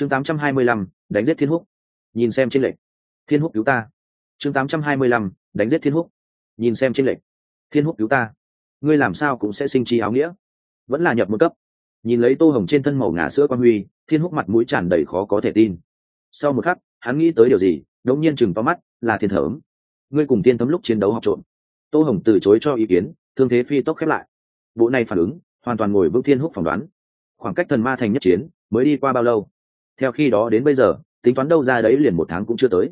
chương 825, đánh giết thiên húc. Nhìn xem trên lệnh. Thiên húc cứu ta. Chương 825, đánh giết thiên húc. Nhìn xem trên lệnh. Thiên húc cứu ta. Ngươi làm sao cũng sẽ sinh trí áo nghĩa. Vẫn là nhập một cấp. Nhìn lấy tô hồng trên thân màu ngà sữa quan huy thiên húc mặt mũi tràn đầy khó có thể tin. Sau một khắc hắn nghĩ tới điều gì đống nhiên chừng to mắt là thiên thởm ngươi cùng tiên thấm lúc chiến đấu học trộm. Tô hồng từ chối cho ý kiến thương thế phi tốc khép lại. Bộ này phản ứng hoàn toàn ngồi vững thiên húc phỏng đoán. Khoảng cách thần ma thành nhất chiến mới đi qua bao lâu? Theo khi đó đến bây giờ, tính toán đâu ra đấy liền một tháng cũng chưa tới.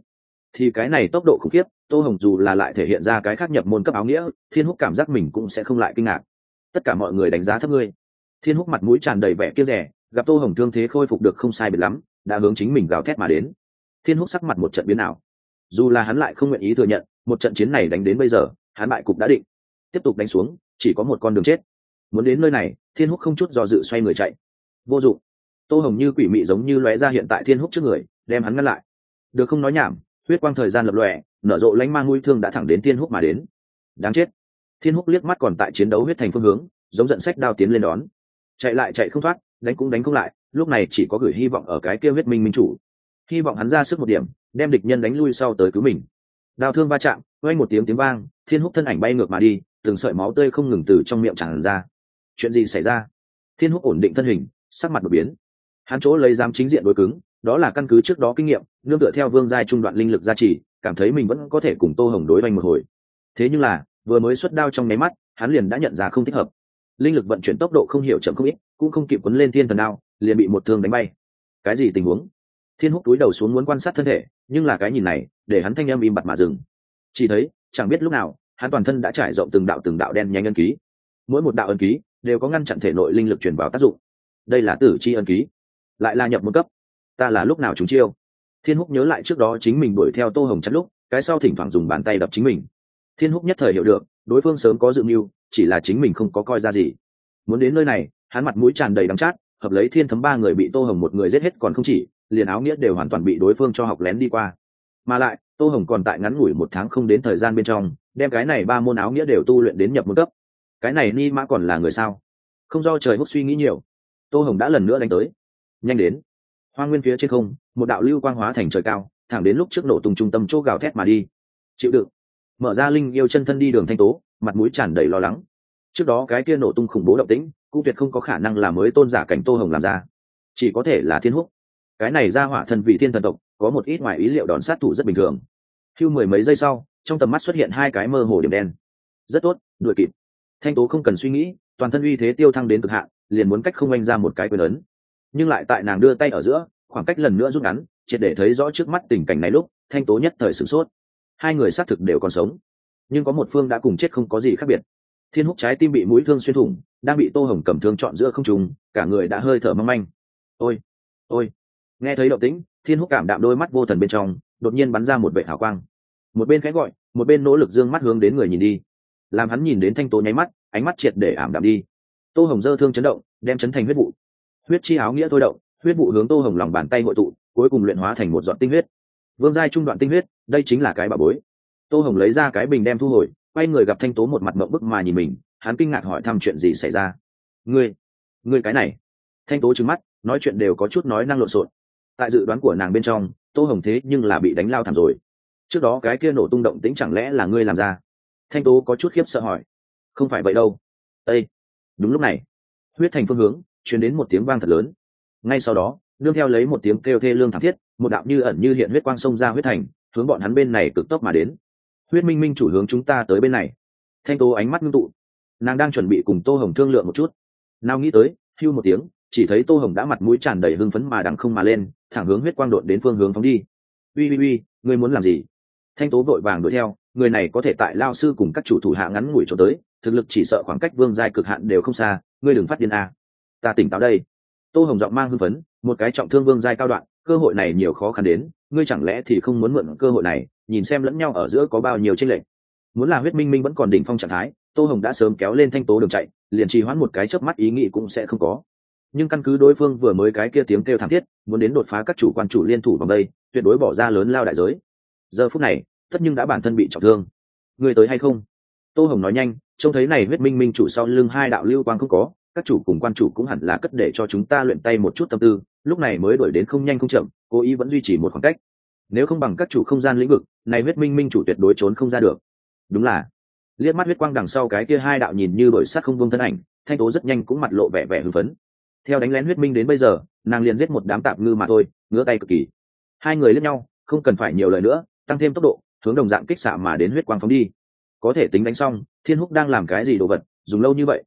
Thì cái này tốc độ khủng khiếp, tô hồng dù là lại thể hiện ra cái khác nhập môn cấp áo nghĩa, thiên húc cảm giác mình cũng sẽ không lại kinh ngạc. Tất cả mọi người đánh giá thấp ngươi. Thiên húc mặt mũi tràn đầy vẻ kia rẻ, gặp tô hồng thương thế khôi phục được không sai biệt lắm, đã hướng chính mình gào thét mà đến. Thiên húc sắc mặt một trận biến nào dù là hắn lại không nguyện ý thừa nhận, một trận chiến này đánh đến bây giờ, hắn bại cục đã định. Tiếp tục đánh xuống, chỉ có một con đường chết. Muốn đến nơi này, thiên húc không chút do dự xoay người chạy. Vô dụng tô hồng như quỷ mị giống như lóe ra hiện tại thiên húc trước người, đem hắn ngăn lại. Được không nói nhảm, huyết quang thời gian lập lòe, nở rộ lánh mang nguy thương đã thẳng đến thiên húc mà đến. Đáng chết. Thiên húc liếc mắt còn tại chiến đấu huyết thành phương hướng, giống giận sách đao tiến lên đón. Chạy lại chạy không thoát, đánh cũng đánh không lại, lúc này chỉ có gửi hy vọng ở cái kia huyết minh minh chủ. Hy vọng hắn ra sức một điểm, đem địch nhân đánh lui sau tới cứu mình. Đao thương va chạm quanh một tiếng tiếng vang, thiên húc thân ảnh bay ngược mà đi, từng sợi máu tươi không ngừng từ trong miệng tràn ra. Chuyện gì xảy ra? Thiên húc ổn định thân hình, sắc mặt đột biến hắn chỗ lấy dám chính diện đối cứng, đó là căn cứ trước đó kinh nghiệm, nương tựa theo vương giai trung đoạn linh lực gia trì, cảm thấy mình vẫn có thể cùng tô hồng đối oanh một hồi. Thế nhưng là, vừa mới xuất đao trong nháy mắt, hắn liền đã nhận ra không thích hợp. Linh lực vận chuyển tốc độ không hiểu chậm không ít, cũng không kịp quấn lên thiên thần đao, liền bị một thương đánh bay. Cái gì tình huống? Thiên húc túi đầu xuống muốn quan sát thân thể, nhưng là cái nhìn này, để hắn thanh âm im bặt mà dừng. Chỉ thấy, chẳng biết lúc nào, hắn toàn thân đã trải rộng từng đạo từng đạo đen nhanh ân ký. Mỗi một đạo ân ký đều có ngăn chặn thể nội linh lực truyền vào tác dụng. Đây là tử chi ân ký lại là nhập một cấp. Ta là lúc nào chúng chiêu? Thiên húc nhớ lại trước đó chính mình đuổi theo tô hồng chặt lúc, cái sau thỉnh thoảng dùng bàn tay đập chính mình. Thiên húc nhất thời hiểu được, đối phương sớm có dự mưu, chỉ là chính mình không có coi ra gì. Muốn đến nơi này, hắn mặt mũi tràn đầy đắng chát, hợp lấy thiên thấm ba người bị tô hồng một người giết hết còn không chỉ, liền áo nghĩa đều hoàn toàn bị đối phương cho học lén đi qua. Mà lại, tô hồng còn tại ngắn ngủi một tháng không đến thời gian bên trong, đem cái này ba môn áo nghĩa đều tu luyện đến nhập một cấp. Cái này ni mã còn là người sao? Không do trời húc suy nghĩ nhiều, tô hồng đã lần nữa đánh tới nhanh đến. Hoa nguyên phía trên không, một đạo lưu quang hóa thành trời cao, thẳng đến lúc trước nổ tung trung tâm chỗ gào thét mà đi. Chịu đựng. Mở ra linh yêu chân thân đi đường thanh tố, mặt mũi tràn đầy lo lắng. Trước đó cái kia nổ tung khủng bố động tĩnh, cũng tuyệt không có khả năng là mới tôn giả cảnh tô hồng làm ra. Chỉ có thể là thiên húc. Cái này ra hỏa thần vị thiên thần tộc, có một ít ngoài ý liệu đòn sát thủ rất bình thường. Hưu mười mấy giây sau, trong tầm mắt xuất hiện hai cái mơ hồ điểm đen. Rất tốt, đuổi kịp. Thanh tố không cần suy nghĩ, toàn thân uy thế tiêu thăng đến cực hạn, liền muốn cách không anh ra một cái quyền ấn nhưng lại tại nàng đưa tay ở giữa, khoảng cách lần nữa rút ngắn, triệt để thấy rõ trước mắt tình cảnh này lúc, thanh tố nhất thời sửng sốt. Hai người xác thực đều còn sống, nhưng có một phương đã cùng chết không có gì khác biệt. Thiên húc trái tim bị mũi thương xuyên thủng, đang bị tô hồng cầm thương chọn giữa không trùng cả người đã hơi thở mong manh. Ôi ôi. Nghe thấy động tĩnh, thiên húc cảm đạm đôi mắt vô thần bên trong, đột nhiên bắn ra một vệ hào quang. Một bên khẽ gọi, một bên nỗ lực d ư ơ n g mắt hướng đến người nhìn đi. Làm hắn nhìn đến thanh tố nháy mắt, ánh mắt triệt để ảm đạm đi. Tô hồng dơ thương chấn động, đem chấn thành huyết vụ huyết chi áo nghĩa thôi động, huyết vụ hướng tô hồng lòng bàn tay hội tụ, cuối cùng luyện hóa thành một dọn tinh huyết. Vương giai trung đoạn tinh huyết, đây chính là cái bà bối. Tô hồng lấy ra cái bình đem thu hồi, quay người gặp thanh tố một mặt mộng bức mà nhìn mình, hắn kinh ngạc hỏi thăm chuyện gì xảy ra. Ngươi ngươi cái này. Thanh tố trứng mắt, nói chuyện đều có chút nói năng lộn xộn. Tại dự đoán của nàng bên trong, tô hồng thế nhưng là bị đánh lao thảm rồi. Trước đó cái kia nổ tung động tính chẳng lẽ là ngươi làm ra? Thanh tố có chút khiếp sợ hỏi. Không phải vậy đâu. Ây đúng lúc này. Huyết thành phương hướng chuyển đến một tiếng vang thật lớn. Ngay sau đó nương theo lấy một tiếng kêu thê lương thảm thiết, một đạo như ẩn như hiện huyết quang sông ra huyết thành, hướng bọn hắn bên này cực tốc mà đến. Huyết minh minh chủ hướng chúng ta tới bên này. Thanh tố ánh mắt ngưng tụ. Nàng đang chuẩn bị cùng tô hồng thương lượng một chút. Nào nghĩ tới, hưu một tiếng, chỉ thấy tô hồng đã mặt mũi tràn đầy hưng phấn mà đằng không mà lên, thẳng hướng huyết quang đột đến phương hướng phóng đi. Uy uy uy, ngươi muốn làm gì? Thanh tố vội vàng đuổi theo, người này có thể tại lao sư cùng các chủ thủ hạ ngắn ngủi cho tới, thực lực chỉ sợ khoảng cách vương giai cực hạn đều không xa, ngươi đừng phát điên a ta tỉnh táo đây. Tô hồng giọng mang hưng phấn, một cái trọng thương vương giai cao đoạn, cơ hội này nhiều khó khăn đến, ngươi chẳng lẽ thì không muốn mượn cơ hội này, nhìn xem lẫn nhau ở giữa có bao nhiêu tranh lệch. Muốn là huyết minh minh vẫn còn đỉnh phong trạng thái, tô hồng đã sớm kéo lên thanh tố đường chạy, liền trì hoãn một cái chớp mắt ý nghĩ cũng sẽ không có. Nhưng căn cứ đối phương vừa mới cái kia tiếng kêu thảm thiết, muốn đến đột phá các chủ quan chủ liên thủ vòng đây, tuyệt đối bỏ ra lớn lao đại giới. Giờ phút này, tất nhưng đã bản thân bị trọng thương. Người tới hay không? Tô hồng nói nhanh, trông thấy này huyết minh minh chủ sau lưng hai đạo lưu quang không có các chủ cùng quan chủ cũng hẳn là cất để cho chúng ta luyện tay một chút tâm tư, lúc này mới đổi đến không nhanh không chậm, cố ý vẫn duy trì một khoảng cách. Nếu không bằng các chủ không gian lĩnh vực, này huyết minh minh chủ tuyệt đối trốn không ra được. Đúng là. Liếc mắt huyết quang đằng sau cái kia hai đạo nhìn như đổi sát không vương thân ảnh, thanh tố rất nhanh cũng mặt lộ vẻ vẻ hưng phấn. Theo đánh lén huyết minh đến bây giờ, nàng liền giết một đám tạp ngư mà thôi, ngứa tay cực kỳ. Hai người lẫn nhau, không cần phải nhiều lời nữa, tăng thêm tốc độ, hướng đồng dạng kích xạ mà đến huyết quang phóng đi. Có thể tính đánh xong, thiên húc đang làm cái gì đồ vật, dùng lâu như vậy.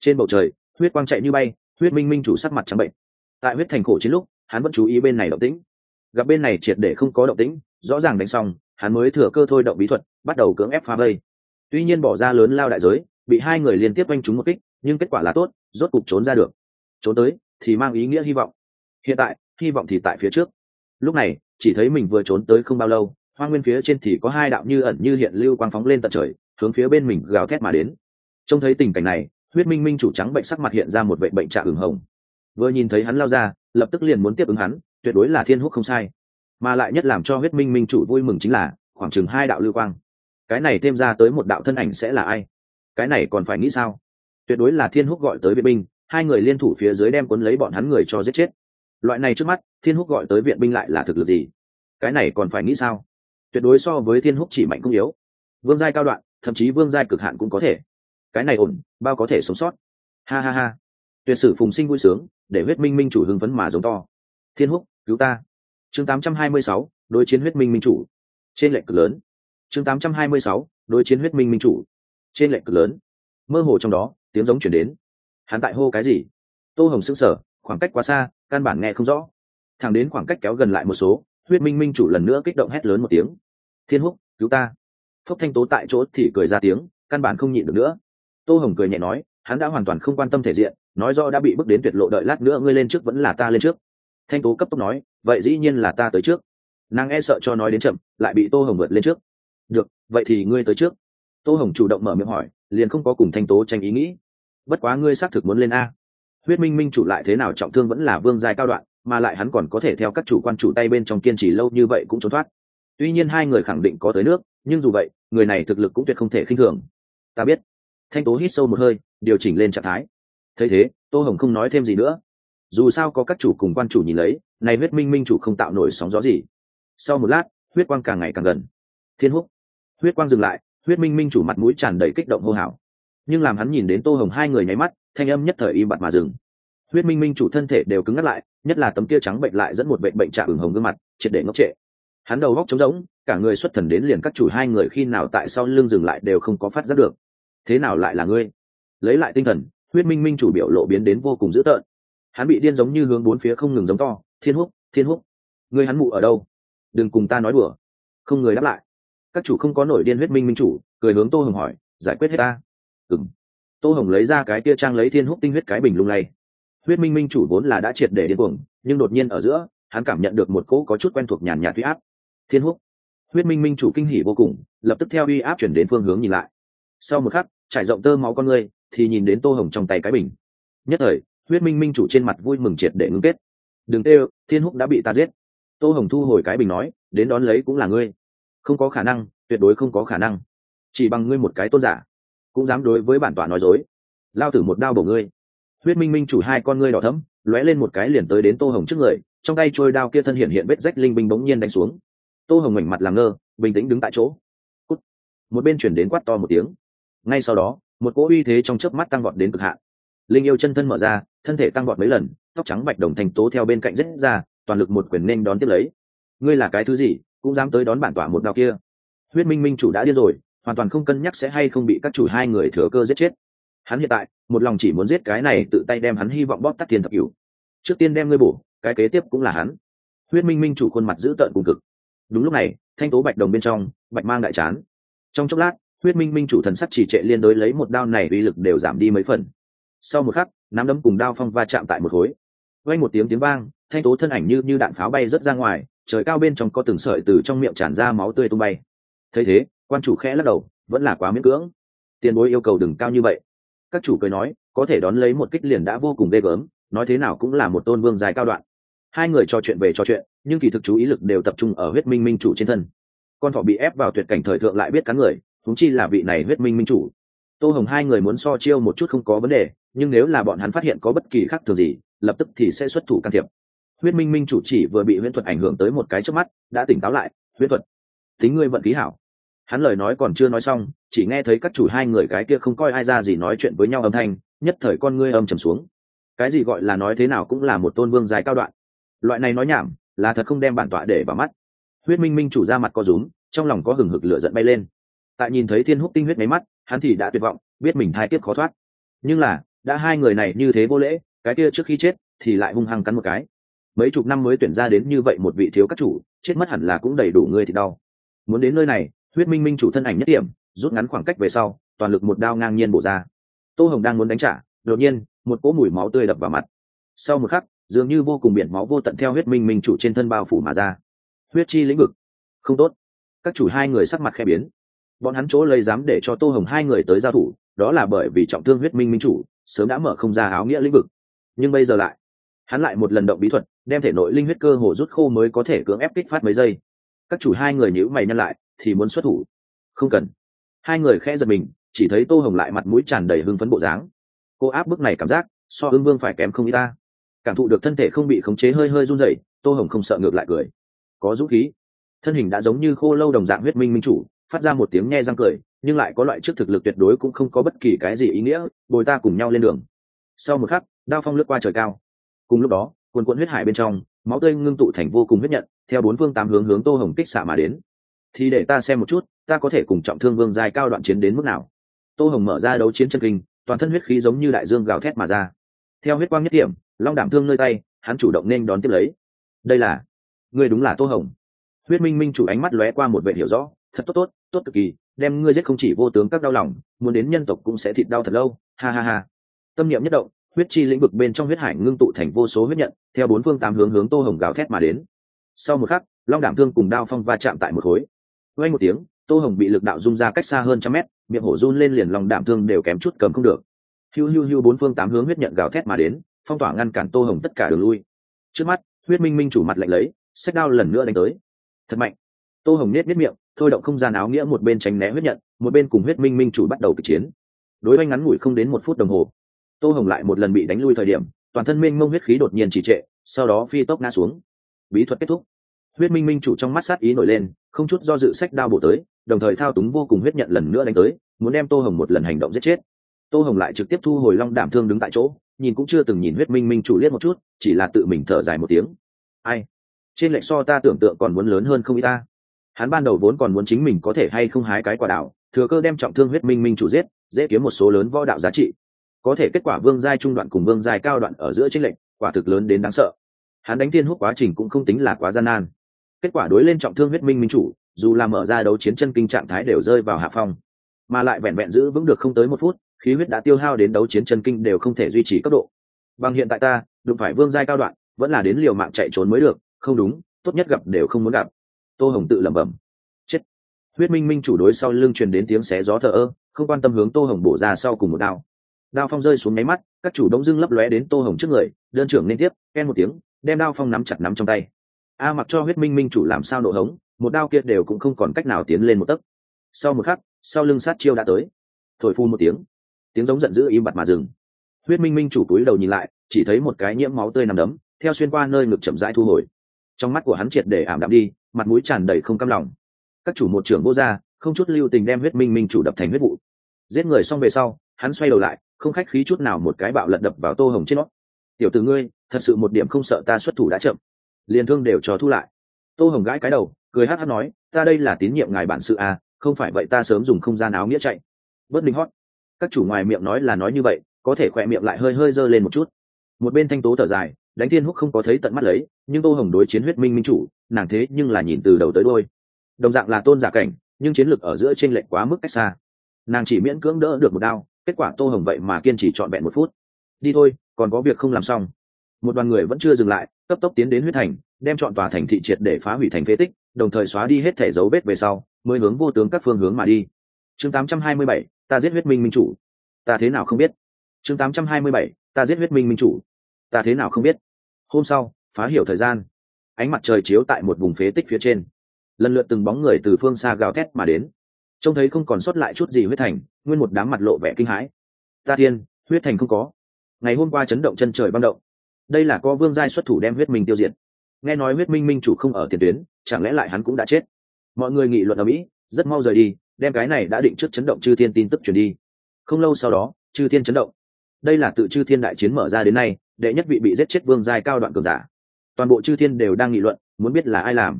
Trên bầu trời huyết quang chạy như bay, huyết minh minh chủ sắc mặt trắng bệnh. Tại huyết thành khổ chiến lúc, hắn vẫn chú ý bên này động tĩnh. Gặp bên này triệt để không có động tĩnh, rõ ràng đánh xong, hắn mới thừa cơ thôi động bí thuật, bắt đầu cưỡng ép phá vây. Tuy nhiên bỏ ra lớn lao đại giới, bị hai người liên tiếp oanh trúng một kích, nhưng kết quả là tốt, rốt cục trốn ra được. Trốn tới thì mang ý nghĩa hy vọng. Hiện tại, hy vọng thì tại phía trước. Lúc này, chỉ thấy mình vừa trốn tới không bao lâu hoa nguyên phía trên thì có hai đạo như ẩn như hiện lưu quang phóng lên tận trời, hướng phía bên mình gào thét mà đến. Trông thấy tình cảnh này huyết minh minh chủ trắng bệnh sắc mặt hiện ra một vệ bệnh trạng ửng hồng. Vừa nhìn thấy hắn lao ra, lập tức liền muốn tiếp ứng hắn, tuyệt đối là thiên húc không sai. Mà lại nhất làm cho huyết minh minh chủ vui mừng chính là, khoảng chừng hai đạo lưu quang. Cái này thêm ra tới một đạo thân ảnh sẽ là ai? Cái này còn phải nghĩ sao? Tuyệt đối là thiên húc gọi tới viện binh, hai người liên thủ phía dưới đem cuốn lấy bọn hắn người cho giết chết. Loại này trước mắt, thiên húc gọi tới viện binh lại là thực lực gì? Cái này còn phải nghĩ sao? Tuyệt đối so với thiên húc chỉ mạnh cũng yếu. Vương giai cao đoạn, thậm chí vương giai cực hạn cũng có thể cái này ổn bao có thể sống sót. Ha ha ha. Tuyệt sử phùng sinh vui sướng để huyết minh minh chủ hưng phấn mà giống to. Thiên húc cứu ta. Chương 826, đối chiến huyết minh minh chủ. Trên lệnh cực lớn. Chương 826, đối chiến huyết minh minh chủ. Trên lệnh cực lớn. Mơ hồ trong đó tiếng giống chuyển đến. Hắn tại hô cái gì? Tô hồng sững sờ khoảng cách quá xa căn bản nghe không rõ. Thẳng đến khoảng cách kéo gần lại một số huyết minh minh chủ lần nữa kích động hét lớn một tiếng. Thiên húc cứu ta. Phúc thanh tố tại chỗ thì cười ra tiếng căn bản không nhịn được nữa tô hồng cười nhẹ nói, hắn đã hoàn toàn không quan tâm thể diện, nói do đã bị bước đến tuyệt lộ đợi lát nữa ngươi lên trước vẫn là ta lên trước. Thanh tố cấp tốc nói, vậy dĩ nhiên là ta tới trước. Nàng e sợ cho nói đến chậm, lại bị tô hồng vượt lên trước. Được, vậy thì ngươi tới trước. Tô hồng chủ động mở miệng hỏi, liền không có cùng thanh tố tranh ý nghĩ. Bất quá ngươi xác thực muốn lên a. Huyết minh minh chủ lại thế nào trọng thương vẫn là vương giai cao đoạn, mà lại hắn còn có thể theo các chủ quan chủ tay bên trong kiên trì lâu như vậy cũng trốn thoát. Tuy nhiên hai người khẳng định có tới nước, nhưng dù vậy, người này thực lực cũng tuyệt không thể khinh thường. Ta biết thanh tố hít sâu một hơi, điều chỉnh lên trạng thái. Thấy thế, tô hồng không nói thêm gì nữa. Dù sao có các chủ cùng quan chủ nhìn lấy, này huyết minh minh chủ không tạo nổi sóng gió gì. Sau một lát, huyết quang càng ngày càng gần. Thiên húc. Huyết quang dừng lại, huyết minh minh chủ mặt mũi tràn đầy kích động hô hào. Nhưng làm hắn nhìn đến tô hồng hai người nháy mắt, thanh âm nhất thời im bặt mà dừng. Huyết minh minh chủ thân thể đều cứng ngắt lại, nhất là tấm kia trắng bệnh lại dẫn một bệnh bệnh trạng ửng hồng gương mặt, triệt để ngốc trệ. Hắn đầu góc trống rỗng, cả người xuất thần đến liền các chủ hai người khi nào tại sau lưng dừng lại đều không có phát giác được thế nào lại là ngươi? Lấy lại tinh thần, huyết minh minh chủ biểu lộ biến đến vô cùng dữ tợn. Hắn bị điên giống như hướng bốn phía không ngừng giống to, thiên húc thiên húc. Ngươi hắn mụ ở đâu? Đừng cùng ta nói đùa. Không người đáp lại. Các chủ không có nổi điên huyết minh minh chủ, cười hướng tô hồng hỏi, giải quyết hết ta. Ừng tô hồng lấy ra cái tia trang lấy thiên húc tinh huyết cái bình lung lay. Huyết minh minh chủ vốn là đã triệt để điên cuồng, nhưng đột nhiên ở giữa, hắn cảm nhận được một cỗ có chút quen thuộc nhàn nhạt huy áp. Thiên húc. Huyết minh minh chủ kinh hỉ vô cùng, lập tức theo uy áp chuyển đến phương hướng nhìn lại sau một khắc, trải rộng tơ máu con người, thì nhìn đến tô hồng trong tay cái bình. Nhất thời, huyết minh minh chủ trên mặt vui mừng triệt để ngưng kết. Đừng tê thiên húc đã bị ta giết. Tô hồng thu hồi cái bình nói, đến đón lấy cũng là ngươi. Không có khả năng, tuyệt đối không có khả năng. Chỉ bằng ngươi một cái tôn giả, cũng dám đối với bản tọa nói dối. Lao tử một đao bổ ngươi. Huyết minh minh chủ hai con ngươi đỏ thấm lóe lên một cái liền tới đến tô hồng trước người, trong tay trôi đao kia thân hiện hiện vết rách linh binh bỗng nhiên đánh xuống. Tô hồng mảnh mặt làm ngơ, bình tĩnh đứng tại chỗ. Cút. một bên chuyển đến quát to một tiếng ngay sau đó, một cỗ uy thế trong chớp mắt tăng vọt đến cực hạn. Linh yêu chân thân mở ra, thân thể tăng vọt mấy lần, tóc trắng bạch đồng thành tố theo bên cạnh rất ra, toàn lực một quyền nên đón tiếp lấy. Ngươi là cái thứ gì, cũng dám tới đón bản tỏa một đao kia? Huyết minh minh chủ đã điên rồi, hoàn toàn không cân nhắc sẽ hay không bị các chủ hai người thừa cơ giết chết. Hắn hiện tại, một lòng chỉ muốn giết cái này tự tay đem hắn hy vọng bóp tắt tiền thập cửu. Trước tiên đem ngươi bổ, cái kế tiếp cũng là hắn. Huyết minh minh chủ khuôn mặt dữ tợn cùng cực. Đúng lúc này, thanh tố bạch đồng bên trong, bạch mang đại chán. Trong chốc lát huyết minh minh chủ thần sắc chỉ trệ liên đối lấy một đao này uy lực đều giảm đi mấy phần. Sau một khắc, nắm đấm cùng đao phong va chạm tại một khối vang một tiếng tiếng vang, thanh tố thân ảnh như như đạn pháo bay rớt ra ngoài, trời cao bên trong có từng sợi từ trong miệng tràn ra máu tươi tung bay. Thấy thế, quan chủ khẽ lắc đầu, vẫn là quá miễn cưỡng. Tiền bối yêu cầu đừng cao như vậy. Các chủ cười nói, có thể đón lấy một kích liền đã vô cùng ghê gớm, nói thế nào cũng là một tôn vương dài cao đoạn. Hai người trò chuyện về trò chuyện, nhưng kỳ thực chú ý lực đều tập trung ở huyết minh minh chủ trên thân. Con thọ bị ép vào tuyệt cảnh thời thượng lại biết cắn người huống chi là vị này huyết minh minh chủ. Tô hồng hai người muốn so chiêu một chút không có vấn đề, nhưng nếu là bọn hắn phát hiện có bất kỳ khác thường gì, lập tức thì sẽ xuất thủ can thiệp. Huyết minh minh chủ chỉ vừa bị huyễn thuật ảnh hưởng tới một cái trước mắt, đã tỉnh táo lại, huyễn thuật, tính ngươi vận khí hảo. Hắn lời nói còn chưa nói xong, chỉ nghe thấy các chủ hai người cái kia không coi ai ra gì nói chuyện với nhau âm thanh, nhất thời con ngươi âm trầm xuống. Cái gì gọi là nói thế nào cũng là một tôn vương dài cao đoạn. Loại này nói nhảm, là thật không đem bản tọa để vào mắt. Huyết minh minh chủ ra mặt co rúm, trong lòng có hừng hực lửa giận bay lên tại nhìn thấy thiên húc tinh huyết máy mắt, hắn thì đã tuyệt vọng, biết mình thai kiếp khó thoát. Nhưng là, đã hai người này như thế vô lễ, cái kia trước khi chết thì lại hung hăng cắn một cái. Mấy chục năm mới tuyển ra đến như vậy một vị thiếu các chủ, chết mất hẳn là cũng đầy đủ người thì đau. Muốn đến nơi này, huyết minh minh chủ thân ảnh nhất điểm rút ngắn khoảng cách về sau, toàn lực một đao ngang nhiên bổ ra. Tô hồng đang muốn đánh trả, đột nhiên, một cỗ mùi máu tươi đập vào mặt. Sau một khắc, dường như vô cùng biển máu vô tận theo huyết minh minh chủ trên thân bao phủ mà ra. Huyết chi lĩnh vực. Không tốt. Các chủ hai người sắc mặt khe biến bọn hắn chỗ lấy dám để cho tô hồng hai người tới giao thủ, đó là bởi vì trọng thương huyết minh minh chủ, sớm đã mở không ra áo nghĩa lĩnh vực. Nhưng bây giờ lại, hắn lại một lần động bí thuật, đem thể nội linh huyết cơ hồ rút khô mới có thể cưỡng ép kích phát mấy giây. Các chủ hai người nhữ mày nhăn lại, thì muốn xuất thủ. Không cần. Hai người khẽ giật mình, chỉ thấy tô hồng lại mặt mũi tràn đầy hưng phấn bộ dáng. Cô áp bức này cảm giác, so ưng vương phải kém không y ta. Cảm thụ được thân thể không bị khống chế hơi hơi run rẩy, tô hồng không sợ ngược lại cười. Có dũng khí. Thân hình đã giống như khô lâu đồng dạng huyết minh minh chủ phát ra một tiếng nghe răng cười, nhưng lại có loại trước thực lực tuyệt đối cũng không có bất kỳ cái gì ý nghĩa, bồi ta cùng nhau lên đường. Sau một khắc, đao phong lướt qua trời cao. Cùng lúc đó, quần quận huyết hải bên trong, máu tươi ngưng tụ thành vô cùng huyết nhận, theo bốn phương tám hướng hướng tô hồng kích xạ mà đến. Thì để ta xem một chút, ta có thể cùng trọng thương vương dài cao đoạn chiến đến mức nào. Tô hồng mở ra đấu chiến chân kinh, toàn thân huyết khí giống như đại dương gào thét mà ra. Theo huyết quang nhất điểm long đảm thương nơi tay, hắn chủ động nên đón tiếp lấy. Đây là người đúng là tô hồng. Huyết minh minh chủ ánh mắt lóe qua một vệ hiểu rõ, thật tốt tốt tốt cực kỳ, đem ngươi giết không chỉ vô tướng các đau lòng, muốn đến nhân tộc cũng sẽ thịt đau thật lâu, ha ha ha. Tâm niệm nhất động, huyết chi lĩnh vực bên trong huyết hải ngưng tụ thành vô số huyết nhận, theo bốn phương tám hướng hướng tô hồng gào thét mà đến. Sau một khắc, long đảm thương cùng đao phong va chạm tại một khối. Quay một tiếng, tô hồng bị lực đạo rung ra cách xa hơn trăm mét, miệng hổ run lên liền lòng đảm thương đều kém chút cầm không được. Hiu hiu hiu bốn phương tám hướng huyết nhận gào thét mà đến, phong tỏa ngăn cản tô hồng tất cả đường lui. Trước mắt, huyết minh minh chủ mặt lạnh lấy, sách đao lần nữa đánh tới. Thật mạnh tô hồng nết nết miệng, thôi động không gian áo nghĩa một bên tránh né huyết nhận, một bên cùng huyết minh minh chủ bắt đầu kịch chiến. Đối oanh ngắn ngủi không đến một phút đồng hồ, tô hồng lại một lần bị đánh lui thời điểm, toàn thân minh mông huyết khí đột nhiên trì trệ, sau đó phi tốc ngã xuống. Bí thuật kết thúc. Huyết minh minh chủ trong mắt sát ý nổi lên, không chút do dự sách đao bổ tới, đồng thời thao túng vô cùng huyết nhận lần nữa đánh tới, muốn đem tô hồng một lần hành động giết chết. Tô hồng lại trực tiếp thu hồi long đảm thương đứng tại chỗ, nhìn cũng chưa từng nhìn huyết minh minh chủ liếc một chút, chỉ là tự mình thở dài một tiếng. Ai? Trên lệnh so ta tưởng tượng còn muốn lớn hơn không y ta hắn ban đầu vốn còn muốn chính mình có thể hay không hái cái quả đạo thừa cơ đem trọng thương huyết minh minh chủ giết, dễ kiếm một số lớn võ đạo giá trị. Có thể kết quả vương giai trung đoạn cùng vương giai cao đoạn ở giữa tranh lệch, quả thực lớn đến đáng sợ. Hắn đánh tiên hút quá trình cũng không tính là quá gian nan. Kết quả đối lên trọng thương huyết minh minh chủ, dù là mở ra đấu chiến chân kinh trạng thái đều rơi vào hạ phong. Mà lại vẹn vẹn giữ vững được không tới một phút, khí huyết đã tiêu hao đến đấu chiến chân kinh đều không thể duy trì cấp độ. Bằng hiện tại ta, đụng phải vương giai cao đoạn, vẫn là đến liều mạng chạy trốn mới được, không đúng, tốt nhất gặp đều không muốn gặp tô hồng tự lẩm bẩm. Chết. Huyết minh minh chủ đối sau lưng truyền đến tiếng xé gió thờ ơ, không quan tâm hướng tô hồng bổ ra sau cùng một đao. Đao phong rơi xuống nháy mắt, các chủ đông dưng lấp lóe đến tô hồng trước người, đơn trưởng liên tiếp ken một tiếng, đem đao phong nắm chặt nắm trong tay. A mặc cho huyết minh minh chủ làm sao nổ hống, một đao kia đều cũng không còn cách nào tiến lên một tấc. Sau một khắc, sau lưng sát chiêu đã tới. Thổi phu một tiếng. Tiếng giống giận dữ im bặt mà dừng. Huyết minh minh chủ túi đầu nhìn lại, chỉ thấy một cái nhiễm máu tươi nằm đấm, theo xuyên qua nơi ngực chậm rãi thu hồi trong mắt của hắn triệt để ảm đạm đi, mặt mũi tràn đầy không cam lòng. Các chủ một trưởng vô gia, không chút lưu tình đem huyết minh minh chủ đập thành huyết vụ. Giết người xong về sau, hắn xoay đầu lại, không khách khí chút nào một cái bạo lật đập vào tô hồng trên nó tiểu từ ngươi, thật sự một điểm không sợ ta xuất thủ đã chậm. Liền thương đều cho thu lại. Tô hồng gãi cái đầu, cười hát hát nói, ta đây là tín nhiệm ngài bản sự à không phải vậy ta sớm dùng không gian áo nghĩa chạy. Bớt linh hót. Các chủ ngoài miệng nói là nói như vậy, có thể khỏe miệng lại hơi hơi dơ lên một chút. Một bên thanh tố thở dài đánh thiên húc không có thấy tận mắt lấy nhưng tô hồng đối chiến huyết minh minh chủ nàng thế nhưng là nhìn từ đầu tới đôi đồng dạng là tôn giả cảnh nhưng chiến lược ở giữa t r ê n lệch quá mức cách xa. Nàng chỉ miễn cưỡng đỡ được một đao kết quả tô hồng vậy mà kiên trì trọn vẹn một phút. Đi thôi còn có việc không làm xong. Một đoàn người vẫn chưa dừng lại cấp tốc tiến đến huyết thành đem chọn tòa thành thị triệt để phá hủy thành phế tích đồng thời xóa đi hết thẻ dấu vết về sau mới hướng vô tướng các phương hướng mà đi. Chương 827, ta giết huyết minh minh chủ. Ta thế nào không biết? Chương 827, ta giết huyết minh minh chủ. Ta thế nào không biết? Hôm sau, phá hiểu thời gian. Ánh mặt trời chiếu tại một vùng phế tích phía trên. Lần lượt từng bóng người từ phương xa gào thét mà đến. Trông thấy không còn sót lại chút gì huyết thành, nguyên một đám mặt lộ vẻ kinh hãi. Ta thiên huyết thành không có. Ngày hôm qua chấn động chân trời băng động. Đây là có vương giai xuất thủ đem huyết minh tiêu diệt. Nghe nói huyết minh minh chủ không ở tiền tuyến, chẳng lẽ lại hắn cũng đã chết? Mọi người nghị luận ở mỹ, rất mau rời đi, đem cái này đã định trước chấn động chư thiên tin tức truyền đi. Không lâu sau đó, chư thiên chấn động. Đây là tự chư thiên đại chiến mở ra đến nay đệ nhất vị bị giết chết vương giai cao đoạn cường giả. Toàn bộ chư thiên đều đang nghị luận, muốn biết là ai làm.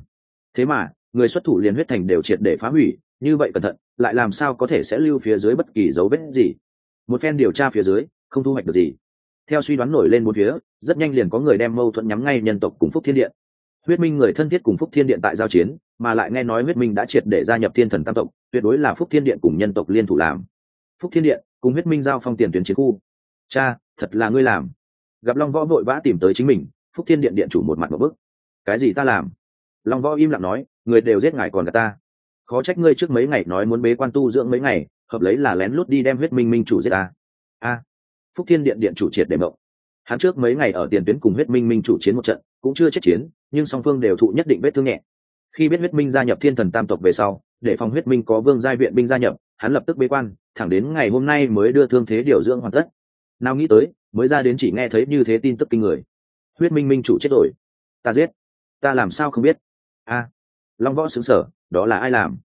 Thế mà, người xuất thủ liền huyết thành đều triệt để phá hủy, như vậy cẩn thận, lại làm sao có thể sẽ lưu phía dưới bất kỳ dấu vết gì? Một phen điều tra phía dưới, không thu hoạch được gì. Theo suy đoán nổi lên một phía, rất nhanh liền có người đem mâu thuẫn nhắm ngay nhân tộc cùng phúc thiên điện. Huyết minh người thân thiết cùng phúc thiên điện tại giao chiến, mà lại nghe nói huyết minh đã triệt để gia nhập thiên thần tam tộc, tuyệt đối là phúc thiên điện cùng nhân tộc liên thủ làm. Phúc thiên điện, cùng huyết minh giao phong tiền tuyến chiến khu. Cha, thật là ngươi làm gặp long võ vội vã tìm tới chính mình, phúc thiên điện điện chủ một mặt một bức. Cái gì ta làm? Long võ im lặng nói, người đều giết ngài còn cả ta. Khó trách ngươi trước mấy ngày nói muốn bế quan tu dưỡng mấy ngày, hợp lấy là lén lút đi đem huyết minh minh chủ giết ta. A. Phúc thiên điện điện chủ triệt để mộng. Hắn trước mấy ngày ở tiền tuyến cùng huyết minh minh chủ chiến một trận, cũng chưa chết chiến, nhưng song phương đều thụ nhất định vết thương nhẹ. Khi biết huyết minh gia nhập thiên thần tam tộc về sau, để phòng huyết minh có vương giai viện binh gia nhập, hắn lập tức bế quan, thẳng đến ngày hôm nay mới đưa thương thế điều dưỡng hoàn tất. Nào nghĩ tới mới ra đến chỉ nghe thấy như thế tin tức kinh người. Huyết minh minh chủ chết rồi. Ta giết. Ta làm sao không biết? A. Long võ xứng sở đó là ai làm?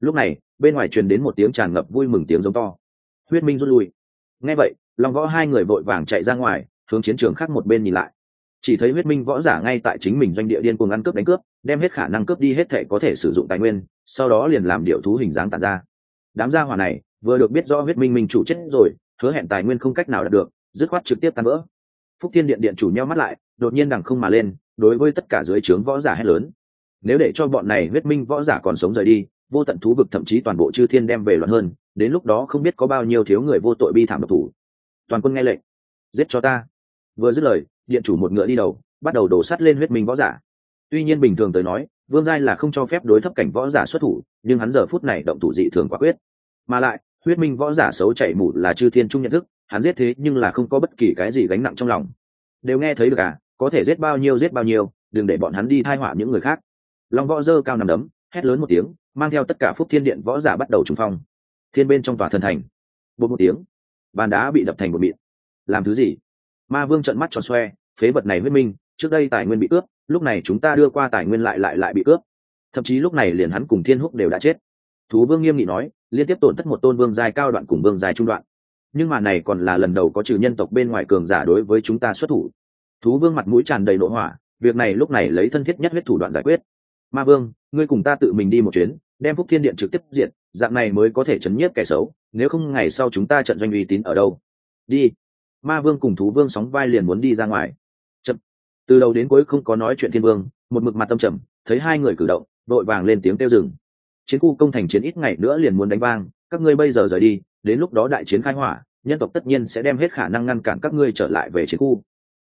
Lúc này, bên ngoài truyền đến một tiếng tràn ngập vui mừng tiếng giống to. Huyết minh rút lui. Nghe vậy, long võ hai người vội vàng chạy ra ngoài, hướng chiến trường khác một bên nhìn lại. Chỉ thấy huyết minh võ giả ngay tại chính mình doanh địa điên cuồng ăn cướp đánh cướp, đem hết khả năng cướp đi hết thể có thể sử dụng tài nguyên, sau đó liền làm điệu thú hình dáng tàn ra. Đám gia hỏa này, vừa được biết do huyết minh minh chủ chết rồi, hứa hẹn tài nguyên không cách nào đạt được dứt khoát trực tiếp tan vỡ. Phúc thiên điện điện chủ nhau mắt lại, đột nhiên đằng không mà lên, đối với tất cả dưới trướng võ giả hết lớn. Nếu để cho bọn này huyết minh võ giả còn sống rời đi, vô tận thú vực thậm chí toàn bộ chư thiên đem về loạn hơn, đến lúc đó không biết có bao nhiêu thiếu người vô tội bi thảm độc thủ. Toàn quân nghe lệnh, giết cho ta. Vừa dứt lời, điện chủ một ngựa đi đầu, bắt đầu đổ sắt lên huyết minh võ giả. Tuy nhiên bình thường tới nói, vương giai là không cho phép đối thấp cảnh võ giả xuất thủ, nhưng hắn giờ phút này động thủ dị thường quả quyết. Mà lại, huyết minh võ giả xấu chảy mủ là chư thiên trung nhận thức hắn giết thế nhưng là không có bất kỳ cái gì gánh nặng trong lòng. Đều nghe thấy được à có thể giết bao nhiêu giết bao nhiêu, đừng để bọn hắn đi thai họa những người khác. Long võ dơ cao nằm đấm, hét lớn một tiếng, mang theo tất cả phúc thiên điện võ giả bắt đầu trùng phong. Thiên bên trong tòa thần thành. Bột một tiếng, bàn đá bị đập thành một mịn. Làm thứ gì? Ma vương trận mắt tròn xoe, phế vật này huyết minh, trước đây tài nguyên bị cướp lúc này chúng ta đưa qua tài nguyên lại lại lại bị cướp thậm chí lúc này liền hắn cùng thiên húc đều đã chết. Thú vương nghiêm nghị nói, liên tiếp tổn thất một tôn vương dài cao đoạn cùng vương dài trung đoạn nhưng mà này còn là lần đầu có trừ nhân tộc bên ngoài cường giả đối với chúng ta xuất thủ. Thú vương mặt mũi tràn đầy nội hỏa, việc này lúc này lấy thân thiết nhất huyết thủ đoạn giải quyết. Ma vương, ngươi cùng ta tự mình đi một chuyến, đem phúc thiên điện trực tiếp diện dạng này mới có thể chấn nhiếp kẻ xấu, nếu không ngày sau chúng ta trận doanh uy tín ở đâu? Đi. Ma vương cùng thú vương sóng vai liền muốn đi ra ngoài. Chậm. Từ đầu đến cuối không có nói chuyện thiên vương, một mực mặt tâm trầm, thấy hai người cử động, đội vàng lên tiếng kêu rừng chiến khu công thành chiến ít ngày nữa liền muốn đánh vang các ngươi bây giờ rời đi, đến lúc đó đại chiến khai hỏa, nhân tộc tất nhiên sẽ đem hết khả năng ngăn cản các ngươi trở lại về chiến khu.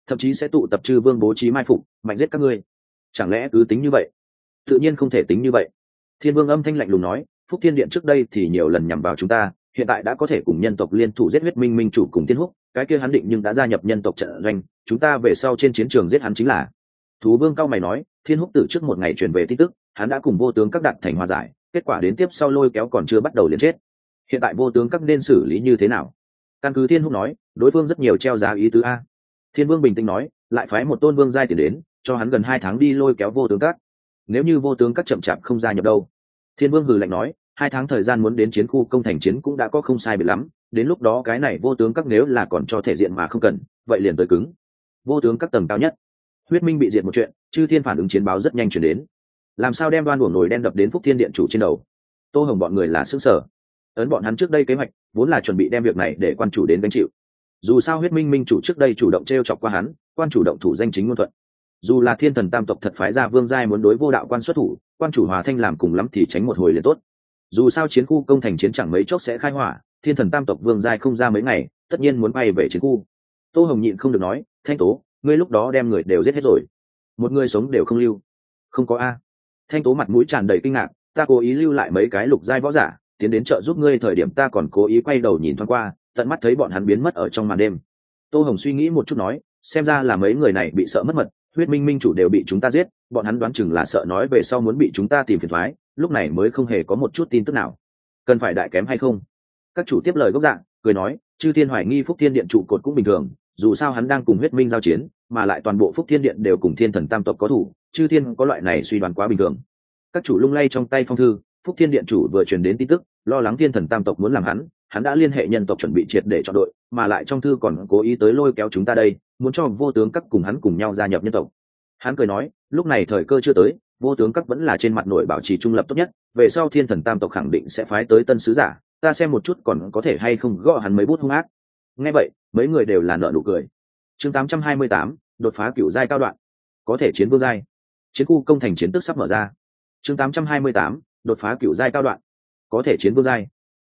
Thậm chí sẽ tụ tập trư vương bố trí mai phục, mạnh giết các ngươi. Chẳng lẽ cứ tính như vậy? Tự nhiên không thể tính như vậy. Thiên vương âm thanh lạnh lùng nói, phúc thiên điện trước đây thì nhiều lần nhằm vào chúng ta, hiện tại đã có thể cùng nhân tộc liên thủ giết huyết minh minh chủ cùng tiên húc, cái kia hắn định nhưng đã gia nhập nhân tộc trận doanh, chúng ta về sau trên chiến trường giết hắn chính là. Thú vương cao mày nói, thiên húc từ trước một ngày truyền về tin tức, hắn đã cùng vô tướng các đặt thành hòa giải, kết quả đến tiếp sau lôi kéo còn chưa bắt đầu liền chết hiện tại vô tướng các nên xử lý như thế nào? Căn cứ thiên húc nói, đối phương rất nhiều treo giá ý tứ a. Thiên vương bình tĩnh nói, lại phái một tôn vương giai tiền đến, cho hắn gần hai tháng đi lôi kéo vô tướng các. Nếu như vô tướng các chậm chạp không gia nhập đâu? Thiên vương hừ lạnh nói, hai tháng thời gian muốn đến chiến khu công thành chiến cũng đã có không sai biệt lắm, đến lúc đó cái này vô tướng các nếu là còn cho thể diện mà không cần, vậy liền tới cứng. Vô tướng các tầng cao nhất. Huyết minh bị diệt một chuyện, chư thiên phản ứng chiến báo rất nhanh chuyển đến. Làm sao đem đoan buồng nổi đen đập đến phúc thiên điện chủ trên đầu? Tô hồng bọn người là xứ sở ấn bọn hắn trước đây kế hoạch, vốn là chuẩn bị đem việc này để quan chủ đến gánh chịu. Dù sao huyết minh minh chủ trước đây chủ động t r e o chọc qua hắn, quan chủ động thủ danh chính ngôn thuận. Dù là thiên thần tam tộc thật phái ra vương giai muốn đối vô đạo quan xuất thủ, quan chủ hòa thanh làm cùng lắm thì tránh một hồi liền tốt. Dù sao chiến khu công thành chiến chẳng mấy chốc sẽ khai hỏa, thiên thần tam tộc vương giai không ra mấy ngày, tất nhiên muốn bay về chiến khu. Tô hồng nhịn không được nói, thanh tố, ngươi lúc đó đem người đều giết hết rồi. Một người sống đều không lưu. Không có a. Thanh tố mặt mũi tràn đầy kinh ngạc, ta cố ý lưu lại mấy cái lục giai võ giả tiến đến chợ giúp ngươi thời điểm ta còn cố ý quay đầu nhìn thoáng qua, tận mắt thấy bọn hắn biến mất ở trong màn đêm. Tô hồng suy nghĩ một chút nói, xem ra là mấy người này bị sợ mất mật, huyết minh minh chủ đều bị chúng ta giết, bọn hắn đoán chừng là sợ nói về sau muốn bị chúng ta tìm phiền thoái lúc này mới không hề có một chút tin tức nào. Cần phải đại kém hay không? Các chủ tiếp lời gốc dạng, cười nói, chư thiên hoài nghi phúc thiên điện trụ cột cũng bình thường, dù sao hắn đang cùng huyết minh giao chiến, mà lại toàn bộ phúc thiên điện đều cùng thiên thần tam tộc có thủ, chư thiên có loại này suy đoán quá bình thường. Các chủ lung lay trong tay phong thư phúc thiên điện chủ vừa truyền đến tin tức lo lắng thiên thần tam tộc muốn làm hắn hắn đã liên hệ nhân tộc chuẩn bị triệt để chọn đội mà lại trong thư còn cố ý tới lôi kéo chúng ta đây muốn cho vô tướng các cùng hắn cùng nhau gia nhập nhân tộc. Hắn cười nói lúc này thời cơ chưa tới vô tướng các vẫn là trên mặt nội bảo trì trung lập tốt nhất về sau thiên thần tam tộc khẳng định sẽ phái tới tân sứ giả ta xem một chút còn có thể hay không gõ hắn mấy bút hung ác. Nghe vậy mấy người đều là nợ nụ cười. Chương 828, đột phá cựu giai cao đoạn. Có thể chiến vương giai. Chiến khu công thành chiến tức sắp mở ra. Chương 828, đột phá cựu giai cao đoạn, có thể chiến vương giai.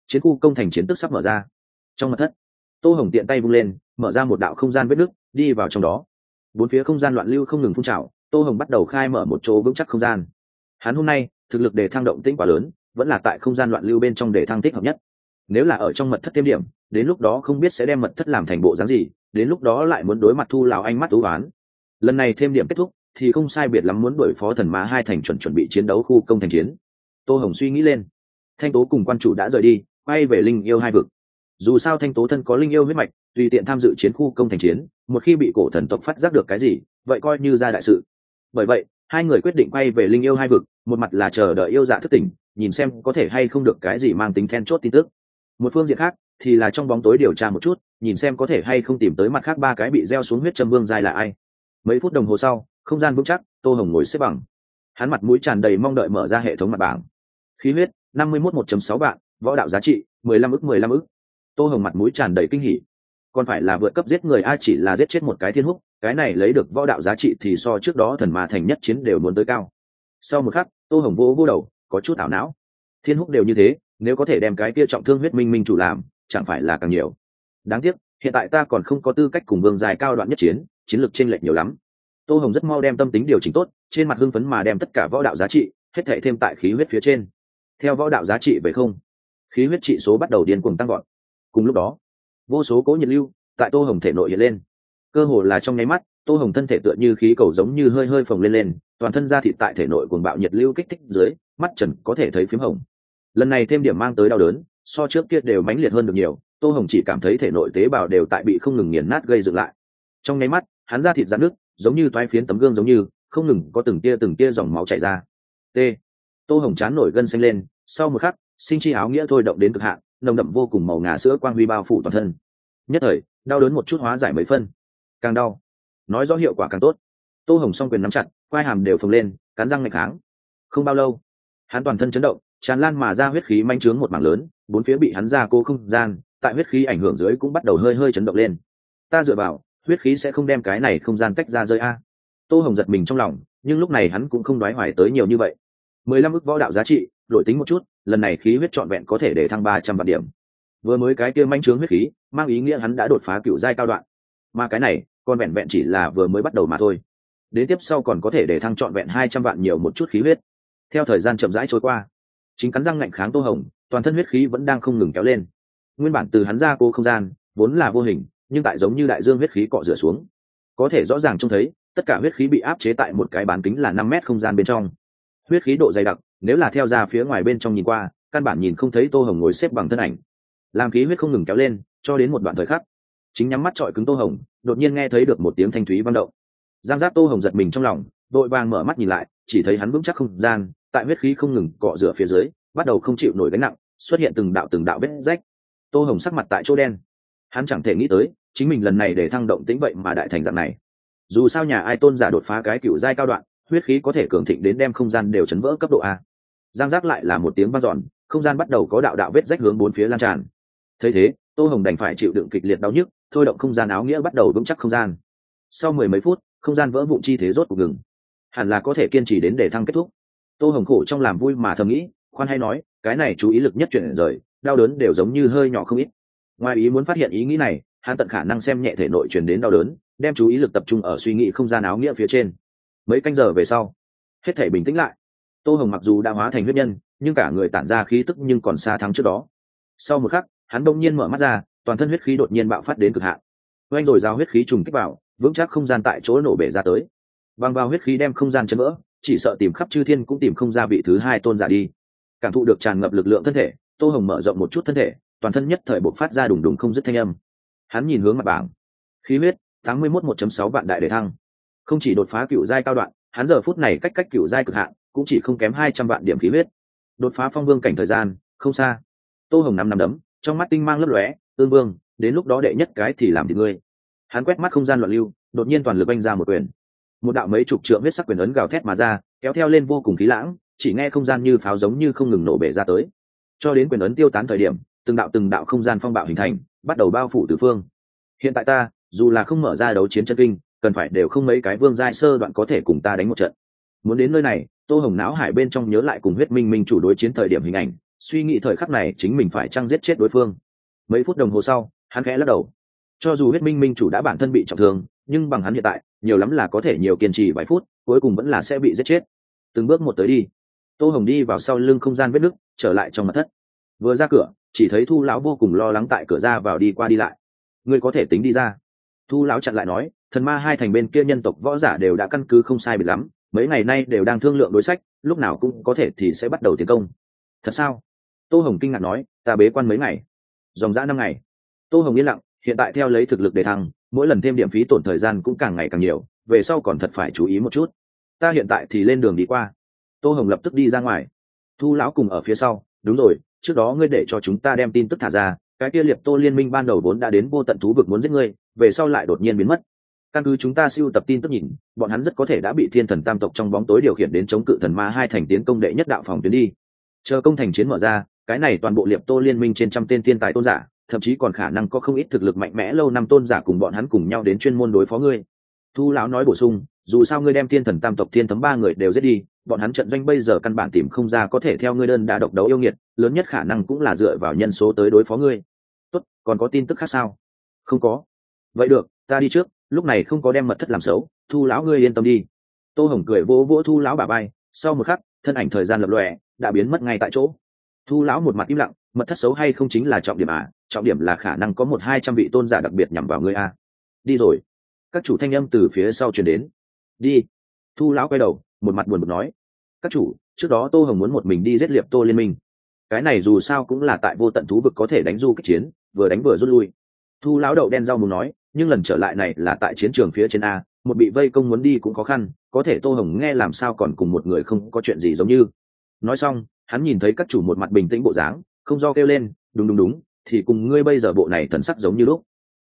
Chiến khu công thành chiến tức sắp mở ra. Trong mặt thất, tô hồng tiện tay vung lên, mở ra một đạo không gian vết nước đi vào trong đó. Bốn phía không gian loạn lưu không ngừng phun trào, tô hồng bắt đầu khai mở một chỗ vững chắc không gian. Hắn hôm nay, thực lực để thăng động tĩnh quá lớn, vẫn là tại không gian loạn lưu bên trong để thăng thích hợp nhất. Nếu là ở trong mật thất thêm điểm, đến lúc đó không biết sẽ đem mật thất làm thành bộ dáng gì, đến lúc đó lại muốn đối mặt thu lào anh mắt tú oán. Lần này thêm điểm kết thúc, thì không sai biệt lắm muốn đuổi phó thần má hai thành chuẩn chuẩn bị chiến đấu khu công thành chiến tô hồng suy nghĩ lên. Thanh tố cùng quan chủ đã rời đi, quay về linh yêu hai vực. Dù sao thanh tố thân có linh yêu huyết mạch, tùy tiện tham dự chiến khu công thành chiến, một khi bị cổ thần tộc phát giác được cái gì, vậy coi như ra đại sự. Bởi vậy, hai người quyết định quay về linh yêu hai vực, một mặt là chờ đợi yêu dạ thất tỉnh, nhìn xem có thể hay không được cái gì mang tính then chốt tin tức. Một phương diện khác, thì là trong bóng tối điều tra một chút, nhìn xem có thể hay không tìm tới mặt khác ba cái bị gieo xuống huyết châm vương dài là ai. Mấy phút đồng hồ sau, không gian vững chắc, tô hồng ngồi xếp bằng. Hắn mặt mũi tràn đầy mong đợi mở ra hệ thống mặt bảng khí huyết, năm mươi mốt một sáu vạn, võ đạo giá trị, mười lăm ức, mười lăm ức. Tô hồng mặt mũi tràn đầy kinh hỉ. Còn phải là vượt cấp giết người, a chỉ là giết chết một cái thiên húc, cái này lấy được võ đạo giá trị thì so trước đó thần ma thành nhất chiến đều muốn tới cao. Sau một khắc, tô hồng vô vô đầu, có chút ảo não. Thiên húc đều như thế, nếu có thể đem cái kia trọng thương huyết minh minh chủ làm, chẳng phải là càng nhiều. Đáng tiếc, hiện tại ta còn không có tư cách cùng vương dài cao đoạn nhất chiến chiến lược chênh lệch nhiều lắm. Tô hồng rất mau đem tâm tính điều chỉnh tốt, trên mặt hưng phấn mà đem tất cả võ đạo giá trị, hết thảy thêm tại khí huyết phía trên theo võ đạo giá trị về không, khí huyết trị số bắt đầu điên cuồng tăng gọn cùng lúc đó, vô số cố nhiệt lưu tại tô hồng thể nội hiện lên. Cơ hồ là trong nháy mắt, tô hồng thân thể tựa như khí cầu giống như hơi hơi phồng lên lên, toàn thân ra thịt tại thể nội cuồng bạo nhiệt lưu kích thích dưới, mắt trần có thể thấy p h í m hồng. Lần này thêm điểm mang tới đau đớn, so trước kia đều mãnh liệt hơn được nhiều, tô hồng chỉ cảm thấy thể nội tế bào đều tại bị không ngừng nghiền nát gây dựng lại. Trong nháy mắt, hắn ra thịt ra nước giống như toái phiến tấm gương giống như, không ngừng có từng tia từng tia dòng máu chảy ra. T tô hồng chán nổi gân xanh lên, sau một khắc, sinh chi áo nghĩa thôi động đến cực hạn, nồng đậm vô cùng màu ngà sữa quang huy bao phủ toàn thân. Nhất thời, đau đớn một chút hóa giải mấy phân. Càng đau, nói rõ hiệu quả càng tốt. Tô hồng s o n g quyền nắm chặt, quai hàm đều phồng lên, cắn răng ngày kháng không bao lâu, hắn toàn thân chấn động, tràn lan mà ra huyết khí manh trướng một mảng lớn, bốn phía bị hắn ra cô không gian, tại huyết khí ảnh hưởng dưới cũng bắt đầu hơi hơi chấn động lên. Ta dựa vào, huyết khí sẽ không đem cái này không gian tách ra rơi a. Tô hồng giật mình trong lòng, nhưng lúc này hắn cũng không đoái hoài tới nhiều như vậy mười lăm ức võ đạo giá trị, đổi tính một chút, lần này khí huyết trọn vẹn có thể để thăng ba trăm vạn điểm. Vừa mới cái kia manh trướng huyết khí, mang ý nghĩa hắn đã đột phá cựu giai cao đoạn. Mà cái này, còn vẹn vẹn chỉ là vừa mới bắt đầu mà thôi. Đến tiếp sau còn có thể để thăng trọn vẹn hai trăm vạn nhiều một chút khí huyết. Theo thời gian chậm rãi trôi qua, chính cắn răng ngạnh kháng tô hồng, toàn thân huyết khí vẫn đang không ngừng kéo lên. Nguyên bản từ hắn ra cô không gian, vốn là vô hình, nhưng tại giống như đại dương huyết khí cọ rửa xuống. Có thể rõ ràng trông thấy, tất cả huyết khí bị áp chế tại một cái bán kính là năm mét không gian bên trong huyết khí độ dày đặc, nếu là theo ra phía ngoài bên trong nhìn qua, căn bản nhìn không thấy tô hồng ngồi xếp bằng thân ảnh. Làm khí huyết không ngừng kéo lên, cho đến một đoạn thời khắc, chính nhắm mắt trọi cứng tô hồng, đột nhiên nghe thấy được một tiếng thanh thúy vang động. Giang giáp tô hồng giật mình trong lòng, đội vàng mở mắt nhìn lại, chỉ thấy hắn vững chắc không gian, tại huyết khí không ngừng cọ rửa phía dưới, bắt đầu không chịu nổi gánh nặng, xuất hiện từng đạo từng đạo vết rách. Tô hồng sắc mặt tại chỗ đen. Hắn chẳng thể nghĩ tới, chính mình lần này để thăng động tĩnh vậy mà đại thành dạng này. Dù sao nhà ai tôn giả đột phá cái cựu giai cao đoạn huyết khí có thể cường thịnh đến đem không gian đều chấn vỡ cấp độ a. Giang giác lại là một tiếng vang dọn, không gian bắt đầu có đạo đạo vết rách hướng bốn phía lan tràn. Thấy thế, tô hồng đành phải chịu đựng kịch liệt đau nhức, thôi động không gian áo nghĩa bắt đầu vững chắc không gian. Sau mười mấy phút, không gian vỡ vụ chi thế rốt cuộc ngừng. Hẳn là có thể kiên trì đến để thăng kết thúc. Tô hồng khổ trong làm vui mà thầm nghĩ, khoan hay nói, cái này chú ý lực nhất chuyển rời, đau đớn đều giống như hơi nhỏ không ít. Ngoài ý muốn phát hiện ý nghĩ này, hắn tận khả năng xem nhẹ thể nội chuyển đến đau đớn, đem chú ý lực tập trung ở suy nghĩ không gian áo nghĩa phía trên mấy canh giờ về sau, hết thể bình tĩnh lại. Tô hồng mặc dù đã hóa thành huyết nhân, nhưng cả người tản ra khí tức nhưng còn xa thắng trước đó. Sau một khắc, hắn đông nhiên mở mắt ra, toàn thân huyết khí đột nhiên bạo phát đến cực hạn. Oanh rồi giao huyết khí trùng kích vào, vững chắc không gian tại chỗ nổ bể ra tới. Bằng vào huyết khí đem không gian chấn vỡ, chỉ sợ tìm khắp chư thiên cũng tìm không ra vị thứ hai tôn giả đi. Cảm thụ được tràn ngập lực lượng thân thể, tô hồng mở rộng một chút thân thể, toàn thân nhất thời bộc phát ra đùng đùng không dứt thanh âm. Hắn nhìn hướng mặt bảng. Khí huyết tám mươi mốt một sáu vạn đại để thăng không chỉ đột phá cựu giai cao đoạn, hắn giờ phút này cách cách cựu giai cực hạn, cũng chỉ không kém hai trăm vạn điểm khí huyết. Đột phá phong vương cảnh thời gian, không xa. Tô hồng nắm nắm đấm, trong mắt tinh mang lấp lóe, tương vương, đến lúc đó đệ nhất cái thì làm thì ngươi. Hắn quét mắt không gian loạn lưu, đột nhiên toàn lực oanh ra một quyền. Một đạo mấy chục trượng huyết sắc quyền ấn gào thét mà ra, kéo theo lên vô cùng khí lãng, chỉ nghe không gian như pháo giống như không ngừng nổ bể ra tới. Cho đến quyền ấn tiêu tán thời điểm, từng đạo từng đạo không gian phong bạo hình thành, bắt đầu bao phủ từ phương. Hiện tại ta, dù là không mở ra đấu chiến chân kinh cần phải đều không mấy cái vương giai sơ đoạn có thể cùng ta đánh một trận. Muốn đến nơi này, tô hồng não hải bên trong nhớ lại cùng huyết minh minh chủ đối chiến thời điểm hình ảnh, suy nghĩ thời khắc này chính mình phải chăng giết chết đối phương. Mấy phút đồng hồ sau, hắn khẽ lắc đầu. Cho dù huyết minh minh chủ đã bản thân bị trọng thương, nhưng bằng hắn hiện tại, nhiều lắm là có thể nhiều kiên trì vài phút, cuối cùng vẫn là sẽ bị giết chết. Từng bước một tới đi, tô hồng đi vào sau lưng không gian vết nứt, trở lại trong mặt thất. Vừa ra cửa, chỉ thấy thu lão vô cùng lo lắng tại cửa ra vào đi qua đi lại. Ngươi có thể tính đi ra. Thu lão chặn lại nói thần ma hai thành bên kia nhân tộc võ giả đều đã căn cứ không sai biệt lắm, mấy ngày nay đều đang thương lượng đối sách, lúc nào cũng có thể thì sẽ bắt đầu tiến công. Thật sao? Tô hồng kinh ngạc nói, ta bế quan mấy ngày? Dòng dã năm ngày. Tô hồng yên lặng, hiện tại theo lấy thực lực để thăng, mỗi lần thêm điểm phí tổn thời gian cũng càng ngày càng nhiều, về sau còn thật phải chú ý một chút. Ta hiện tại thì lên đường đi qua. Tô hồng lập tức đi ra ngoài. Thu lão cùng ở phía sau, đúng rồi, trước đó ngươi để cho chúng ta đem tin tức thả ra, cái kia liệp tô liên minh ban đầu vốn đã đến vô tận thú vực muốn giết ngươi, về sau lại đột nhiên biến mất căn cứ chúng ta siêu tập tin tức nhìn, bọn hắn rất có thể đã bị thiên thần tam tộc trong bóng tối điều khiển đến chống cự thần ma hai thành tiến công đệ nhất đạo phòng tuyến đi. Chờ công thành chiến mở ra, cái này toàn bộ liệp tô liên minh trên trăm tên thiên tài tôn giả, thậm chí còn khả năng có không ít thực lực mạnh mẽ lâu năm tôn giả cùng bọn hắn cùng nhau đến chuyên môn đối phó ngươi. Thu lão nói bổ sung, dù sao ngươi đem thiên thần tam tộc thiên thấm ba người đều giết đi, bọn hắn trận doanh bây giờ căn bản tìm không ra có thể theo ngươi đơn đã độc đấu yêu nghiệt, lớn nhất khả năng cũng là dựa vào nhân số tới đối phó ngươi. Tốt, còn có tin tức khác sao? Không có. Vậy được, ta đi trước lúc này không có đem mật thất làm xấu, thu lão ngươi yên tâm đi. Tô hồng cười vỗ vỗ thu lão bà bay sau một khắc, thân ảnh thời gian lập lòe, đã biến mất ngay tại chỗ. Thu lão một mặt im lặng, mật thất xấu hay không chính là trọng điểm à? Trọng điểm là khả năng có một hai trăm vị tôn giả đặc biệt nhằm vào ngươi à. đi rồi. Các chủ thanh âm từ phía sau chuyển đến. Đi. Thu lão quay đầu, một mặt buồn bực nói. Các chủ, trước đó tô hồng muốn một mình đi giết liệp tô liên minh. Cái này dù sao cũng là tại vô tận thú vực có thể đánh du kích chiến, vừa đánh vừa rút lui. Thu lão đậu đen rau muốn nói nhưng lần trở lại này là tại chiến trường phía trên a, một bị vây công muốn đi cũng khó khăn, có thể tô hồng nghe làm sao còn cùng một người không có chuyện gì giống như. Nói xong, hắn nhìn thấy các chủ một mặt bình tĩnh bộ dáng, không do kêu lên, đúng đúng đúng, thì cùng ngươi bây giờ bộ này thần sắc giống như lúc.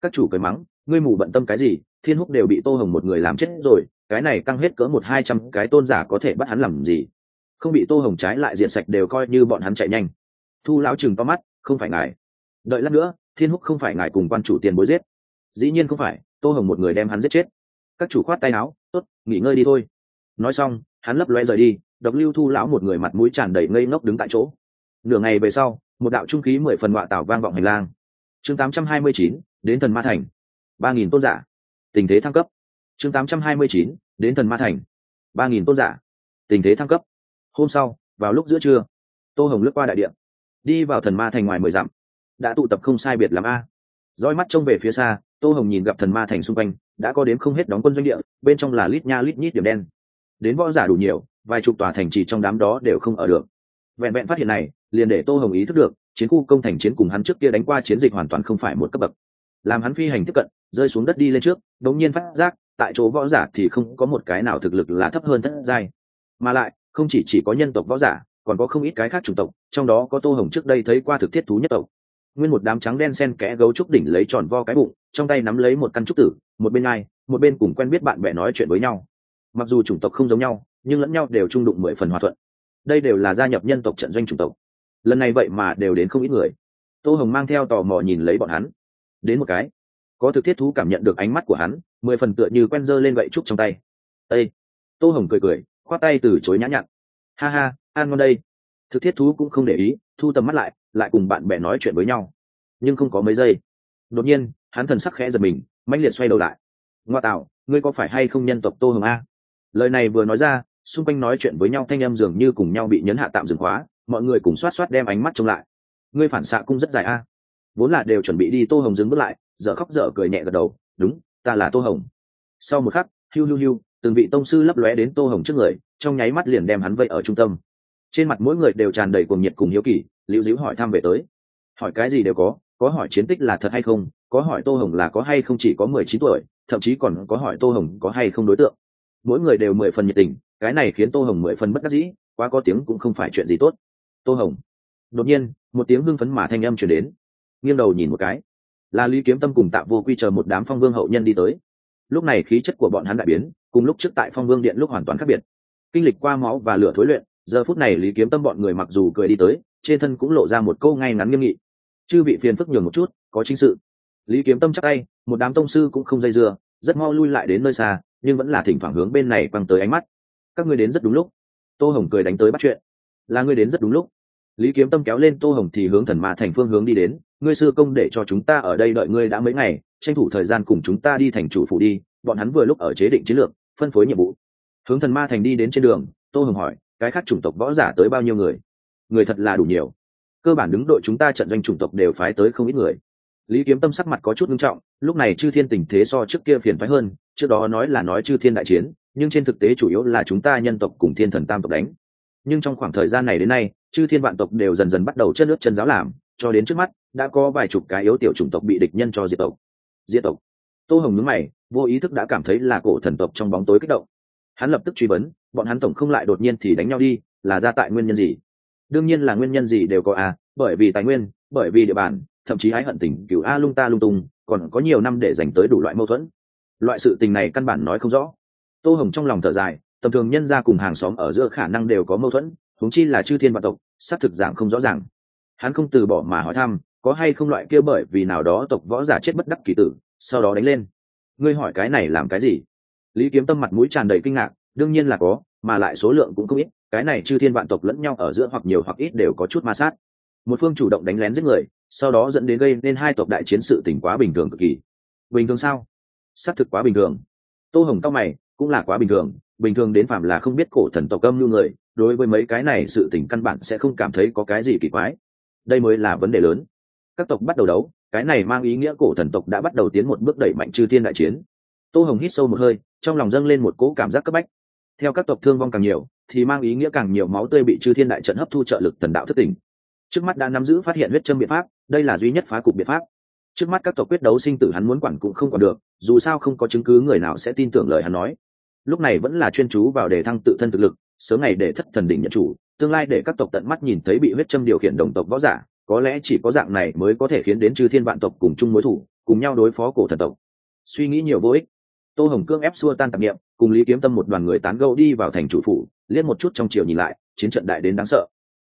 Các chủ cười mắng, ngươi mù bận tâm cái gì, thiên húc đều bị tô hồng một người làm chết rồi, cái này căng hết cỡ một hai trăm cái tôn giả có thể bắt hắn làm gì? Không bị tô hồng trái lại diện sạch đều coi như bọn hắn chạy nhanh. Thu lão chừng to mắt, không phải ngài. Đợi lát nữa, thiên húc không phải ngài cùng quan chủ tiền bối giết dĩ nhiên không phải, tô hồng một người đem hắn giết chết. Các chủ khoát tay áo, tốt, nghỉ ngơi đi thôi. Nói xong, hắn lấp loe rời đi, độc lưu thu lão một người mặt mũi tràn đầy ngây ngốc đứng tại chỗ. Nửa ngày về sau, một đạo trung khí mười phần họa tảo vang vọng hành lang. Chương tám trăm hai mươi chín, đến thần ma thành. ba nghìn tôn giả. Tình thế thăng cấp. Chương tám trăm hai mươi chín, đến thần ma thành. ba nghìn tôn giả. Tình thế thăng cấp. Hôm sau, vào lúc giữa trưa, tô hồng lướt qua đại điện đi vào thần ma thành ngoài mười dặm. Đã tụ tập không sai biệt lắm a. Roi mắt trông về phía xa tô hồng nhìn gặp thần ma thành xung quanh, đã có đến không hết đóng quân doanh địa, bên trong là lít nha lít nhít điểm đen. Đến võ giả đủ nhiều, vài chục tòa thành trì trong đám đó đều không ở được. Vẹn vẹn phát hiện này, liền để tô hồng ý thức được, chiến khu công thành chiến cùng hắn trước kia đánh qua chiến dịch hoàn toàn không phải một cấp bậc. Làm hắn phi hành tiếp cận, rơi xuống đất đi lên trước, đống nhiên phát giác, tại chỗ võ giả thì không có một cái nào thực lực là thấp hơn thất giai. Mà lại, không chỉ chỉ có nhân tộc võ giả, còn có không ít cái khác chủng tộc, trong đó có tô hồng trước đây thấy qua thực thiết thú nhất tộc. Nguyên một đám trắng đen sen kẽ gấu trúc đỉnh lấy tròn vo cái bụng trong tay nắm lấy một căn trúc tử, một bên ai, một bên cùng quen biết bạn bè nói chuyện với nhau. Mặc dù chủng tộc không giống nhau, nhưng lẫn nhau đều trung đụng mười phần hòa thuận. Đây đều là gia nhập nhân tộc trận doanh chủng tộc. Lần này vậy mà đều đến không ít người. Tô hồng mang theo tò mò nhìn lấy bọn hắn. Đến một cái. Có thực thiết thú cảm nhận được ánh mắt của hắn, mười phần tựa như quen dơ lên gậy trúc trong tay. Ây tô hồng cười cười, khoát tay từ chối nhã nhặn. Ha ha an ngon đây. Thực thiết thú cũng không để ý, thu tầm mắt lại lại cùng bạn bè nói chuyện với nhau. Nhưng không có mấy giây. Đột nhiên hắn thần sắc khẽ giật mình, mãnh liệt xoay đầu lại. Ngoa tạo, ngươi có phải hay không nhân tộc tô hồng a? Lời này vừa nói ra, xung quanh nói chuyện với nhau thanh em dường như cùng nhau bị nhấn hạ tạm dừng khóa, mọi người cùng xoát xoát đem ánh mắt trông lại. Ngươi phản xạ cũng rất dài a. Vốn là đều chuẩn bị đi tô hồng dừng bước lại, dở khóc dở cười nhẹ gật đầu, đúng, ta là tô hồng. Sau một khắc, hiu hiu hiu, từng vị tông sư lấp lóe đến tô hồng trước người, trong nháy mắt liền đem hắn vây ở trung tâm. Trên mặt mỗi người đều tràn đầy cuồng nhiệt cùng hiếu kỳ, liễu díu hỏi thăm về tới. Hỏi cái gì đều có có hỏi chiến tích là thật hay không, có hỏi tô hồng là có hay không chỉ có mười chín tuổi, thậm chí còn có hỏi tô hồng có hay không đối tượng. Mỗi người đều mười phần nhiệt tình, cái này khiến tô hồng mười phần bất đắc dĩ, quá có tiếng cũng không phải chuyện gì tốt. Tô hồng. Đột nhiên, một tiếng hưng phấn mà thanh âm chuyển đến. Nghiêng đầu nhìn một cái. Là lý kiếm tâm cùng tạ vô quy chờ một đám phong vương hậu nhân đi tới. Lúc này khí chất của bọn hắn đại biến, cùng lúc trước tại phong vương điện lúc hoàn toàn khác biệt. Kinh lịch qua máu và lửa thối luyện, giờ phút này lý kiếm tâm bọn người mặc dù cười đi tới, trên thân cũng lộ ra một câu ngay ngắn nghiêm nghị chư bị phiền phức nhường một chút, có chính sự. Lý kiếm tâm chắc tay, một đám tông sư cũng không dây dưa, rất mau lui lại đến nơi xa, nhưng vẫn là thỉnh thoảng hướng bên này quăng tới ánh mắt. Các ngươi đến rất đúng lúc. Tô hồng cười đánh tới bắt chuyện. Là ngươi đến rất đúng lúc. Lý kiếm tâm kéo lên tô hồng thì hướng thần ma thành phương hướng đi đến. Ngươi sư công để cho chúng ta ở đây đợi ngươi đã mấy ngày, tranh thủ thời gian cùng chúng ta đi thành chủ phủ đi. Bọn hắn vừa lúc ở chế định chiến lược, phân phối nhiệm vụ. Hướng thần ma thành đi đến trên đường, tô hồng hỏi, cái khác chủng tộc võ giả tới bao nhiêu người? Người thật là đủ nhiều cơ bản đứng đội chúng ta trận doanh chủng tộc đều phái tới không ít người. Lý kiếm tâm sắc mặt có chút nghiêm trọng, lúc này chư thiên tình thế so trước kia phiền phái hơn, trước đó nói là nói chư thiên đại chiến, nhưng trên thực tế chủ yếu là chúng ta nhân tộc cùng thiên thần tam tộc đánh. Nhưng trong khoảng thời gian này đến nay, chư thiên vạn tộc đều dần dần bắt đầu chân nước chân giáo làm, cho đến trước mắt, đã có vài chục cái yếu tiểu chủng tộc bị địch nhân cho diệt tộc. Diệt tộc. Tô hồng nhớ mày, vô ý thức đã cảm thấy là cổ thần tộc trong bóng tối kích động. Hắn lập tức truy vấn, bọn hắn tổng không lại đột nhiên thì đánh nhau đi, là ra tại nguyên nhân gì? Đương nhiên là nguyên nhân gì đều có à bởi vì tài nguyên, bởi vì địa bàn, thậm chí ái hận tình cựu a lung ta lung tung, còn có nhiều năm để dành tới đủ loại mâu thuẫn. Loại sự tình này căn bản nói không rõ. Tô hồng trong lòng thở dài, tầm thường nhân ra cùng hàng xóm ở giữa khả năng đều có mâu thuẫn, huống chi là chư thiên vạn tộc, xác thực dạng không rõ ràng. Hắn không từ bỏ mà hỏi thăm, có hay không loại kia bởi vì nào đó tộc võ giả chết bất đắc kỳ tử, sau đó đánh lên. Ngươi hỏi cái này làm cái gì? Lý kiếm tâm mặt mũi tràn đầy kinh ngạc, đương nhiên là có, mà lại số lượng cũng không ít cái này chư thiên vạn tộc lẫn nhau ở giữa hoặc nhiều hoặc ít đều có chút ma sát. Một phương chủ động đánh lén giết người, sau đó dẫn đến gây nên hai tộc đại chiến sự tỉnh quá bình thường cực kỳ. Bình thường sao? Xác thực quá bình thường. Tô hồng cao mày, cũng là quá bình thường. Bình thường đến phạm là không biết cổ thần tộc âm lưu người, đối với mấy cái này sự tỉnh căn bản sẽ không cảm thấy có cái gì kỳ quái. Đây mới là vấn đề lớn. Các tộc bắt đầu đấu, cái này mang ý nghĩa cổ thần tộc đã bắt đầu tiến một bước đẩy mạnh chư thiên đại chiến. Tô hồng hít sâu một hơi, trong lòng dâng lên một cỗ cảm giác cấp bách. Theo các tộc thương vong càng nhiều thì mang ý nghĩa càng nhiều máu tươi bị chư thiên đại trận hấp thu trợ lực thần đạo thất tỉnh. Trước mắt đã nắm giữ phát hiện huyết châm biện pháp, đây là duy nhất phá cục biện pháp. Trước mắt các tộc quyết đấu sinh tử hắn muốn quản cũng không quản được, dù sao không có chứng cứ người nào sẽ tin tưởng lời hắn nói. Lúc này vẫn là chuyên chú vào đề thăng tự thân thực lực, sớm ngày để thất thần đỉnh nhận chủ, tương lai để các tộc tận mắt nhìn thấy bị huyết châm điều khiển đồng tộc võ giả, có lẽ chỉ có dạng này mới có thể khiến đến chư thiên vạn tộc cùng chung mối thủ, cùng nhau đối phó cổ thần tộc. Suy nghĩ nhiều vô ích tô hồng cương ép xua tan tạp nghiệm cùng lý kiếm tâm một đoàn người tán gẫu đi vào thành chủ phủ, liếc một chút trong chiều nhìn lại, chiến trận đại đến đáng sợ.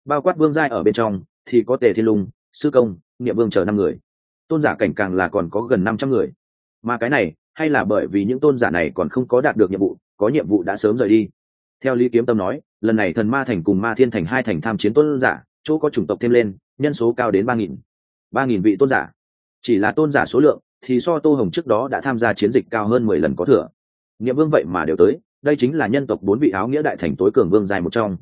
Bao quát vương giai ở bên trong, thì có tề thiên lung, sư công, niệm vương chờ năm người. Tôn giả cảnh càng là còn có gần năm trăm người. Mà cái này, hay là bởi vì những tôn giả này còn không có đạt được nhiệm vụ, có nhiệm vụ đã sớm rời đi. Theo lý kiếm tâm nói, lần này thần ma thành cùng ma thiên thành hai thành tham chiến tôn giả, chỗ có chủng tộc thêm lên, nhân số cao đến ba nghìn. Ba nghìn vị tôn giả. Chỉ là tôn giả số lượng thì so tô hồng trước đó đã tham gia chiến dịch cao hơn mười lần có thừa. Nghĩa vương vậy mà đều tới, đây chính là nhân tộc bốn vị áo nghĩa đại thành tối cường vương dài một trong.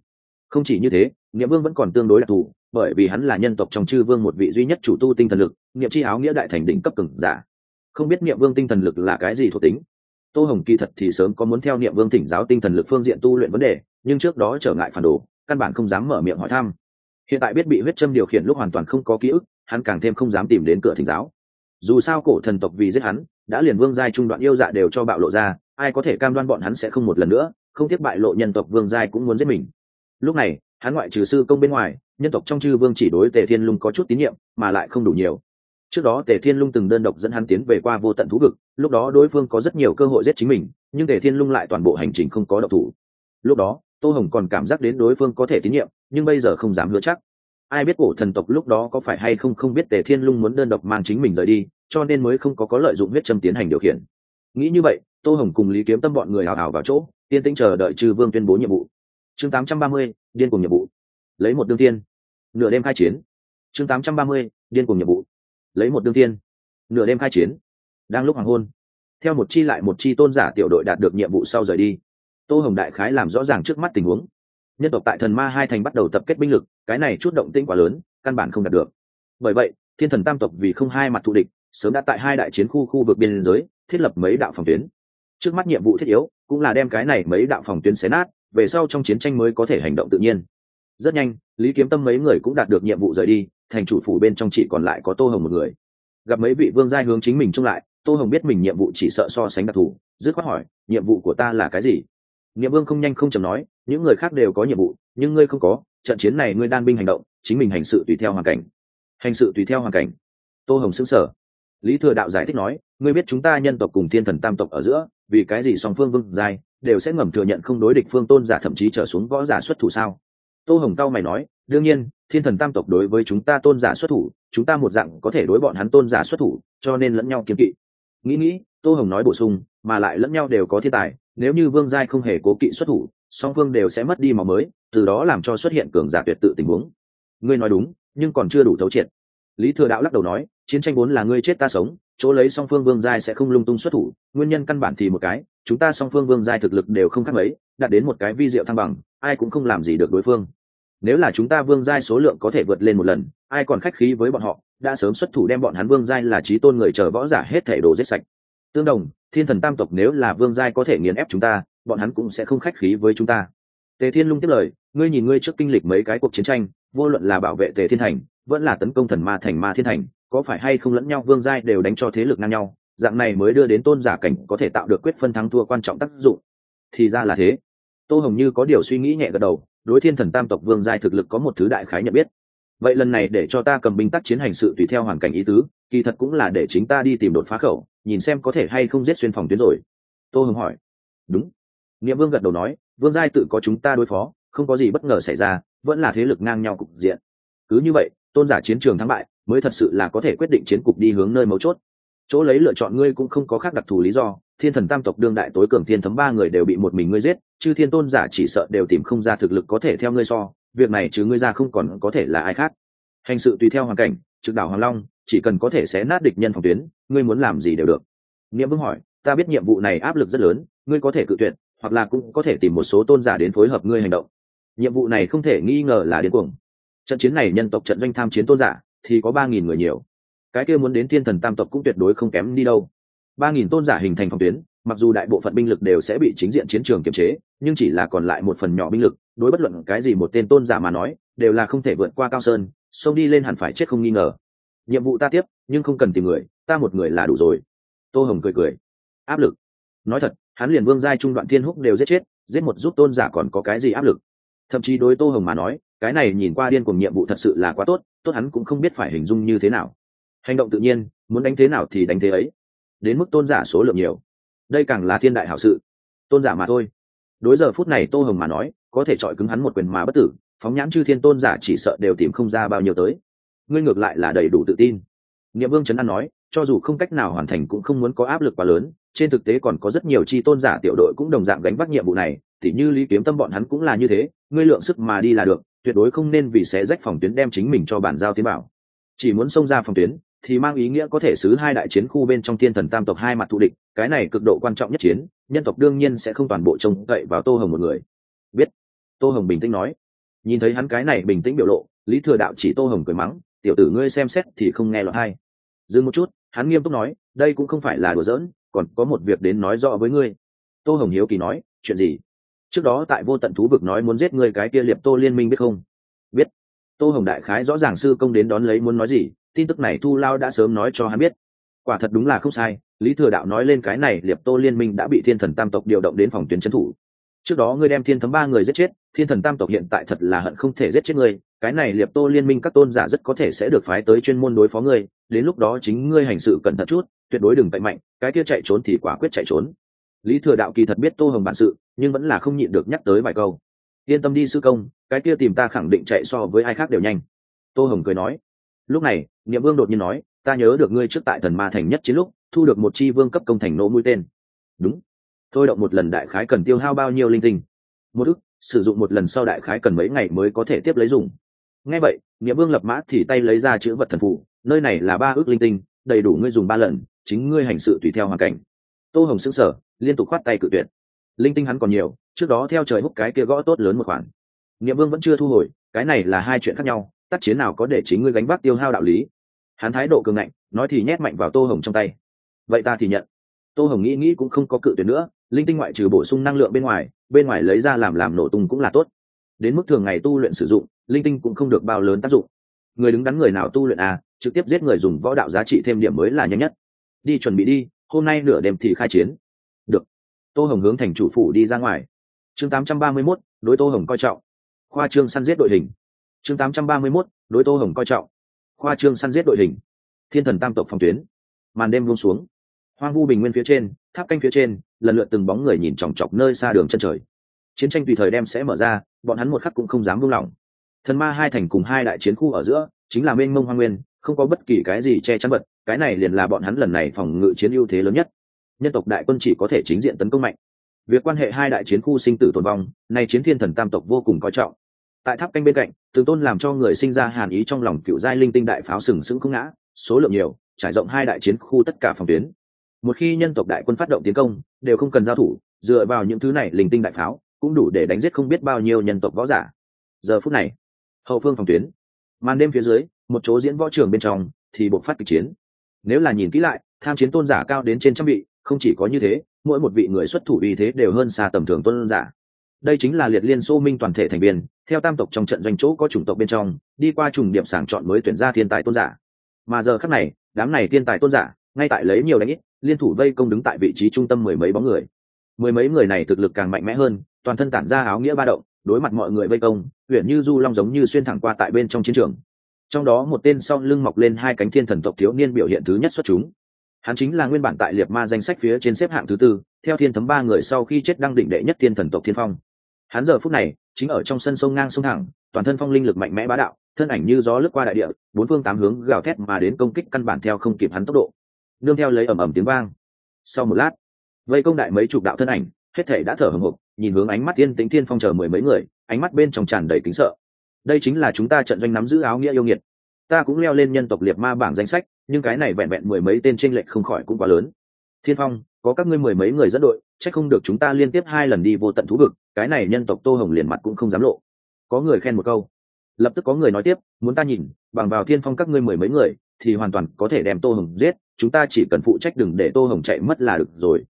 Không chỉ như thế nghĩa vương vẫn còn tương đối đặc thù, bởi vì hắn là nhân tộc trong chư vương một vị duy nhất chủ tu tinh thần lực, niệm chi áo nghĩa đại thành đỉnh cấp cường giả. Không biết niệm vương tinh thần lực là cái gì thuộc tính? Tô hồng kỳ thật thì sớm có muốn theo niệm vương thỉnh giáo tinh thần lực phương diện tu luyện vấn đề, nhưng trước đó trở ngại phản đồ, căn bản không dám mở miệng hỏi thăm. Hiện tại biết bị huyết châm điều khiển lúc hoàn toàn không có ký ức, hắn càng thêm không dám tìm đến cửa thỉnh giáo dù sao cổ thần tộc vì giết hắn, đã liền vương giai trung đoạn yêu dạ đều cho bạo lộ ra, ai có thể cam đoan bọn hắn sẽ không một lần nữa, không tiếc bại lộ nhân tộc vương giai cũng muốn giết mình. Lúc này, hắn ngoại trừ sư công bên ngoài, nhân tộc trong chư vương chỉ đối tề thiên lung có chút tín nhiệm, mà lại không đủ nhiều. Trước đó tề thiên lung từng đơn độc dẫn hắn tiến về qua vô tận thú vực, lúc đó đối phương có rất nhiều cơ hội giết chính mình, nhưng tề thiên lung lại toàn bộ hành trình không có độc thủ. Lúc đó, tô hồng còn cảm giác đến đối phương có thể tín nhiệm, nhưng bây giờ không dám hứa chắc ai biết cổ thần tộc lúc đó có phải hay không không biết tề thiên lung muốn đơn độc mang chính mình rời đi cho nên mới không có có lợi dụng huyết châm tiến hành điều khiển. Nghĩ như vậy tô hồng cùng lý kiếm tâm bọn người hào hào vào chỗ tiên tĩnh chờ đợi trừ vương tuyên bố nhiệm vụ. Chương 830, điên cùng nhiệm vụ. Lấy một đương tiên. Nửa đêm khai chiến. Chương 830, điên cùng nhiệm vụ. Lấy một đương tiên. Nửa đêm khai chiến. Đang lúc hoàng hôn theo một chi lại một chi tôn giả tiểu đội đạt được nhiệm vụ sau rời đi. Tô hồng đại khái làm rõ ràng trước mắt tình huống nhân tộc tại thần ma hai thành bắt đầu tập kết binh lực, cái này chút động tĩnh quá lớn, căn bản không đạt được. Bởi vậy, thiên thần tam tộc vì không hai mặt thù địch, sớm đã tại hai đại chiến khu khu vực biên giới, thiết lập mấy đạo phòng tuyến. Trước mắt nhiệm vụ thiết yếu, cũng là đem cái này mấy đạo phòng tuyến xé nát, về sau trong chiến tranh mới có thể hành động tự nhiên. Rất nhanh, lý kiếm tâm mấy người cũng đạt được nhiệm vụ rời đi, thành chủ phủ bên trong chỉ còn lại có tô hồng một người. Gặp mấy vị vương giai hướng chính mình trông lại, tô hồng biết mình nhiệm vụ chỉ sợ so sánh đặc thù, dứt khoát hỏi, nhiệm vụ của ta là cái gì? Nhiệm vương không nhanh không chầm nói, những người khác đều có nhiệm vụ, nhưng ngươi không có, trận chiến này ngươi đan binh hành động, chính mình hành sự tùy theo hoàn cảnh. Hành sự tùy theo hoàn cảnh? Tô hồng xứng sở lý thừa đạo giải thích nói, ngươi biết chúng ta nhân tộc cùng thiên thần tam tộc ở giữa, vì cái gì song phương vương giai đều sẽ ngầm thừa nhận không đối địch phương tôn giả thậm chí trở xuống võ giả xuất thủ sao? Tô hồng cao mày nói, đương nhiên, thiên thần tam tộc đối với chúng ta tôn giả xuất thủ, chúng ta một dạng có thể đối bọn hắn tôn giả xuất thủ, cho nên lẫn nhau kiếm kỵ. Nghĩ nghĩ, tô hồng nói bổ sung mà lại lẫn nhau đều có thiên tài, nếu như vương giai không hề cố kỵ xuất thủ, song phương đều sẽ mất đi màu mới, từ đó làm cho xuất hiện cường giả tuyệt tự tình huống. Ngươi nói đúng, nhưng còn chưa đủ thấu triệt. Lý thừa đạo lắc đầu nói, chiến tranh vốn là ngươi chết ta sống, chỗ lấy song phương vương giai sẽ không lung tung xuất thủ, nguyên nhân căn bản thì một cái, chúng ta song phương vương giai thực lực đều không khác mấy, đạt đến một cái vi diệu thăng bằng, ai cũng không làm gì được đối phương. Nếu là chúng ta vương giai số lượng có thể vượt lên một lần, ai còn khách khí với bọn họ, đã sớm xuất thủ đem bọn hắn vương giai là trí tôn người chờ võ giả hết thể đồ giết sạch tương đồng, thiên thần tam tộc nếu là vương giai có thể nghiền ép chúng ta, bọn hắn cũng sẽ không khách khí với chúng ta. Tề thiên lung tiếp lời, ngươi nhìn ngươi trước kinh lịch mấy cái cuộc chiến tranh, vô luận là bảo vệ tề thiên thành, vẫn là tấn công thần ma thành ma thiên thành, có phải hay không lẫn nhau vương giai đều đánh cho thế lực ngang nhau, dạng này mới đưa đến tôn giả cảnh có thể tạo được quyết phân thắng thua quan trọng tác dụng. Thì ra là thế. Tô hồng như có điều suy nghĩ nhẹ gật đầu, đối thiên thần tam tộc vương giai thực lực có một thứ đại khái nhận biết. Vậy lần này để cho ta cầm binh tác chiến hành sự tùy theo hoàn cảnh ý tứ, kỳ thật cũng là để chính ta đi tìm đột phá khẩu nhìn xem có thể hay không giết xuyên phòng tuyến rồi. Tô hồng hỏi. Đúng. Nghĩa vương gật đầu nói, vương giai tự có chúng ta đối phó, không có gì bất ngờ xảy ra, vẫn là thế lực ngang nhau cục diện. Cứ như vậy, tôn giả chiến trường thắng bại, mới thật sự là có thể quyết định chiến cục đi hướng nơi mấu chốt. Chỗ lấy lựa chọn ngươi cũng không có khác đặc thù lý do, thiên thần tam tộc đương đại tối cường thiên thấm ba người đều bị một mình ngươi giết chứ thiên tôn giả chỉ sợ đều tìm không ra thực lực có thể theo ngươi so, việc này chứ ngươi ra không còn có thể là ai khác. Hành sự tùy theo hoàn cảnh, trực đảo hoàng long chỉ cần có thể xé nát địch nhân phòng tuyến, ngươi muốn làm gì đều được. Nghĩa vương hỏi, ta biết nhiệm vụ này áp lực rất lớn, ngươi có thể cự tuyệt, hoặc là cũng có thể tìm một số tôn giả đến phối hợp ngươi hành động. Nhiệm vụ này không thể nghi ngờ là điên cuồng. Trận chiến này nhân tộc trận doanh tham chiến tôn giả thì có ba nghìn người nhiều. Cái kia muốn đến thiên thần tam tộc cũng tuyệt đối không kém đi đâu. ba nghìn tôn giả hình thành phòng tuyến, mặc dù đại bộ phận binh lực đều sẽ bị chính diện chiến trường kiềm chế, nhưng chỉ là còn lại một phần nhỏ binh lực, đối bất luận cái gì một tên tôn giả mà nói, đều là không thể vượt qua cao sơn, xông đi lên hẳn phải chết không nghi ngờ nhiệm vụ ta tiếp, nhưng không cần tìm người, ta một người là đủ rồi. Tô hồng cười cười. Áp lực. Nói thật, hắn liền vương giai trung đoạn thiên húc đều giết chết, giết một giúp tôn giả còn có cái gì áp lực? Thậm chí đối tô hồng mà nói, cái này nhìn qua điên cùng nhiệm vụ thật sự là quá tốt tốt hắn cũng không biết phải hình dung như thế nào. Hành động tự nhiên, muốn đánh thế nào thì đánh thế ấy. Đến mức tôn giả số lượng nhiều. Đây càng là thiên đại hảo sự. Tôn giả mà thôi. Đối giờ phút này tô hồng mà nói, có thể chọi cứng hắn một quyền mà bất tử, phóng nhãn chư thiên tôn giả chỉ sợ đều tìm không ra bao nhiêu tới ngươi ngược lại là đầy đủ tự tin. Nghiệm vương trấn an nói, cho dù không cách nào hoàn thành cũng không muốn có áp lực quá lớn, trên thực tế còn có rất nhiều chi tôn giả tiểu đội cũng đồng dạng gánh vác nhiệm vụ này thì như lý kiếm tâm bọn hắn cũng là như thế, ngươi lượng sức mà đi là được, tuyệt đối không nên vì sẽ rách phòng tuyến đem chính mình cho bản giao tiến bảo. Chỉ muốn xông ra phòng tuyến, thì mang ý nghĩa có thể xứ hai đại chiến khu bên trong thiên thần tam tộc hai mặt thù địch, cái này cực độ quan trọng nhất chiến, nhân tộc đương nhiên sẽ không toàn bộ trông cậy vào tô hồng một người. Biết. Tô hồng bình tĩnh nói. Nhìn thấy hắn cái này bình tĩnh biểu lộ, lý thừa đạo chỉ tô hồng cười mắng tiểu tử ngươi xem xét thì không nghe lọt hay. Dừng một chút, hắn nghiêm túc nói, đây cũng không phải là đùa giỡn, còn có một việc đến nói rõ với ngươi. Tô hồng hiếu kỳ nói, chuyện gì? Trước đó tại vô tận thú vực nói muốn giết ngươi cái kia liệp tô liên minh biết không? Biết. Tô hồng đại khái rõ ràng sư công đến đón lấy muốn nói gì, tin tức này thu lao đã sớm nói cho hắn biết. Quả thật đúng là không sai, lý thừa đạo nói lên cái này liệp tô liên minh đã bị thiên thần tam tộc điều động đến phòng tuyến trấn thủ trước đó ngươi đem thiên thấm ba người giết chết, thiên thần tam tộc hiện tại thật là hận không thể giết chết ngươi, cái này liệp tô liên minh các tôn giả rất có thể sẽ được phái tới chuyên môn đối phó ngươi, đến lúc đó chính ngươi hành sự cẩn thận chút, tuyệt đối đừng tệ mạnh, cái kia chạy trốn thì quả quyết chạy trốn. Lý thừa đạo kỳ thật biết tô hồng bản sự, nhưng vẫn là không nhịn được nhắc tới vài câu. Yên tâm đi sư công, cái kia tìm ta khẳng định chạy so với ai khác đều nhanh. Tô hồng cười nói. Lúc này, niệm vương đột nhiên nói, ta nhớ được ngươi trước tại thần ma thành nhất chiến lúc, thu được một chi vương cấp công thành nỗ mũi tên. Đúng thôi động một lần đại khái cần tiêu hao bao nhiêu linh tinh? Một ức, sử dụng một lần sau đại khái cần mấy ngày mới có thể tiếp lấy dùng. Ngay vậy, nghĩa vương lập mã thì tay lấy ra chữ vật thần phụ, nơi này là ba ước linh tinh, đầy đủ ngươi dùng ba lần, chính ngươi hành sự tùy theo hoàn cảnh. Tô hồng xứng sở liên tục khoát tay cự tuyệt. Linh tinh hắn còn nhiều, trước đó theo trời hút cái kia gõ tốt lớn một khoản. Nghĩa vương vẫn chưa thu hồi, cái này là hai chuyện khác nhau, tác chiến nào có để chính ngươi gánh vác tiêu hao đạo lý? Hắn thái độ cường ngạnh, nói thì nhét mạnh vào tô hồng trong tay. Vậy ta thì nhận tô hồng nghĩ nghĩ cũng không có cự tuyệt nữa linh tinh ngoại trừ bổ sung năng lượng bên ngoài bên ngoài lấy ra làm làm nổ tung cũng là tốt. Đến mức thường ngày tu luyện sử dụng linh tinh cũng không được bao lớn tác dụng. Người đứng đắn người nào tu luyện à trực tiếp giết người dùng võ đạo giá trị thêm điểm mới là nhanh nhất. Đi chuẩn bị đi hôm nay nửa đêm thì khai chiến. Được. Tô hồng hướng thành chủ phủ đi ra ngoài. Chương 831, đối tô hồng coi trọng. Khoa trương săn giết đội hình. Chương 831, đối tô hồng coi trọng. Khoa trương săn giết đội hình. Thiên thần tam tộc phòng tuyến. Màn đêm buông xuống hoang vu bình nguyên phía trên, tháp canh phía trên, lần lượt từng bóng người nhìn chòng chọc nơi xa đường chân trời. Chiến tranh tùy thời đem sẽ mở ra, bọn hắn một khắc cũng không dám buông lỏng. Thần ma hai thành cùng hai đại chiến khu ở giữa, chính là mênh mông hoa nguyên, không có bất kỳ cái gì che chắn vật, cái này liền là bọn hắn lần này phòng ngự chiến ưu thế lớn nhất. Nhân tộc đại quân chỉ có thể chính diện tấn công mạnh. Việc quan hệ hai đại chiến khu sinh tử tồn vong, nay chiến thiên thần tam tộc vô cùng coi trọng. Tại tháp canh bên cạnh tường tôn làm cho người sinh ra hàn ý trong lòng cựu giai linh tinh đại pháo sừng sững không ngã, số lượng nhiều, trải rộng hai đại chiến khu tất cả phòng tuyến một khi nhân tộc đại quân phát động tiến công, đều không cần giao thủ, dựa vào những thứ này linh tinh đại pháo, cũng đủ để đánh giết không biết bao nhiêu nhân tộc võ giả. Giờ phút này, hậu phương phòng tuyến. Màn đêm phía dưới, một chỗ diễn võ trường bên trong thì buộc phát kịch chiến. Nếu là nhìn kỹ lại, tham chiến tôn giả cao đến trên trăm vị, không chỉ có như thế, mỗi một vị người xuất thủ vì thế đều hơn xa tầm thường tôn giả. Đây chính là liệt liên xô minh toàn thể thành viên, theo tam tộc trong trận doanh chỗ có chủng tộc bên trong, đi qua trùng điểm sàng chọn mới tuyển ra thiên tài tôn giả. Mà giờ khắc này, đám này thiên tài tôn giả, ngay tại lấy nhiều đánh ít liên thủ vây công đứng tại vị trí trung tâm mười mấy bóng người. Mười mấy người này thực lực càng mạnh mẽ hơn, toàn thân tản ra áo nghĩa ba động, đối mặt mọi người vây công huyện như du long giống như xuyên thẳng qua tại bên trong chiến trường. Trong đó một tên sau lưng mọc lên hai cánh thiên thần tộc thiếu niên biểu hiện thứ nhất xuất chúng. Hắn chính là nguyên bản tại liệt ma danh sách phía trên xếp hạng thứ tư, theo thiên thấm ba người sau khi chết đăng định đệ nhất thiên thần tộc thiên phong. Hắn giờ phút này, chính ở trong sân sông ngang sông thẳng, toàn thân phong linh lực mạnh mẽ bá đạo, thân ảnh như gió lướt qua đại địa, bốn phương tám hướng gào thét mà đến công kích căn bản theo không kịp hắn tốc độ đương theo lấy ầm ầm tiếng vang. Sau một lát, vây công đại mấy chục đạo thân ảnh, hết thể đã thở hồng hộc, nhìn hướng ánh mắt tiên tính thiên phong chờ mười mấy người, ánh mắt bên trong tràn đầy kính sợ. Đây chính là chúng ta trận doanh nắm giữ áo nghĩa yêu nghiệt. Ta cũng leo lên nhân tộc liệt ma bảng danh sách, nhưng cái này vẹn vẹn mười mấy tên tranh lệch không khỏi cũng quá lớn. Thiên phong, có các ngươi mười mấy người dẫn đội, chắc không được chúng ta liên tiếp hai lần đi vô tận thú vực, cái này nhân tộc tô hồng liền mặt cũng không dám lộ. Có người khen một câu. Lập tức có người nói tiếp, muốn ta nhìn, bằng vào thiên phong các ngươi mười mấy người, thì hoàn toàn có thể đem tô hồng giết chúng ta chỉ cần phụ trách đừng để tô hồng chạy mất là được rồi.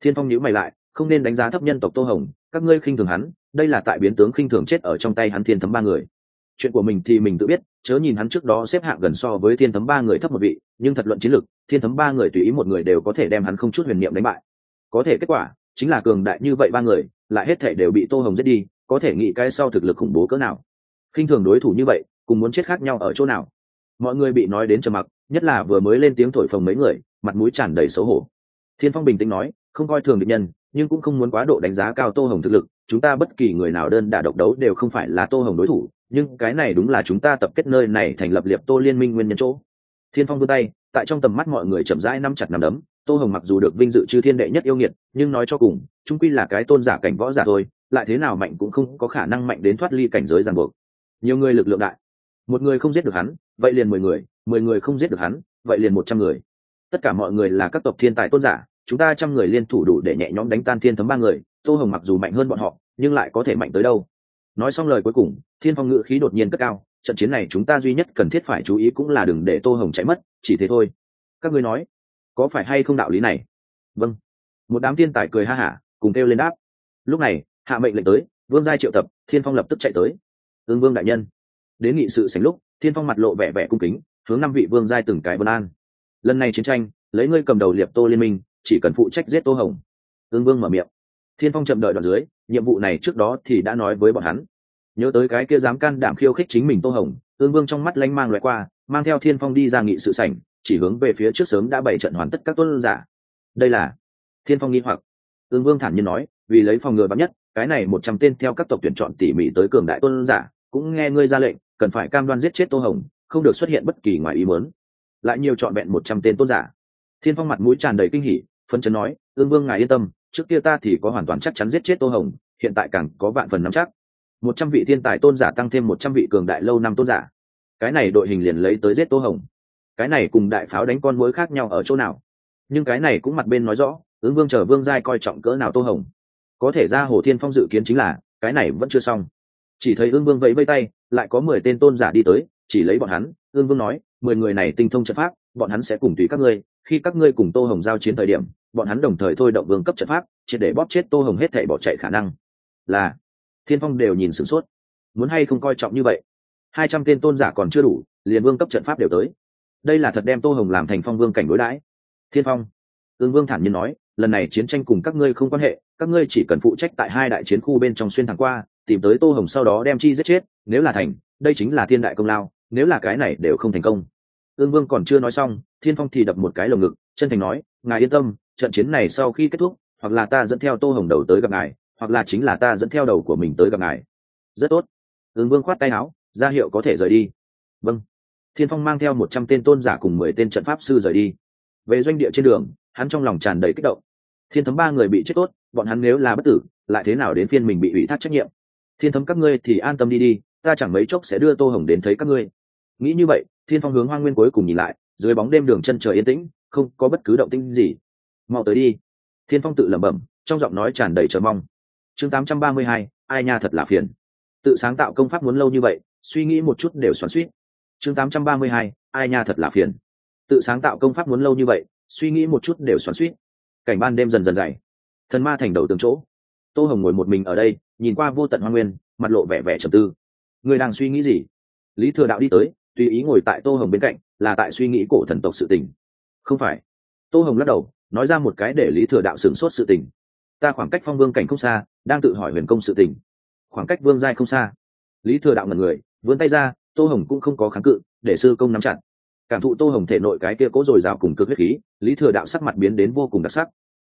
Thiên phong nhữ mày lại, không nên đánh giá thấp nhân tộc tô hồng, các ngươi khinh thường hắn, đây là tại biến tướng khinh thường chết ở trong tay hắn thiên thấm ba người. Chuyện của mình thì mình tự biết, chớ nhìn hắn trước đó xếp hạng gần so với thiên thấm ba người thấp một vị, nhưng thật luận chiến lược, thiên thấm ba người tùy ý một người đều có thể đem hắn không chút huyền niệm đánh bại. Có thể kết quả, chính là cường đại như vậy ba người, lại hết thể đều bị tô hồng giết đi, có thể nghĩ cái sau thực lực khủng bố cỡ nào. Khinh thường đối thủ như vậy, cùng muốn chết khác nhau ở chỗ nào? Mọi người bị nói đến trầm mặc, nhất là vừa mới lên tiếng thổi phồng mấy người, mặt mũi tràn đầy xấu hổ. Thiên phong bình tĩnh nói, không coi thường địch nhân, nhưng cũng không muốn quá độ đánh giá cao tô hồng thực lực, chúng ta bất kỳ người nào đơn đả độc đấu đều không phải là tô hồng đối thủ, nhưng cái này đúng là chúng ta tập kết nơi này thành lập liệp tô liên minh nguyên nhân chỗ. Thiên phong vươn tay, tại trong tầm mắt mọi người chậm rãi nắm chặt nắm đấm, tô hồng mặc dù được vinh dự chư thiên đệ nhất yêu nghiệt, nhưng nói cho cùng trung quy là cái tôn giả cảnh võ giả thôi, lại thế nào mạnh cũng không có khả năng mạnh đến thoát ly cảnh giới ràng buộc. Nhiều người lực lượng đại một người không giết được hắn, vậy liền mười người mười người không giết được hắn, vậy liền một trăm người. Tất cả mọi người là các tộc thiên tài tôn giả, chúng ta trăm người liên thủ đủ để nhẹ nhõm đánh tan thiên thấm ba người, tô hồng mặc dù mạnh hơn bọn họ, nhưng lại có thể mạnh tới đâu. Nói xong lời cuối cùng, thiên phong ngự khí đột nhiên cất cao, trận chiến này chúng ta duy nhất cần thiết phải chú ý cũng là đừng để tô hồng chạy mất, chỉ thế thôi. Các ngươi nói, có phải hay không đạo lý này? Vâng. Một đám thiên tài cười ha hả, cùng kêu lên đáp. Lúc này, hạ mệnh lệnh tới, vương giai triệu tập, thiên phong lập tức chạy tới. Ương vương đại nhân đến nghị sự sánh lúc, thiên phong mặt lộ vẻ vẻ cung kính, hướng năm vị vương giai từng cái vân an. Lần này chiến tranh, lấy ngươi cầm đầu liệp tô liên minh, chỉ cần phụ trách giết tô hồng. Ương vương mở miệng. Thiên phong chậm đợi đoạn dưới, nhiệm vụ này trước đó thì đã nói với bọn hắn. Nhớ tới cái kia dám can đảm khiêu khích chính mình tô hồng ương vương trong mắt lanh mang loại qua, mang theo thiên phong đi ra nghị sự sảnh, chỉ hướng về phía trước sớm đã bày trận hoàn tất các tuân giả. Đây là thiên phong nghi hoặc. Ương vương thản nhiên nói, vì lấy phòng ngừa bắn nhất, cái này một trăm tên theo các tộc tuyển chọn tỉ mỉ tới cường đại tuân giả cũng nghe ngươi ra lệnh, cần phải cam đoan giết chết tô hồng, không được xuất hiện bất kỳ ngoài ý muốn. Lại nhiều chọn vẹn một trăm tên tôn giả. Thiên phong mặt mũi tràn đầy kinh hỉ phân chấn nói, ương vương ngài yên tâm, trước kia ta thì có hoàn toàn chắc chắn giết chết tô hồng, hiện tại càng có vạn phần nắm chắc. Một trăm vị thiên tài tôn giả tăng thêm một trăm vị cường đại lâu năm tôn giả. Cái này đội hình liền lấy tới giết tô hồng. Cái này cùng đại pháo đánh con mối khác nhau ở chỗ nào? Nhưng cái này cũng mặt bên nói rõ ứng vương chờ vương giai coi trọng cỡ nào tô hồng. Có thể ra hồ thiên phong dự kiến chính là, cái này vẫn chưa xong chỉ thấy ương vương vẫy vây tay, lại có mười tên tôn giả đi tới, chỉ lấy bọn hắn. Ương vương nói, mười người này tinh thông trận pháp, bọn hắn sẽ cùng tùy các ngươi. Khi các ngươi cùng tô hồng giao chiến thời điểm, bọn hắn đồng thời thôi động vương cấp trận pháp chỉ để bóp chết tô hồng hết thể bỏ chạy khả năng. Là, thiên phong đều nhìn sửng sốt. Muốn hay không coi trọng như vậy? Hai trăm tên tôn giả còn chưa đủ, liền vương cấp trận pháp đều tới. Đây là thật đem tô hồng làm thành phong vương cảnh đối đãi. Thiên phong, ương vương thản nhiên nói, lần này chiến tranh cùng các ngươi không quan hệ, các ngươi chỉ cần phụ trách tại hai đại chiến khu bên trong xuyên thẳng qua tìm tới tô hồng sau đó đem chi giết chết, nếu là thành, đây chính là thiên đại công lao, nếu là cái này đều không thành công. Ương vương còn chưa nói xong, thiên phong thì đập một cái lồng ngực, chân thành nói, ngài yên tâm, trận chiến này sau khi kết thúc, hoặc là ta dẫn theo tô hồng đầu tới gặp ngài, hoặc là chính là ta dẫn theo đầu của mình tới gặp ngài. Rất tốt. Ương vương khoát tay áo, ra hiệu có thể rời đi. Vâng. Thiên phong mang theo một trăm tên tôn giả cùng mười tên trận pháp sư rời đi. Về doanh địa trên đường, hắn trong lòng tràn đầy kích động. Thiên thấm ba người bị chết tốt, bọn hắn nếu là bất tử, lại thế nào đến phiên mình bị ủy thác trách nhiệm? Thiên thấm các ngươi thì an tâm đi đi ta chẳng mấy chốc sẽ đưa tô hồng đến thấy các ngươi. Nghĩ như vậy thiên phong hướng hoa nguyên cuối cùng nhìn lại dưới bóng đêm đường chân trời yên tĩnh không có bất cứ động tĩnh gì. Mau tới đi. Thiên phong tự lẩm bẩm trong giọng nói tràn đầy chờ mong. Chương 832, ai nha thật là phiền. Tự sáng tạo công pháp muốn lâu như vậy suy nghĩ một chút đều xoắn suýt chương 832, ai nha thật là phiền. Tự sáng tạo công pháp muốn lâu như vậy suy nghĩ một chút đều xoắn suýt cảnh ban đêm dần dần dày. Thần ma thành đầu tường chỗ. Tô hồng ngồi một mình ở đây nhìn qua vô tận hoa nguyên, mặt lộ vẻ vẻ trầm tư. Người đang suy nghĩ gì? Lý thừa đạo đi tới, tùy ý ngồi tại tô hồng bên cạnh, là tại suy nghĩ cổ thần tộc sự tình. Không phải. Tô hồng lắc đầu, nói ra một cái để lý thừa đạo sửng sốt sự tình. Ta khoảng cách phong vương cảnh không xa, đang tự hỏi huyền công sự tình. Khoảng cách vương giai không xa. Lý thừa đạo ngần người, vươn tay ra, tô hồng cũng không có kháng cự, để sư công nắm chặt. Cảm thụ tô hồng thể nội cái kia cố dồi dào cùng cực huyết khí, lý thừa đạo sắc mặt biến đến vô cùng đặc sắc.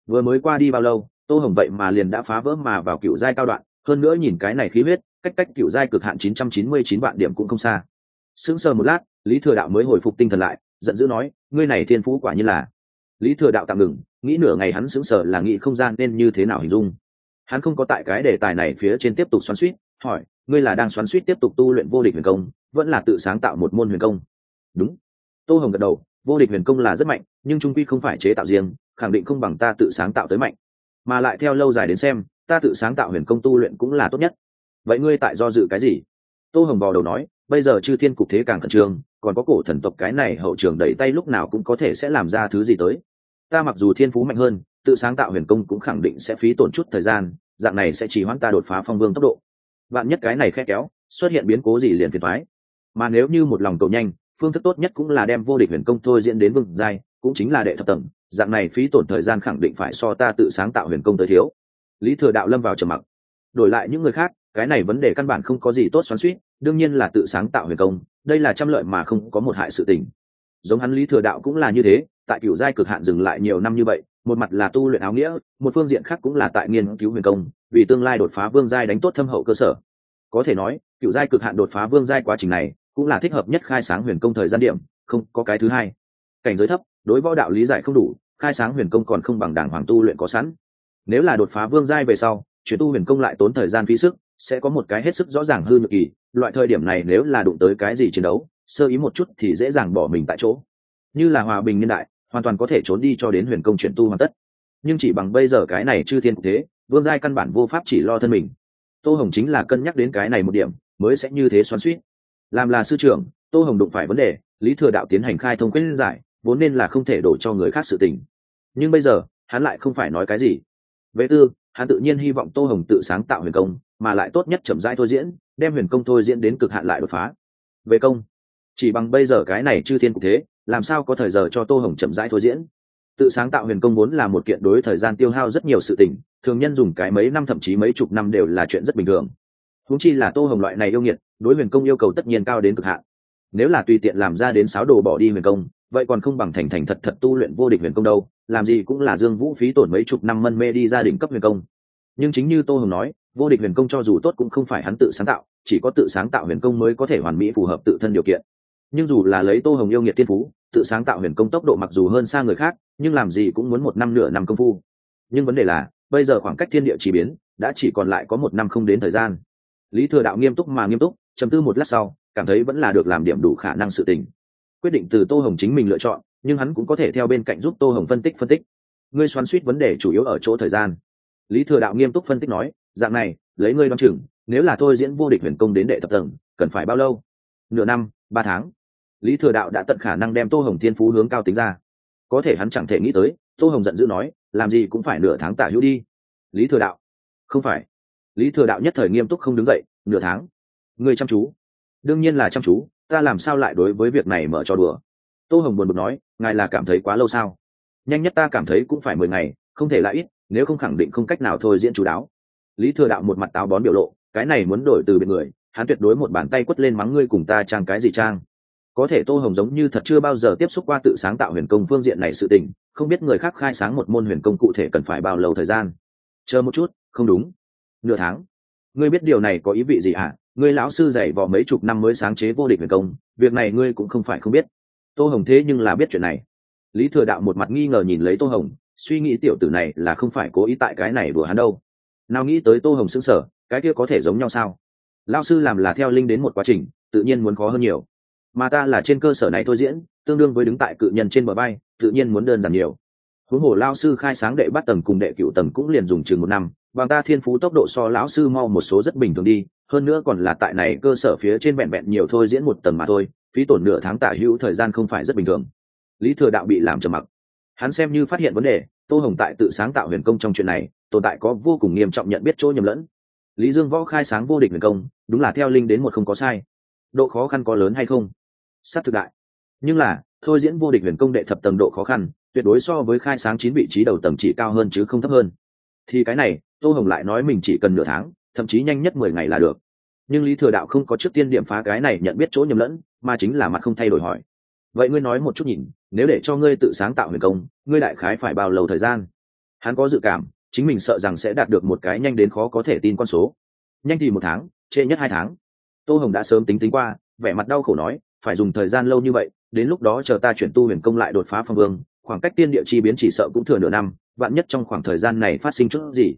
Vừa mới qua đi bao lâu, tô hồng vậy mà liền đã phá vỡ mà vào cựu giai cao đoạn hơn nữa nhìn cái này khí huyết, cách cách cựu giai cực hạn chín trăm chín mươi chín vạn điểm cũng không xa. Sững sờ một lát, lý thừa đạo mới hồi phục tinh thần lại, giận dữ nói, ngươi này thiên phú quả như là. Lý thừa đạo tạm ngừng, nghĩ nửa ngày hắn sững sờ là nghĩ không gian nên như thế nào hình dung. Hắn không có tại cái đề tài này phía trên tiếp tục xoắn suýt, hỏi, ngươi là đang xoắn suýt tiếp tục tu luyện vô địch huyền công, vẫn là tự sáng tạo một môn huyền công? Đúng. Tô hồng gật đầu, vô địch huyền công là rất mạnh, nhưng trung quy không phải chế tạo riêng, khẳng định không bằng ta tự sáng tạo tới mạnh. Mà lại theo lâu dài đến xem ta tự sáng tạo huyền công tu luyện cũng là tốt nhất. Vậy ngươi tại do dự cái gì? Tô hồng bò đầu nói, bây giờ chư thiên cục thế càng khẩn trương, còn có cổ thần tộc cái này hậu trường đẩy tay lúc nào cũng có thể sẽ làm ra thứ gì tới. Ta mặc dù thiên phú mạnh hơn, tự sáng tạo huyền công cũng khẳng định sẽ phí tổn chút thời gian, dạng này sẽ chỉ hoãn ta đột phá phong vương tốc độ. Bạn nhất cái này khe kéo, xuất hiện biến cố gì liền thiệt thoái mà nếu như một lòng cầu nhanh, phương thức tốt nhất cũng là đem vô địch huyền công thôi diễn đến vương giai, cũng chính là đệ thập tầng, dạng này phí tổn thời gian khẳng định phải so ta tự sáng tạo huyền công tới thiếu lý thừa đạo lâm vào trầm mặc. Đổi lại những người khác, cái này vấn đề căn bản không có gì tốt xoắn suýt đương nhiên là tự sáng tạo huyền công, đây là trăm lợi mà không có một hại sự tình. Giống hắn lý thừa đạo cũng là như thế, tại cựu giai cực hạn dừng lại nhiều năm như vậy, một mặt là tu luyện áo nghĩa, một phương diện khác cũng là tại nghiên cứu huyền công, vì tương lai đột phá vương giai đánh tốt thâm hậu cơ sở. Có thể nói cựu giai cực hạn đột phá vương giai quá trình này, cũng là thích hợp nhất khai sáng huyền công thời gian điểm, không có cái thứ hai. Cảnh giới thấp, đối võ đạo lý giải không đủ, khai sáng huyền công còn không bằng đảng hoàng tu luyện có sẵn nếu là đột phá vương giai về sau, chuyển tu huyền công lại tốn thời gian phí sức, sẽ có một cái hết sức rõ ràng hư nhược kỳ. Loại thời điểm này nếu là đụng tới cái gì chiến đấu, sơ ý một chút thì dễ dàng bỏ mình tại chỗ. Như là hòa bình niên đại, hoàn toàn có thể trốn đi cho đến huyền công chuyển tu hoàn tất. Nhưng chỉ bằng bây giờ cái này chư thiên cục thế, vương giai căn bản vô pháp chỉ lo thân mình. Tô hồng chính là cân nhắc đến cái này một điểm, mới sẽ như thế xoắn suýt làm là sư trưởng, tô hồng đụng phải vấn đề, lý thừa đạo tiến hành khai thông quyết giải, vốn nên là không thể đổ cho người khác sự tình. Nhưng bây giờ, hắn lại không phải nói cái gì về tư, hắn tự nhiên hy vọng tô hồng tự sáng tạo huyền công, mà lại tốt nhất chậm rãi thôi diễn, đem huyền công thôi diễn đến cực hạn lại đột phá. Về công, chỉ bằng bây giờ cái này chư thiên cục thế, làm sao có thời giờ cho tô hồng chậm rãi thôi diễn? Tự sáng tạo huyền công vốn là một kiện đối thời gian tiêu hao rất nhiều sự tình, thường nhân dùng cái mấy năm thậm chí mấy chục năm đều là chuyện rất bình thường. Huống chi là tô hồng loại này yêu nghiệt, đối huyền công yêu cầu tất nhiên cao đến cực hạn. Nếu là tùy tiện làm ra đến sáu đồ bỏ đi huyền công, vậy còn không bằng thành thành thật thật tu luyện vô địch huyền công đâu làm gì cũng là dương vũ phí tổn mấy chục năm mân mê đi gia đình cấp huyền công. Nhưng chính như tô hồng nói, vô địch huyền công cho dù tốt cũng không phải hắn tự sáng tạo, chỉ có tự sáng tạo huyền công mới có thể hoàn mỹ phù hợp tự thân điều kiện. Nhưng dù là lấy tô hồng yêu nghiệt thiên phú, tự sáng tạo huyền công tốc độ mặc dù hơn xa người khác, nhưng làm gì cũng muốn một năm nửa năm công phu. Nhưng vấn đề là, bây giờ khoảng cách thiên địa chỉ biến, đã chỉ còn lại có một năm không đến thời gian. Lý thừa đạo nghiêm túc mà nghiêm túc chấm tư một lát sau, cảm thấy vẫn là được làm điểm đủ khả năng sự tình. Quyết định từ tô hồng chính mình lựa chọn nhưng hắn cũng có thể theo bên cạnh giúp tô hồng phân tích phân tích. Ngươi xoắn suýt vấn đề chủ yếu ở chỗ thời gian. Lý thừa đạo nghiêm túc phân tích nói, dạng này, lấy ngươi đ o á n chừng, nếu là thôi diễn vô địch huyền công đến đệ thập tầng, cần phải bao lâu? Nửa năm, ba tháng. Lý thừa đạo đã tận khả năng đem tô hồng thiên phú hướng cao tính ra. Có thể hắn chẳng thể nghĩ tới, tô hồng giận dữ nói, làm gì cũng phải nửa tháng tả hữu đi. Lý thừa đạo, không phải. Lý thừa đạo nhất thời nghiêm túc không đứng dậy, nửa tháng. Ngươi chăm chú. Đương nhiên là chăm chú, ta làm sao lại đối với việc này mở cho đùa? Tô hồng buồn bực nói ngài là cảm thấy quá lâu sao? Nhanh nhất ta cảm thấy cũng phải mười ngày, không thể lại ít, nếu không khẳng định không cách nào thôi diễn chú đáo. Lý thừa đạo một mặt táo bón biểu lộ, cái này muốn đổi từ biệt người, hắn tuyệt đối một bàn tay quất lên mắng ngươi cùng ta trang cái gì trang. Có thể tô hồng giống như thật chưa bao giờ tiếp xúc qua tự sáng tạo huyền công phương diện này sự tình, không biết người khác khai sáng một môn huyền công cụ thể cần phải bao lâu thời gian. Chờ một chút, không đúng. Nửa tháng. Ngươi biết điều này có ý vị gì ạ à? ngươi lão sư dạy vò mấy chục năm mới sáng chế vô địch huyền công, việc này ngươi cũng không phải không biết tô hồng thế nhưng là biết chuyện này. Lý thừa đạo một mặt nghi ngờ nhìn lấy tô hồng, suy nghĩ tiểu tử này là không phải cố ý tại cái này đùa hắn đâu. Nào nghĩ tới tô hồng xứng sở cái kia có thể giống nhau sao? Lao sư làm là theo linh đến một quá trình, tự nhiên muốn khó hơn nhiều. Mà ta là trên cơ sở này thôi diễn, tương đương với đứng tại cự nhân trên bờ bay, tự nhiên muốn đơn giản nhiều. Huống hồ lao sư khai sáng đệ bắt tầng cùng đệ cựu tầng cũng liền dùng chừng một năm, bằng ta thiên phú tốc độ so lão sư mau một số rất bình thường đi, hơn nữa còn là tại này cơ sở phía trên vẹn vẹn nhiều thôi diễn một tầng mà thôi phí tổn nửa tháng tả hữu thời gian không phải rất bình thường. Lý thừa đạo bị làm trầm mặc. Hắn xem như phát hiện vấn đề, tô hồng tại tự sáng tạo huyền công trong chuyện này, tồn tại có vô cùng nghiêm trọng nhận biết chỗ nhầm lẫn. Lý dương võ khai sáng vô địch huyền công, đúng là theo linh đến một không có sai. Độ khó khăn có lớn hay không? S á t thực đại. Nhưng là, thôi diễn vô địch huyền công đệ thập tầng độ khó khăn, tuyệt đối so với khai sáng chín vị trí đầu tầng chỉ cao hơn chứ không thấp hơn. Thì cái này, tô hồng lại nói mình chỉ cần nửa tháng, thậm chí nhanh nhất mười ngày là được. Nhưng lý thừa đạo không có trước tiên điểm phá cái này nhận biết chỗ nhầm lẫn mà chính là mặt không thay đổi hỏi. Vậy ngươi nói một chút nhìn, nếu để cho ngươi tự sáng tạo huyền công, ngươi đại khái phải bao lâu thời gian? Hắn có dự cảm, chính mình sợ rằng sẽ đạt được một cái nhanh đến khó có thể tin con số. Nhanh thì một tháng, trễ nhất hai tháng. Tô hồng đã sớm tính tính qua, vẻ mặt đau khổ nói, phải dùng thời gian lâu như vậy, đến lúc đó chờ ta chuyển tu huyền công lại đột phá phong vương, khoảng cách tiên địa chi biến chỉ sợ cũng thừa nửa năm, vạn nhất trong khoảng thời gian này phát sinh chút gì.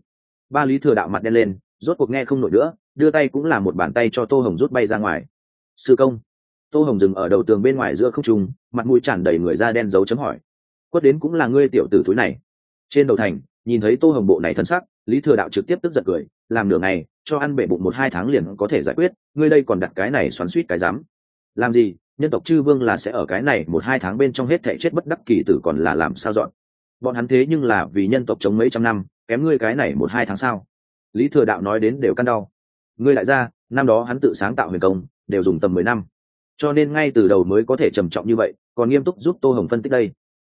Ba lý thừa đạo mặt đen lên, rốt cuộc nghe không nổi nữa, đưa tay cũng là một bàn tay cho tô hồng rút bay ra ngoài. Sư công tô hồng dừng ở đầu tường bên ngoài giữa không trung, mặt mũi tràn đầy người da đen dấu chấm hỏi. Quất đến cũng là ngươi tiểu tử túi này. Trên đầu thành, nhìn thấy tô hồng bộ này thân sắc, lý thừa đạo trực tiếp tức giận cười, làm nửa ngày, cho ăn bể bụng một hai tháng liền có thể giải quyết, ngươi đây còn đặt cái này xoắn suýt cái dám làm gì, nhân tộc chư vương là sẽ ở cái này một hai tháng bên trong hết thể chết bất đắc kỳ tử còn là làm sao dọn? Bọn hắn thế nhưng là vì nhân tộc chống mấy trăm năm, kém ngươi cái này một hai tháng sao? Lý thừa đạo nói đến đều căn đau. Ngươi lại ra năm đó hắn tự sáng tạo huyền công, đều dùng tầm mười năm cho nên ngay từ đầu mới có thể trầm trọng như vậy, còn nghiêm túc giúp tô hồng phân tích đây.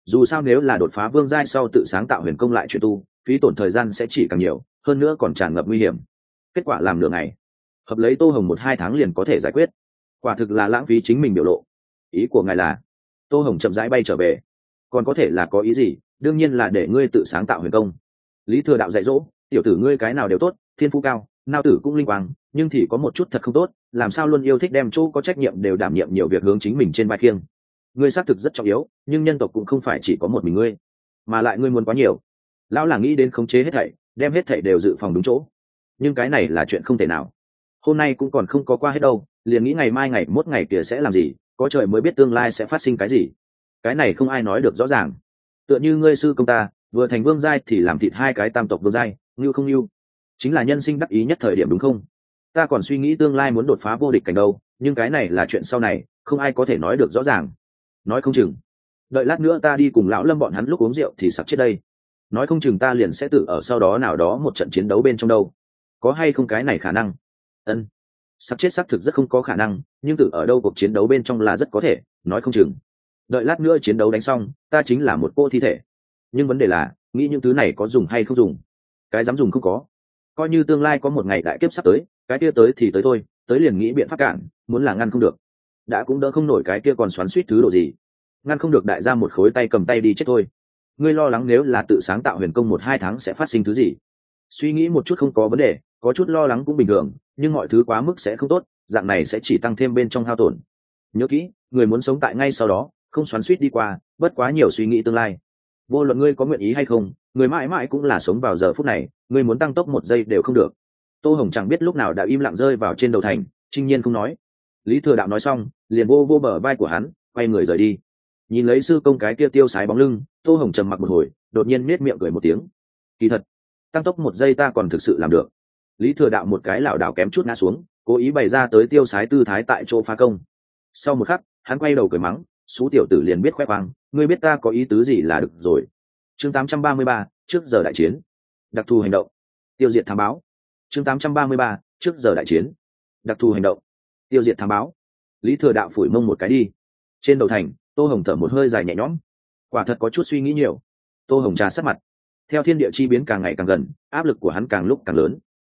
Dù sao nếu là đột phá vương giai sau tự sáng tạo huyền công lại chuyện tu, phí tổn thời gian sẽ chỉ càng nhiều, hơn nữa còn tràn ngập nguy hiểm. Kết quả làm nửa ngày, hợp lấy tô hồng một hai tháng liền có thể giải quyết. Quả thực là lãng phí chính mình biểu lộ. Ý của ngài là, tô hồng chậm rãi bay trở về. Còn có thể là có ý gì? Đương nhiên là để ngươi tự sáng tạo huyền công. Lý thừa đạo dạy dỗ, tiểu tử ngươi cái nào đều tốt, thiên phú cao nao tử cũng linh quang, nhưng thì có một chút thật không tốt, làm sao luôn yêu thích đem chỗ có trách nhiệm đều đảm nhiệm nhiều việc hướng chính mình trên vai khiêng. Ngươi xác thực rất trọng yếu, nhưng nhân tộc cũng không phải chỉ có một mình ngươi, mà lại ngươi muốn quá nhiều. Lão là nghĩ đến khống chế hết thảy, đem hết thảy đều dự phòng đúng chỗ. Nhưng cái này là chuyện không thể nào. Hôm nay cũng còn không có qua hết đâu, liền nghĩ ngày mai ngày mốt ngày kia sẽ làm gì, có trời mới biết tương lai sẽ phát sinh cái gì. Cái này không ai nói được rõ ràng. Tựa như ngươi sư công ta, vừa thành vương giai thì làm thịt hai cái tam tộc vương giai, ngưu không ngưu chính là nhân sinh đắc ý nhất thời điểm đúng không? Ta còn suy nghĩ tương lai muốn đột phá vô địch cảnh đâu, nhưng cái này là chuyện sau này, không ai có thể nói được rõ ràng. Nói không chừng. Đợi lát nữa ta đi cùng lão lâm bọn hắn lúc uống rượu thì sặc chết đây. Nói không chừng ta liền sẽ tự ở sau đó nào đó một trận chiến đấu bên trong đâu. Có hay không cái này khả năng? Ân. Sắp chết xác thực rất không có khả năng, nhưng tự ở đâu cuộc chiến đấu bên trong là rất có thể, nói không chừng. Đợi lát nữa chiến đấu đánh xong, ta chính là một cô thi thể. Nhưng vấn đề là, nghĩ những thứ này có dùng hay không dùng? Cái dám dùng không có coi như tương lai có một ngày đại kiếp sắp tới, cái kia tới thì tới thôi, tới liền nghĩ biện pháp cản, muốn là ngăn không được. Đã cũng đỡ không nổi cái kia còn xoắn suýt thứ độ gì. Ngăn không được đại ra một khối tay cầm tay đi chết thôi. Ngươi lo lắng nếu là tự sáng tạo huyền công một hai tháng sẽ phát sinh thứ gì? Suy nghĩ một chút không có vấn đề, có chút lo lắng cũng bình thường, nhưng mọi thứ quá mức sẽ không tốt, dạng này sẽ chỉ tăng thêm bên trong hao tổn. Nhớ kỹ, người muốn sống tại ngay sau đó, không xoắn suýt đi qua, bất quá nhiều suy nghĩ tương lai. Vô luận ngươi có nguyện ý hay không, người mãi mãi cũng là sống vào giờ phút này ngươi muốn tăng tốc một giây đều không được. Tô hồng chẳng biết lúc nào đã im lặng rơi vào trên đầu thành trinh nhiên không nói. Lý thừa đạo nói xong liền vô vô bờ vai của hắn quay người rời đi. Nhìn lấy sư công cái kia tiêu sái bóng lưng tô hồng trầm mặc một hồi đột nhiên nết miệng cười một tiếng. Kỳ thật tăng tốc một giây ta còn thực sự làm được. Lý thừa đạo một cái lảo đảo kém chút ngã xuống cố ý bày ra tới tiêu sái tư thái tại chỗ phá công. Sau một khắc hắn quay đầu cười mắng xú tiểu tử liền biết khoe khoang ngươi biết ta có ý tứ gì là được rồi. Chương 833, trước giờ đại chiến đặc thù hành động. Tiêu diệt thám báo. Chương 833, trước giờ đại chiến. Đặc thù hành động. Tiêu diệt thám báo. Lý thừa đạo phủi mông một cái đi. Trên đầu thành tô hồng thở một hơi dài nhẹ nhõm. Quả thật có chút suy nghĩ nhiều. Tô hồng trà sát mặt. Theo thiên địa chi biến càng ngày càng gần áp lực của hắn càng lúc càng lớn.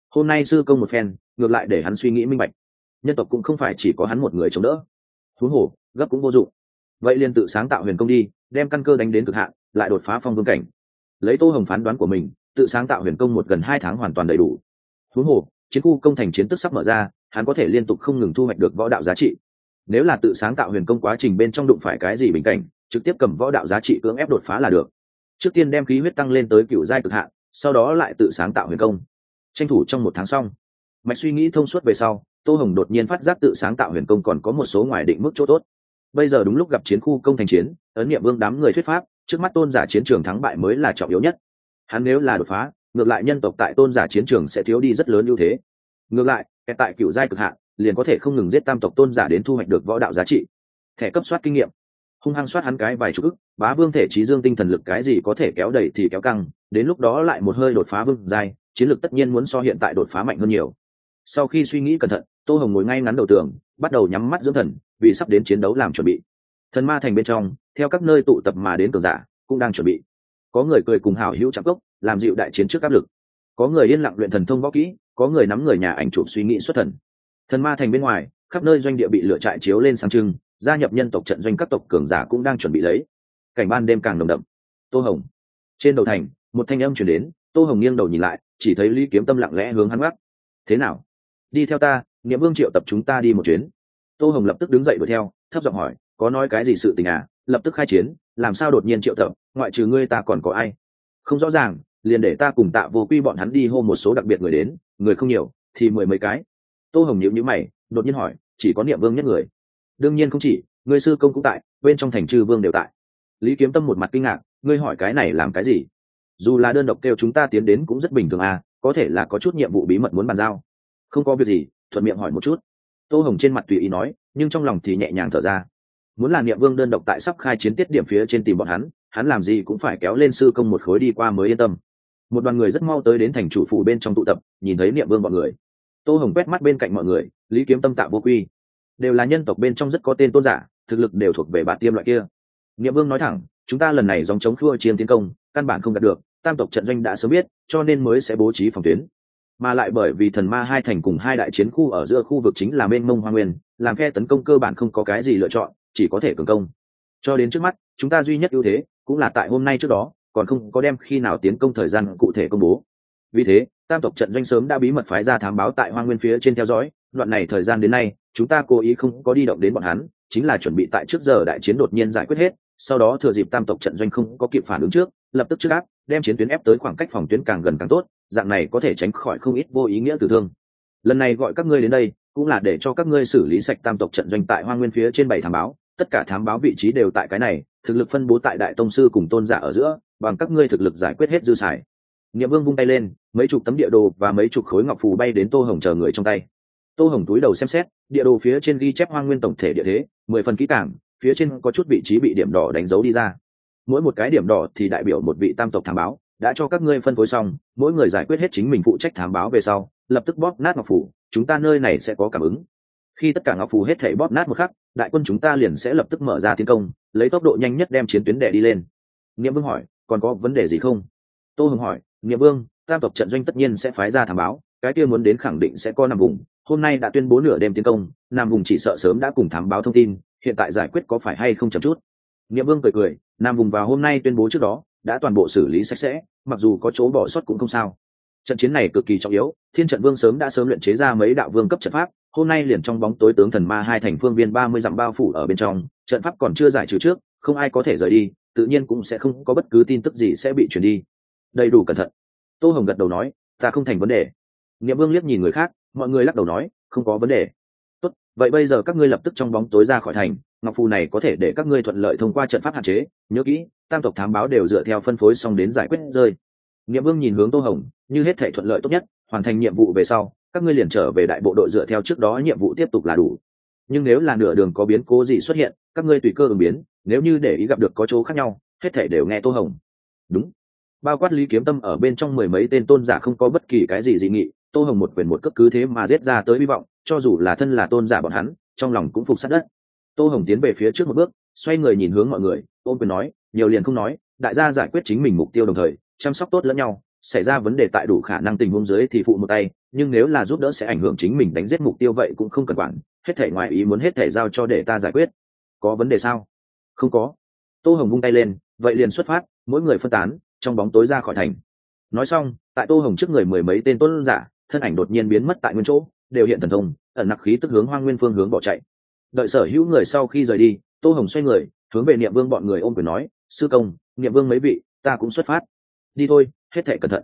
Hôm nay sư công một phen ngược lại để hắn suy nghĩ minh bạch. Nhân tộc cũng không phải chỉ có hắn một người chống đỡ. Thú hổ gấp cũng vô dụng. Vậy liền tự sáng tạo huyền công đi đem căn cơ đánh đến cực hạn lại đột phá phong vương cảnh. Lấy tô hồng phán đoán của mình tự sáng tạo huyền công một gần hai tháng hoàn toàn đầy đủ. Huống hồ, chiến khu công thành chiến tức sắp mở ra, hắn có thể liên tục không ngừng thu hoạch được võ đạo giá trị. Nếu là tự sáng tạo huyền công quá trình bên trong đụng phải cái gì bình cảnh, trực tiếp cầm võ đạo giá trị cưỡng ép đột phá là được. Trước tiên đem khí huyết tăng lên tới cựu giai cực hạn, sau đó lại tự sáng tạo huyền công. Tranh thủ trong một tháng xong. Mạch suy nghĩ thông suốt về sau, tô hồng đột nhiên phát giác tự sáng tạo huyền công còn có một số ngoài định mức chỗ tốt. Bây giờ đúng lúc gặp chiến khu công thành chiến, ấn nghiệm vương đám người thuyết pháp, trước mắt tôn giả chiến trường thắng bại mới là trọng yếu nhất hắn nếu là đột phá, ngược lại nhân tộc tại tôn giả chiến trường sẽ thiếu đi rất lớn ưu thế. Ngược lại tại cựu giai cực hạn, liền có thể không ngừng giết tam tộc tôn giả đến thu hoạch được võ đạo giá trị. Thẻ cấp soát kinh nghiệm. Hung hăng soát hắn cái vài chục ức, bá vương thể trí dương tinh thần lực cái gì có thể kéo đẩy thì kéo căng, đến lúc đó lại một hơi đột phá vương giai, chiến lược tất nhiên muốn so hiện tại đột phá mạnh hơn nhiều. Sau khi suy nghĩ cẩn thận, tô hồng ngồi ngay ngắn đầu tường, bắt đầu nhắm mắt dưỡng thần, vì sắp đến chiến đấu làm chuẩn bị. Thần ma thành bên trong, theo các nơi tụ tập mà đến cường giả, cũng đang chuẩn bị có người cười cùng hảo hữu chạm cốc, làm dịu đại chiến trước áp lực. Có người yên lặng luyện thần thông võ kỹ, có người nắm người nhà ảnh chụp suy nghĩ xuất thần. Thần ma thành bên ngoài, khắp nơi doanh địa bị lửa trại chiếu lên sáng trưng, gia nhập nhân tộc trận doanh các tộc cường giả cũng đang chuẩn bị lấy. Cảnh ban đêm càng nồng đậm. Tô hồng. Trên đầu thành, một thanh âm chuyển đến, tô hồng nghiêng đầu nhìn lại, chỉ thấy lý kiếm tâm lặng lẽ hướng hắn gác. Thế nào? Đi theo ta nghĩa vương triệu tập chúng ta đi một chuyến. Tô hồng lập tức đứng dậy đuổi theo, thấp giọng hỏi, có nói cái gì sự tình à? Lập tức khai chiến, làm sao đột nhiên triệu tập? Ngoại trừ ngươi ta còn có ai? Không rõ ràng, liền để ta cùng tạ vô quy bọn hắn đi hô một số đặc biệt người đến, người không nhiều, thì mười mấy cái. Tô hồng nhịu nhữ mày, đột nhiên hỏi, chỉ có niệm vương nhất người? Đương nhiên không chỉ, người sư công cũng tại, bên trong thành trư vương đều tại. Lý kiếm tâm một mặt kinh ngạc, ngươi hỏi cái này làm cái gì? Dù là đơn độc kêu chúng ta tiến đến cũng rất bình thường à có thể là có chút nhiệm vụ bí mật muốn bàn giao. Không có việc gì, thuận miệng hỏi một chút. Tô hồng trên mặt tùy ý nói, nhưng trong lòng thì nhẹ nhàng thở ra. Muốn là niệm vương đơn độc tại sắp khai chiến tiết điểm phía trên tìm bọn hắn hắn làm gì cũng phải kéo lên sư công một khối đi qua mới yên tâm. Một đoàn người rất mau tới đến thành chủ phủ bên trong tụ tập, nhìn thấy niệm vương bọn người. Tô hồng quét mắt bên cạnh mọi người, lý kiếm tâm tạo vô quy. Đều là nhân tộc bên trong rất có tên tôn giả, thực lực đều thuộc về bản tiêm loại kia. Niệm vương nói thẳng, chúng ta lần này dòng chống khua chiến tiến công, căn bản không đạt được, tam tộc trận doanh đã sớm biết, cho nên mới sẽ bố trí phòng tuyến. Mà lại bởi vì thần ma hai thành cùng hai đại chiến khu ở giữa khu vực chính là mênh mông hoa nguyên, làm phe tấn công cơ bản không có cái gì lựa chọn, chỉ có thể cường công. Cho đến trước mắt, chúng ta duy nhất ưu thế cũng là tại hôm nay trước đó, còn không có đem khi nào tiến công thời gian cụ thể công bố. Vì thế, tam tộc trận doanh sớm đã bí mật phái ra thám báo tại hoa nguyên phía trên theo dõi, đoạn này thời gian đến nay, chúng ta cố ý không có đi động đến bọn hắn, chính là chuẩn bị tại trước giờ đại chiến đột nhiên giải quyết hết, sau đó thừa dịp tam tộc trận doanh không có kịp phản ứng trước, lập tức trước áp, đem chiến tuyến ép tới khoảng cách phòng tuyến càng gần càng tốt, dạng này có thể tránh khỏi không ít vô ý nghĩa tử thương. Lần này gọi các ngươi đến đây, cũng là để cho các ngươi xử lý sạch tam tộc trận doanh tại hoa nguyên phía trên bảy thám báo tất cả thám báo vị trí đều tại cái này, thực lực phân bố tại đại tông sư cùng tôn giả ở giữa, bằng các ngươi thực lực giải quyết hết dư xài. Nghiệm vương vung tay lên, mấy chục tấm địa đồ và mấy chục khối ngọc phù bay đến tô hồng chờ người trong tay. Tô hồng túi đầu xem xét, địa đồ phía trên ghi chép hoang nguyên tổng thể địa thế, mười phần kỹ cảng phía trên có chút vị trí bị điểm đỏ đánh dấu đi ra. Mỗi một cái điểm đỏ thì đại biểu một vị tam tộc thám báo, đã cho các ngươi phân phối xong, mỗi người giải quyết hết chính mình phụ trách thám báo về sau, lập tức bóp nát ngọc phủ chúng ta nơi này sẽ có cảm ứng. Khi tất cả ngọc phù hết thể bóp nát một khắc đại quân chúng ta liền sẽ lập tức mở ra tiến công, lấy tốc độ nhanh nhất đem chiến tuyến đệ đi lên. Nghĩa vương hỏi, còn có vấn đề gì không? Tô hồng hỏi nghĩa vương, tam tộc trận doanh tất nhiên sẽ phái ra thám báo, cái kia muốn đến khẳng định sẽ có nằm vùng. Hôm nay đã tuyên bố nửa đêm tiến công nam vùng chỉ sợ sớm đã cùng thám báo thông tin, hiện tại giải quyết có phải hay không chậm chút? Nghĩa vương cười cười nam vùng vào hôm nay tuyên bố trước đó, đã toàn bộ xử lý sạch sẽ, mặc dù có chỗ bỏ sót cũng không sao. Trận chiến này cực kỳ trọng yếu, thiên trận vương sớm đã sớm luyện chế ra mấy đạo vương cấp trận pháp hôm nay liền trong bóng tối tướng thần ma hai thành phương viên ba mươi dặm bao phủ ở bên trong, trận pháp còn chưa giải trừ trước, không ai có thể rời đi, tự nhiên cũng sẽ không có bất cứ tin tức gì sẽ bị chuyển đi. Đầy đủ cẩn thận. Tô hồng gật đầu nói, ta không thành vấn đề. Nghĩa vương liếc nhìn người khác, mọi người lắc đầu nói, không có vấn đề. Tốt, vậy bây giờ các ngươi lập tức trong bóng tối ra khỏi thành, ngọc phù này có thể để các ngươi thuận lợi thông qua trận pháp hạn chế, nhớ kỹ, tam tộc thám báo đều dựa theo phân phối xong đến giải quyết rơi. Nghĩa vương nhìn hướng tô hồng, như hết thể thuận lợi tốt nhất, hoàn thành nhiệm vụ về sau các ngươi liền trở về đại bộ đội dựa theo trước đó nhiệm vụ tiếp tục là đủ. Nhưng nếu là nửa đường có biến cố gì xuất hiện, các ngươi tùy cơ ứng biến, nếu như để ý gặp được có chỗ khác nhau, hết thể đều nghe tô hồng. Đúng. Bao quát lý kiếm tâm ở bên trong mười mấy tên tôn giả không có bất kỳ cái gì dị nghị, tô hồng một quyền một cấp cứ thế mà giết ra tới hy vọng, cho dù là thân là tôn giả bọn hắn, trong lòng cũng phục sát đất. Tô hồng tiến về phía trước một bước, xoay người nhìn hướng mọi người ôm quyền nói, nhiều liền không nói, đại gia giải quyết chính mình mục tiêu đồng thời, chăm sóc tốt lẫn nhau, xảy ra vấn đề tại đủ khả năng tình huống dưới thì phụ một tay nhưng nếu là giúp đỡ sẽ ảnh hưởng chính mình đánh giết mục tiêu vậy cũng không cần quản, hết thể ngoài ý muốn hết thể giao cho để ta giải quyết. Có vấn đề sao? Không có. Tô hồng vung tay lên, vậy liền xuất phát, mỗi người phân tán, trong bóng tối ra khỏi thành. Nói xong, tại tô hồng trước người mười mấy tên tôn giả, thân ảnh đột nhiên biến mất tại nguyên chỗ, đều hiện thần thông, ẩn nặc khí tức hướng hoang nguyên phương hướng bỏ chạy. Đợi sở hữu người sau khi rời đi, tô hồng xoay người, hướng về niệm vương bọn người ôm quyền nói, sư công, niệm vương mấy vị, ta cũng xuất phát. Đi thôi, hết thể cẩn thận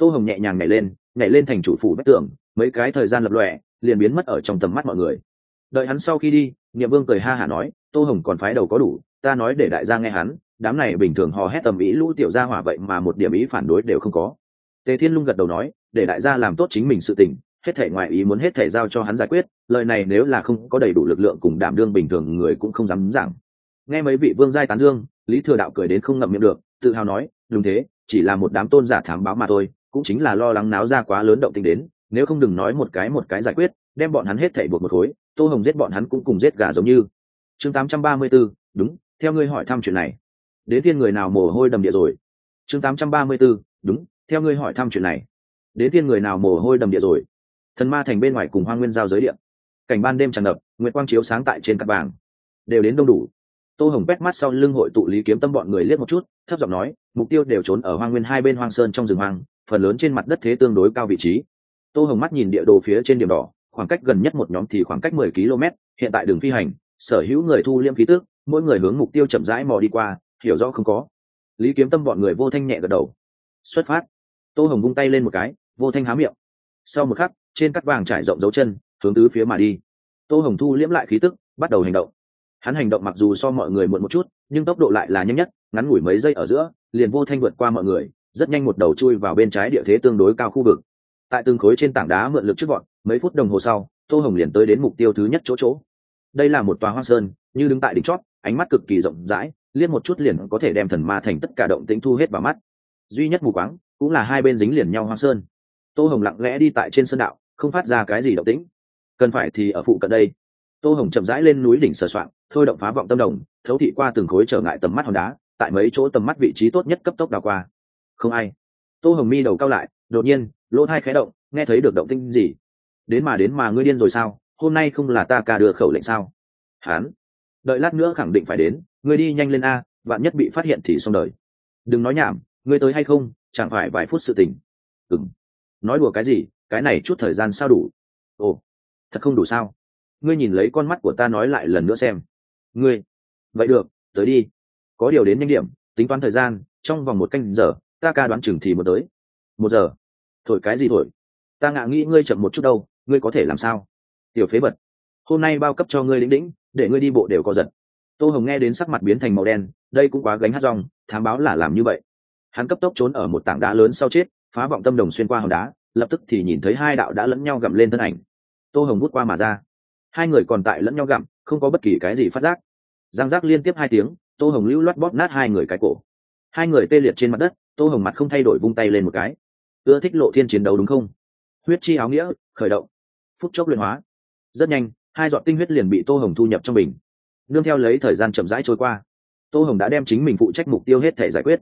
tô hồng nhẹ nhàng nhảy lên nhảy lên thành chủ phủ vách tường, mấy cái thời gian lập lòe, liền biến mất ở trong tầm mắt mọi người. Đợi hắn sau khi đi, niệm vương cười ha hả nói, tô hồng còn phái đầu có đủ, ta nói để đại gia nghe hắn, đám này bình thường hò hét tầm ý lũ tiểu gia hỏa vậy mà một điểm ý phản đối đều không có. Tề thiên lung gật đầu nói, để đại gia làm tốt chính mình sự tình, hết thể ngoại ý muốn hết thể giao cho hắn giải quyết, lời này nếu là không có đầy đủ lực lượng cùng đảm đương bình thường người cũng không dám giảng. Nghe mấy vị vương giai tán dương, lý thừa đạo cười đến không ngậm miệng được, tự hào nói, đúng thế, chỉ là một đám tôn giả thám báo mà thôi cũng chính là lo lắng náo ra quá lớn động tình đến nếu không đừng nói một cái một cái giải quyết đem bọn hắn hết thảy buộc một khối tô hồng giết bọn hắn cũng cùng giết gà giống như. Chương 834, đúng theo ngươi hỏi thăm chuyện này. Đến thiên người nào mồ hôi đầm địa rồi? Chương 834, đúng theo ngươi hỏi thăm chuyện này. Đến thiên người nào mồ hôi đầm địa rồi? Thần ma thành bên ngoài cùng hoa nguyên giao giới điện. Cảnh ban đêm tràn ngập nguyệt quang chiếu sáng tại trên cặp vàng. Đều đến đông đủ. Tô hồng quét mắt sau lưng hội tụ lý kiếm tâm bọn người liếc một chút thấp giọng nói mục tiêu đều trốn ở hoang nguyên hai bên hoang sơn trong rừng hoang phần lớn trên mặt đất thế tương đối cao vị trí. Tô hồng mắt nhìn địa đồ phía trên điểm đỏ, khoảng cách gần nhất một nhóm thì khoảng cách mười km, hiện tại đường phi hành, sở hữu người thu liêm khí tước mỗi người hướng mục tiêu chậm rãi mò đi qua, hiểu rõ không có. Lý kiếm tâm bọn người vô thanh nhẹ gật đầu. Xuất phát. Tô hồng vung tay lên một cái, vô thanh há miệng. Sau một khắc, trên cắt vàng trải rộng dấu chân, hướng tứ phía mà đi. Tô hồng thu liễm lại khí tức, bắt đầu hành động. Hắn hành động mặc dù so mọi người muộn một chút, nhưng tốc độ lại là nhanh nhất, ngắn ngủi mấy giây ở giữa, liền vô thanh vượt qua mọi người rất nhanh một đầu chui vào bên trái địa thế tương đối cao khu vực. Tại từng khối trên tảng đá mượn lực trước gọn, mấy phút đồng hồ sau, tô hồng liền tới đến mục tiêu thứ nhất chỗ chỗ. Đây là một tòa hoang sơn, như đứng tại đỉnh chót, ánh mắt cực kỳ rộng rãi liên một chút liền có thể đem thần ma thành tất cả động tính thu hết vào mắt. Duy nhất mù quáng, cũng là hai bên dính liền nhau hoang sơn. Tô hồng lặng lẽ đi tại trên sơn đạo, không phát ra cái gì động tĩnh. Cần phải thì ở phụ cận đây. Tô hồng chậm rãi lên núi đỉnh sờ soạn thôi động phá vọng tâm đồng, thấu thị qua từng khối trở ngại tầm mắt hòn đá, tại mấy chỗ tầm mắt vị trí tốt nhất cấp tốc đào qua không ai. Tô hồng mi đầu cao lại, đột nhiên, lỗ thai khé động, nghe thấy được động tinh gì. Đến mà đến mà ngươi điên rồi sao? Hôm nay không là ta ca đưa khẩu lệnh sao? Hán. Đợi lát nữa khẳng định phải đến, ngươi đi nhanh lên a, vạn nhất bị phát hiện thì xong đời. Đừng nói nhảm, ngươi tới hay không, chẳng phải vài phút sự tình. Ừng nói đùa cái gì, cái này chút thời gian sao đủ? Ồ, thật không đủ sao? Ngươi nhìn lấy con mắt của ta nói lại lần nữa xem. Ngươi. Vậy được, tới đi. Có điều đến nhanh điểm, tính toán thời gian, trong vòng một canh giờ ta ca đoán chừng thì một tới. Một giờ. Thổi cái gì thổi? Ta ngạ nghĩ ngươi chậm một chút đâu ngươi có thể làm sao? Tiểu phế vật, hôm nay bao cấp cho ngươi lĩnh đĩnh để ngươi đi bộ đều có giật. Tô hồng nghe đến sắc mặt biến thành màu đen đây cũng quá gánh hát rong thám báo là làm như vậy. Hắn cấp tốc trốn ở một tảng đá lớn sau chết phá vọng tâm đồng xuyên qua hòn đá lập tức thì nhìn thấy hai đạo đã lẫn nhau gặm lên thân ảnh. Tô hồng bút qua mà ra. Hai người còn tại lẫn nhau gặm không có bất kỳ cái gì phát giác. Giang giác liên tiếp hai tiếng tô hồng lưu loát bóp nát hai người cái cổ. Hai người tê liệt trên mặt đất tô hồng mặt không thay đổi vung tay lên một cái. Ưa thích lộ thiên chiến đấu đúng không? Huyết chi áo nghĩa, khởi động. Phút chốc luyện hóa. Rất nhanh, hai giọt tinh huyết liền bị tô hồng thu nhập trong mình. nương theo lấy thời gian chậm rãi trôi qua, tô hồng đã đem chính mình phụ trách mục tiêu hết thể giải quyết.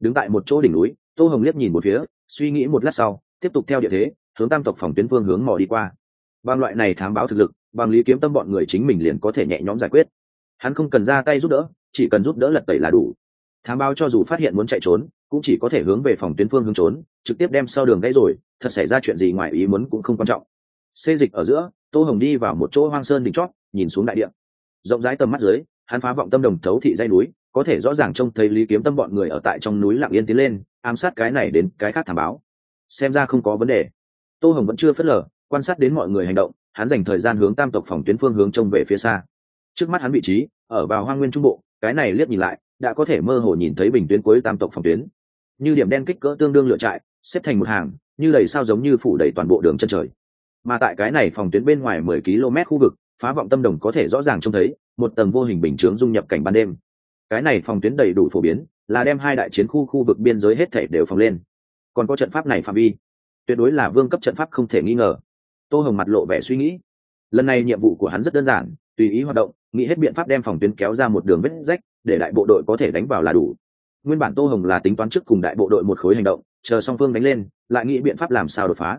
Đứng tại một chỗ đỉnh núi, tô hồng liếc nhìn một phía, suy nghĩ một lát sau, tiếp tục theo địa thế, hướng tam tộc phòng tuyến phương hướng mò đi qua. Bằng loại này thám báo thực lực, bằng lý kiếm tâm bọn người chính mình liền có thể nhẹ nhõm giải quyết. Hắn không cần ra tay giúp đỡ, chỉ cần giúp đỡ lật tẩy là đủ. Thám báo cho dù phát hiện muốn chạy trốn cũng chỉ có thể hướng về phòng tuyến phương hướng trốn, trực tiếp đem sau đường gãy rồi, thật xảy ra chuyện gì ngoài ý muốn cũng không quan trọng. Xê dịch ở giữa, tô hồng đi vào một chỗ hoang sơn đỉnh chót, nhìn xuống đại điện rộng rãi tầm mắt dưới, hắn phá vọng tâm đồng thấu thị dây núi, có thể rõ ràng trông thấy lý kiếm tâm bọn người ở tại trong núi lặng yên tiến lên, ám sát cái này đến cái khác thảm báo. Xem ra không có vấn đề. Tô hồng vẫn chưa phớt lờ, quan sát đến mọi người hành động, hắn dành thời gian hướng tam tộc phòng tuyến phương hướng trông về phía xa. Trước mắt hắn vị trí, ở vào hoang nguyên trung bộ, cái này liếc nhìn lại, đã có thể mơ hồ nhìn thấy bình tuyến cuối tam tộc phòng tuyến như điểm đen kích cỡ tương đương lựa trại, xếp thành một hàng, như đầy sao giống như phủ đầy toàn bộ đường chân trời. Mà tại cái này phòng tuyến bên ngoài mười km khu vực, phá vọng tâm đồng có thể rõ ràng trông thấy, một tầng vô hình bình chướng dung nhập cảnh ban đêm. Cái này phòng tuyến đầy đủ phổ biến, là đem hai đại chiến khu khu vực biên giới hết thể đều phòng lên. Còn có trận pháp này phạm vi, tuyệt đối là vương cấp trận pháp không thể nghi ngờ. Tô hồng mặt lộ vẻ suy nghĩ. Lần này nhiệm vụ của hắn rất đơn giản, tùy ý hoạt động, nghĩ hết biện pháp đem phòng tuyến kéo ra một đường vết rách, để đại bộ đội có thể đánh vào là đủ nguyên bản tô hồng là tính toán trước cùng đại bộ đội một khối hành động, chờ song phương đánh lên, lại nghĩ biện pháp làm sao đột phá.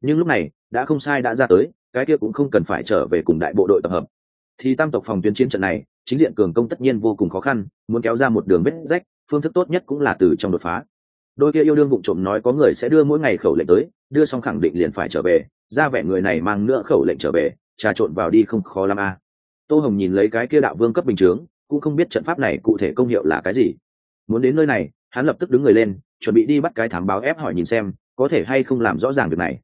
Nhưng lúc này, đã không sai đã ra tới, cái kia cũng không cần phải trở về cùng đại bộ đội tập hợp. Thì tam tộc phòng tuyến chiến trận này, chính diện cường công tất nhiên vô cùng khó khăn, muốn kéo ra một đường vết rách, phương thức tốt nhất cũng là từ trong đột phá. Đôi kia yêu đương vụ trộm nói có người sẽ đưa mỗi ngày khẩu lệnh tới, đưa xong khẳng định liền phải trở về, ra vẻ người này mang nữa khẩu lệnh trở về, trà trộn vào đi không khó lắm a. À. tô hồng nhìn lấy cái kia đạo vương cấp bình chướng, cũng không biết trận pháp này cụ thể công hiệu là cái gì muốn đến nơi này, hắn lập tức đứng người lên, chuẩn bị đi bắt cái thám báo ép hỏi nhìn xem, có thể hay không làm rõ ràng việc này.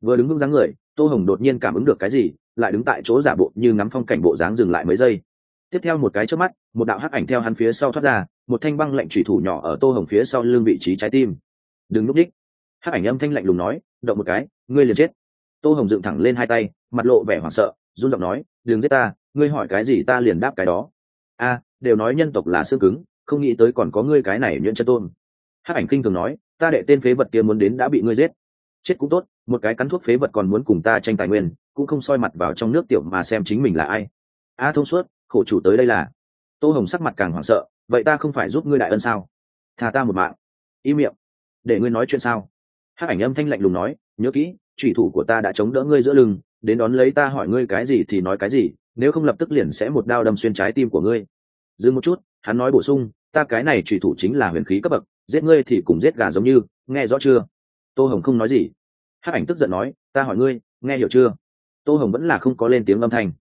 Vừa đứng vững dáng người, tô hồng đột nhiên cảm ứng được cái gì, lại đứng tại chỗ giả bộ như ngắm phong cảnh bộ dáng dừng lại mấy giây. Tiếp theo một cái trước mắt, một đạo hắc ảnh theo hắn phía sau thoát ra, một thanh băng lạnh thủy thủ nhỏ ở tô hồng phía sau lưng vị trí trái tim. Đừng núp đích. Hắc ảnh âm thanh lạnh lùng nói, động một cái, ngươi liền chết. Tô hồng dựng thẳng lên hai tay, mặt lộ vẻ hoảng sợ, run giọng nói, đừng giết ta, ngươi hỏi cái gì ta liền đáp cái đó. A, đều nói nhân tộc là xương cứng không nghĩ tới còn có ngươi cái này nhuyễn chân tôn. Hắc ảnh kinh thường nói, ta đệ tên phế vật kia muốn đến đã bị ngươi giết. Chết cũng tốt, một cái cắn thuốc phế vật còn muốn cùng ta tranh tài nguyên, cũng không soi mặt vào trong nước tiểu mà xem chính mình là ai. A thông suốt, khổ chủ tới đây là. Tô hồng sắc mặt càng hoảng sợ, vậy ta không phải giúp ngươi đại ân sao? Thà ta một mạng. Im miệng. Để ngươi nói chuyện sao? Hắc ảnh âm thanh lạnh lùng nói, nhớ kỹ thủy thủ của ta đã chống đỡ ngươi giữa lưng, đến đón lấy ta hỏi ngươi cái gì thì nói cái gì, nếu không lập tức liền sẽ một đao đâm xuyên trái tim của ngươi. Dừng một chút, hắn nói bổ sung ta cái này trùy thủ chính là huyền khí cấp bậc, giết ngươi thì cùng giết gà giống như, nghe rõ chưa? Tô hồng không nói gì. Hắc ảnh tức giận nói, ta hỏi ngươi, nghe hiểu chưa? Tô hồng vẫn là không có lên tiếng âm thanh.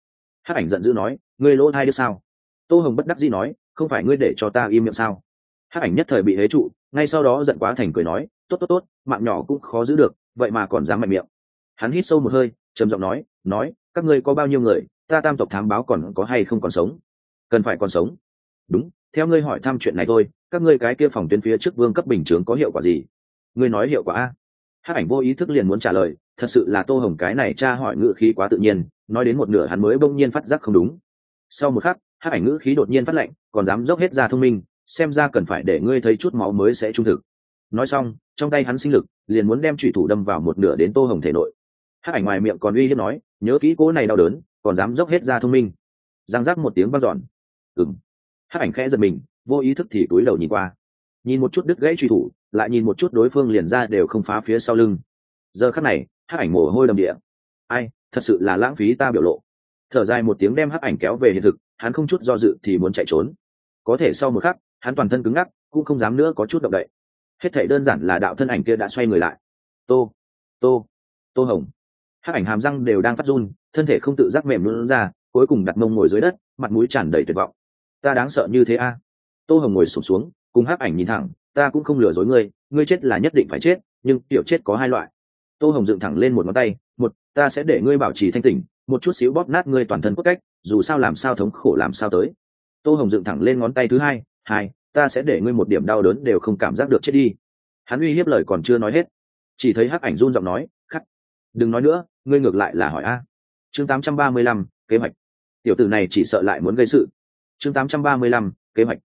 Hắc ảnh giận dữ nói, ngươi lỗ thai được sao? Tô hồng bất đắc dĩ nói, không phải ngươi để cho ta im miệng sao? Hắc ảnh nhất thời bị hế trụ, ngay sau đó giận quá thành cười nói, tốt tốt tốt, mạng nhỏ cũng khó giữ được, vậy mà còn dám mạnh miệng. Hắn hít sâu một hơi, trầm giọng nói nói, các ngươi có bao nhiêu người, ta tam tộc thám báo còn có hay không còn sống? Cần phải còn sống. Đúng theo ngươi hỏi thăm chuyện này thôi, các ngươi cái kia phòng tuyến phía trước vương cấp bình chướng có hiệu quả gì? Ngươi nói hiệu quả a. Hát ảnh vô ý thức liền muốn trả lời, thật sự là tô hồng cái này cha hỏi ngữ khí quá tự nhiên, nói đến một nửa hắn mới bỗng nhiên phát giác không đúng. Sau một khắc hát ảnh ngữ khí đột nhiên phát lệnh, còn dám dốc hết ra thông minh, xem ra cần phải để ngươi thấy chút máu mới sẽ trung thực. Nói xong, trong tay hắn sinh lực, liền muốn đem trụy thủ đâm vào một nửa đến tô hồng thể nội. Hát ảnh ngoài miệng còn uy hiếp nói, nhớ kỹ cố này đau đớn, còn dám dốc hết ra thông minh. Giang giác một tiếng vang dọn. Ừng Hắc ảnh khẽ giật mình, vô ý thức thì túi đầu nhìn qua. Nhìn một chút đứt gãy truy thủ, lại nhìn một chút đối phương liền ra đều không phá phía sau lưng. Giờ khắc này, hắc ảnh mồ hôi đầm địa. Ai, thật sự là lãng phí ta biểu lộ. Thở dài một tiếng đem hắc ảnh kéo về hiện thực, hắn không chút do dự thì muốn chạy trốn. Có thể sau một khắc, hắn toàn thân cứng ngắc, cũng không dám nữa có chút động đậy. Hết thể đơn giản là đạo thân ảnh kia đã xoay người lại. Tô tô tô hồng. Hắc ảnh hàm răng đều đang phát run, thân thể không tự giác mềm luôn ra, cuối cùng đặt mông ngồi dưới đất, mặt mũi tràn đầy tuyệt vọng ta đáng sợ như thế a? Tô hồng ngồi sụp xuống, cùng hắc ảnh nhìn thẳng, ta cũng không lừa dối ngươi ngươi chết là nhất định phải chết, nhưng tiểu chết có hai loại. Tô hồng dựng thẳng lên một ngón tay, một, ta sẽ để ngươi bảo trì thanh tỉnh, một chút xíu bóp nát ngươi toàn thân cốt cách, dù sao làm sao thống khổ làm sao tới. Tô hồng dựng thẳng lên ngón tay thứ hai hai, ta sẽ để ngươi một điểm đau đớn đều không cảm giác được chết đi. Hắn uy hiếp lời còn chưa nói hết, chỉ thấy hắc ảnh run giọng nói, khắc, đừng nói nữa, ngươi ngược lại là hỏi a. Chương tám trăm ba mươi lăm, kế hoạch. Tiểu tử này chỉ sợ lại muốn gây sự chương tám trăm ba mươi lăm, kế hoạch.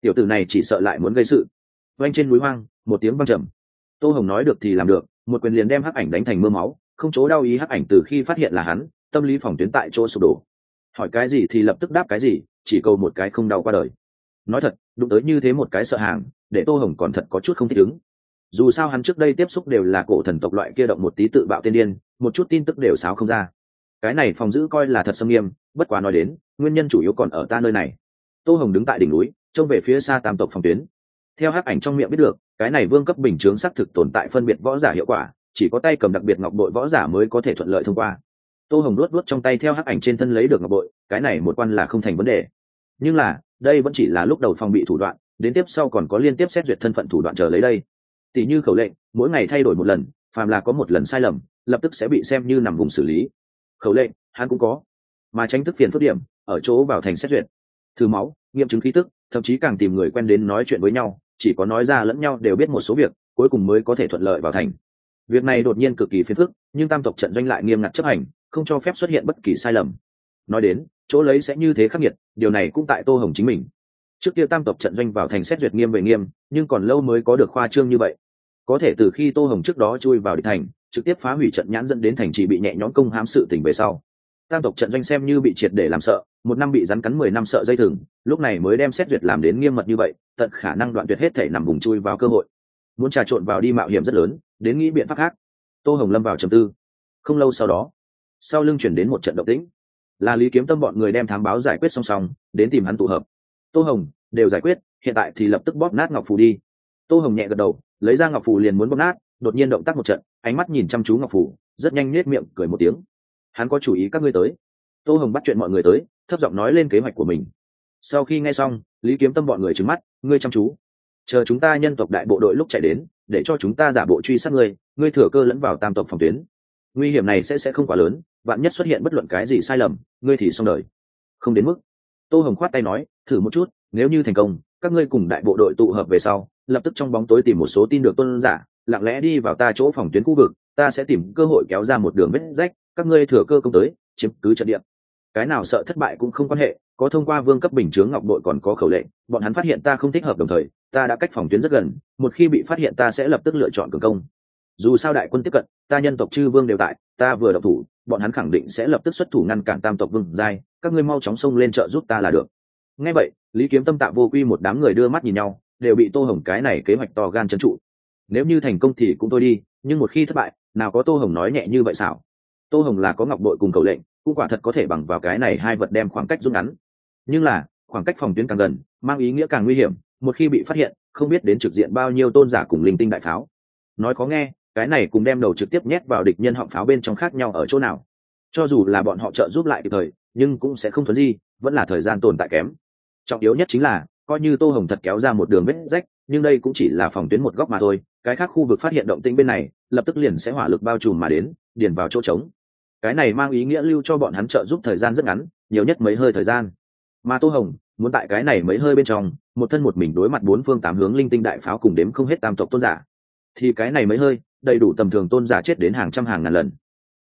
Tiểu tử này chỉ sợ lại muốn gây sự. Oanh trên núi hoang, một tiếng văng trầm. Tô hồng nói được thì làm được, một quyền liền đem hắc ảnh đánh thành mưa máu, không chỗ đau ý hắc ảnh từ khi phát hiện là hắn, tâm lý phòng tuyến tại chỗ sụp đổ. Hỏi cái gì thì lập tức đáp cái gì, chỉ câu một cái không đau qua đời. Nói thật đụng tới như thế một cái sợ hàng, để tô hồng còn thật có chút không thích ứng. Dù sao hắn trước đây tiếp xúc đều là cổ thần tộc loại kia động một tí tự bạo tiên điên, một chút tin tức đều sáo không ra cái này phòng giữ coi là thật sâm nghiêm, bất quá nói đến, nguyên nhân chủ yếu còn ở ta nơi này. Tô hồng đứng tại đỉnh núi, trông về phía xa tam tộc phòng tuyến. Theo hắc ảnh trong miệng biết được, cái này vương cấp bình chướng xác thực tồn tại phân biệt võ giả hiệu quả, chỉ có tay cầm đặc biệt ngọc bội võ giả mới có thể thuận lợi thông qua. Tô hồng luốt luốt trong tay theo hắc ảnh trên thân lấy được ngọc bội, cái này một quan là không thành vấn đề. Nhưng là, đây vẫn chỉ là lúc đầu phòng bị thủ đoạn, đến tiếp sau còn có liên tiếp xét duyệt thân phận thủ đoạn chờ lấy đây. Tỷ như khẩu lệnh, mỗi ngày thay đổi một lần, phàm là có một lần sai lầm, lập tức sẽ bị xem như nằm vùng xử lý khẩu lệnh, hắn cũng có. Mà tránh thức phiền phức điểm, ở chỗ vào thành xét duyệt. Thư máu, nghiệm chứng khí tức, thậm chí càng tìm người quen đến nói chuyện với nhau, chỉ có nói ra lẫn nhau đều biết một số việc, cuối cùng mới có thể thuận lợi vào thành. Việc này đột nhiên cực kỳ phiền phức, nhưng tam tộc trận doanh lại nghiêm ngặt chấp hành, không cho phép xuất hiện bất kỳ sai lầm. Nói đến, chỗ lấy sẽ như thế khắc nghiệt, điều này cũng tại tô hồng chính mình. Trước kia tam tộc trận doanh vào thành xét duyệt nghiêm về nghiêm, nhưng còn lâu mới có được khoa trương như vậy. Có thể từ khi tô hồng trước đó chui vào địch thành trực tiếp phá hủy trận nhãn dẫn đến thành trì bị nhẹ nhõm công hãm sự tình về sau. Tam tộc trận doanh xem như bị triệt để làm sợ, một năm bị rắn cắn mười năm sợ dây thừng, lúc này mới đem xét duyệt làm đến nghiêm mật như vậy, tận khả năng đoạn tuyệt hết thể nằm vùng chui vào cơ hội. Muốn trà trộn vào đi mạo hiểm rất lớn, đến nghĩ biện pháp khác. Tô hồng lâm vào trầm tư. Không lâu sau đó, sau lưng chuyển đến một trận động tĩnh. Là lý kiếm tâm bọn người đem thám báo giải quyết song song, đến tìm hắn tụ hợp. Tô hồng, đều giải quyết, hiện tại thì lập tức bóp nát ngọc phù đi. Tô hồng nhẹ gật đầu, lấy ra ngọc phù liền muốn bóp nát đột nhiên động tác một trận ánh mắt nhìn chăm chú ngọc phủ, rất nhanh nết miệng cười một tiếng. Hắn có chủ ý các ngươi tới. Tô hồng bắt chuyện mọi người tới thấp giọng nói lên kế hoạch của mình. Sau khi nghe xong lý kiếm tâm bọn người trứng mắt ngươi chăm chú chờ chúng ta nhân tộc đại bộ đội lúc chạy đến để cho chúng ta giả bộ truy sát ngươi ngươi thừa cơ lẫn vào tam tộc phòng tuyến. Nguy hiểm này sẽ sẽ không quá lớn bạn nhất xuất hiện bất luận cái gì sai lầm ngươi thì xong đời. Không đến mức tô hồng khoát tay nói thử một chút nếu như thành công các ngươi cùng đại bộ đội tụ hợp về sau lập tức trong bóng tối tìm một số tin được tôn giả lặng lẽ đi vào ta chỗ phòng tuyến khu vực, ta sẽ tìm cơ hội kéo ra một đường vết rách, các ngươi thừa cơ công tới, chiếm cứ trận địa. Cái nào sợ thất bại cũng không quan hệ, có thông qua vương cấp bình chướng ngọc đội còn có khẩu lệnh, bọn hắn phát hiện ta không thích hợp đồng thời, ta đã cách phòng tuyến rất gần, một khi bị phát hiện ta sẽ lập tức lựa chọn cường công. Dù sao đại quân tiếp cận, ta nhân tộc chư vương đều tại, ta vừa độc thủ, bọn hắn khẳng định sẽ lập tức xuất thủ ngăn cản tam tộc vương giai, các ngươi mau chóng xông lên trợ giúp ta là được. Ngay vậy, lý kiếm tâm tạ vô quy một đám người đưa mắt nhìn nhau, đều bị tô hồng cái này kế hoạch to gan trấn trụ nếu như thành công thì cũng thôi đi, nhưng một khi thất bại, nào có tô hồng nói nhẹ như vậy xảo? Tô hồng là có ngọc đội cùng cầu lệnh, cũng quả thật có thể bằng vào cái này hai vật đem khoảng cách rút ngắn. Nhưng là, khoảng cách phòng tuyến càng gần, mang ý nghĩa càng nguy hiểm, một khi bị phát hiện, không biết đến trực diện bao nhiêu tôn giả cùng linh tinh đại pháo. Nói khó nghe, cái này cùng đem đầu trực tiếp nhét vào địch nhân họng pháo bên trong khác nhau ở chỗ nào. Cho dù là bọn họ trợ giúp lại kịp thời, nhưng cũng sẽ không thuấn di, vẫn là thời gian tồn tại kém. Trọng yếu nhất chính là, coi như tô hồng thật kéo ra một đường vết rách nhưng đây cũng chỉ là phòng tuyến một góc mà thôi, cái khác khu vực phát hiện động tĩnh bên này, lập tức liền sẽ hỏa lực bao trùm mà đến, điền vào chỗ trống. Cái này mang ý nghĩa lưu cho bọn hắn trợ giúp thời gian rất ngắn, nhiều nhất mấy hơi thời gian. Mà tô hồng, muốn tại cái này mấy hơi bên trong, một thân một mình đối mặt bốn phương tám hướng linh tinh đại pháo cùng đếm không hết tam tộc tôn giả. Thì cái này mấy hơi, đầy đủ tầm thường tôn giả chết đến hàng trăm hàng ngàn lần.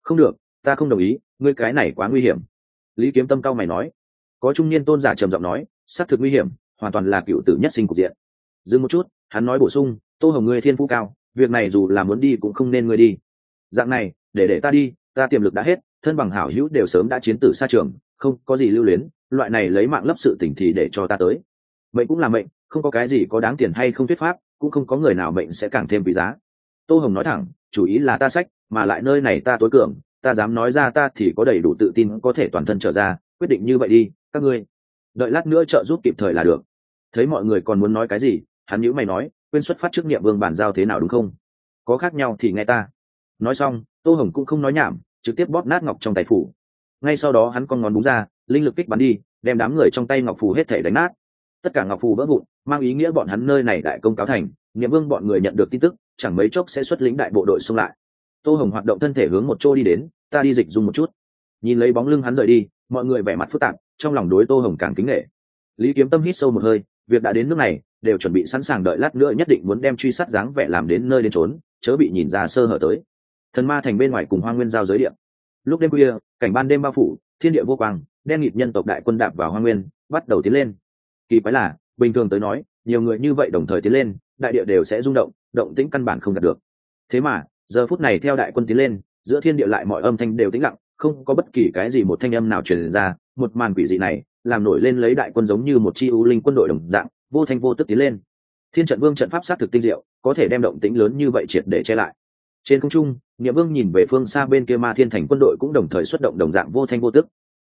Không được, ta không đồng ý, ngươi cái này quá nguy hiểm. Lý kiếm tâm cao mày nói. Có trung niên tôn giả trầm giọng nói, xác thực nguy hiểm, hoàn toàn là cựu tử nhất sinh cục diện dừng một chút, hắn nói bổ sung, tô hồng ngươi thiên phú cao, việc này dù là muốn đi cũng không nên ngươi đi. Dạng này, để để ta đi, ta tiềm lực đã hết, thân bằng hảo hữu đều sớm đã chiến tử xa trường, không có gì lưu luyến, loại này lấy mạng lấp sự tỉnh thì để cho ta tới. Mệnh cũng là mệnh, không có cái gì có đáng tiền hay không thuyết pháp, cũng không có người nào mệnh sẽ càng thêm quý giá. Tô hồng nói thẳng, chủ ý là ta sách, mà lại nơi này ta tối cường, ta dám nói ra ta thì có đầy đủ tự tin có thể toàn thân trở ra, quyết định như vậy đi, các ngươi. Đợi lát nữa trợ giúp kịp thời là được. Thấy mọi người còn muốn nói cái gì hắn nhữ mày nói, quên xuất phát trước nghiệm vương bàn giao thế nào đúng không? Có khác nhau thì nghe ta. Nói xong, tô hồng cũng không nói nhảm, trực tiếp bóp nát ngọc trong tay phủ. Ngay sau đó hắn con ngón búng ra, linh lực kích bắn đi, đem đám người trong tay ngọc phù hết thể đánh nát. Tất cả ngọc phù vỡ vụn, mang ý nghĩa bọn hắn nơi này đại công cáo thành, nghiệm vương bọn người nhận được tin tức, chẳng mấy chốc sẽ xuất lĩnh đại bộ đội xung lại. Tô hồng hoạt động thân thể hướng một chỗ đi đến, ta đi dịch dùng một chút. Nhìn lấy bóng lưng hắn rời đi, mọi người vẻ mặt phức tạp, trong lòng đối tô hồng càng kính nghệ lý kiếm tâm hít sâu một hơi việc đã đến nước này, đều chuẩn bị sẵn sàng đợi lát nữa nhất định muốn đem truy sát dáng vẻ làm đến nơi đến trốn chớ bị nhìn ra sơ hở tới. Thần ma thành bên ngoài cùng hoa nguyên giao giới địa. Lúc đêm khuya, cảnh ban đêm bao phủ, thiên địa vô quang, đen nghịt nhân tộc đại quân đạp vào hoa nguyên, bắt đầu tiến lên. Kỳ quái là, bình thường tới nói, nhiều người như vậy đồng thời tiến lên, đại địa đều sẽ rung động động tĩnh căn bản không đạt được. Thế mà, giờ phút này theo đại quân tiến lên, giữa thiên địa lại mọi âm thanh đều tĩnh lặng, không có bất kỳ cái gì một thanh âm nào truyền ra, một màn quỷ dị này làm nổi lên lấy đại quân giống như một chi ưu linh quân đội đồng dạng, vô thanh vô tức tiến lên. Thiên trận vương trận pháp sát thực tinh diệu, có thể đem động tĩnh lớn như vậy triệt để che lại. Trên không trung nghĩa vương nhìn về phương xa bên kia ma thiên thành quân đội cũng đồng thời xuất động đồng dạng vô thanh vô tức.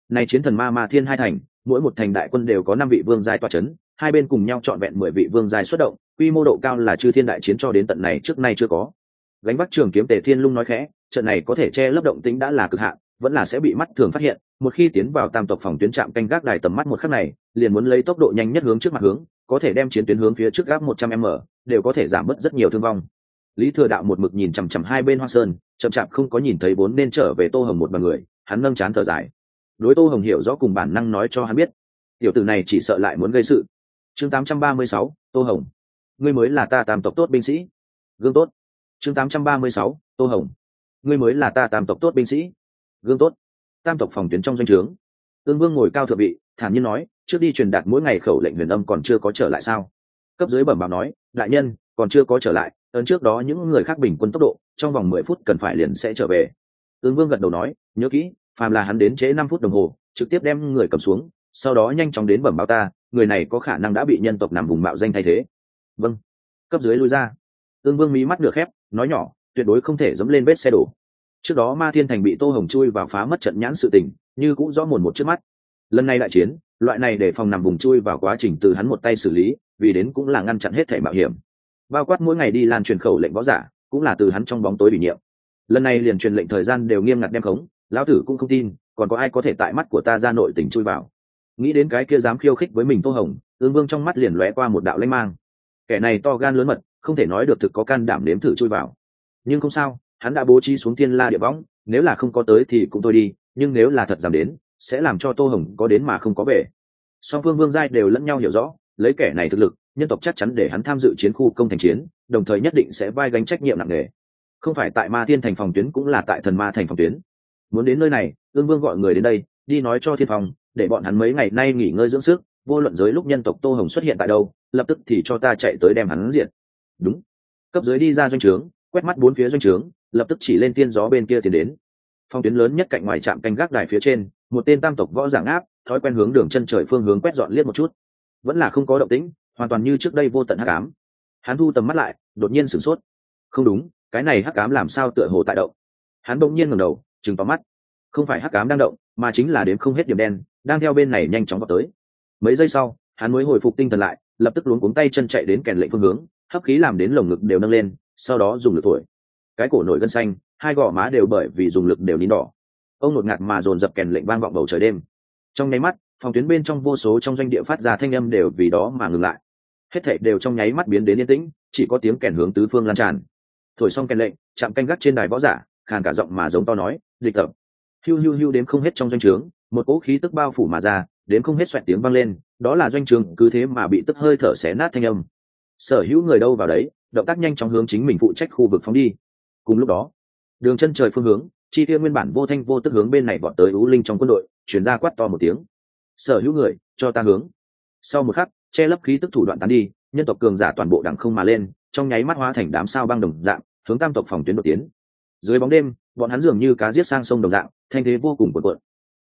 Nay chiến thần ma ma thiên hai thành, mỗi một thành đại quân đều có năm vị vương giai toa c h ấ n hai bên cùng nhau trọn vẹn mười vị vương giai xuất động, quy mô độ cao là chư thiên đại chiến cho đến tận này trước nay chưa có. Gánh bắt trường kiếm tề thiên lung nói khẽ, trận này có thể che lấp động tính đã là cực hạn vẫn là sẽ bị mắt thường phát hiện một khi tiến vào tam tộc phòng tuyến trạm canh gác đài tầm mắt một khắc này liền muốn lấy tốc độ nhanh nhất hướng trước mặt hướng có thể đem chiến tuyến hướng phía trước gác một trăm m đều có thể giảm bớt rất nhiều thương vong. Lý thừa đạo một mực nhìn chằm chằm hai bên hoa sơn chậm chạp không có nhìn thấy bốn nên trở về tô hồng một bằng người hắn nâng chán thở dài. Đối tô hồng hiểu rõ cùng bản năng nói cho hắn biết tiểu tử này chỉ sợ lại muốn gây sự. Chương 836, tô hồng. Ngươi mới là ta tam tộc tốt binh sĩ. Gương tốt. Chương 836, tô hồng. Ngươi mới là ta tam tộc tốt binh sĩ gương tốt. Tam tộc phòng tuyến trong doanh trướng. Ương vương ngồi cao thượng vị, thản nhiên nói, trước đi truyền đạt mỗi ngày khẩu lệnh huyền âm còn chưa có trở lại sao? Cấp dưới bẩm báo nói, đại nhân, còn chưa có trở lại, ấn trước đó những người khác bình quân tốc độ, trong vòng mười phút cần phải liền sẽ trở về. Ương vương gật đầu nói, nhớ kỹ, phàm là hắn đến trễ năm phút đồng hồ, trực tiếp đem người cầm xuống, sau đó nhanh chóng đến bẩm báo ta, người này có khả năng đã bị nhân tộc nằm vùng mạo danh thay thế. Vâng. Cấp dưới lui ra. Ương vương mí mắt được khép, nói nhỏ, tuyệt đối không thể dẫm lên vết xe đổ trước đó ma thiên thành bị tô hồng chui vào phá mất trận nhãn sự tình, như cũng rõ mồn một trước mắt. Lần này đại chiến, loại này để phòng nằm vùng chui vào quá trình từ hắn một tay xử lý, vì đến cũng là ngăn chặn hết thể mạo hiểm. Bao quát mỗi ngày đi lan truyền khẩu lệnh võ giả, cũng là từ hắn trong bóng tối ủy nhiệm. Lần này liền truyền lệnh thời gian đều nghiêm ngặt đem khống, lão tử cũng không tin, còn có ai có thể tại mắt của ta ra nội tình chui vào. Nghĩ đến cái kia dám khiêu khích với mình tô hồng ương vương trong mắt liền lóe qua một đạo lanh mang. Kẻ này to gan lớn mật, không thể nói được thực có can đảm nếm thử chui vào. Nhưng không sao hắn đã bố trí xuống tiên la địa võng, nếu là không có tới thì cũng thôi đi, nhưng nếu là thật giảm đến, sẽ làm cho tô hồng có đến mà không có về. Song phương vương giai đều lẫn nhau hiểu rõ, lấy kẻ này thực lực, nhân tộc chắc chắn để hắn tham dự chiến khu công thành chiến, đồng thời nhất định sẽ vai gánh trách nhiệm nặng nề. Không phải tại ma thiên thành phòng tuyến cũng là tại thần ma thành phòng tuyến. Muốn đến nơi này, ương vương gọi người đến đây, đi nói cho thiên phòng để bọn hắn mấy ngày nay nghỉ ngơi dưỡng sức, vô luận giới lúc nhân tộc tô hồng xuất hiện tại đâu, lập tức thì cho ta chạy tới đem hắn diện đúng. Cấp dưới đi ra doanh trướng, quét mắt bốn phía doanh trướng lập tức chỉ lên tiên gió bên kia tiến đến. Phong tuyến lớn nhất cạnh ngoài trạm canh gác đài phía trên, một tên tam tộc võ giảng áp, thói quen hướng đường chân trời phương hướng quét dọn liếc một chút. Vẫn là không có động tĩnh, hoàn toàn như trước đây vô tận hắc ám. Hắn thu tầm mắt lại, đột nhiên sửng sốt. Không đúng, cái này hắc ám làm sao tựa hồ tại động? Hắn bỗng nhiên ngẩng đầu, trừng vào mắt. Không phải hắc ám đang động, mà chính là đến không hết điểm đen, đang theo bên này nhanh chóng vào tới. Mấy giây sau, hắn mới hồi phục tinh thần lại, lập tức luống cuống tay chân chạy đến kèn lệnh phương hướng, hấp khí làm đến lồng ngực đều nâng lên, sau đó dùng lực tuổi cái cổ nổi gân xanh, hai gò má đều bởi vì dùng lực đều nín đỏ. Ông nột ngạt mà dồn dập kèn lệnh vang vọng bầu trời đêm. Trong nháy mắt, phòng tuyến bên trong vô số trong doanh địa phát ra thanh âm đều vì đó mà ngừng lại. Hết thảy đều trong nháy mắt biến đến yên tĩnh, chỉ có tiếng kèn hướng tứ phương lan tràn. Thổi xong kèn lệnh, chạm canh gác trên đài võ giả, khàn cả giọng mà giống to nói, địch tập. Hiu hiu hiu đếm không hết trong doanh trướng, một cỗ khí tức bao phủ mà ra đếm không hết xoẹt tiếng vang lên, đó là doanh trường cứ thế mà bị tức hơi thở xé nát thanh âm. Sở hữu người đâu vào đấy, động tác nhanh chóng hướng chính mình phụ trách khu vực phóng đi cùng lúc đó, đường chân trời phương hướng, chi tiêu nguyên bản vô thanh vô tức hướng bên này vọt tới ú linh trong quân đội, chuyển ra quát to một tiếng. Sở hữu người, cho ta hướng. Sau một khắc, che lấp khí tức thủ đoạn tán đi, nhân tộc cường giả toàn bộ đẳng không mà lên, trong nháy mắt hóa thành đám sao băng đồng dạng, hướng tam tộc phòng tuyến đột tiến. Dưới bóng đêm, bọn hắn dường như cá giết sang sông đồng dạng, thanh thế vô cùng cuộn cuộn.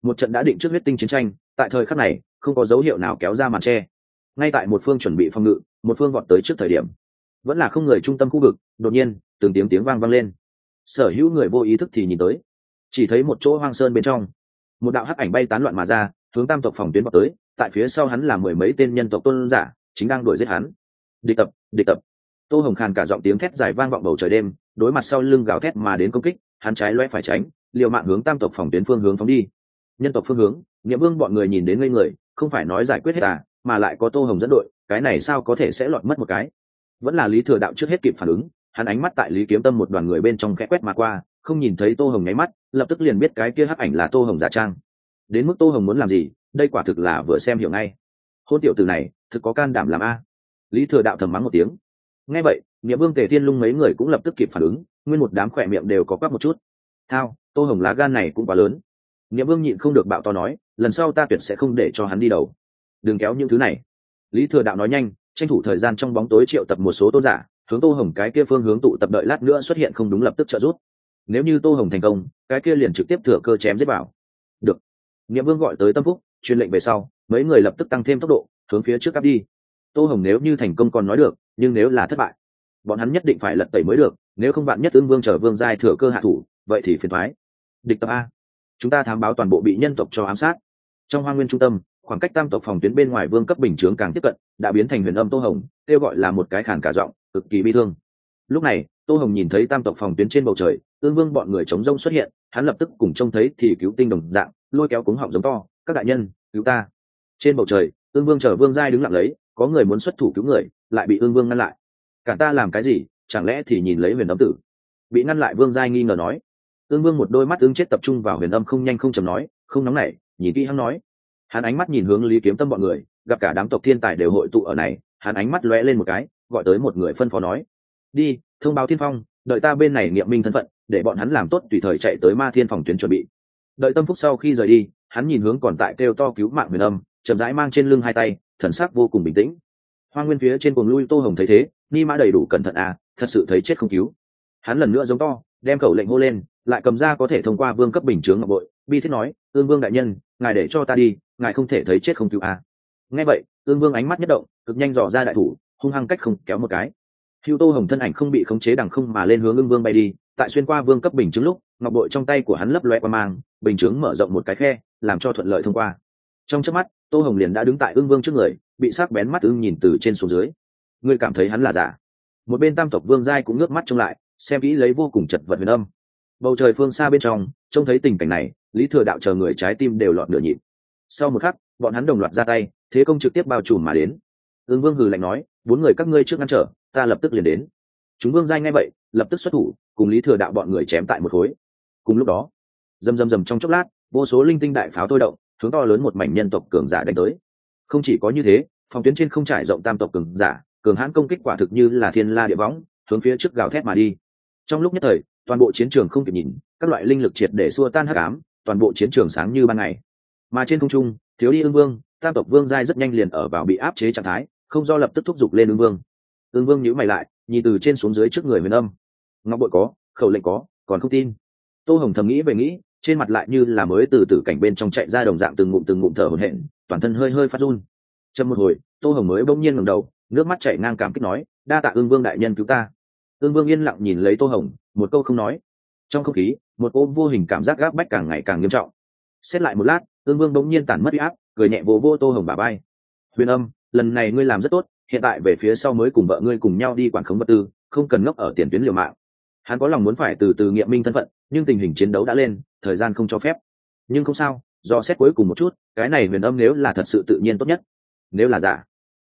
Một trận đã định trước huyết tinh chiến tranh, tại thời khắc này, không có dấu hiệu nào kéo ra màn tre ngay tại một phương chuẩn bị phòng ngự, một phương vọt tới trước thời điểm. Vẫn là không người trung tâm khu vực, đột nhiên từng tiếng tiếng vang vang lên. Sở hữu người vô ý thức thì nhìn tới. Chỉ thấy một chỗ hoang sơn bên trong. Một đạo hắc ảnh bay tán loạn mà ra, hướng tam tộc phòng tuyến vào tới, tại phía sau hắn là mười mấy tên nhân tộc tôn giả, chính đang đuổi giết hắn. Địch tập địch tập. Tô hồng khàn cả giọng tiếng thét dài vang vọng bầu trời đêm, đối mặt sau lưng gào thét mà đến công kích, hắn trái loe phải tránh, liều mạng hướng tam tộc phòng tuyến phương hướng phóng đi. Nhân tộc phương hướng nghĩa vương bọn người nhìn đến ngây người, không phải nói giải quyết hết à mà lại có tô hồng dẫn đội, cái này sao có thể sẽ lọt mất một cái? Vẫn là lý thừa đạo trước hết kịp phản ứng hắn ánh mắt tại lý kiếm tâm một đoàn người bên trong khẽ quét mà qua, không nhìn thấy tô hồng nháy mắt, lập tức liền biết cái kia hắc ảnh là tô hồng giả trang. Đến mức tô hồng muốn làm gì, đây quả thực là vừa xem hiểu ngay. Hôn tiểu từ này, thực có can đảm làm a. Lý thừa đạo thầm mắng một tiếng. Nghe vậy Niệm vương tề thiên lung mấy người cũng lập tức kịp phản ứng, nguyên một đám khỏe miệng đều có quắc một chút. Thao, tô hồng lá gan này cũng quá lớn. Nghĩa vương nhịn không được bạo to nói, lần sau ta tuyệt sẽ không để cho hắn đi đầu. Đừng kéo những thứ này. Lý thừa đạo nói nhanh, tranh thủ thời gian trong bóng tối triệu tập một số tôn giả hướng tô hồng cái kia phương hướng tụ tập đợi lát nữa xuất hiện không đúng lập tức trợ rút nếu như tô hồng thành công, cái kia liền trực tiếp thừa cơ chém giết bảo được. Nghĩa vương gọi tới tâm phúc, truyền lệnh về sau, mấy người lập tức tăng thêm tốc độ, hướng phía trước cắp đi. Tô hồng nếu như thành công còn nói được, nhưng nếu là thất bại, bọn hắn nhất định phải lật tẩy mới được, nếu không bạn nhất ương vương chở vương giai thừa cơ hạ thủ, vậy thì phiền thoái địch tập a. Chúng ta thám báo toàn bộ bị nhân tộc cho ám sát. Trong hoa nguyên trung tâm khoảng cách tam tộc phòng tuyến bên ngoài vương cấp bình chướng càng tiếp cận, đã biến thành huyền âm tô hồng, kêu gọi là một cái khản cả giọng, cực kỳ bi thương. Lúc này, tô hồng nhìn thấy tam tộc phòng tuyến trên bầu trời, tương vương bọn người chống rông xuất hiện, hắn lập tức cùng trông thấy thì cứu tinh đồng dạng, lôi kéo cúng họng giống to, các đại nhân, cứu ta. Trên bầu trời, tương vương chở vương giai đứng lặng lấy, có người muốn xuất thủ cứu người, lại bị ương vương ngăn lại. Cả ta làm cái gì, chẳng lẽ thì nhìn lấy huyền âm tử? Bị ngăn lại vương giai nghi ngờ nói. Ương vương một đôi mắt ương chết tập trung vào huyền âm không nhanh không chầm nói, không nóng nảy, nhìn kỹ hắn nói hắn ánh mắt nhìn hướng lý kiếm tâm bọn người, gặp cả đám tộc thiên tài đều hội tụ ở này, hắn ánh mắt lóe lên một cái, gọi tới một người phân phó nói, đi, thông báo thiên phong, đợi ta bên này nghiệm minh thân phận, để bọn hắn làm tốt tùy thời chạy tới ma thiên phòng tuyến chuẩn bị. Đợi tâm phúc sau khi rời đi, hắn nhìn hướng còn tại kêu to cứu mạng huyền âm, chậm rãi mang trên lưng hai tay, thần sắc vô cùng bình tĩnh. Hoa nguyên phía trên cùng lui tô hồng thấy thế, ni mã đầy đủ cẩn thận à thật sự thấy chết không cứu. Hắn lần nữa giống to, đem khẩu lệnh hô lên, lại cầm ra có thể thông qua vương cấp bình chướng ngọc bội, bi thiết nói, ương vương đại nhân, ngài để cho ta đi ngài không thể thấy chết không cứu a. Nghe vậy ương vương ánh mắt nhất động, cực nhanh dò ra đại thủ, hung hăng cách không kéo một cái. Hưu tô hồng thân ảnh không bị khống chế đằng không mà lên hướng ương vương bay đi, tại xuyên qua vương cấp bình chứng lúc, ngọc bội trong tay của hắn lấp loe qua mang, bình chứng mở rộng một cái khe, làm cho thuận lợi thông qua. Trong chớp mắt, tô hồng liền đã đứng tại ương vương trước người, bị sắc bén mắt ưng nhìn từ trên xuống dưới. Ngươi cảm thấy hắn là giả? Một bên tam tộc vương giai cũng ngước mắt trông lại, xem kỹ lấy vô cùng chật vật huyền âm. Bầu trời phương xa bên trong, trông thấy tình cảnh này, lý thừa đạo chờ người trái tim đều lọt nửa nhịp sau một khắc, bọn hắn đồng loạt ra tay, thế công trực tiếp bao trùm mà đến. Ương vương hừ lạnh nói, bốn người các ngươi trước ngăn trở, ta lập tức liền đến. Chúng vương giai ngay vậy, lập tức xuất thủ, cùng lý thừa đạo bọn người chém tại một khối. Cùng lúc đó, rầm rầm rầm trong chốc lát, vô số linh tinh đại pháo thôi động, hướng to lớn một mảnh nhân tộc cường giả đánh tới. Không chỉ có như thế, phòng tuyến trên không trải rộng tam tộc cường giả, cường hãn công kích quả thực như là thiên la địa võng, hướng phía trước gào thét mà đi. Trong lúc nhất thời, toàn bộ chiến trường không kịp nhìn, các loại linh lực triệt để xua tan hắc ám, toàn bộ chiến trường sáng như ban ngày mà trên không trung, thiếu đi ương vương, tam tộc vương giai rất nhanh liền ở vào bị áp chế trạng thái, không do lập tức thúc giục lên ương vương. Ương vương nhíu mày lại, nhìn từ trên xuống dưới trước người huyền âm. Ngọc bội có, khẩu lệnh có, còn không tin. Tô hồng thầm nghĩ về nghĩ, trên mặt lại như là mới từ từ cảnh bên trong chạy ra đồng dạng từng ngụm từng ngụm thở hổn hển, toàn thân hơi hơi phát run. Chậm một hồi, tô hồng mới bỗng nhiên ngẩng đầu, nước mắt chảy ngang cảm kích nói, đa tạ ương vương đại nhân cứu ta. Ương vương yên lặng nhìn lấy tô hồng, một câu không nói. Trong không khí, một ôm vô hình cảm giác gác bách càng ngày càng nghiêm trọng. Xét lại một lát tương vương bỗng nhiên tản mất huy áp, cười nhẹ vô vô tô hồng bà bay huyền âm, lần này ngươi làm rất tốt, hiện tại về phía sau mới cùng vợ ngươi cùng nhau đi quản khống vật tư, không cần ngốc ở tiền tuyến liều mạng. Hắn có lòng muốn phải từ từ nghiệm minh thân phận, nhưng tình hình chiến đấu đã lên, thời gian không cho phép. Nhưng không sao, do xét cuối cùng một chút, cái này huyền âm nếu là thật sự tự nhiên tốt nhất, nếu là giả,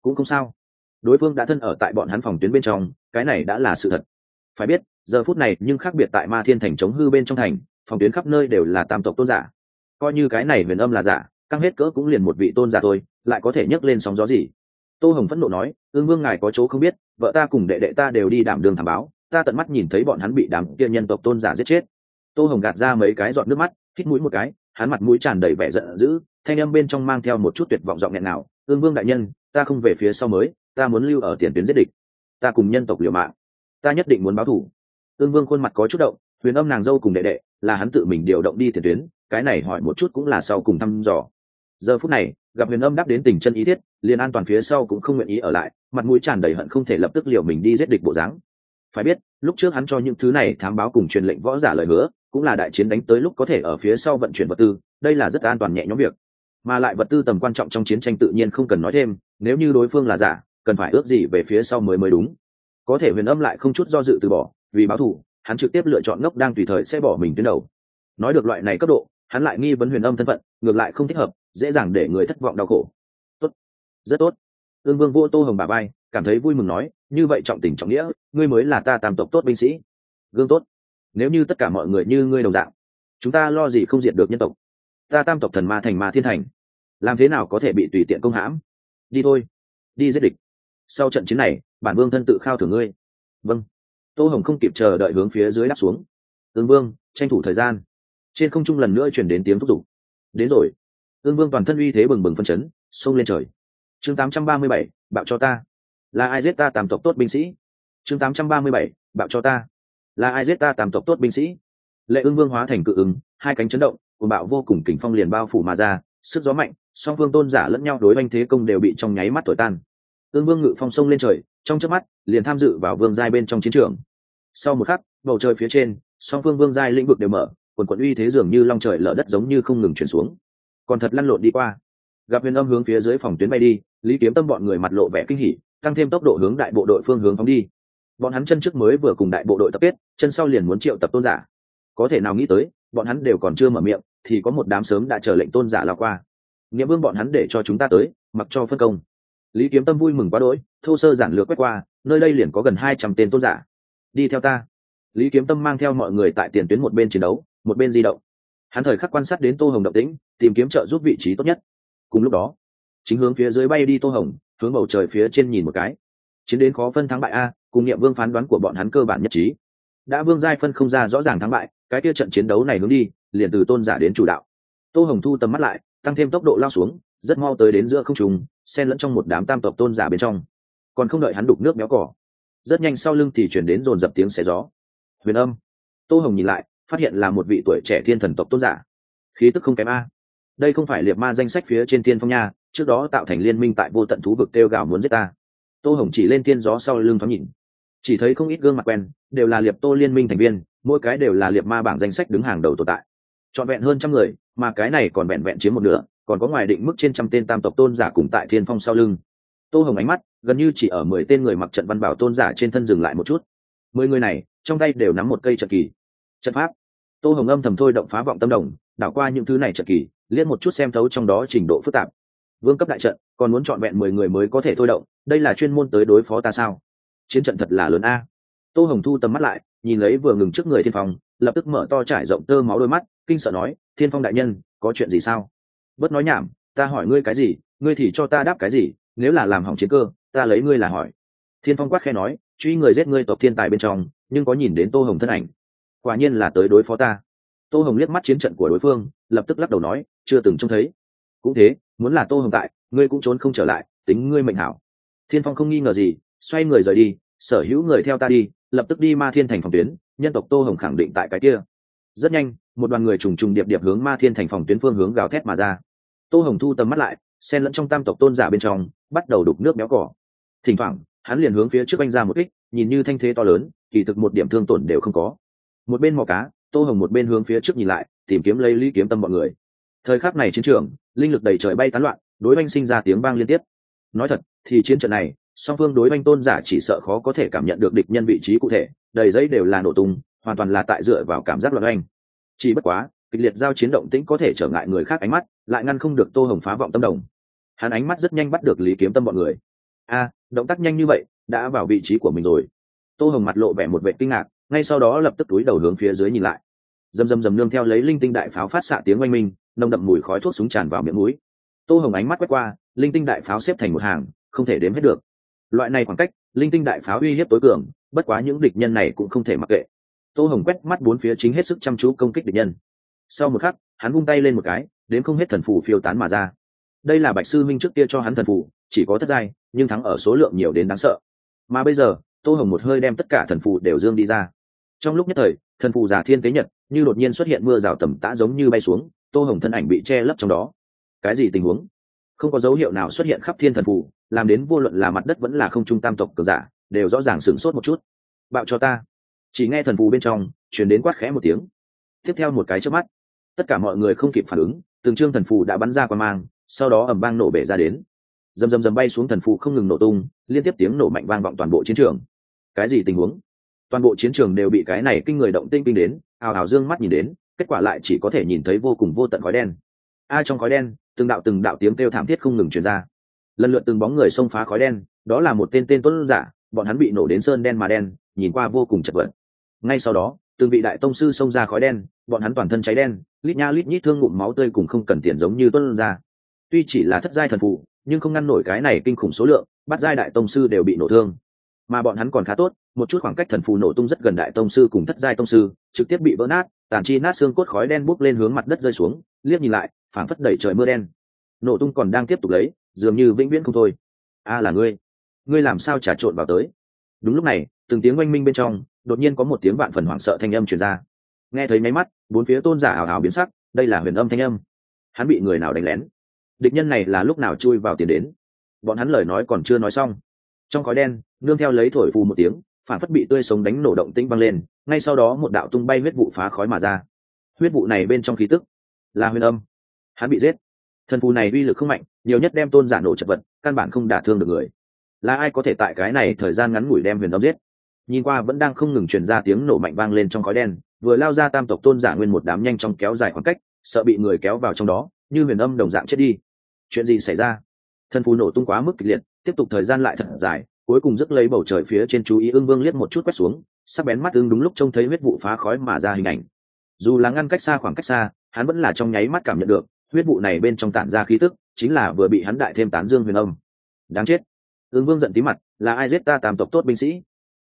cũng không sao. Đối phương đã thân ở tại bọn hắn phòng tuyến bên trong, cái này đã là sự thật. Phải biết, giờ phút này nhưng khác biệt tại ma thiên thành chống hư bên trong thành, phòng tuyến khắp nơi đều là tam tộc tôn giả coi như cái này huyền âm là giả, căng hết cỡ cũng liền một vị tôn giả thôi, lại có thể nhấc lên sóng gió gì? Tô hồng phẫn nộ nói ương vương ngài có chỗ không biết, vợ ta cùng đệ đệ ta đều đi đảm đường thảm báo, ta tận mắt nhìn thấy bọn hắn bị đám kia nhân tộc tôn giả giết chết. Tô hồng gạt ra mấy cái giọt nước mắt, hít mũi một cái, hắn mặt mũi tràn đầy vẻ giận dữ, thanh âm bên trong mang theo một chút tuyệt vọng giọng nghẹn nào ương vương đại nhân, ta không về phía sau mới, ta muốn lưu ở tiền tuyến giết địch. Ta cùng nhân tộc liều mạng, ta nhất định muốn báo thủ ương vương khuôn mặt có chút động, huyền âm nàng dâu cùng đệ đệ, là hắn tự mình điều động đi tiền tuyến cái này hỏi một chút cũng là sau cùng thăm dò. Giờ phút này, gặp huyền âm đáp đến tình chân ý thiết, liền an toàn phía sau cũng không nguyện ý ở lại, mặt mũi tràn đầy hận không thể lập tức liều mình đi giết địch bộ dáng. Phải biết, lúc trước hắn cho những thứ này thám báo cùng truyền lệnh võ giả lời hứa, cũng là đại chiến đánh tới lúc có thể ở phía sau vận chuyển vật tư, đây là rất an toàn nhẹ nhõm việc. Mà lại vật tư tầm quan trọng trong chiến tranh tự nhiên không cần nói thêm, nếu như đối phương là giả, cần phải ước gì về phía sau mới mới đúng. Có thể huyền âm lại không chút do dự từ bỏ, vì báo thù, hắn trực tiếp lựa chọn ngốc đang tùy thời sẽ bỏ mình tuyến đầu. Nói được loại này cấp độ hắn lại nghi vấn huyền âm thân phận, ngược lại không thích hợp, dễ dàng để người thất vọng đau khổ. Tốt, rất tốt. Ương vương vô tô hồng bà bay cảm thấy vui mừng nói, như vậy trọng tình trọng nghĩa, ngươi mới là ta tam tộc tốt binh sĩ. Gương tốt. Nếu như tất cả mọi người như ngươi đồng dạng, chúng ta lo gì không diệt được nhân tộc? Ta tam tộc thần ma thành ma thiên thành, làm thế nào có thể bị tùy tiện công hãm? Đi thôi, đi giết địch. Sau trận chiến này, bản vương thân tự khao thưởng ngươi. Vâng. Tô hồng không kịp chờ đợi hướng phía dưới đáp xuống. Tương vương, tranh thủ thời gian trên không trung lần nữa chuyển đến tiếng thúc giục. Đến rồi. Ương vương toàn thân uy thế bừng bừng phân chấn xông lên trời. Chương 837, bạo cho ta. Là ai giết ta tàm tộc tốt binh sĩ? Chương 837, bạo cho ta. Là ai giết ta tàm tộc tốt binh sĩ? Lệ ương vương hóa thành cự ứng hai cánh chấn động cùng bạo vô cùng kình phong liền bao phủ mà ra sức gió mạnh song phương tôn giả lẫn nhau đối banh thế công đều bị trong nháy mắt thổi tan. Ương vương ngự phong sông lên trời trong chớp mắt liền tham dự vào vương giai bên trong chiến trường. Sau một khắc bầu trời phía trên song phương vương giai lĩnh vực đều mở quần quận uy thế dường như long trời lở đất giống như không ngừng chuyển xuống. Còn thật lăn lộn đi qua. Gặp huyền âm hướng phía dưới phòng tuyến bay đi, lý kiếm tâm bọn người mặt lộ vẻ kinh hỉ, tăng thêm tốc độ hướng đại bộ đội phương hướng phóng đi. Bọn hắn chân trước mới vừa cùng đại bộ đội tập kết, chân sau liền muốn triệu tập tôn giả. Có thể nào nghĩ tới, bọn hắn đều còn chưa mở miệng, thì có một đám sớm đã chờ lệnh tôn giả lao qua. Nghĩa vương bọn hắn để cho chúng ta tới, mặc cho phân công. Lý kiếm tâm vui mừng quá đỗi, thô sơ giản lược quét qua, nơi đây liền có gần hai trăm tên tôn giả. Đi theo ta. Lý kiếm tâm mang theo mọi người tại tiền tuyến một bên chiến đấu một bên di động. Hắn thời khắc quan sát đến tô hồng động tĩnh, tìm kiếm trợ giúp vị trí tốt nhất. Cùng lúc đó, chính hướng phía dưới bay đi tô hồng, hướng bầu trời phía trên nhìn một cái. Chiến đến khó phân thắng bại a, cùng nghiệm vương phán đoán của bọn hắn cơ bản nhất trí. Đã vương giai phân không ra rõ ràng thắng bại, cái kia trận chiến đấu này hướng đi, liền từ tôn giả đến chủ đạo. Tô hồng thu tầm mắt lại, tăng thêm tốc độ lao xuống, rất mau tới đến giữa không trùng xen lẫn trong một đám tam tộc tôn giả bên trong. Còn không đợi hắn đục nước méo cỏ, rất nhanh sau lưng thì chuyển đến dồn dập tiếng xé gió. Huyền âm. Tô hồng nhìn lại phát hiện là một vị tuổi trẻ thiên thần tộc tôn giả. Khí tức không kém a. Đây không phải liệt ma danh sách phía trên thiên phong nha, trước đó tạo thành liên minh tại vô tận thú vực kêu gào muốn giết ta. Tô hồng chỉ lên thiên gió sau lưng thoáng nhìn. Chỉ thấy không ít gương mặt quen, đều là liệp tô liên minh thành viên, mỗi cái đều là liệp ma bảng danh sách đứng hàng đầu tồn tại. Trọn vẹn hơn trăm người, mà cái này còn vẹn vẹn chiếm một nửa, còn có ngoài định mức trên trăm tên tam tộc tôn giả cùng tại thiên phong sau lưng. Tô hồng ánh mắt, gần như chỉ ở mười tên người mặc trận văn bảo tôn giả trên thân dừng lại một chút. Mười người này, trong tay đều nắm một cây trận kỳ trận pháp. Tô hồng âm thầm thôi động phá vọng tâm đồng, đảo qua những thứ này trận kỳ liên một chút xem thấu trong đó trình độ phức tạp. Vương cấp đại trận, còn muốn chọn vẹn mười người mới có thể thôi động, đây là chuyên môn tới đối phó ta sao? Chiến trận thật là lớn a. Tô hồng thu tầm mắt lại, nhìn lấy vừa ngừng trước người thiên phong, lập tức mở to trải rộng tơ máu đôi mắt, kinh sợ nói, thiên phong đại nhân, có chuyện gì sao? Bớt nói nhảm, ta hỏi ngươi cái gì, ngươi thì cho ta đáp cái gì, nếu là làm hỏng chiến cơ, ta lấy ngươi là hỏi. Thiên phong quát khe nói, truy người giết ngươi tộc thiên tài bên trong, nhưng có nhìn đến tô hồng thân ảnh quả nhiên là tới đối phó ta. Tô hồng liếc mắt chiến trận của đối phương, lập tức lắc đầu nói, chưa từng trông thấy. Cũng thế, muốn là tô hồng tại, ngươi cũng trốn không trở lại, tính ngươi mệnh hảo. Thiên phong không nghi ngờ gì, xoay người rời đi, sở hữu người theo ta đi, lập tức đi ma thiên thành phòng tuyến, nhân tộc tô hồng khẳng định tại cái kia. Rất nhanh, một đoàn người trùng trùng điệp điệp hướng ma thiên thành phòng tuyến phương hướng gào thét mà ra. Tô hồng thu tầm mắt lại, xen lẫn trong tam tộc tôn giả bên trong, bắt đầu đục nước méo cỏ. Thỉnh thoảng, hắn liền hướng phía trước anh ra một kích, nhìn như thanh thế to lớn, kỳ thực một điểm thương tổn đều không có một bên mò cá, tô hồng một bên hướng phía trước nhìn lại, tìm kiếm lấy ly kiếm tâm mọi người. Thời khắc này chiến trường, linh lực đầy trời bay tán loạn, đối oanh sinh ra tiếng vang liên tiếp. Nói thật, thì chiến trận này, song phương đối oanh tôn giả chỉ sợ khó có thể cảm nhận được địch nhân vị trí cụ thể, đầy giấy đều là nổ tung, hoàn toàn là tại dựa vào cảm giác loạn oanh chỉ bất quá, kịch liệt giao chiến động tĩnh có thể trở ngại người khác ánh mắt, lại ngăn không được tô hồng phá vọng tâm đồng. Hắn ánh mắt rất nhanh bắt được lý kiếm tâm bọn người. A, động tác nhanh như vậy, đã vào vị trí của mình rồi. Tô hồng mặt lộ vẻ một vệ kinh ngạc ngay sau đó lập tức túi đầu hướng phía dưới nhìn lại. Dầm dầm dầm nương theo lấy linh tinh đại pháo phát xạ tiếng oanh minh, nồng đậm mùi khói thuốc súng tràn vào miệng mũi. Tô hồng ánh mắt quét qua, linh tinh đại pháo xếp thành một hàng, không thể đếm hết được. Loại này khoảng cách, linh tinh đại pháo uy hiếp tối cường, bất quá những địch nhân này cũng không thể mặc kệ. Tô hồng quét mắt bốn phía chính hết sức chăm chú công kích địch nhân. Sau một khắc, hắn vung tay lên một cái, đến không hết thần phù phiêu tán mà ra. Đây là bạch sư minh trước kia cho hắn thần phù, chỉ có thất giai, nhưng thắng ở số lượng nhiều đến đáng sợ. Mà bây giờ, tô hồng một hơi đem tất cả thần phù đều dương đi ra trong lúc nhất thời, thần phù giả thiên tế nhật như đột nhiên xuất hiện mưa rào tầm tã giống như bay xuống, tô hồng thân ảnh bị che lấp trong đó. Cái gì tình huống? Không có dấu hiệu nào xuất hiện khắp thiên thần phù, làm đến vô luận là mặt đất vẫn là không trung tam tộc cờ giả, đều rõ ràng sửng sốt một chút. Bạo cho ta. Chỉ nghe thần phù bên trong chuyển đến quát khẽ một tiếng. Tiếp theo một cái trước mắt, tất cả mọi người không kịp phản ứng, từng trương thần phù đã bắn ra qua mang, sau đó ẩm vang nổ bể ra đến. Dầm dầm dầm bay xuống thần phù không ngừng nổ tung, liên tiếp tiếng nổ mạnh vang vọng toàn bộ chiến trường. Cái gì tình huống? Toàn bộ chiến trường đều bị cái này kinh người động tinh kinh đến, ào ào dương mắt nhìn đến, kết quả lại chỉ có thể nhìn thấy vô cùng vô tận khói đen. A trong khói đen, từng đạo từng đạo tiếng kêu thảm thiết không ngừng truyền ra. Lần lượt từng bóng người xông phá khói đen, đó là một tên tên tuấn giả, bọn hắn bị nổ đến sơn đen mà đen, nhìn qua vô cùng chật vật. Ngay sau đó, từng vị đại tông sư xông ra khói đen, bọn hắn toàn thân cháy đen, lít nha lít nhít thương ngụm máu tươi cùng không cần tiền giống như tuấn ra. Tuy chỉ là thất giai thần phụ, nhưng không ngăn nổi cái này kinh khủng số lượng, bắt giai đại tông sư đều bị nổ thương mà bọn hắn còn khá tốt, một chút khoảng cách thần phù nổ tung rất gần đại tông sư cùng thất giai tông sư, trực tiếp bị vỡ nát, tàn chi nát xương cốt khói đen bút lên hướng mặt đất rơi xuống, liếc nhìn lại, phảng phất đẩy trời mưa đen. Nổ tung còn đang tiếp tục lấy, dường như vĩnh viễn không thôi. A là ngươi. Ngươi làm sao trà trộn vào tới? Đúng lúc này, từng tiếng oanh minh bên trong, đột nhiên có một tiếng vạn phần hoảng sợ thanh âm truyền ra. Nghe thấy máy mắt, bốn phía tôn giả ảo ảo biến sắc, đây là huyền âm thanh âm. Hắn bị người nào đánh lén? Địch nhân này là lúc nào chui vào tiền đến? Bọn hắn lời nói còn chưa nói xong trong khói đen, nương theo lấy thổi phù một tiếng, phản phất bị tươi sống đánh nổ động tĩnh băng lên, ngay sau đó một đạo tung bay huyết vụ phá khói mà ra. Huyết vụ này bên trong khí tức là huyền âm. Hắn bị giết. Thần phù này uy lực không mạnh, nhiều nhất đem tôn giả nổ chật vật, căn bản không đả thương được người. Là ai có thể tại cái này thời gian ngắn ngủi đem huyền âm giết? Nhìn qua vẫn đang không ngừng truyền ra tiếng nổ mạnh vang lên trong khói đen, vừa lao ra tam tộc tôn giả nguyên một đám nhanh trong kéo dài khoảng cách, sợ bị người kéo vào trong đó, như huyền âm đồng dạng chết đi. Chuyện gì xảy ra? Thần phù nổ tung quá mức kịch liệt tiếp tục thời gian lại thật dài cuối cùng dứt lấy bầu trời phía trên chú ý ương vương liếc một chút quét xuống sắc bén mắt ương đúng lúc trông thấy huyết vụ phá khói mà ra hình ảnh. Dù là ngăn cách xa khoảng cách xa hắn vẫn là trong nháy mắt cảm nhận được huyết vụ này bên trong tản ra khí tức chính là vừa bị hắn đại thêm tán dương huyền âm. Đáng chết. Ương vương giận tí mặt là ai giết ta tam tộc tốt binh sĩ?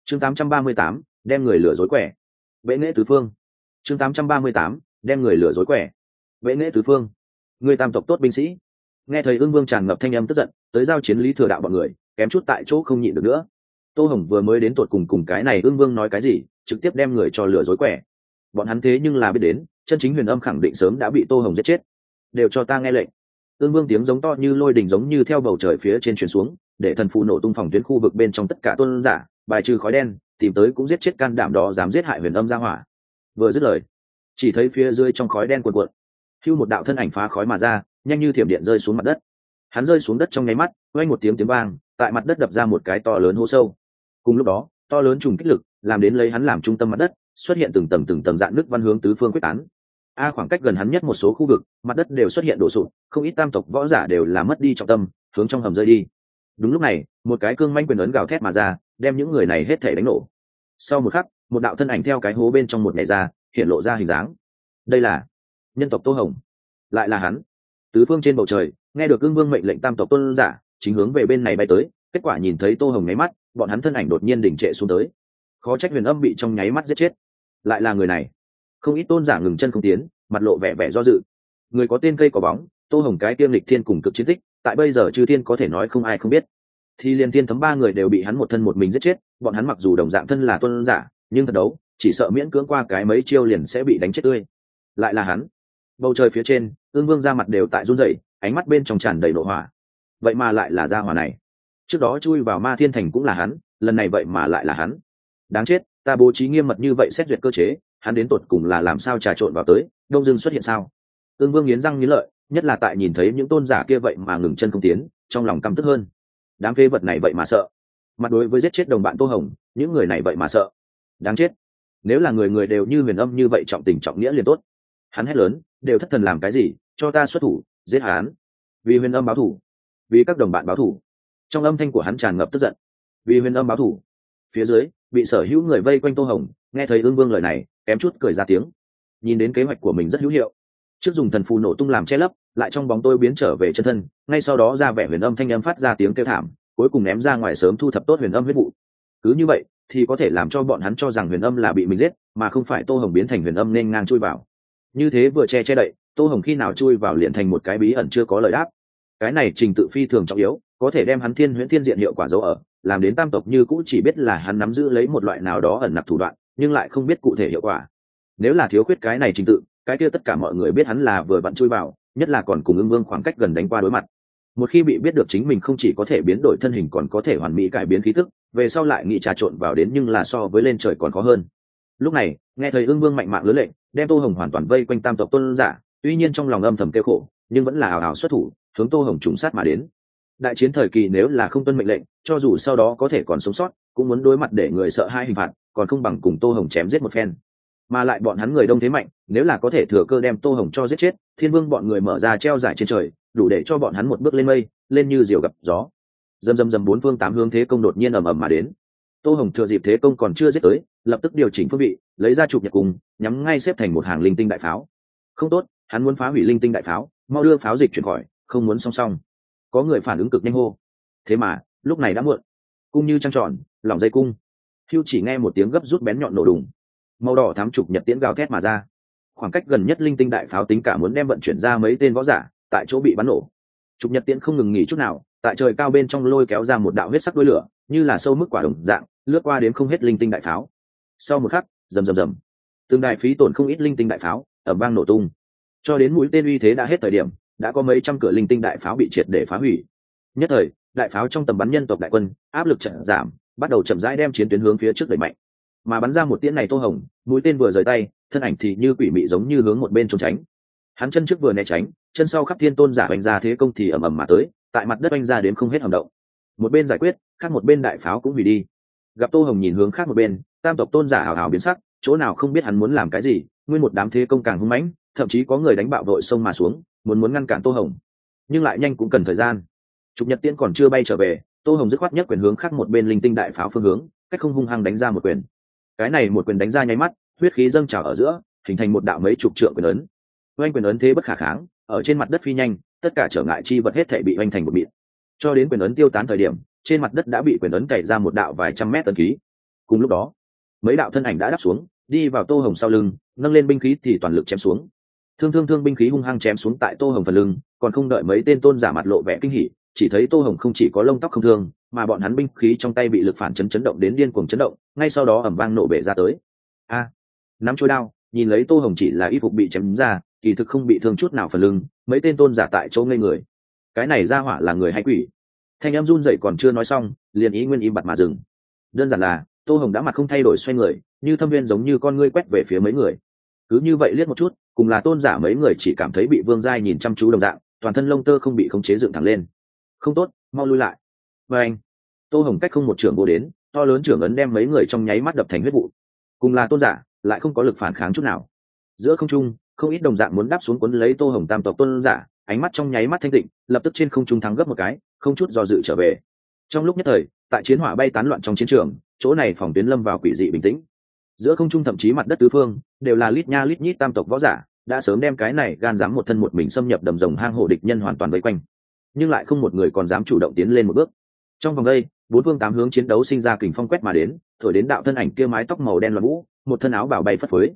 Chương 838, đem người lừa dối quẻ. Vệ nghệ tứ phương. Chương 838, đem người lừa dối quẻ. Vệ nghệ tứ phương. Người tam tộc tốt binh sĩ nghe thấy ương vương tràn ngập thanh âm tức giận, tới giao chiến lý thừa đạo bọn người, kém chút tại chỗ không nhịn được nữa. Tô hồng vừa mới đến tột cùng cùng cái này ương vương nói cái gì, trực tiếp đem người cho lừa dối quẻ. Bọn hắn thế nhưng là biết đến, chân chính huyền âm khẳng định sớm đã bị tô hồng giết chết. Đều cho ta nghe lệnh. Ương vương tiếng giống to như lôi đình giống như theo bầu trời phía trên chuyển xuống, để thần phù nổ tung phòng tuyến khu vực bên trong tất cả tôn giả, bài trừ khói đen, tìm tới cũng giết chết can đảm đó dám giết hại huyền âm ra hỏa. Vừa dứt lời, chỉ thấy phía dưới trong khói đen cuộn cuộn. Hưu một đạo thân ảnh phá khói mà ra nhanh như thiểm điện rơi xuống mặt đất. Hắn rơi xuống đất trong nháy mắt, vang một tiếng tiếng vang, tại mặt đất đập ra một cái to lớn hô sâu. Cùng lúc đó, to lớn trùng kích lực làm đến lấy hắn làm trung tâm mặt đất, xuất hiện từng tầng từng tầng dạng nước văn hướng tứ phương quyết tán. A khoảng cách gần hắn nhất một số khu vực, mặt đất đều xuất hiện đổ sụt không ít tam tộc võ giả đều làm mất đi trọng tâm, hướng trong hầm rơi đi. Đúng lúc này, một cái cương manh quyền ấn gào thét mà ra, đem những người này hết thể đánh nổ. Sau một khắc, một đạo thân ảnh theo cái hố bên trong một ngày ra, hiện lộ ra hình dáng. Đây là nhân tộc tô hồng. Lại là hắn tứ phương trên bầu trời, nghe được cương vương mệnh lệnh tam tộc tôn giả, chính hướng về bên này bay tới, kết quả nhìn thấy tô hồng nháy mắt, bọn hắn thân ảnh đột nhiên đỉnh trệ xuống tới. Khó trách huyền âm bị trong nháy mắt giết chết. Lại là người này. Không ít tôn giả ngừng chân không tiến, mặt lộ vẻ vẻ do dự. Người có tên cây có bóng, tô hồng cái tiêm lịch thiên cùng cực chiến tích, tại bây giờ chư thiên có thể nói không ai không biết. Thì liền thiên thấm ba người đều bị hắn một thân một mình giết chết, bọn hắn mặc dù đồng dạng thân là tôn giả, nhưng thật đấu, chỉ sợ miễn cưỡng qua cái mấy chiêu liền sẽ bị đánh chết tươi. Lại là hắn bầu trời phía trên, ương vương ra mặt đều tại run rẩy, ánh mắt bên trong tràn đầy nộ hỏa. Vậy mà lại là gia hỏa này. Trước đó chui vào ma thiên thành cũng là hắn, lần này vậy mà lại là hắn. Đáng chết, ta bố trí nghiêm mật như vậy xét duyệt cơ chế, hắn đến tột cùng là làm sao trà trộn vào tới, đông dương xuất hiện sao? Ương vương nghiến răng nghiến lợi, nhất là tại nhìn thấy những tôn giả kia vậy mà ngừng chân không tiến, trong lòng căm tức hơn. Đám phế vật này vậy mà sợ. Mặt đối với giết chết đồng bạn tô hồng, những người này vậy mà sợ. Đáng chết. Nếu là người người đều như huyền âm như vậy trọng tình trọng nghĩa liền tốt. Hắn hét lớn đều thất thần làm cái gì, cho ta xuất thủ, giết hắn. Vì huyền âm báo thủ, vì các đồng bạn báo thủ. Trong âm thanh của hắn tràn ngập tức giận. Vì huyền âm báo thủ. Phía dưới, bị sở hữu người vây quanh tô hồng, nghe thấy ương vương lời này, kém chút cười ra tiếng. Nhìn đến kế hoạch của mình rất hữu hiệu. Trước dùng thần phù nổ tung làm che lấp, lại trong bóng tôi biến trở về chân thân, ngay sau đó ra vẻ huyền âm thanh âm phát ra tiếng kêu thảm, cuối cùng ném ra ngoài sớm thu thập tốt huyền âm huyết vụ. Cứ như vậy, thì có thể làm cho bọn hắn cho rằng huyền âm là bị mình giết, mà không phải tô hồng biến thành huyền âm nên ngang chui vào như thế vừa che che đậy, tô hồng khi nào chui vào liền thành một cái bí ẩn chưa có lời đáp. Cái này trình tự phi thường trọng yếu, có thể đem hắn thiên huyễn thiên diện hiệu quả dấu ở, làm đến tam tộc như cũ chỉ biết là hắn nắm giữ lấy một loại nào đó ẩn nặc thủ đoạn, nhưng lại không biết cụ thể hiệu quả. Nếu là thiếu khuyết cái này trình tự, cái kia tất cả mọi người biết hắn là vừa vặn chui vào, nhất là còn cùng ưng vương khoảng cách gần đánh qua đối mặt. Một khi bị biết được chính mình không chỉ có thể biến đổi thân hình còn có thể hoàn mỹ cải biến khí thức, về sau lại nghĩ trà trộn vào đến nhưng là so với lên trời còn khó hơn. Lúc này, nghe thấy ưng vương mạnh mạng lớn lệnh đem tô hồng hoàn toàn vây quanh tam tộc tôn giả, tuy nhiên trong lòng âm thầm kêu khổ, nhưng vẫn là ảo ảo xuất thủ, hướng tô hồng trùng sát mà đến. Đại chiến thời kỳ nếu là không tuân mệnh lệnh, cho dù sau đó có thể còn sống sót, cũng muốn đối mặt để người sợ hai hình phạt, còn không bằng cùng tô hồng chém giết một phen. Mà lại bọn hắn người đông thế mạnh, nếu là có thể thừa cơ đem tô hồng cho giết chết, thiên vương bọn người mở ra treo giải trên trời, đủ để cho bọn hắn một bước lên mây, lên như diều gặp gió. Dầm dầm dầm bốn phương tám hướng thế công đột nhiên ầm ầm mà đến tô hồng thừa dịp thế công còn chưa giết tới, lập tức điều chỉnh phương vị, lấy ra chụp nhật cùng, nhắm ngay xếp thành một hàng linh tinh đại pháo. Không tốt, hắn muốn phá hủy linh tinh đại pháo, mau đưa pháo dịch chuyển khỏi, không muốn song song. Có người phản ứng cực nhanh hô. Thế mà, lúc này đã muộn. Cung như trăng tròn, lỏng dây cung. Hưu chỉ nghe một tiếng gấp rút bén nhọn nổ đùng. Màu đỏ thám trục nhật tiễn gào thét mà ra. Khoảng cách gần nhất linh tinh đại pháo tính cả muốn đem vận chuyển ra mấy tên võ giả, tại chỗ bị bắn nổ. Trục nhật tiễn không ngừng nghỉ chút nào, tại trời cao bên trong lôi kéo ra một đạo huyết sắc đuôi lửa, như là sâu mức quả đồng dạng lướt qua đến không hết linh tinh đại pháo. Sau một khắc, rầm rầm rầm. Tương đại phí tổn không ít linh tinh đại pháo, ầm bang nổ tung. Cho đến mũi tên uy thế đã hết thời điểm, đã có mấy trăm cửa linh tinh đại pháo bị triệt để phá hủy. Nhất thời, đại pháo trong tầm bắn nhân tộc đại quân, áp lực chậm giảm, bắt đầu chậm rãi đem chiến tuyến hướng phía trước đẩy mạnh. Mà bắn ra một tiễn này tô hồng, mũi tên vừa rời tay, thân ảnh thì như quỷ mị giống như hướng một bên trốn tránh. Hắn chân trước vừa né tránh, chân sau khắp thiên tôn giả bành ra thế công thì ầm ầm mà tới, tại mặt đất banh ra đến không hết hầm động. Một bên giải quyết, khác một bên đại pháo cũng hủy đi gặp tô hồng nhìn hướng khác một bên, tam tộc tôn giả hào hào biến sắc, chỗ nào không biết hắn muốn làm cái gì, nguyên một đám thế công càng hung mãnh, thậm chí có người đánh bạo vội sông mà xuống, muốn muốn ngăn cản tô hồng. Nhưng lại nhanh cũng cần thời gian. Trục nhật tiễn còn chưa bay trở về, tô hồng dứt khoát nhất quyền hướng khác một bên linh tinh đại pháo phương hướng, cách không hung hăng đánh ra một quyền. Cái này một quyền đánh ra nháy mắt, huyết khí dâng trào ở giữa, hình thành một đạo mấy chục trượng quyền ấn. Oanh quyền ấn thế bất khả kháng, ở trên mặt đất phi nhanh, tất cả trở ngại chi vật hết thể bị oanh thành một mịn. Cho đến quyền ấn tiêu tán thời điểm trên mặt đất đã bị quyền ấn cày ra một đạo vài trăm mét tấn khí. cùng lúc đó, mấy đạo thân ảnh đã đáp xuống, đi vào tô hồng sau lưng, nâng lên binh khí thì toàn lực chém xuống. Thương thương thương binh khí hung hăng chém xuống tại tô hồng phần lưng, còn không đợi mấy tên tôn giả mặt lộ vẻ kinh hỉ, chỉ thấy tô hồng không chỉ có lông tóc không thương, mà bọn hắn binh khí trong tay bị lực phản chấn chấn động đến điên cuồng chấn động, ngay sau đó ẩm vang nổ bể ra tới. A! Nắm trôi đao, nhìn lấy tô hồng chỉ là y phục bị chém ra, kỳ thực không bị thương chút nào phần lưng, mấy tên tôn giả tại chỗ ngây người. Cái này ra hỏa là người hay quỷ? Thanh em run dậy còn chưa nói xong, liền ý nguyên im bặt mà dừng. Đơn giản là, tô hồng đã mặt không thay đổi xoay người, như thâm viên giống như con ngươi quét về phía mấy người. Cứ như vậy liếc một chút, cùng là tôn giả mấy người chỉ cảm thấy bị vương giai nhìn chăm chú đồng dạng, toàn thân lông tơ không bị khống chế dựng thẳng lên. Không tốt, mau lui lại. Và anh, tô hồng cách không một trưởng vô đến, to lớn trưởng ấn đem mấy người trong nháy mắt đập thành huyết vụ. Cùng là tôn giả, lại không có lực phản kháng chút nào. Giữa không trung, không ít đồng dạng muốn đáp xuống cuốn lấy tô hồng tam tộc tôn giả, ánh mắt trong nháy mắt thanh tịnh, lập tức trên không trung thắng gấp một cái không chút do dự trở về. Trong lúc nhất thời, tại chiến hỏa bay tán loạn trong chiến trường, chỗ này phòng tuyến lâm vào quỷ dị bình tĩnh. Giữa không trung thậm chí mặt đất tứ phương, đều là lít nha lít nhít tam tộc võ giả, đã sớm đem cái này gan dám một thân một mình xâm nhập đầm rồng hang hổ địch nhân hoàn toàn vây quanh. Nhưng lại không một người còn dám chủ động tiến lên một bước. Trong vòng đây, bốn phương tám hướng chiến đấu sinh ra kình phong quét mà đến, thổi đến đạo thân ảnh kia mái tóc màu đen loạn vũ, một thân áo bảo bay phất phới.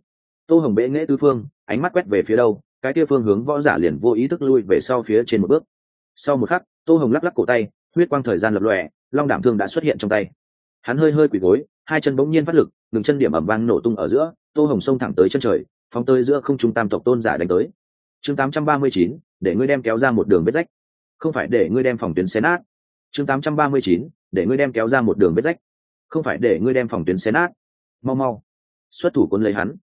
Tô hồng bệ nghễ tứ phương, ánh mắt quét về phía đâu, cái kia phương hướng võ giả liền vô ý thức lui về sau phía trên một bước. Sau một khắc tô hồng lắc lắc cổ tay huyết quang thời gian lập lòe long đảm thương đã xuất hiện trong tay. Hắn hơi hơi quỳ gối hai chân bỗng nhiên phát lực ngừng chân điểm ẩm vang nổ tung ở giữa tô hồng xông thẳng tới chân trời phóng tới giữa không trung tam tộc tôn giả đánh tới. Chương 839, để ngươi đem kéo ra một đường vết rách. Không phải để ngươi đem phòng tuyến xé nát. Chương 839, để ngươi đem kéo ra một đường vết rách. Không phải để ngươi đem phòng tuyến xé nát. Mau mau. Xuất thủ quân lấy hắn.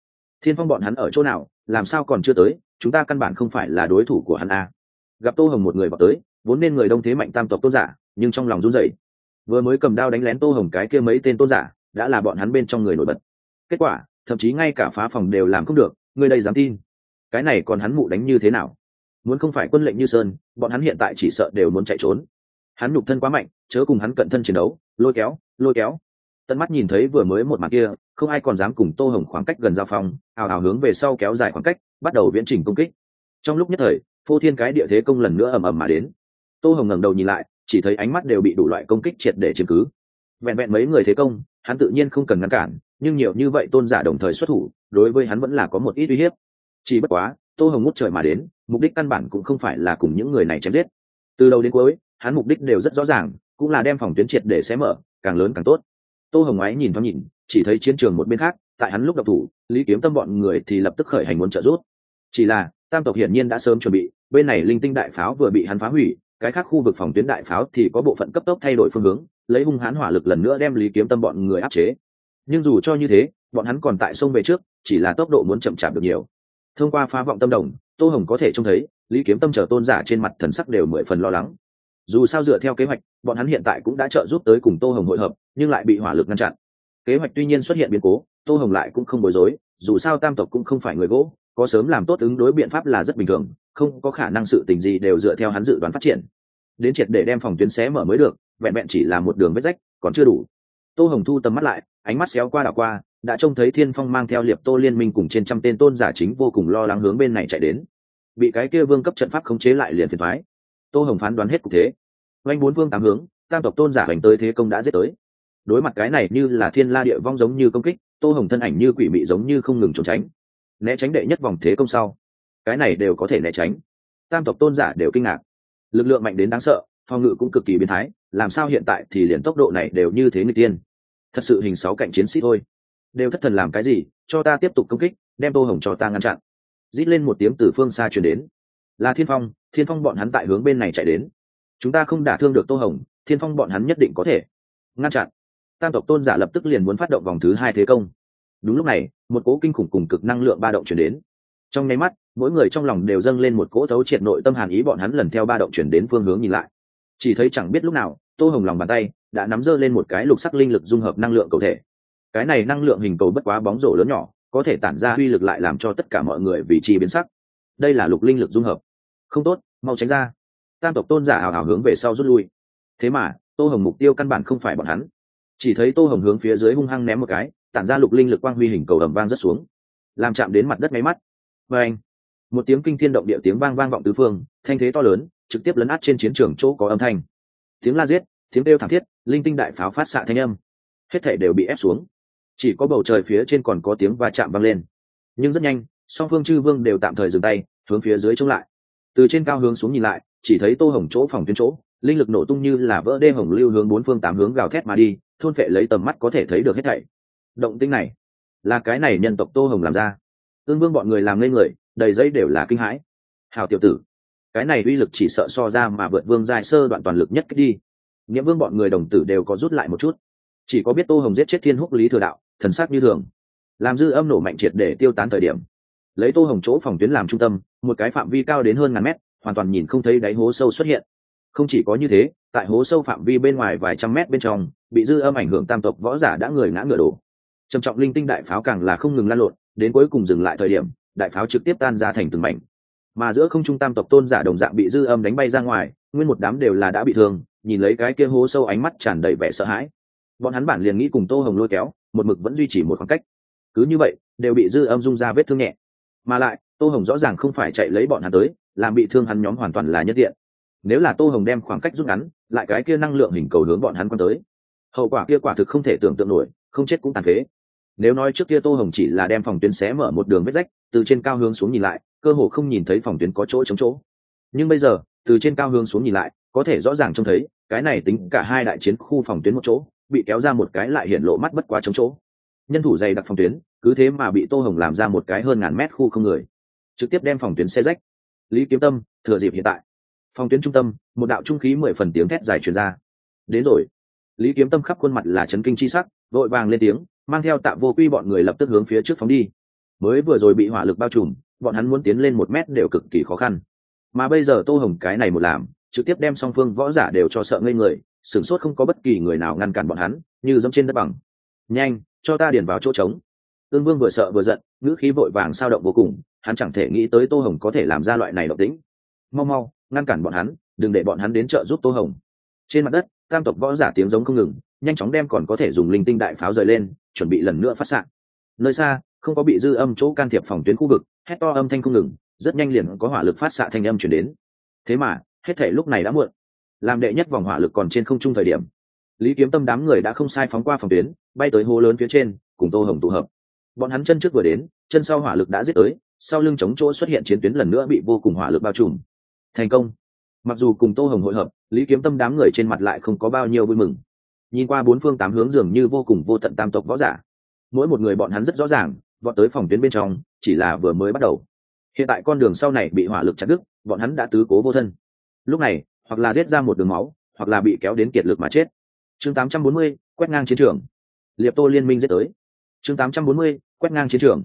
Thiên phong bọn hắn ở chỗ nào làm sao còn chưa tới chúng ta căn bản không phải là đối thủ của hắn a gặp tô hồng một người vào tới vốn nên người đông thế mạnh tam tộc tôn giả, nhưng trong lòng run rẩy. Vừa mới cầm đao đánh lén tô hồng cái kia mấy tên tôn giả, đã là bọn hắn bên trong người nổi bật. Kết quả, thậm chí ngay cả phá phòng đều làm không được người đây dám tin? Cái này còn hắn mụ đánh như thế nào? Muốn không phải quân lệnh như sơn, bọn hắn hiện tại chỉ sợ đều muốn chạy trốn. Hắn nhục thân quá mạnh, chớ cùng hắn cận thân chiến đấu, lôi kéo lôi kéo. Tận mắt nhìn thấy vừa mới một mặt kia, không ai còn dám cùng tô hồng khoảng cách gần giao phong ào ào hướng về sau kéo dài khoảng cách, bắt đầu viễn trình công kích. Trong lúc nhất thời, phô thiên cái địa thế công lần nữa ầm ầm mà đến tô hồng ngẩng đầu nhìn lại, chỉ thấy ánh mắt đều bị đủ loại công kích triệt để chiếm cứ. Vẹn vẹn mấy người thế công, hắn tự nhiên không cần ngăn cản, nhưng nhiều như vậy tôn giả đồng thời xuất thủ, đối với hắn vẫn là có một ít uy hiếp. Chỉ bất quá, tô hồng ngút trời mà đến, mục đích căn bản cũng không phải là cùng những người này chém giết. Từ đầu đến cuối, hắn mục đích đều rất rõ ràng, cũng là đem phòng tuyến triệt để xé mở, càng lớn càng tốt. Tô hồng ngoái nhìn thoáng nhìn, chỉ thấy chiến trường một bên khác, tại hắn lúc đập thủ, lý kiếm tâm bọn người thì lập tức khởi hành muốn trợ giúp. Chỉ là, tam tộc hiển nhiên đã sớm chuẩn bị, bên này linh tinh đại pháo vừa bị hắn phá hủy cái khác khu vực phòng tuyến đại pháo thì có bộ phận cấp tốc thay đổi phương hướng, lấy hung hãn hỏa lực lần nữa đem lý kiếm tâm bọn người áp chế. Nhưng dù cho như thế, bọn hắn còn tại sông về trước, chỉ là tốc độ muốn chậm chạp được nhiều. Thông qua phá vọng tâm đồng, tô hồng có thể trông thấy, lý kiếm tâm chờ tôn giả trên mặt thần sắc đều mười phần lo lắng. Dù sao dựa theo kế hoạch, bọn hắn hiện tại cũng đã trợ giúp tới cùng tô hồng hội hợp, nhưng lại bị hỏa lực ngăn chặn. Kế hoạch tuy nhiên xuất hiện biến cố, tô hồng lại cũng không bối rối, dù sao tam tộc cũng không phải người gỗ có sớm làm tốt ứng đối biện pháp là rất bình thường, không có khả năng sự tình gì đều dựa theo hắn dự đoán phát triển. Đến triệt để đem phòng tuyến xé mở mới được, vẹn vẹn chỉ là một đường vết rách, còn chưa đủ. Tô hồng thu tầm mắt lại, ánh mắt xéo qua đảo qua, đã trông thấy thiên phong mang theo liệp tô liên minh cùng trên trăm tên tôn giả chính vô cùng lo lắng hướng bên này chạy đến. Bị cái kia vương cấp trận pháp khống chế lại liền thiệt thoái tô hồng phán đoán hết cục thế. Oanh bốn vương tám hướng, tam tộc tôn giả hành tới thế công đã giết tới. Đối mặt cái này như là thiên la địa vong giống như công kích, tô hồng thân ảnh như quỷ mị giống như không ngừng trốn tránh né tránh đệ nhất vòng thế công sau. Cái này đều có thể né tránh. Tam tộc tôn giả đều kinh ngạc. Lực lượng mạnh đến đáng sợ, phòng ngự cũng cực kỳ biến thái, làm sao hiện tại thì liền tốc độ này đều như thế người tiên. Thật sự hình sáu cạnh chiến sĩ thôi. Đều thất thần làm cái gì, cho ta tiếp tục công kích, đem tô hồng cho ta ngăn chặn. Rít lên một tiếng từ phương xa chuyển đến. Là thiên phong thiên phong bọn hắn tại hướng bên này chạy đến. Chúng ta không đả thương được tô hồng, thiên phong bọn hắn nhất định có thể ngăn chặn. Tam tộc tôn giả lập tức liền muốn phát động vòng thứ hai thế công đúng lúc này, một cỗ kinh khủng cùng cực năng lượng ba động chuyển đến. Trong nháy mắt, mỗi người trong lòng đều dâng lên một cỗ thấu triệt nội tâm hàn ý, bọn hắn lần theo ba động chuyển đến phương hướng nhìn lại. Chỉ thấy chẳng biết lúc nào, tô hồng lòng bàn tay đã nắm giơ lên một cái lục sắc linh lực dung hợp năng lượng cầu thể. Cái này năng lượng hình cầu bất quá bóng rổ lớn nhỏ, có thể tản ra uy lực lại làm cho tất cả mọi người vị trí biến sắc. Đây là lục linh lực dung hợp. Không tốt, mau tránh ra. Tam tộc tôn giả hào hào hướng về sau rút lui. Thế mà, tô hồng mục tiêu căn bản không phải bọn hắn. Chỉ thấy tô hồng hướng phía dưới hung hăng ném một cái tản ra lục linh lực quang huy hình cầu ầm vang rất xuống. Làm chạm đến mặt đất máy mắt. Và anh, một tiếng kinh thiên động địa tiếng vang vang vọng tứ phương, thanh thế to lớn, trực tiếp lấn át trên chiến trường chỗ có âm thanh. Tiếng la giết, tiếng kêu thảm thiết, linh tinh đại pháo phát xạ thanh âm. Hết thể đều bị ép xuống. Chỉ có bầu trời phía trên còn có tiếng va chạm vang lên. Nhưng rất nhanh, song phương chư vương đều tạm thời dừng tay, hướng phía dưới chống lại. Từ trên cao hướng xuống nhìn lại, chỉ thấy tô hồng chỗ phòng tuyến chỗ, linh lực nổ tung như là vỡ đê hồng lưu hướng bốn phương tám hướng gào thét mà đi, thôn phệ lấy tầm mắt có thể thấy được hết thảy động tinh này. Là cái này nhân tộc tô hồng làm ra. Tương vương bọn người làm lên người, đầy giấy đều là kinh hãi. Hào tiểu tử, cái này uy lực chỉ sợ so ra mà vượt vương giai sơ đoạn toàn lực nhất đi. Nghĩa vương bọn người đồng tử đều có rút lại một chút. Chỉ có biết tô hồng giết chết thiên húc lý thừa đạo, thần sắc như thường. Làm dư âm nổ mạnh triệt để tiêu tán thời điểm. Lấy tô hồng chỗ phòng tuyến làm trung tâm, một cái phạm vi cao đến hơn ngàn mét, hoàn toàn nhìn không thấy đáy hố sâu xuất hiện. Không chỉ có như thế, tại hố sâu phạm vi bên ngoài vài trăm mét bên trong, bị dư âm ảnh hưởng tam tộc võ giả đã người ngã ngựa đổ trầm trọng linh tinh đại pháo càng là không ngừng lan lộn, đến cuối cùng dừng lại thời điểm, đại pháo trực tiếp tan ra thành từng mảnh. Mà giữa không trung tam tộc tôn giả đồng dạng bị dư âm đánh bay ra ngoài, nguyên một đám đều là đã bị thương, nhìn lấy cái kia hố sâu ánh mắt tràn đầy vẻ sợ hãi. Bọn hắn bản liền nghĩ cùng tô hồng lôi kéo, một mực vẫn duy trì một khoảng cách. Cứ như vậy, đều bị dư âm dung ra vết thương nhẹ. Mà lại, tô hồng rõ ràng không phải chạy lấy bọn hắn tới, làm bị thương hắn nhóm hoàn toàn là nhất tiện. Nếu là tô hồng đem khoảng cách rút ngắn, lại cái kia năng lượng hình cầu hướng bọn hắn quan tới. Hậu quả kia quả thực không thể tưởng tượng nổi, không chết cũng tàn phế nếu nói trước kia tô hồng chỉ là đem phòng tuyến xé mở một đường vết rách, từ trên cao hướng xuống nhìn lại, cơ hồ không nhìn thấy phòng tuyến có chỗ chống chỗ. Nhưng bây giờ, từ trên cao hướng xuống nhìn lại, có thể rõ ràng trông thấy, cái này tính cả hai đại chiến khu phòng tuyến một chỗ, bị kéo ra một cái lại hiện lộ mắt bất quá chống chỗ. Nhân thủ dày đặc phòng tuyến, cứ thế mà bị tô hồng làm ra một cái hơn ngàn mét khu không người. Trực tiếp đem phòng tuyến xe rách. Lý kiếm tâm, thừa dịp hiện tại. Phòng tuyến trung tâm, một đạo trung khí mười phần tiếng thét dài truyền ra. Đến rồi. Lý kiếm tâm khắp khuôn mặt là chấn kinh chi sắc, vội vàng lên tiếng mang theo tạ vô quy bọn người lập tức hướng phía trước phóng đi. Mới vừa rồi bị hỏa lực bao trùm, bọn hắn muốn tiến lên một mét đều cực kỳ khó khăn. Mà bây giờ tô hồng cái này một làm, trực tiếp đem song phương võ giả đều cho sợ ngây người, sửng sốt không có bất kỳ người nào ngăn cản bọn hắn, như dẫm trên đất bằng. Nhanh, cho ta điền vào chỗ trống. Tương vương vừa sợ vừa giận, ngữ khí vội vàng sao động vô cùng, hắn chẳng thể nghĩ tới tô hồng có thể làm ra loại này độc tính mau mau, ngăn cản bọn hắn, đừng để bọn hắn đến trợ giúp tô hồng. Trên mặt đất, tam tộc võ giả tiếng giống không ngừng, nhanh chóng đem còn có thể dùng linh tinh đại pháo rời lên chuẩn bị lần nữa phát sạn. Nơi xa, không có bị dư âm chỗ can thiệp phòng tuyến khu vực, hét to âm thanh không ngừng, rất nhanh liền có hỏa lực phát xạ thanh âm chuyển đến. Thế mà, hết thể lúc này đã muộn. Làm đệ nhất vòng hỏa lực còn trên không trung thời điểm, lý kiếm tâm đám người đã không sai phóng qua phòng tuyến, bay tới hố lớn phía trên, cùng tô hồng tụ hợp. Bọn hắn chân trước vừa đến, chân sau hỏa lực đã giết tới, sau lưng chống chỗ xuất hiện chiến tuyến lần nữa bị vô cùng hỏa lực bao trùm. Thành công. Mặc dù cùng tô hồng hội hợp, lý kiếm tâm đám người trên mặt lại không có bao nhiêu vui mừng nhìn qua bốn phương tám hướng dường như vô cùng vô tận tam tộc võ giả mỗi một người bọn hắn rất rõ ràng vọt tới phòng tuyến bên trong chỉ là vừa mới bắt đầu. Hiện tại con đường sau này bị hỏa lực chặt đứt bọn hắn đã tứ cố vô thân. Lúc này hoặc là giết ra một đường máu hoặc là bị kéo đến kiệt lực mà chết. Chương 840, quét ngang chiến trường. Liệp tô liên minh giết tới. Chương 840, quét ngang chiến trường.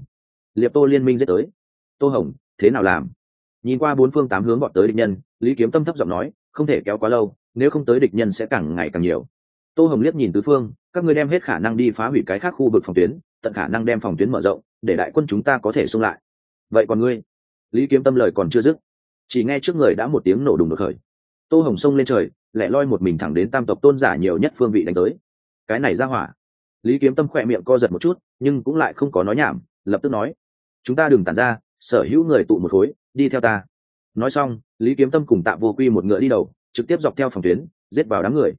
Liệp tô liên minh giết tới. Tô hồng thế nào làm? Nhìn qua bốn phương tám hướng bọn tới địch nhân lý kiếm tâm thấp giọng nói không thể kéo quá lâu nếu không tới địch nhân sẽ càng ngày càng nhiều tô hồng liếc nhìn tứ phương, các ngươi đem hết khả năng đi phá hủy cái khác khu vực phòng tuyến, tận khả năng đem phòng tuyến mở rộng, để đại quân chúng ta có thể xung lại. Vậy còn ngươi? Lý kiếm tâm lời còn chưa dứt, chỉ nghe trước người đã một tiếng nổ đùng được khởi. Tô hồng xông lên trời lại loi một mình thẳng đến tam tộc tôn giả nhiều nhất phương vị đánh tới. Cái này ra hỏa. Lý kiếm tâm khỏe miệng co giật một chút, nhưng cũng lại không có nói nhảm, lập tức nói, chúng ta đừng tản ra, sở hữu người tụ một khối, đi theo ta. Nói xong, lý kiếm tâm cùng tạ vô quy một ngựa đi đầu, trực tiếp dọc theo phòng tuyến, giết vào đám người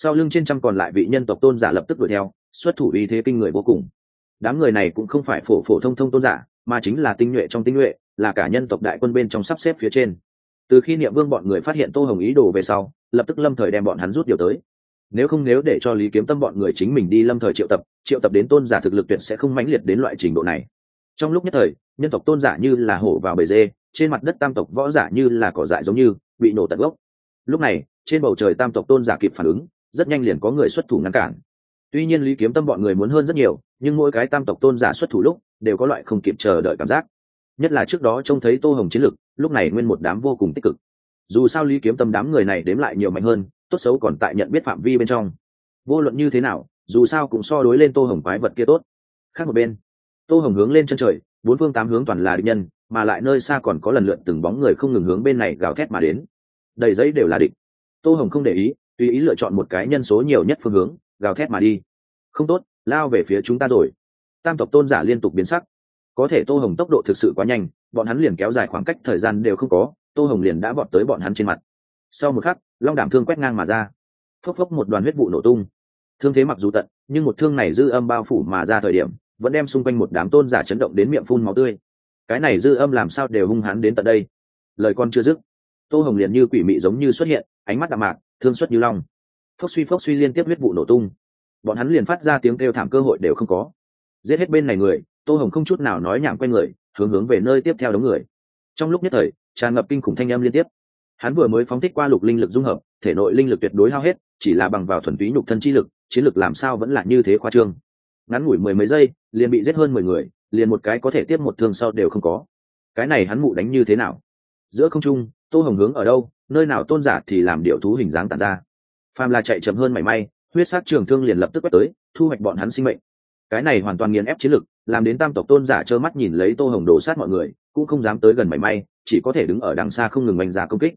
sau lưng trên trăm còn lại vị nhân tộc tôn giả lập tức đuổi theo, xuất thủ uy thế kinh người vô cùng. Đám người này cũng không phải phổ phổ thông thông tôn giả, mà chính là tinh nhuệ trong tinh nhuệ, là cả nhân tộc đại quân bên trong sắp xếp phía trên. Từ khi niệm vương bọn người phát hiện tô hồng ý đồ về sau, lập tức lâm thời đem bọn hắn rút điều tới. Nếu không nếu để cho lý kiếm tâm bọn người chính mình đi lâm thời triệu tập triệu tập đến tôn giả thực lực tuyệt sẽ không mãnh liệt đến loại trình độ này. Trong lúc nhất thời, nhân tộc tôn giả như là hổ vào bầy dê, trên mặt đất tam tộc võ giả như là cỏ dại giống như, bị nổ tận gốc. Lúc này, trên bầu trời tam tộc tôn giả kịp phản ứng rất nhanh liền có người xuất thủ ngăn cản. Tuy nhiên lý kiếm tâm bọn người muốn hơn rất nhiều, nhưng mỗi cái tam tộc tôn giả xuất thủ lúc, đều có loại không kịp chờ đợi cảm giác. Nhất là trước đó trông thấy tô hồng chiến lực, lúc này nguyên một đám vô cùng tích cực. Dù sao lý kiếm tâm đám người này đếm lại nhiều mạnh hơn, tốt xấu còn tại nhận biết phạm vi bên trong. Vô luận như thế nào, dù sao cũng so đối lên tô hồng quái vật kia tốt. Khác một bên, tô hồng hướng lên chân trời, bốn phương tám hướng toàn là địch nhân, mà lại nơi xa còn có lần lượt từng bóng người không ngừng hướng bên này gào thét mà đến. Đầy giấy đều là địch. Tô hồng không để ý tùy ý lựa chọn một cái nhân số nhiều nhất phương hướng, gào thét mà đi. Không tốt, lao về phía chúng ta rồi. Tam tộc tôn giả liên tục biến sắc. Có thể tô hồng tốc độ thực sự quá nhanh, bọn hắn liền kéo dài khoảng cách thời gian đều không có, tô hồng liền đã vọt tới bọn hắn trên mặt. Sau một khắc, long đảm thương quét ngang mà ra. Phốc phốc một đoàn huyết vụ nổ tung. Thương thế mặc dù tận, nhưng một thương này dư âm bao phủ mà ra thời điểm, vẫn đem xung quanh một đám tôn giả chấn động đến miệng phun máu tươi. Cái này dư âm làm sao đều hung hắn đến tận đây? Lời con chưa dứt, tô hồng liền như quỷ mị giống như xuất hiện, ánh mắt đạm mạc thương xuất như long. Phốc suy phốc suy liên tiếp huyết vụ nổ tung. Bọn hắn liền phát ra tiếng kêu thảm cơ hội đều không có. Giết hết bên này người, tô hồng không chút nào nói nhảm q u a y người, hướng hướng về nơi tiếp theo đống người. Trong lúc nhất thời, tràn ngập kinh khủng thanh âm liên tiếp. Hắn vừa mới phóng thích qua lục linh lực dung hợp, thể nội linh lực tuyệt đối hao hết, chỉ là bằng vào thuần túy nhục thân chi lực, chiến lực làm sao vẫn là như thế khoa trương. Ngắn ngủi mười mấy giây, liền bị giết hơn mười người, liền một cái có thể tiếp một thương sau đều không có. Cái này hắn mụ đánh như thế nào? Giữa không trung, tô hồng hướng ở đâu? Nơi nào tôn giả thì làm điệu thú hình dáng tàn ra. Phàm là chạy chậm hơn mảy may, huyết sát trường thương liền lập tức quét tới, thu hoạch bọn hắn sinh mệnh. Cái này hoàn toàn nghiền ép chiến lực, làm đến tam tộc tôn giả trơ mắt nhìn lấy tô hồng đồ sát mọi người, cũng không dám tới gần mảy may, chỉ có thể đứng ở đằng xa không ngừng oanh ra công kích.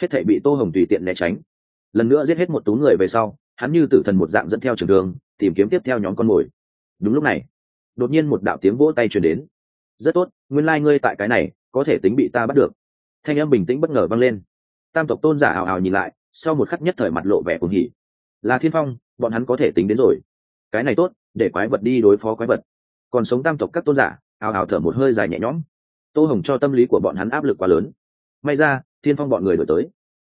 Hết thể bị tô hồng tùy tiện né tránh. Lần nữa giết hết một tú người về sau, hắn như tử thần một dạng dẫn theo trường đường tìm kiếm tiếp theo nhóm con mồi. Đúng lúc này, đột nhiên một đạo tiếng vỗ tay truyền đến. Rất tốt, nguyên lai、like、ngươi tại cái này, có thể tính bị ta bắt được. Thanh em bình tĩnh bất ngờ vang lên tam tộc tôn giả ảo ảo nhìn lại, sau một khắc nhất thời mặt lộ vẻ cuồng hỉ. Là thiên phong, bọn hắn có thể tính đến rồi. Cái này tốt, để quái vật đi đối phó quái vật. Còn sống tam tộc các tôn giả, ảo ảo thở một hơi dài nhẹ nhõm. Tô hồng cho tâm lý của bọn hắn áp lực quá lớn. May ra, thiên phong bọn người đổi tới.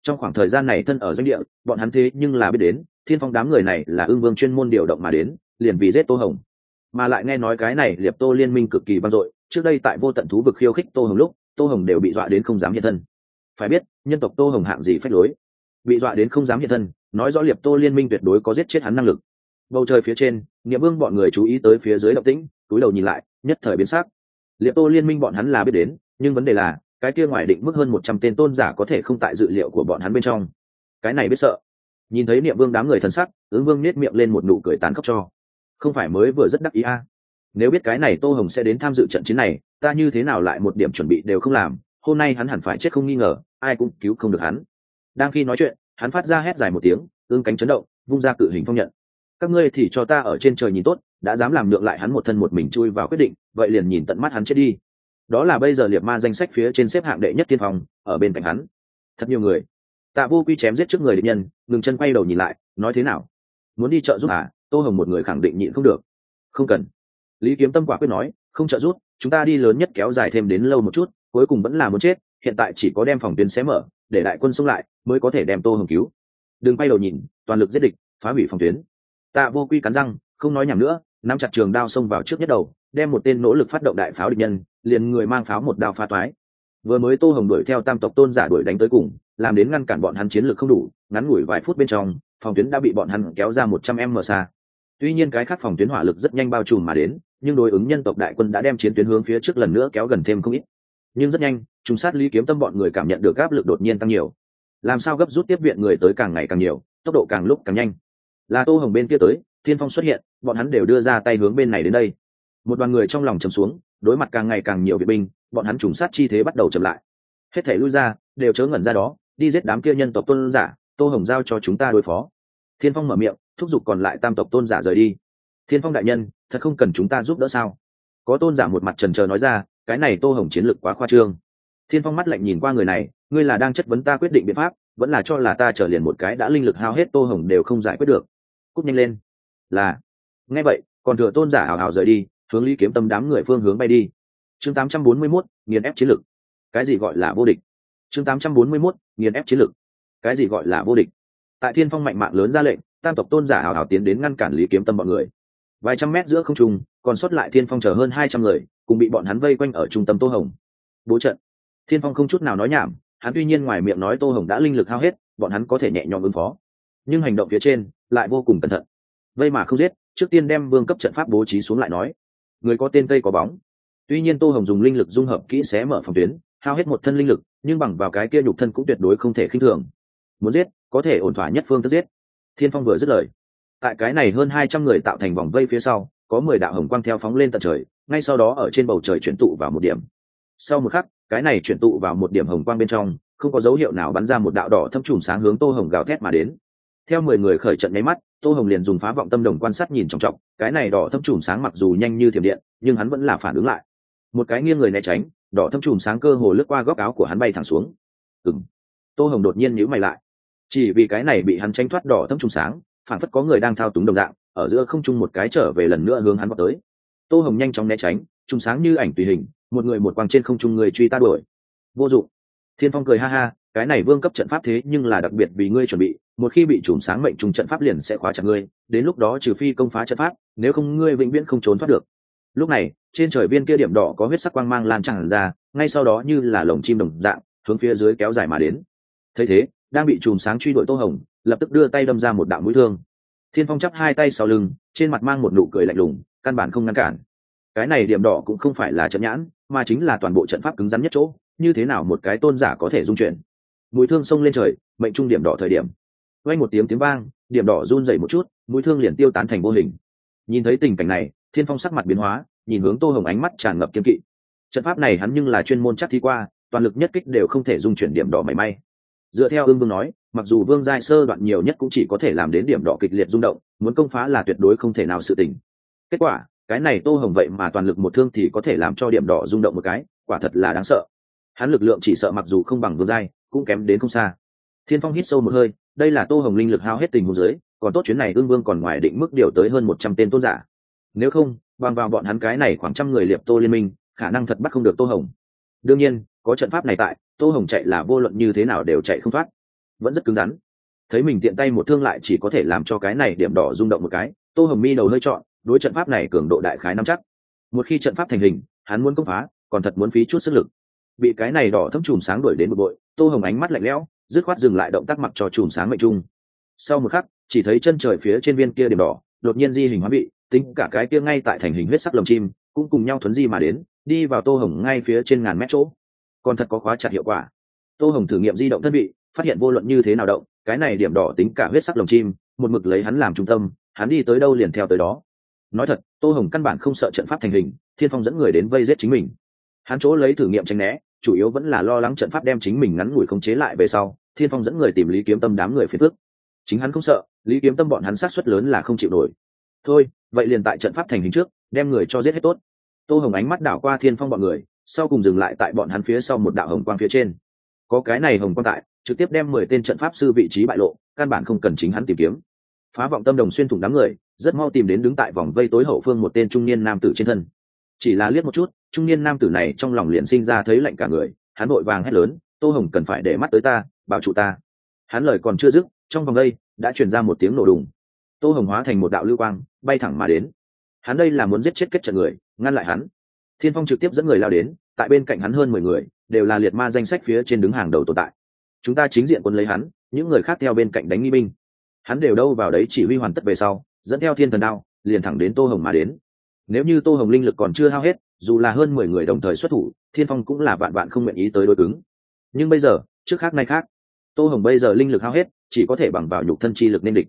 Trong khoảng thời gian này thân ở doanh địa, bọn hắn thế nhưng là biết đến, thiên phong đám người này là ương vương chuyên môn điều động mà đến, liền vì giết tô hồng. Mà lại nghe nói cái này liệp tô liên minh cực kỳ vang dội, trước đây tại vô tận thú vực khiêu khích tô hồng lúc, tô hồng đều bị dọa đến không dám hiện thân phải biết, nhân tộc tô hồng hạng gì phách lối. Bị dọa đến không dám hiện thân, nói rõ liệp tô liên minh tuyệt đối có giết chết hắn năng lực. Bầu trời phía trên nghĩa vương bọn người chú ý tới phía dưới động tĩnh, túi đầu nhìn lại, nhất thời biến sắc. Liệp tô liên minh bọn hắn là biết đến, nhưng vấn đề là, cái kia ngoài định mức hơn một trăm tên tôn giả có thể không tại dự liệu của bọn hắn bên trong. Cái này biết sợ. Nhìn thấy niệm vương đám người thân sắc, ứng vương nết miệng lên một nụ cười tán khóc cho. Không phải mới vừa rất đắc ý a. À. nếu biết cái này tô hồng sẽ đến tham dự trận chiến này, ta như thế nào lại một điểm chuẩn bị đều không làm hôm nay hắn hẳn phải chết không nghi ngờ, ai cũng cứu không được hắn. Đang khi nói chuyện, hắn phát ra hét dài một tiếng, ương cánh chấn động, vung ra cự hình phong nhận. Các ngươi thì cho ta ở trên trời nhìn tốt, đã dám làm nhượng lại hắn một thân một mình chui vào quyết định, vậy liền nhìn tận mắt hắn chết đi. Đó là bây giờ liệt ma danh sách phía trên xếp hạng đệ nhất tiên phong, ở bên cạnh hắn. Thật nhiều người. Tạ vô quy chém giết trước người địch nhân, ngừng chân quay đầu nhìn lại, nói thế nào? Muốn đi trợ giúp à? Tô hồng một người khẳng định nhịn không được. Không cần. Lý kiếm tâm quả quyết nói, không trợ giúp, chúng ta đi lớn nhất kéo dài thêm đến lâu một chút cuối cùng vẫn là muốn chết, hiện tại chỉ có đem phòng tuyến xé mở, để đại quân xông lại, mới có thể đem tô hồng cứu. Đừng quay đầu nhìn, toàn lực giết địch, phá hủy phòng tuyến. Tạ vô quy cắn răng, không nói nhảm nữa, nắm chặt trường đao xông vào trước nhất đầu, đem một tên nỗ lực phát động đại pháo địch nhân, liền người mang pháo một đao pha toái. Vừa mới tô hồng đuổi theo tam tộc tôn giả đuổi đánh tới cùng, làm đến ngăn cản bọn hắn chiến lược không đủ, ngắn ngủi vài phút bên trong, phòng tuyến đã bị bọn hắn kéo ra một trăm m xa. Tuy nhiên cái khác phòng tuyến hỏa lực rất nhanh bao trùm mà đến, nhưng đối ứng nhân tộc đại quân đã đem chiến tuyến hướng phía trước lần nữa kéo gần thêm không ít nhưng rất nhanh, trùng sát lý kiếm tâm bọn người cảm nhận được áp lực đột nhiên tăng nhiều. Làm sao gấp rút tiếp viện người tới càng ngày càng nhiều, tốc độ càng lúc càng nhanh. Là tô hồng bên kia tới, thiên phong xuất hiện, bọn hắn đều đưa ra tay hướng bên này đến đây. Một đoàn người trong lòng chầm xuống, đối mặt càng ngày càng nhiều vệ binh, bọn hắn trùng sát chi thế bắt đầu chậm lại. Hết thể lui ra, đều chớ ngẩn ra đó, đi giết đám kia nhân tộc tôn giả, tô hồng giao cho chúng ta đối phó. Thiên phong mở miệng, thúc giục còn lại tam tộc tôn giả rời đi. Thiên phong đại nhân, thật không cần chúng ta giúp đỡ sao? Có tôn giả một mặt trần trờ nói ra cái này tô hồng chiến lược quá khoa trương. Thiên phong mắt lạnh nhìn qua người này ngươi là đang chất vấn ta quyết định biện pháp vẫn là cho là ta trở liền một cái đã linh lực hao hết tô hồng đều không giải quyết được. Cúc nhanh lên. Là. Nghe vậy còn thừa tôn giả hào hào rời đi hướng lý kiếm tâm đám người phương hướng bay đi. Chương 841, nghiền ép chiến lược cái gì gọi là vô địch? Chương 841, nghiền ép chiến lược cái gì gọi là vô địch? Tại thiên phong mạnh mạng lớn ra lệnh tam tộc tôn giả hào hào tiến đến ngăn cản lý kiếm tâm bọn người. Vài trăm mét giữa không trung còn sót lại thiên phong chờ hơn hai trăm người cùng bị bọn hắn vây quanh ở trung tâm tô hồng. Bố trận. Thiên phong không chút nào nói nhảm, hắn tuy nhiên ngoài miệng nói tô hồng đã linh lực hao hết, bọn hắn có thể nhẹ nhõm ứng phó. Nhưng hành động phía trên lại vô cùng cẩn thận. Vây mà không giết, trước tiên đem vương cấp trận pháp bố trí xuống lại nói. Người có tên cây có bóng. Tuy nhiên tô hồng dùng linh lực dung hợp kỹ xé mở phòng tuyến, hao hết một thân linh lực, nhưng bằng vào cái kia nhục thân cũng tuyệt đối không thể khinh thường. Muốn giết, có thể ổn thỏa nhất phương thức giết. Thiên phong vừa dứt lời. Tại cái này hơn hai trăm người tạo thành vòng vây phía sau, có mười đạo hồng quang theo phóng lên tận trời ngay sau đó ở trên bầu trời chuyển tụ vào một điểm. Sau một khắc, cái này chuyển tụ vào một điểm hồng quang bên trong, không có dấu hiệu nào bắn ra một đạo đỏ thâm trùm sáng hướng tô hồng gào thét mà đến. Theo mười người khởi trận nháy mắt, tô hồng liền dùng phá vọng tâm đồng quan sát nhìn trọng trọng cái này đỏ thâm trùm sáng mặc dù nhanh như thiểm điện, nhưng hắn vẫn là phản ứng lại. Một cái nghiêng người né tránh, đỏ thâm trùm sáng cơ hồ lướt qua góc áo của hắn bay thẳng xuống. Ừng tô hồng đột nhiên nhíu mày lại. Chỉ vì cái này bị hắn tranh thoát đỏ thâm trùm sáng, phản phất có người đang thao túng đồng dạng, ở giữa không trung một cái trở về lần nữa hướng hắn vào tới tô hồng nhanh chóng né tránh trùm sáng như ảnh tùy hình, một người một quang trên không trung người truy ta đuổi. Vô dụng. Thiên phong cười ha ha, cái này vương cấp trận pháp thế nhưng là đặc biệt vì ngươi chuẩn bị, một khi bị chùm sáng mệnh trùng trận pháp liền sẽ khóa chặt ngươi, đến lúc đó trừ phi công phá trận pháp, nếu không ngươi vĩnh viễn không trốn thoát được. Lúc này, trên trời viên kia điểm đỏ có huyết sắc quang mang lan tràn ra, ngay sau đó như là lồng chim đồng dạng, hướng phía dưới kéo dài mà đến. Thấy thế, đang bị chùm sáng truy đuổi tô hồng, lập tức đưa tay đâm ra một đạo mũi thương. Thiên phong chắp hai tay sau lưng, trên mặt mang một nụ cười lạnh lùng căn bản không ngăn cản. Cái này điểm đỏ cũng không phải là trận nhãn, mà chính là toàn bộ trận pháp cứng rắn nhất chỗ, như thế nào một cái tôn giả có thể dung chuyển. Mũi thương xông lên trời, mệnh trung điểm đỏ thời điểm. Quay một tiếng tiếng vang, điểm đỏ run dày một chút mũi thương liền tiêu tán thành vô hình. Nhìn thấy tình cảnh này, thiên phong sắc mặt biến hóa, nhìn hướng tô hồng ánh mắt tràn ngập kiên kỵ. Trận pháp này hắn nhưng là chuyên môn chắc thi qua, toàn lực nhất kích đều không thể dung chuyển điểm đỏ mảy may. Dựa theo ương vương nói, mặc dù vương giai sơ đoạn nhiều nhất cũng chỉ có thể làm đến điểm đỏ kịch liệt rung động, muốn công phá là tuyệt đối không thể nào sự tình kết quả, cái này tô hồng vậy mà toàn lực một thương thì có thể làm cho điểm đỏ rung động một cái, quả thật là đáng sợ. Hắn lực lượng chỉ sợ mặc dù không bằng vương giai, cũng kém đến không xa. Thiên phong hít sâu một hơi, đây là tô hồng linh lực hao hết tình hồ dưới, còn tốt chuyến này ương vương còn ngoài định mức điều tới hơn một trăm tên tôn giả. Nếu không, bằng vào bọn hắn cái này khoảng trăm người liệp tô liên minh, khả năng thật bắt không được tô hồng. Đương nhiên, có trận pháp này tại, tô hồng chạy là vô luận như thế nào đều chạy không thoát. Vẫn rất cứng rắn. Thấy mình tiện tay một thương lại chỉ có thể làm cho cái này điểm đỏ rung động một cái, tô hồng mi đầu hơi chọn đối trận pháp này cường độ đại khái nắm chắc. Một khi trận pháp thành hình, hắn muốn công phá, còn thật muốn phí chút sức lực. Bị cái này đỏ thấm chùm sáng đuổi đến một bội tô hồng ánh mắt lạnh lẽo, dứt khoát dừng lại động tác mặc cho chùm sáng mệnh trung. Sau một khắc, chỉ thấy chân trời phía trên viên kia điểm đỏ, đột nhiên di hình hóa bị tính cả cái kia ngay tại thành hình huyết sắc lồng chim, cũng cùng nhau thuấn di mà đến, đi vào tô hồng ngay phía trên ngàn mét chỗ. Còn thật có khóa chặt hiệu quả. Tô hồng thử nghiệm di động thân vị, phát hiện vô luận như thế nào động, cái này điểm đỏ tính cả huyết sắc lồng chim, một mực lấy hắn làm trung tâm, hắn đi tới đâu liền theo tới đó nói thật, tô hồng căn bản không sợ trận pháp thành hình, thiên phong dẫn người đến vây giết chính mình. Hắn chỗ lấy thử nghiệm tranh né, chủ yếu vẫn là lo lắng trận pháp đem chính mình ngắn ngủi khống chế lại về sau, thiên phong dẫn người tìm lý kiếm tâm đám người phiền phức. Chính hắn không sợ, lý kiếm tâm bọn hắn sát xuất lớn là không chịu nổi. Thôi, vậy liền tại trận pháp thành hình trước, đem người cho giết hết tốt. Tô hồng ánh mắt đảo qua thiên phong bọn người, sau cùng dừng lại tại bọn hắn phía sau một đạo hồng quang phía trên. Có cái này hồng quang tại, trực tiếp đem mười tên trận pháp sư vị trí bại lộ, căn bản không cần chính hắn tìm kiếm. Phá vọng tâm đồng xuyên thủng đám người rất mau tìm đến đứng tại vòng vây tối hậu phương một tên trung niên nam tử trên thân. Chỉ là liếc một chút, trung niên nam tử này trong lòng liền sinh ra thấy lạnh cả người, hắn vội vàng hét lớn, tô hồng cần phải để mắt tới ta, bảo trụ ta. Hắn lời còn chưa dứt, trong vòng đây đã truyền ra một tiếng nổ đùng. Tô hồng hóa thành một đạo lưu quang, bay thẳng mà đến. Hắn đây là muốn giết chết kết trận người, ngăn lại hắn. Thiên phong trực tiếp dẫn người lao đến, tại bên cạnh hắn hơn mười người, đều là liệt ma danh sách phía trên đứng hàng đầu tồn tại. Chúng ta chính diện quân lấy hắn, những người khác theo bên cạnh đánh nghi binh. Hắn đều đâu vào đấy chỉ huy hoàn tất về sau dẫn theo thiên thần đao, liền thẳng đến tô hồng mà đến. Nếu như tô hồng linh lực còn chưa hao hết, dù là hơn mười người đồng thời xuất thủ, thiên phong cũng là vạn vạn không nguyện ý tới đối cứng. Nhưng bây giờ, trước khác nay khác, tô hồng bây giờ linh lực hao hết, chỉ có thể bằng vào nhục thân chi lực nên địch.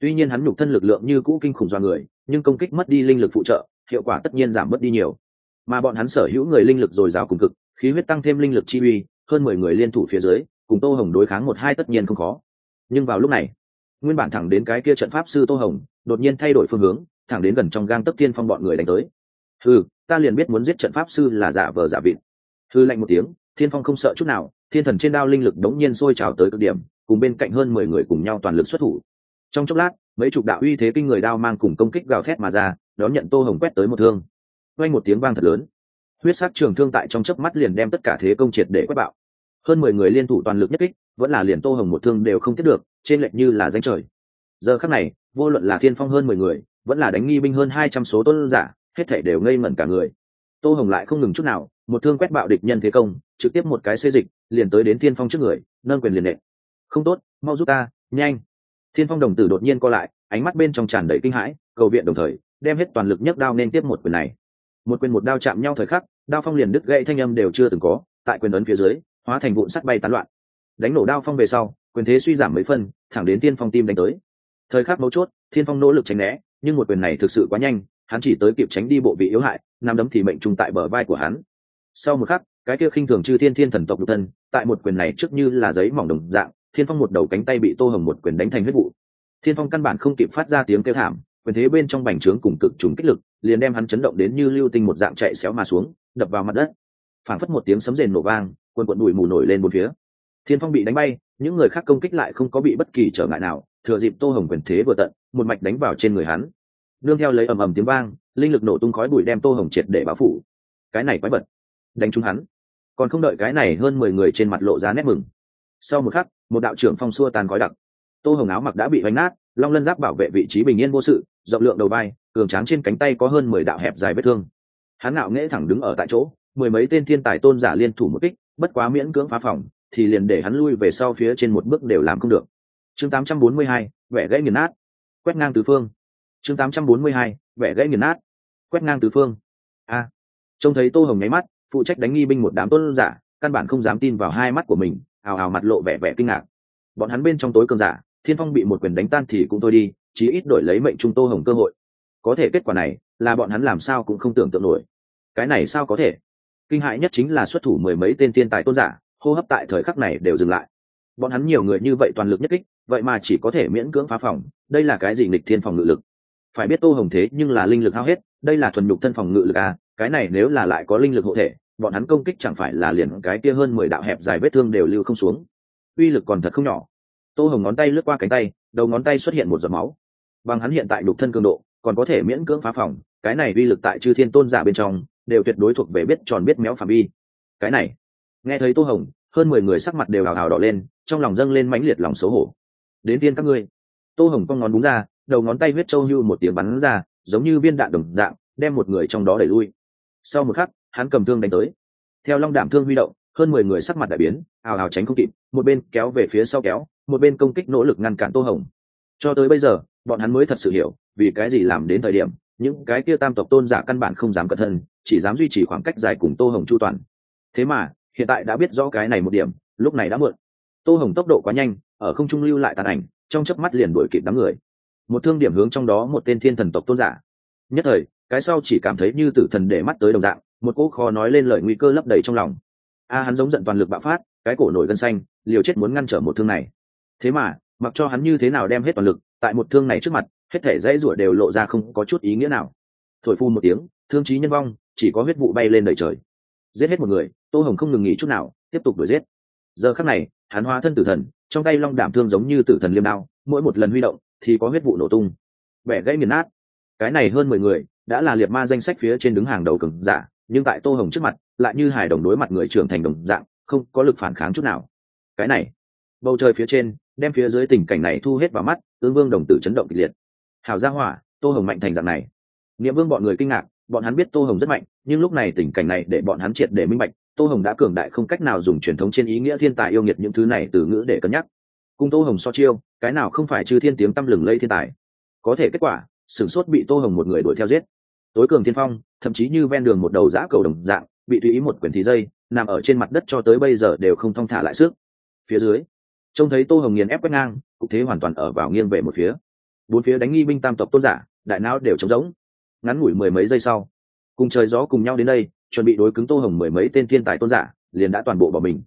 Tuy nhiên hắn nhục thân lực lượng như cũ kinh khủng do người, nhưng công kích mất đi linh lực phụ trợ, hiệu quả tất nhiên giảm mất đi nhiều. Mà bọn hắn sở hữu người linh lực dồi dào cùng cực, khí huyết tăng thêm linh lực chi uy, hơn mười người liên thủ phía dưới, cùng tô hồng đối kháng một hai tất nhiên không khó. Nhưng vào lúc này nguyên bản thẳng đến cái kia trận pháp sư tô hồng đột nhiên thay đổi phương hướng thẳng đến gần trong gang tấp tiên phong bọn người đánh tới. Hừ, ta liền biết muốn giết trận pháp sư là giả vờ giả vịt. Hư lạnh một tiếng thiên phong không sợ chút nào thiên thần trên đao linh lực đống nhiên sôi trào tới cực điểm cùng bên cạnh hơn mười người cùng nhau toàn lực xuất thủ. Trong chốc lát mấy chục đạo uy thế kinh người đao mang cùng công kích gào thét mà ra đón nhận tô hồng quét tới một thương. Quanh một tiếng vang thật lớn. Huyết sắc trường thương tại trong chớp mắt liền đem tất cả thế công triệt để quét bạo hơn mười người liên thủ toàn lực nhất kích, vẫn là liền tô hồng một thương đều không tiếp được, trên lệch như là danh trời. Giờ khắc này, vô luận là thiên phong hơn mười người, vẫn là đánh nghi binh hơn hai trăm số tôn giả, hết thể đều ngây ngẩn cả người. Tô hồng lại không ngừng chút nào, một thương quét bạo địch nhân thế công, trực tiếp một cái xê dịch, liền tới đến thiên phong trước người, nâng quyền liền nệ không tốt, mau giúp ta, nhanh. Thiên phong đồng tử đột nhiên co lại, ánh mắt bên trong tràn đầy kinh hãi, cầu viện đồng thời, đem hết toàn lực nhấc đao nên tiếp một quyền này. Một quyền một đao chạm nhau thời khắc, đao phong liền đứt gãy thanh âm đều chưa từng có, tại quyền ấn phía dưới hóa thành vụn sắt bay tán loạn. Đánh nổ đao phong về sau, quyền thế suy giảm mấy phân thẳng đến thiên phong tim đánh tới. Thời khắc mấu chốt, thiên phong nỗ lực tránh né, nhưng một quyền này thực sự quá nhanh, hắn chỉ tới kịp tránh đi bộ vị yếu hại nằm đấm thì mệnh trùng tại bờ vai của hắn. Sau một khắc, cái kia khinh thường chư thiên thiên thần tộc lục thân, tại một quyền này trước như là giấy mỏng đồng dạng, thiên phong một đầu cánh tay bị tô hồng một quyền đánh thành huyết vụ. Thiên phong căn bản không kịp phát ra tiếng kêu thảm, quyền thế bên trong bành trướng cùng cực trùng kích lực, liền đem hắn chấn động đến như lưu tinh một dạng chạy xéo mà xuống, đập vào mặt đất. Phảng phất một tiếng sấm rền nổ vang quần quận đùi mù nổi lên một phía. Thiên phong bị đánh bay, những người khác công kích lại không có bị bất kỳ trở ngại nào, thừa dịp tô hồng quyền thế vừa tận, một mạch đánh vào trên người hắn. Nương theo lấy ầm ầm tiếng vang, linh lực nổ tung khói bụi đem tô hồng triệt để báo phủ. Cái này quái vật, đánh trúng hắn. Còn không đợi cái này hơn mười người trên mặt lộ ra nét mừng. Sau một khắc, một đạo trưởng phong xua tàn khói đặc. Tô hồng áo mặc đã bị vánh nát, long lân giáp bảo vệ vị trí bình yên vô sự, rộng lượng đầu vai, cường tráng trên cánh tay có hơn mười đạo hẹp dài vết thương. Hắn ngạo nghễ thẳng đứng ở tại chỗ, mười mấy tên thiên tài tôn giả liên thủ một kích bất quá miễn cưỡng phá phòng thì liền để hắn lui về sau phía trên một bước đều làm không được. Chương 842, vẻ gãy nghiền nát. Quét ngang tứ phương. Chương 842, vẻ gãy nghiền nát. Quét ngang tứ phương. A. Trông thấy tô hồng nháy mắt phụ trách đánh nghi binh một đám tôn giả căn bản không dám tin vào hai mắt của mình ào ào mặt lộ vẻ vẻ kinh ngạc. Bọn hắn bên trong tối cường giả thiên phong bị một quyền đánh tan thì cũng thôi đi chí ít đổi lấy mệnh trung tô hồng cơ hội. Có thể kết quả này là bọn hắn làm sao cũng không tưởng tượng nổi. Cái này sao có thể? Kinh hại nhất chính là xuất thủ mười mấy tên thiên tài tôn giả, hô hấp tại thời khắc này đều dừng lại. Bọn hắn nhiều người như vậy toàn lực nhất kích, vậy mà chỉ có thể miễn cưỡng phá phòng, đây là cái gì nghịch thiên phòng ngự lực? Phải biết tô hồng thế nhưng là linh lực hao hết, đây là thuần nhục thân phòng ngự lực à cái này nếu là lại có linh lực hộ thể, bọn hắn công kích chẳng phải là liền cái kia hơn mười đạo hẹp dài vết thương đều lưu không xuống. Uy lực còn thật không nhỏ. Tô hồng ngón tay lướt qua cánh tay, đầu ngón tay xuất hiện một giọt máu. Bằng hắn hiện tại đục thân cường độ, còn có thể miễn cưỡng phá phòng, cái này uy lực tại chư thiên tôn giả bên trong đều tuyệt đối thuộc về biết tròn biết méo phạm vi. Cái này, nghe thấy tô hồng, hơn mười người sắc mặt đều hào hào đỏ lên, trong lòng dâng lên mãnh liệt lòng xấu hổ. Đến tiên các ngươi. Tô hồng con ngón búng ra, đầu ngón tay huyết trâu như một tiếng bắn ra, giống như viên đạn đồng dạng, đem một người trong đó đẩy lui. Sau một khắc, hắn cầm thương đánh tới. Theo long đảm thương huy động, hơn mười người sắc mặt đại biến, ào ào tránh không kịp, một bên kéo về phía sau kéo, một bên công kích nỗ lực ngăn cản tô hồng. Cho tới bây giờ, bọn hắn mới thật sự hiểu, vì cái gì làm đến thời điểm, những cái kia tam tộc tôn giả căn bản không dám cẩn thân chỉ dám duy trì khoảng cách dài cùng tô hồng chu toàn. Thế mà, hiện tại đã biết rõ cái này một điểm, lúc này đã muộn. Tô hồng tốc độ quá nhanh, ở không trung lưu lại tàn ảnh, trong chớp mắt liền đuổi kịp đám người. Một thương điểm hướng trong đó một tên thiên thần tộc tôn giả. Nhất thời, cái sau chỉ cảm thấy như tử thần để mắt tới đồng dạng, một cỗ khó nói lên lời nguy cơ lấp đầy trong lòng. A, hắn giống giận toàn lực bạo phát, cái cổ nổi gân xanh, liều chết muốn ngăn trở một thương này. Thế mà, mặc cho hắn như thế nào đem hết toàn lực, tại một thương này trước mặt, hết thể dãy rủa đều lộ ra không có chút ý nghĩa nào. Thổi phu một tiếng thương trí nhân vong, chỉ có huyết vụ bay lên đời trời. Giết hết một người, tô hồng không ngừng nghỉ chút nào, tiếp tục đuổi giết. Giờ khắc này, hắn hóa thân tử thần, trong tay long đảm thương giống như tử thần liêm đao, mỗi một lần huy động thì có huyết vụ nổ tung. Vẻ gãy miền nát. Cái này hơn mười người, đã là liệt ma danh sách phía trên đứng hàng đầu cường giả, nhưng tại tô hồng trước mặt, lại như hài đồng đối mặt người trưởng thành đồng dạng, không có lực phản kháng chút nào. Cái này, bầu trời phía trên, đem phía dưới tình cảnh này thu hết vào mắt ương vương đồng tử chấn động kịch liệt. Hào gia hỏa, tô hồng mạnh thành dạng này. Nghĩa vương bọn người kinh ngạc bọn hắn biết tô hồng rất mạnh, nhưng lúc này tình cảnh này để bọn hắn triệt để minh bạch, tô hồng đã cường đại không cách nào dùng truyền thống trên ý nghĩa thiên tài yêu nghiệt những thứ này từ ngữ để cân nhắc. Cùng tô hồng so chiêu, cái nào không phải chư thiên tiếng tăm lừng lây thiên tài. Có thể kết quả, sửng sốt bị tô hồng một người đuổi theo giết. Tối cường thiên phong, thậm chí như ven đường một đầu giã cầu đồng dạng, bị tùy ý một quyển thì dây, nằm ở trên mặt đất cho tới bây giờ đều không thong thả lại sức. Phía dưới, trông thấy tô hồng nghiền ép quét ngang, cục thế hoàn toàn ở vào nghiêng về một phía. Bốn phía đánh nghi binh tam tộc tôn giả, đại não đều trống rỗng ngắn ngủi mười mấy giây sau. Cùng trời gió cùng nhau đến đây, chuẩn bị đối cứng tô hồng mười mấy tên thiên tài tôn giả, liền đã toàn bộ bỏ mình.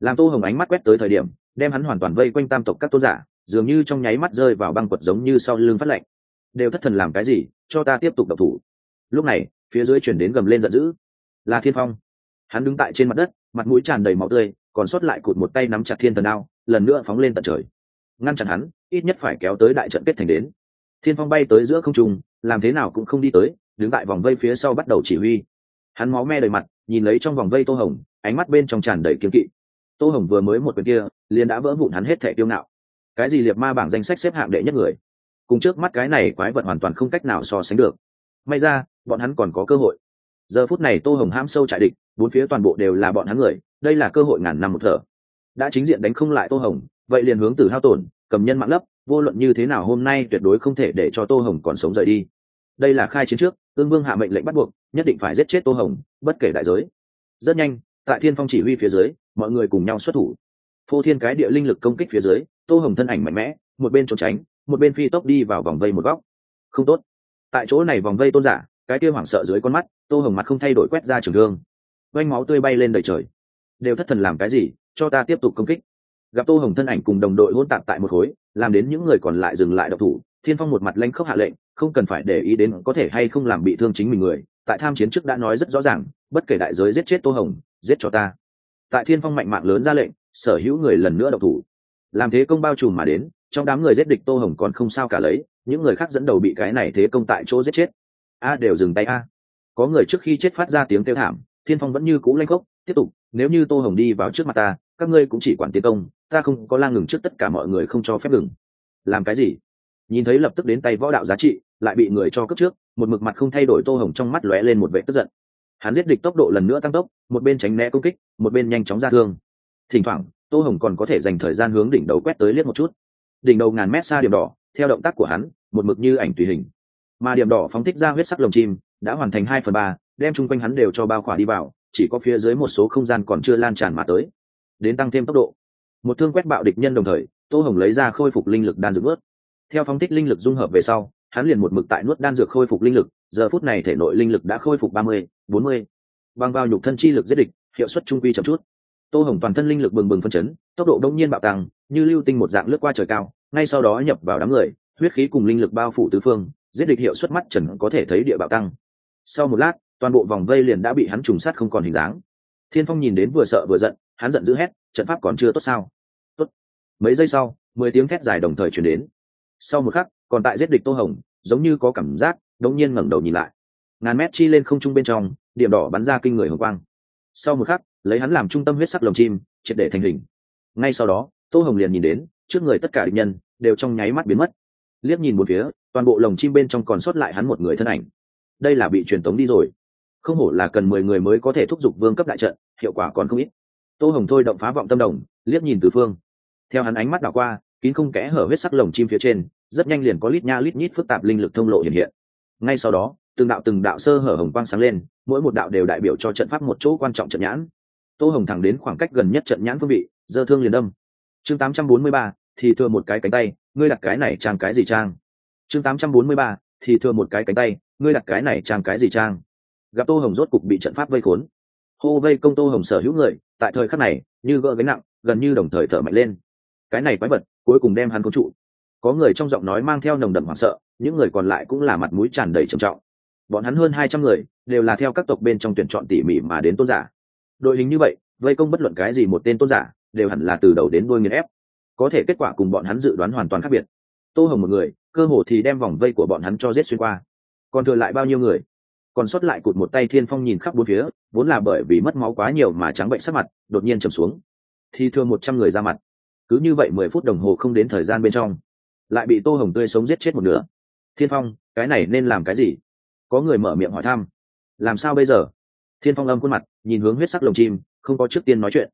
Làm tô hồng ánh mắt quét tới thời điểm, đem hắn hoàn toàn vây quanh tam tộc các tôn giả, dường như trong nháy mắt rơi vào băng quật giống như sau lưng phát lệnh. Đều thất thần làm cái gì, cho ta tiếp tục độc thủ. Lúc này, phía dưới chuyển đến gầm lên giận dữ. Là thiên phong. Hắn đứng tại trên mặt đất, mặt mũi tràn đầy máu tươi, còn sót lại cụt một tay nắm chặt thiên thần đao, lần nữa phóng lên tận trời. Ngăn chặn hắn, ít nhất phải kéo tới đại trận kết thành đến thiên phong bay tới giữa không trung, làm thế nào cũng không đi tới, đứng tại vòng vây phía sau bắt đầu chỉ huy. Hắn máu me đầy mặt, nhìn lấy trong vòng vây tô hồng, ánh mắt bên trong tràn đầy kiếm kỵ. Tô hồng vừa mới một quyền kia, liền đã vỡ vụn hắn hết thẻ tiêu ngạo. Cái gì liệt ma bảng danh sách xếp hạng đệ nhất người? Cùng trước mắt cái này quái vật hoàn toàn không cách nào so sánh được. May ra, bọn hắn còn có cơ hội. Giờ phút này tô hồng ham sâu trại địch, bốn phía toàn bộ đều là bọn hắn người, đây là cơ hội ngàn năm một thở. Đã chính diện đánh không lại tô hồng, vậy liền hướng từ hao tổn, cầm nhân mạng lấp vô luận như thế nào hôm nay tuyệt đối không thể để cho tô hồng còn sống rời đi. Đây là khai chiến trước ương vương hạ mệnh lệnh bắt buộc, nhất định phải giết chết tô hồng, bất kể đại giới. Rất nhanh, tại thiên phong chỉ huy phía dưới, mọi người cùng nhau xuất thủ. Phô thiên cái địa linh lực công kích phía dưới, tô hồng thân ảnh mạnh mẽ, một bên trốn tránh, một bên phi tốc đi vào vòng vây một góc. Không tốt. Tại chỗ này vòng vây tôn giả, cái kia hoảng sợ dưới con mắt, tô hồng mặt không thay đổi quét ra trường thương. Oanh máu tươi bay lên đầy trời. Đều thất thần làm cái gì, cho ta tiếp tục công kích gặp tô hồng thân ảnh cùng đồng đội hôn tạp tại một khối, làm đến những người còn lại dừng lại độc thủ. Thiên phong một mặt lanh khốc hạ lệnh, không cần phải để ý đến có thể hay không làm bị thương chính mình người. Tại tham chiến trước đã nói rất rõ ràng, bất kể đại giới giết chết tô hồng, giết cho ta. Tại thiên phong mạnh mạng lớn ra lệnh, sở hữu người lần nữa độc thủ. Làm thế công bao trùm mà đến, trong đám người giết địch tô hồng còn không sao cả lấy, những người khác dẫn đầu bị cái này thế công tại chỗ giết chết. A, đều dừng tay a. Có người trước khi chết phát ra tiếng kêu thảm, thiên phong vẫn như cũ lanh khốc, tiếp tục, nếu như tô hồng đi vào trước mặt ta, các ngươi cũng chỉ quản tiến công ta không có la ngừng trước tất cả mọi người không cho phép ngừng. Làm cái gì? Nhìn thấy lập tức đến tay võ đạo giá trị, lại bị người cho cấp trước, một mực mặt không thay đổi tô hồng trong mắt lóe lên một vệ tức giận. Hắn giết địch tốc độ lần nữa tăng tốc, một bên tránh né công kích, một bên nhanh chóng ra thương. Thỉnh thoảng, tô hồng còn có thể dành thời gian hướng đỉnh đầu quét tới liếc một chút. Đỉnh đầu ngàn mét xa điểm đỏ, theo động tác của hắn, một mực như ảnh tùy hình. Mà điểm đỏ phóng thích ra huyết sắc lồng chim, đã hoàn thành hai phần ba, đem chung quanh hắn đều cho bao khỏa đi vào, chỉ có phía dưới một số không gian còn chưa lan tràn mà tới. Đến tăng thêm tốc độ một thương quét bạo địch nhân đồng thời, tô hồng lấy ra khôi phục linh lực đan dược ướt theo phóng thích linh lực dung hợp về sau, hắn liền một mực tại nuốt đan dược khôi phục linh lực, giờ phút này thể nội linh lực đã khôi phục ba mươi, bốn mươi. Bằng vào nhục thân chi lực giết địch, hiệu suất trung quy chậm chút. Tô hồng toàn thân linh lực bừng bừng phân chấn, tốc độ đông nhiên bạo tăng, như lưu tinh một dạng lướt qua trời cao, ngay sau đó nhập vào đám người, huyết khí cùng linh lực bao phủ tứ phương, giết địch hiệu suất mắt trần có thể thấy địa bạo tăng. Sau một lát, toàn bộ vòng vây liền đã bị hắn trùng sát không còn hình dáng. Thiên phong nhìn đến vừa sợ vừa giận, hắn giận dữ hét, trận pháp còn chưa tốt sao? Mấy giây sau, mười tiếng thét dài đồng thời chuyển đến. Sau một khắc, còn tại giết địch tô hồng, giống như có cảm giác, đống nhiên ngẩng đầu nhìn lại. Ngàn mét chi lên không trung bên trong, điểm đỏ bắn ra kinh người hồng quang. Sau một khắc, lấy hắn làm trung tâm huyết sắc lồng chim, triệt để thành hình. Ngay sau đó, tô hồng liền nhìn đến, trước người tất cả địch nhân, đều trong nháy mắt biến mất. Liếc nhìn một phía, toàn bộ lồng chim bên trong còn sót lại hắn một người thân ảnh. Đây là bị truyền tống đi rồi. Không hổ là cần mười người mới có thể thúc giục vương cấp đại trận, hiệu quả còn không ít. Tô hồng thôi động phá vọng tâm đồng, liếc nhìn từ phương theo hắn ánh mắt đảo qua kín không kẽ hở huyết sắc lồng chim phía trên rất nhanh liền có lít nha lít nhít phức tạp linh lực thông lộ hiện hiện. Ngay sau đó từng đạo từng đạo sơ hở hồng quang sáng lên mỗi một đạo đều đại biểu cho trận pháp một chỗ quan trọng trận nhãn. Tô hồng thẳng đến khoảng cách gần nhất trận nhãn phương vị dơ thương liền đâm. Chương 843, thì thừa một cái cánh tay ngươi đặt cái này trang cái gì trang? Chương 843, thì thừa một cái cánh tay ngươi đặt cái này trang cái gì trang? Gặp tô hồng rốt cục bị trận pháp vây khốn. Hô vây công tô hồng sở hữu người tại thời khắc này như gỡ gánh nặng gần như đồng thời thở mạnh lên cái này quái vật, cuối cùng đem hắn cố trụ. Có người trong giọng nói mang theo nồng đậm hoảng sợ, những người còn lại cũng là mặt mũi tràn đầy trầm trọng. Bọn hắn hơn hai trăm người, đều là theo các tộc bên trong tuyển chọn tỉ mỉ mà đến tôn giả. Đội hình như vậy, vây công bất luận cái gì một tên tôn giả, đều hẳn là từ đầu đến đuôi nghiền ép. Có thể kết quả cùng bọn hắn dự đoán hoàn toàn khác biệt. Tô hồng một người, cơ hồ thì đem vòng vây của bọn hắn cho giết xuyên qua. Còn thừa lại bao nhiêu người? Còn sót lại cụt một tay thiên phong nhìn khắp bốn phía, vốn là bởi vì mất máu quá nhiều mà trắng bệnh sắc mặt, đột nhiên trầm xuống. Thì thường một trăm người ra mặt cứ như vậy mười phút đồng hồ không đến thời gian bên trong, lại bị tô hồng tươi sống giết chết một nửa. Thiên phong, cái này nên làm cái gì? Có người mở miệng hỏi thăm. Làm sao bây giờ? Thiên phong âm khuôn mặt, nhìn hướng huyết sắc lồng chim, không có trước tiên nói chuyện.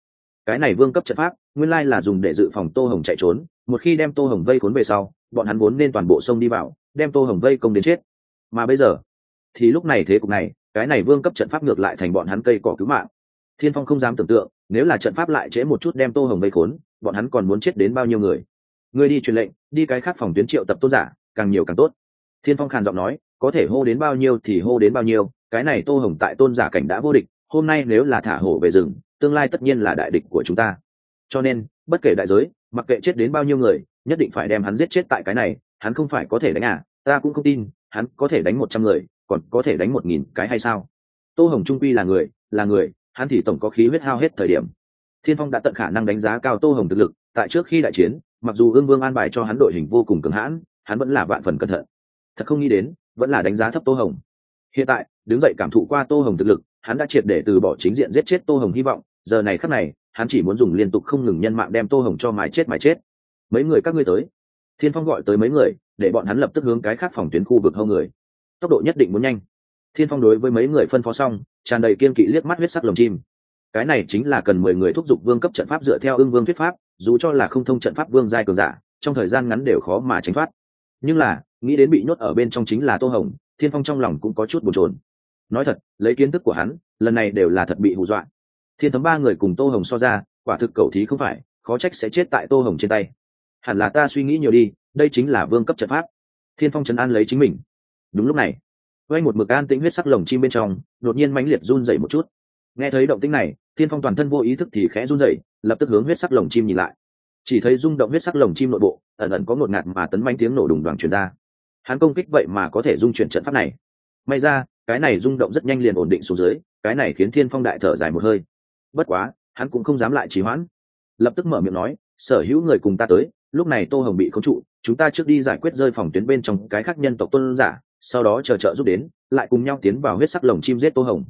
Cái này vương cấp trận pháp, nguyên lai là dùng để dự phòng tô hồng chạy trốn, một khi đem tô hồng vây cuốn về sau, bọn hắn vốn nên toàn bộ sông đi vào, đem tô hồng vây công đến chết. Mà bây giờ, thì lúc này thế cục này, cái này vương cấp trận pháp ngược lại thành bọn hắn cây cỏ cứu mạng. Thiên phong không dám tưởng tượng, nếu là trận pháp lại trễ một chút đem tô hồng vây khốn bọn hắn còn muốn chết đến bao nhiêu người? Người đi truyền lệnh, đi cái khác phòng tuyến triệu tập tôn giả, càng nhiều càng tốt. Thiên phong khàn giọng nói, có thể hô đến bao nhiêu thì hô đến bao nhiêu, cái này tô hồng tại tôn giả cảnh đã vô địch, hôm nay nếu là thả hổ về rừng, tương lai tất nhiên là đại địch của chúng ta. Cho nên, bất kể đại giới, mặc kệ chết đến bao nhiêu người, nhất định phải đem hắn giết chết tại cái này, hắn không phải có thể đánh à ta cũng không tin, hắn có thể đánh một trăm người, còn có thể đánh một nghìn cái hay sao? Tô hồng trung quy là người là người, hắn thì tổng có khí huyết hao hết thời điểm thiên phong đã tận khả năng đánh giá cao tô hồng thực lực, tại trước khi đại chiến, mặc dù ương vương an bài cho hắn đội hình vô cùng cứng hãn, hắn vẫn là vạn phần cẩn thận. Thật không nghĩ đến, vẫn là đánh giá thấp tô hồng. Hiện tại, đứng dậy cảm thụ qua tô hồng thực lực, hắn đã triệt để từ bỏ chính diện giết chết tô hồng hy vọng, giờ này khắc này, hắn chỉ muốn dùng liên tục không ngừng nhân mạng đem tô hồng cho mái chết mái chết. Mấy người các ngươi tới. Thiên phong gọi tới mấy người, để bọn hắn lập tức hướng cái khác phòng tuyến khu vực hâu người. Tốc độ nhất định muốn nhanh. Thiên phong đối với mấy người phân phó xong, tràn đầy kiên kỵ liếc mắt huyết sắc lồng chim cái này chính là cần mười người thúc giục vương cấp trận pháp dựa theo ưng vương thuyết pháp, dù cho là không thông trận pháp vương giai cường giả, trong thời gian ngắn đều khó mà tránh thoát. Nhưng là, nghĩ đến bị nhốt ở bên trong chính là tô hồng, thiên phong trong lòng cũng có chút bồn chồn. Nói thật, lấy kiến thức của hắn, lần này đều là thật bị hù dọa. Thiên thấm ba người cùng tô hồng so ra, quả thực cầu thí không phải, khó trách sẽ chết tại tô hồng trên tay. Hẳn là ta suy nghĩ nhiều đi, đây chính là vương cấp trận pháp. Thiên phong trấn an lấy chính mình. Đúng lúc này quay một mực an tĩnh huyết sắc lồng chim bên trong, đột nhiên mãnh liệt run dậy một chút. Nghe thấy động tĩnh này thiên phong toàn thân vô ý thức thì khẽ run dậy lập tức hướng huyết sắc lồng chim nhìn lại. Chỉ thấy rung động huyết sắc lồng chim nội bộ, ẩn ẩn có ngột ngạt mà tấn manh tiếng nổ đùng đoàn truyền ra. Hắn công kích vậy mà có thể dung chuyển trận pháp này. May ra, cái này rung động rất nhanh liền ổn định xuống dưới, cái này khiến thiên phong đại thở dài một hơi. Bất quá, hắn cũng không dám lại trì hoãn. Lập tức mở miệng nói, sở hữu người cùng ta tới, lúc này tô hồng bị khống trụ, chúng ta trước đi giải quyết rơi phòng tuyến bên trong cái khác nhân tộc tôn giả, sau đó chờ trợ giúp đến, lại cùng nhau tiến vào huyết sắc lồng chim giết tô hồng.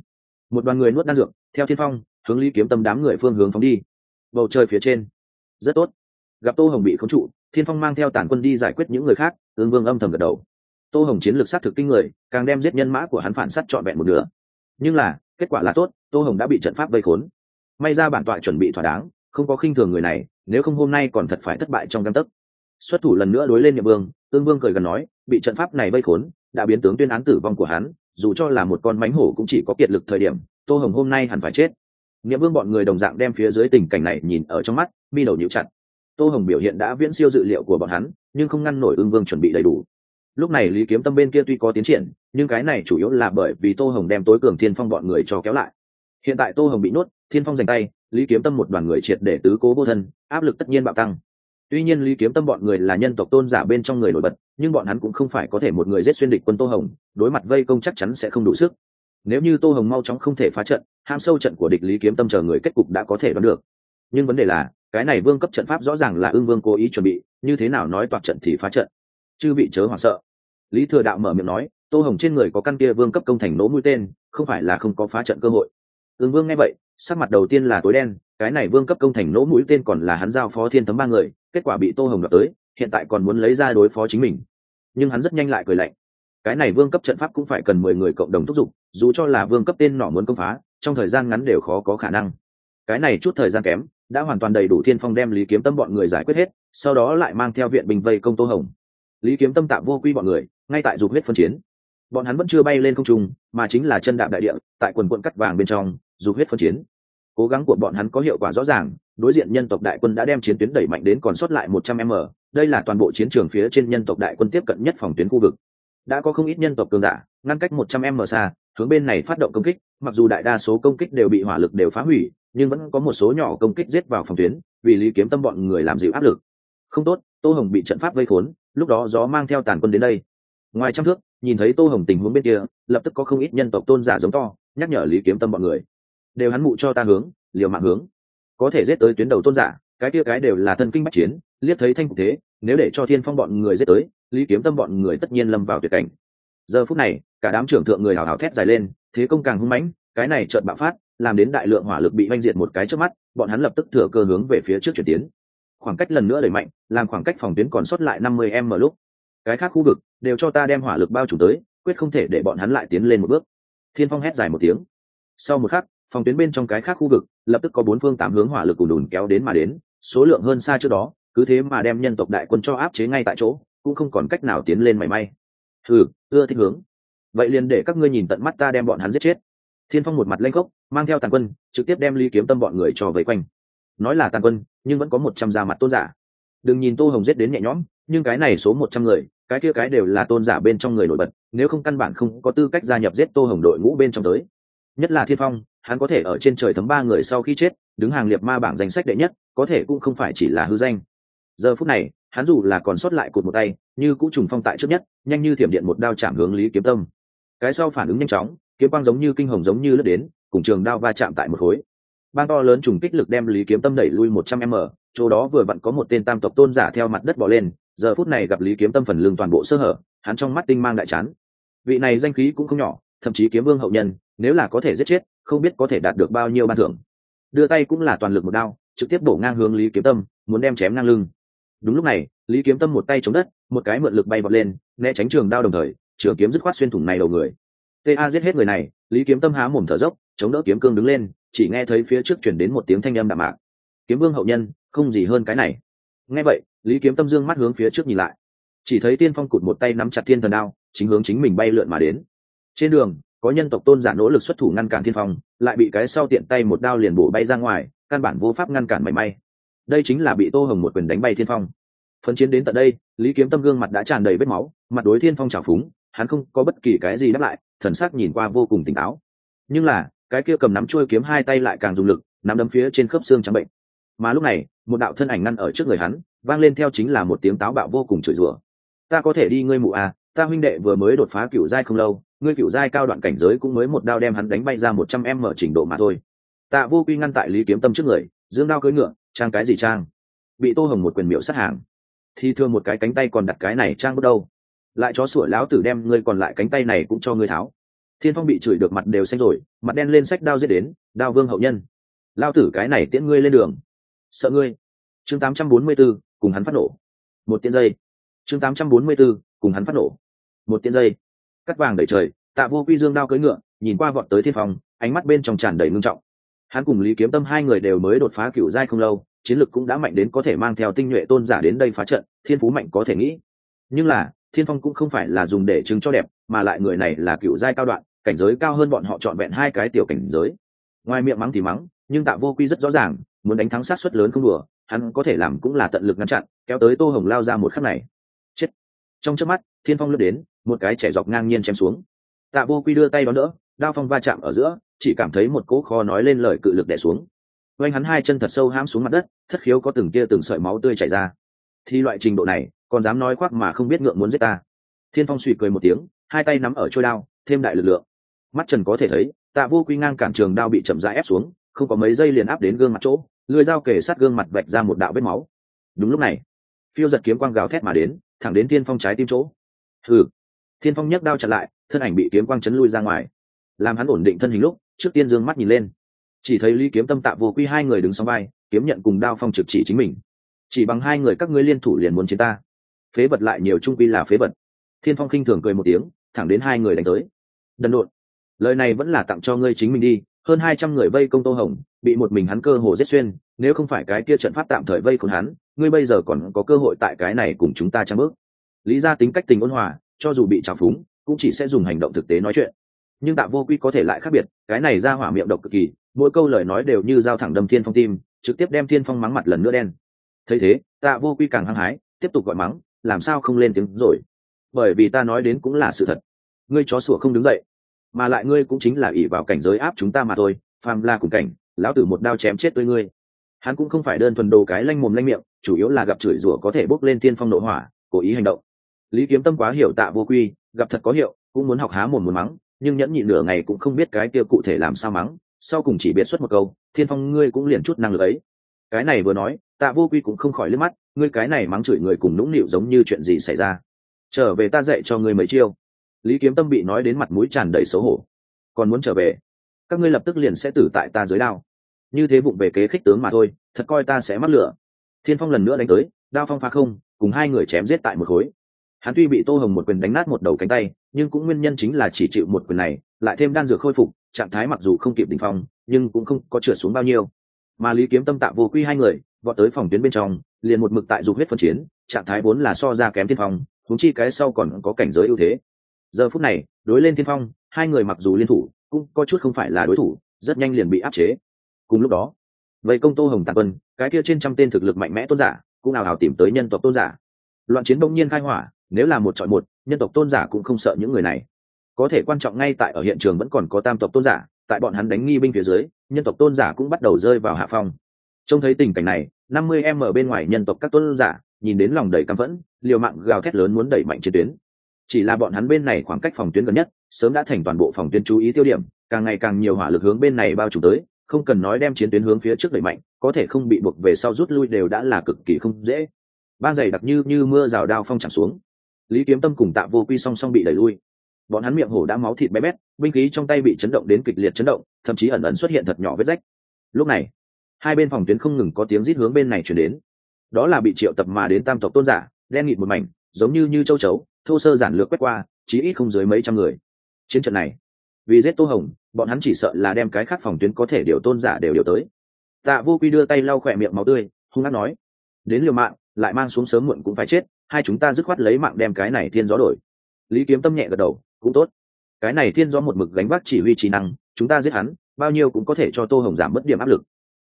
Một đoàn người nuốt đan dược, theo thiên phong hướng lý kiếm tâm đám người phương hướng phóng đi. Bầu trời phía trên. Rất tốt. Gặp tô hồng bị khống trụ, thiên phong mang theo tản quân đi giải quyết những người khác, ương vương âm thầm gật đầu. Tô hồng chiến lược sát thực kinh người, càng đem giết nhân mã của hắn phản sát trọn vẹn một nửa. Nhưng là, kết quả là tốt, tô hồng đã bị trận pháp vây khốn. May ra bản tọa chuẩn bị thỏa đáng, không có khinh thường người này, nếu không hôm nay còn thật phải thất bại trong căn tấc. Xuất thủ lần nữa đối lên nhậm vương tương vương cười gần nói, bị trận pháp này vây khốn, đã biến tướng tuyên án tử vong của hắn, dù cho là một con mánh hổ cũng chỉ có kiệt lực thời điểm, tô hồng hôm nay hẳn phải chết nghĩa vương bọn người đồng dạng đem phía dưới tình cảnh này nhìn ở trong mắt, mi đầu nhíu chặt. Tô hồng biểu hiện đã viễn siêu dự liệu của bọn hắn, nhưng không ngăn nổi ương vương chuẩn bị đầy đủ. Lúc này lý kiếm tâm bên kia tuy có tiến triển, nhưng cái này chủ yếu là bởi vì tô hồng đem tối cường thiên phong bọn người cho kéo lại. Hiện tại tô hồng bị nuốt thiên phong giành tay, lý kiếm tâm một đoàn người triệt để tứ cố vô thân, áp lực tất nhiên bạo tăng. Tuy nhiên lý kiếm tâm bọn người là nhân tộc tôn giả bên trong người nổi bật, nhưng bọn hắn cũng không phải có thể một người giết xuyên địch quân tô hồng, đối mặt vây công chắc chắn sẽ không đủ sức nếu như tô hồng mau chóng không thể phá trận, ham sâu trận của địch lý kiếm tâm chờ người kết cục đã có thể đoán được. Nhưng vấn đề là, cái này vương cấp trận pháp rõ ràng là ương vương cố ý chuẩn bị, như thế nào nói toạc trận thì phá trận. Chứ bị chớ hoảng sợ. Lý thừa đạo mở miệng nói, tô hồng trên người có căn kia vương cấp công thành nỗ mũi tên, không phải là không có phá trận cơ hội. Ương vương nghe vậy, sắc mặt đầu tiên là tối đen, cái này vương cấp công thành nỗ mũi tên còn là hắn giao phó thiên thấm ba người, kết quả bị tô hồng đập tới, hiện tại còn muốn lấy ra đối phó chính mình. Nhưng hắn rất nhanh lại cười lạnh cái này vương cấp trận pháp cũng phải cần mười người cộng đồng thúc giục, dù cho là vương cấp tên nọ muốn công phá, trong thời gian ngắn đều khó có khả năng. Cái này chút thời gian kém, đã hoàn toàn đầy đủ thiên phong đem lý kiếm tâm bọn người giải quyết hết, sau đó lại mang theo viện bình vây công tô hồng. Lý kiếm tâm tạm vô quy bọn người, ngay tại dục huyết phân chiến. Bọn hắn vẫn chưa bay lên không trung, mà chính là chân đạm đại địa, tại quần quận cắt vàng bên trong, dục huyết phân chiến. Cố gắng của bọn hắn có hiệu quả rõ ràng, đối diện nhân tộc đại quân đã đem chiến tuyến đẩy mạnh đến còn sót lại một trăm m. Đây là toàn bộ chiến trường phía trên nhân tộc đại quân tiếp cận nhất phòng tuyến khu vực đã có không ít nhân tộc cường giả, ngăn cách một trăm m xa, hướng bên này phát động công kích, mặc dù đại đa số công kích đều bị hỏa lực đều phá hủy, nhưng vẫn có một số nhỏ công kích giết vào phòng tuyến, vì lý kiếm tâm bọn người làm dịu áp lực. Không tốt, tô hồng bị trận pháp vây khốn, lúc đó gió mang theo tàn quân đến đây. Ngoài trăm thước, nhìn thấy tô hồng tình huống bên kia, lập tức có không ít nhân tộc tôn giả giống to, nhắc nhở lý kiếm tâm bọn người. Đều hắn mụ cho ta hướng, liều mạng hướng. Có thể giết tới tuyến đầu tôn giả, cái kia cái đều là thân kinh bách chiến, liếc thấy thanh thế, nếu để cho thiên phong bọn người giết tới lý kiếm tâm bọn người tất nhiên lâm vào tuyệt cảnh. Giờ phút này, cả đám trưởng thượng người hào hào thét dài lên, thế công càng hung mãnh, cái này trợn bạo phát, làm đến đại lượng hỏa lực bị oanh diệt một cái trước mắt, bọn hắn lập tức thừa cơ hướng về phía trước chuyển tiến. Khoảng cách lần nữa đẩy mạnh, làm khoảng cách phòng tuyến còn sót lại năm mươi m lúc. Cái khác khu vực đều cho ta đem hỏa lực bao trùm tới, quyết không thể để bọn hắn lại tiến lên một bước. Thiên phong hét dài một tiếng. Sau một khắc, phòng tuyến bên trong cái khác khu vực lập tức có bốn phương tám hướng hỏa lực ùn đùn kéo đến mà đến, số lượng hơn xa trước đó, cứ thế mà đem nhân tộc đại quân cho áp chế ngay tại chỗ cũng không còn cách nào tiến lên mảy may. Thử ưa thích hướng. Vậy liền để các ngươi nhìn tận mắt ta đem bọn hắn giết chết. Thiên phong một mặt lanh gốc mang theo tàn quân, trực tiếp đem ly kiếm tâm bọn người cho vây quanh. Nói là tàn quân, nhưng vẫn có một trăm da mặt tôn giả. Đừng nhìn tô hồng giết đến nhẹ nhõm, nhưng cái này số một trăm người, cái kia cái đều là tôn giả bên trong người nổi bật, nếu không căn bản không có tư cách gia nhập giết tô hồng đội ngũ bên trong tới. Nhất là thiên phong, hắn có thể ở trên trời thấm ba người sau khi chết, đứng hàng liệt ma bảng danh sách đệ nhất, có thể cũng không phải chỉ là hư danh. Giờ phút này hắn dù là còn sót lại cột một tay, như cũng trùng phong tại trước nhất, nhanh như thiểm điện một đao chạm hướng lý kiếm tâm. Cái sau phản ứng nhanh chóng, kiếm quang giống như kinh hồng giống như lướt đến, cùng trường đao va chạm tại một khối. Bang to lớn trùng kích lực đem lý kiếm tâm đẩy lui một trăm m, chỗ đó vừa vặn có một tên tam tộc tôn giả theo mặt đất bỏ lên, giờ phút này gặp lý kiếm tâm phần lưng toàn bộ sơ hở, hắn trong mắt tinh mang đại chán. Vị này danh khí cũng không nhỏ, thậm chí kiếm vương hậu nhân, nếu là có thể giết chết, không biết có thể đạt được bao nhiêu ban thưởng. Đưa tay cũng là toàn lực một đao, trực tiếp bổ ngang hướng lý kiếm tâm, muốn đem chém ngang lưng đúng lúc này, lý kiếm tâm một tay chống đất, một cái mượn lực bay vọt lên, né tránh trường đao đồng thời, trường kiếm dứt khoát xuyên thủng này đầu người. Ta giết hết người này, lý kiếm tâm há mồm thở dốc, chống đỡ kiếm cương đứng lên, chỉ nghe thấy phía trước chuyển đến một tiếng thanh âm đạm mạc. Kiếm vương hậu nhân, không gì hơn cái này. Nghe vậy, lý kiếm tâm dương mắt hướng phía trước nhìn lại. Chỉ thấy tiên phong cụt một tay nắm chặt thiên thần đao, chính hướng chính mình bay lượn mà đến. Trên đường, có nhân tộc tôn giả nỗ lực xuất thủ ngăn cản thiên phong, lại bị cái sau tiện tay một đao liền bổ bay ra ngoài, căn bản vô pháp ngăn cản mảy may đây chính là bị tô hồng một quyền đánh bay thiên phong. Phấn chiến đến tận đây, lý kiếm tâm gương mặt đã tràn đầy vết máu, mặt đối thiên phong trào phúng, hắn không có bất kỳ cái gì đáp lại, thần sắc nhìn qua vô cùng tỉnh táo. Nhưng là, cái kia cầm nắm chuôi kiếm hai tay lại càng dùng lực, nắm đấm phía trên khớp xương trắng bệnh. Mà lúc này, một đạo thân ảnh ngăn ở trước người hắn, vang lên theo chính là một tiếng táo bạo vô cùng chửi rủa. Ta có thể đi ngươi mụ à ta huynh đệ vừa mới đột phá cựu giai không lâu, ngươi cựu giai cao đoạn cảnh giới cũng mới một đao đem hắn đánh bay ra một trăm em mở trình độ mà thôi. Tạ vô quy ngăn tại lý kiếm tâm trước người, dương đao cưỡi ngựa trang cái gì trang? Bị tô hồng một quyền miệu sát hàng. Thì thương một cái cánh tay còn đặt cái này trang bước đâu? Lại chó sủa lão tử đem ngươi còn lại cánh tay này cũng cho ngươi tháo. Thiên phong bị chửi được mặt đều xanh rồi mặt đen lên sách đao giết đến đao vương hậu nhân. Lao tử cái này tiễn ngươi lên đường. Sợ ngươi. Chương 844, cùng hắn phát nổ. Một tiễn giây chương 844, cùng hắn phát nổ. Một tiễn giây cắt vàng đẩy trời tạ vô quy dương đao cưỡi ngựa nhìn qua vọt tới thiên phong ánh mắt bên trong tràn đầy ngưng trọng hắn cùng lý kiếm tâm hai người đều mới đột phá cựu giai không lâu, chiến lực cũng đã mạnh đến có thể mang theo tinh nhuệ tôn giả đến đây phá trận, thiên phú mạnh có thể nghĩ. Nhưng là, thiên phong cũng không phải là dùng để chứng cho đẹp, mà lại người này là cựu giai cao đoạn, cảnh giới cao hơn bọn họ trọn vẹn hai cái tiểu cảnh giới. Ngoài miệng mắng thì mắng, nhưng tạ vô quy rất rõ ràng, muốn đánh thắng sát suất lớn không đùa, hắn có thể làm cũng là tận lực ngăn chặn, kéo tới tô hồng lao ra một khắc này. Chết. Trong trước mắt, thiên phong lướt đến, một cái trẻ dọc ngang nhiên chém xuống. Tạ vô quy đưa tay đón đỡ đao phong va chạm ở giữa, chỉ cảm thấy một cỗ kho nói lên lời cự lực đẻ xuống. Oanh hắn hai chân thật sâu hãm xuống mặt đất, thất khiếu có từng kia từng sợi máu tươi chảy ra. Thì loại trình độ này, còn dám nói khoác mà không biết ngượng muốn giết ta. Thiên phong suy cười một tiếng, hai tay nắm ở trôi đao, thêm đại lực lượng. Mắt trần có thể thấy, tạ vô quy ngang cản trường đao bị chậm rãi ép xuống, không có mấy giây liền áp đến gương mặt chỗ, lưỡi dao kề sát gương mặt vạch ra một đạo vết máu. Đúng lúc này, phiêu giật kiếm quang gào thét mà đến, thẳng đến thiên phong trái tim chỗ. Hừ. Thiên phong nhấc đao chặt lại, thân ảnh bị kiếm quang chấn lui ra ngoài làm hắn ổn định thân hình lúc, trước tiên dương mắt nhìn lên. Chỉ thấy lý kiếm tâm tạ vô quy hai người đứng sau vai, kiếm nhận cùng đao phong trực chỉ chính mình. Chỉ bằng hai người các ngươi liên thủ liền muốn chiến ta. Phế vật lại nhiều trung quy là phế vật. Thiên phong khinh thường cười một tiếng, thẳng đến hai người đánh tới. Đần độn. Lời này vẫn là tặng cho ngươi chính mình đi, hơn hai trăm người vây công tô hồng, bị một mình hắn cơ hồ giết xuyên, nếu không phải cái kia trận pháp tạm thời vây khốn hắn, ngươi bây giờ còn có cơ hội tại cái này cùng chúng ta trang bước. Lý ra tính cách tình ôn hòa, cho dù bị trào phúng, cũng chỉ sẽ dùng hành động thực tế nói chuyện nhưng tạ vô quy có thể lại khác biệt, cái này ra hỏa miệng độc cực kỳ, mỗi câu lời nói đều như dao thẳng đâm thiên phong tim, trực tiếp đem thiên phong mắng mặt lần nữa đen. Thấy thế, tạ vô quy càng hăng hái, tiếp tục gọi mắng, làm sao không lên tiếng rồi? Bởi vì ta nói đến cũng là sự thật. Ngươi chó sủa không đứng dậy. Mà lại ngươi cũng chính là ỷ vào cảnh giới áp chúng ta mà thôi, phàm la cùng cảnh, lão tử một đao chém chết tới ngươi. Hắn cũng không phải đơn thuần đồ cái lanh mồm lanh miệng, chủ yếu là gặp chửi rủa có thể bốc lên thiên phong nội hỏa, cố ý hành động. Lý kiếm tâm quá hiểu tạ vô quy, gặp thật có hiệu, cũng muốn học há mồm muốn mắng nhưng nhẫn nhịn nửa ngày cũng không biết cái kia cụ thể làm sao mắng, sau cùng chỉ biết xuất một câu, thiên phong, ngươi cũng liền chút năng lực ấy. Cái này vừa nói, tạ vô quy cũng không khỏi liếc mắt, ngươi cái này mắng chửi người cùng nũng nịu giống như chuyện gì xảy ra? Trở về ta dạy cho ngươi mấy chiêu. Lý kiếm tâm bị nói đến mặt mũi tràn đầy xấu hổ. Còn muốn trở về? Các ngươi lập tức liền sẽ tử tại ta dưới đao. Như thế vụng về kế khích tướng mà thôi, thật coi ta sẽ mắc lửa. Thiên phong lần nữa đánh tới, đao phong phá không, cùng hai người chém giết tại một khối hắn tuy bị tô hồng một quyền đánh nát một đầu cánh tay, nhưng cũng nguyên nhân chính là chỉ chịu một quyền này, lại thêm đan dược khôi phục, trạng thái mặc dù không kịp đ ỉ n h phong, nhưng cũng không có trượt xuống bao nhiêu. Mà lý kiếm tâm tạ vô quy hai người, vọt tới phòng tuyến bên trong, liền một mực tại dục huyết phân chiến, trạng thái vốn là so ra kém tiên phong thúng chi cái sau còn có cảnh giới ưu thế. Giờ phút này, đối lên tiên phong, hai người mặc dù liên thủ, cũng có chút không phải là đối thủ, rất nhanh liền bị áp chế. Cùng lúc đó vậy công tô hồng tạc quân, cái kia trên trăm tên thực lực mạnh mẽ tôn giả, cũng nào ào tìm tới nhân tộc tôn giả. Loạn chiến đông nhiên khai hỏa nếu là một chọi một, nhân tộc tôn giả cũng không sợ những người này. Có thể quan trọng ngay tại ở hiện trường vẫn còn có tam tộc tôn giả, tại bọn hắn đánh nghi binh phía dưới, nhân tộc tôn giả cũng bắt đầu rơi vào hạ phong. Trông thấy tình cảnh này, năm mươi em ở bên ngoài nhân tộc các tôn giả, nhìn đến lòng đầy căm phẫn, liều mạng gào thét lớn muốn đẩy mạnh chiến tuyến. Chỉ là bọn hắn bên này khoảng cách phòng tuyến gần nhất, sớm đã thành toàn bộ phòng tuyến chú ý tiêu điểm, càng ngày càng nhiều hỏa lực hướng bên này bao trùm tới, không cần nói đem chiến tuyến hướng phía trước đẩy mạnh, có thể không bị buộc về sau rút lui đều đã là cực kỳ không dễ. Ban giày đặc như như mưa rào đao phong chẳng xuống lý kiếm tâm cùng tạ vô quy song song bị đẩy lui. Bọn hắn miệng hổ đã máu thịt bé bét, binh khí trong tay bị chấn động đến kịch liệt chấn động, thậm chí ẩn ẩn xuất hiện thật nhỏ vết rách. Lúc này, hai bên phòng tuyến không ngừng có tiếng rít hướng bên này chuyển đến. Đó là bị triệu tập mà đến tam tộc tôn giả, đen nghịt một mảnh, giống như như châu chấu, thô sơ giản lược quét qua, chí ít không dưới mấy trăm người. Chiến trận này, vì giết tô hồng, bọn hắn chỉ sợ là đem cái khác phòng tuyến có thể điều tôn giả đều điều tới. Tạ vô quy đưa tay lau khỏe miệng máu tươi, hung hát nói, đến liều mạng, lại mang xuống sớm muộn cũng phải chết hai chúng ta dứt khoát lấy mạng đem cái này thiên gió đổi. Lý kiếm tâm nhẹ gật đầu, cũng tốt. Cái này thiên gió một mực gánh vác chỉ huy trí năng, chúng ta giết hắn, bao nhiêu cũng có thể cho tô hồng giảm mất điểm áp lực.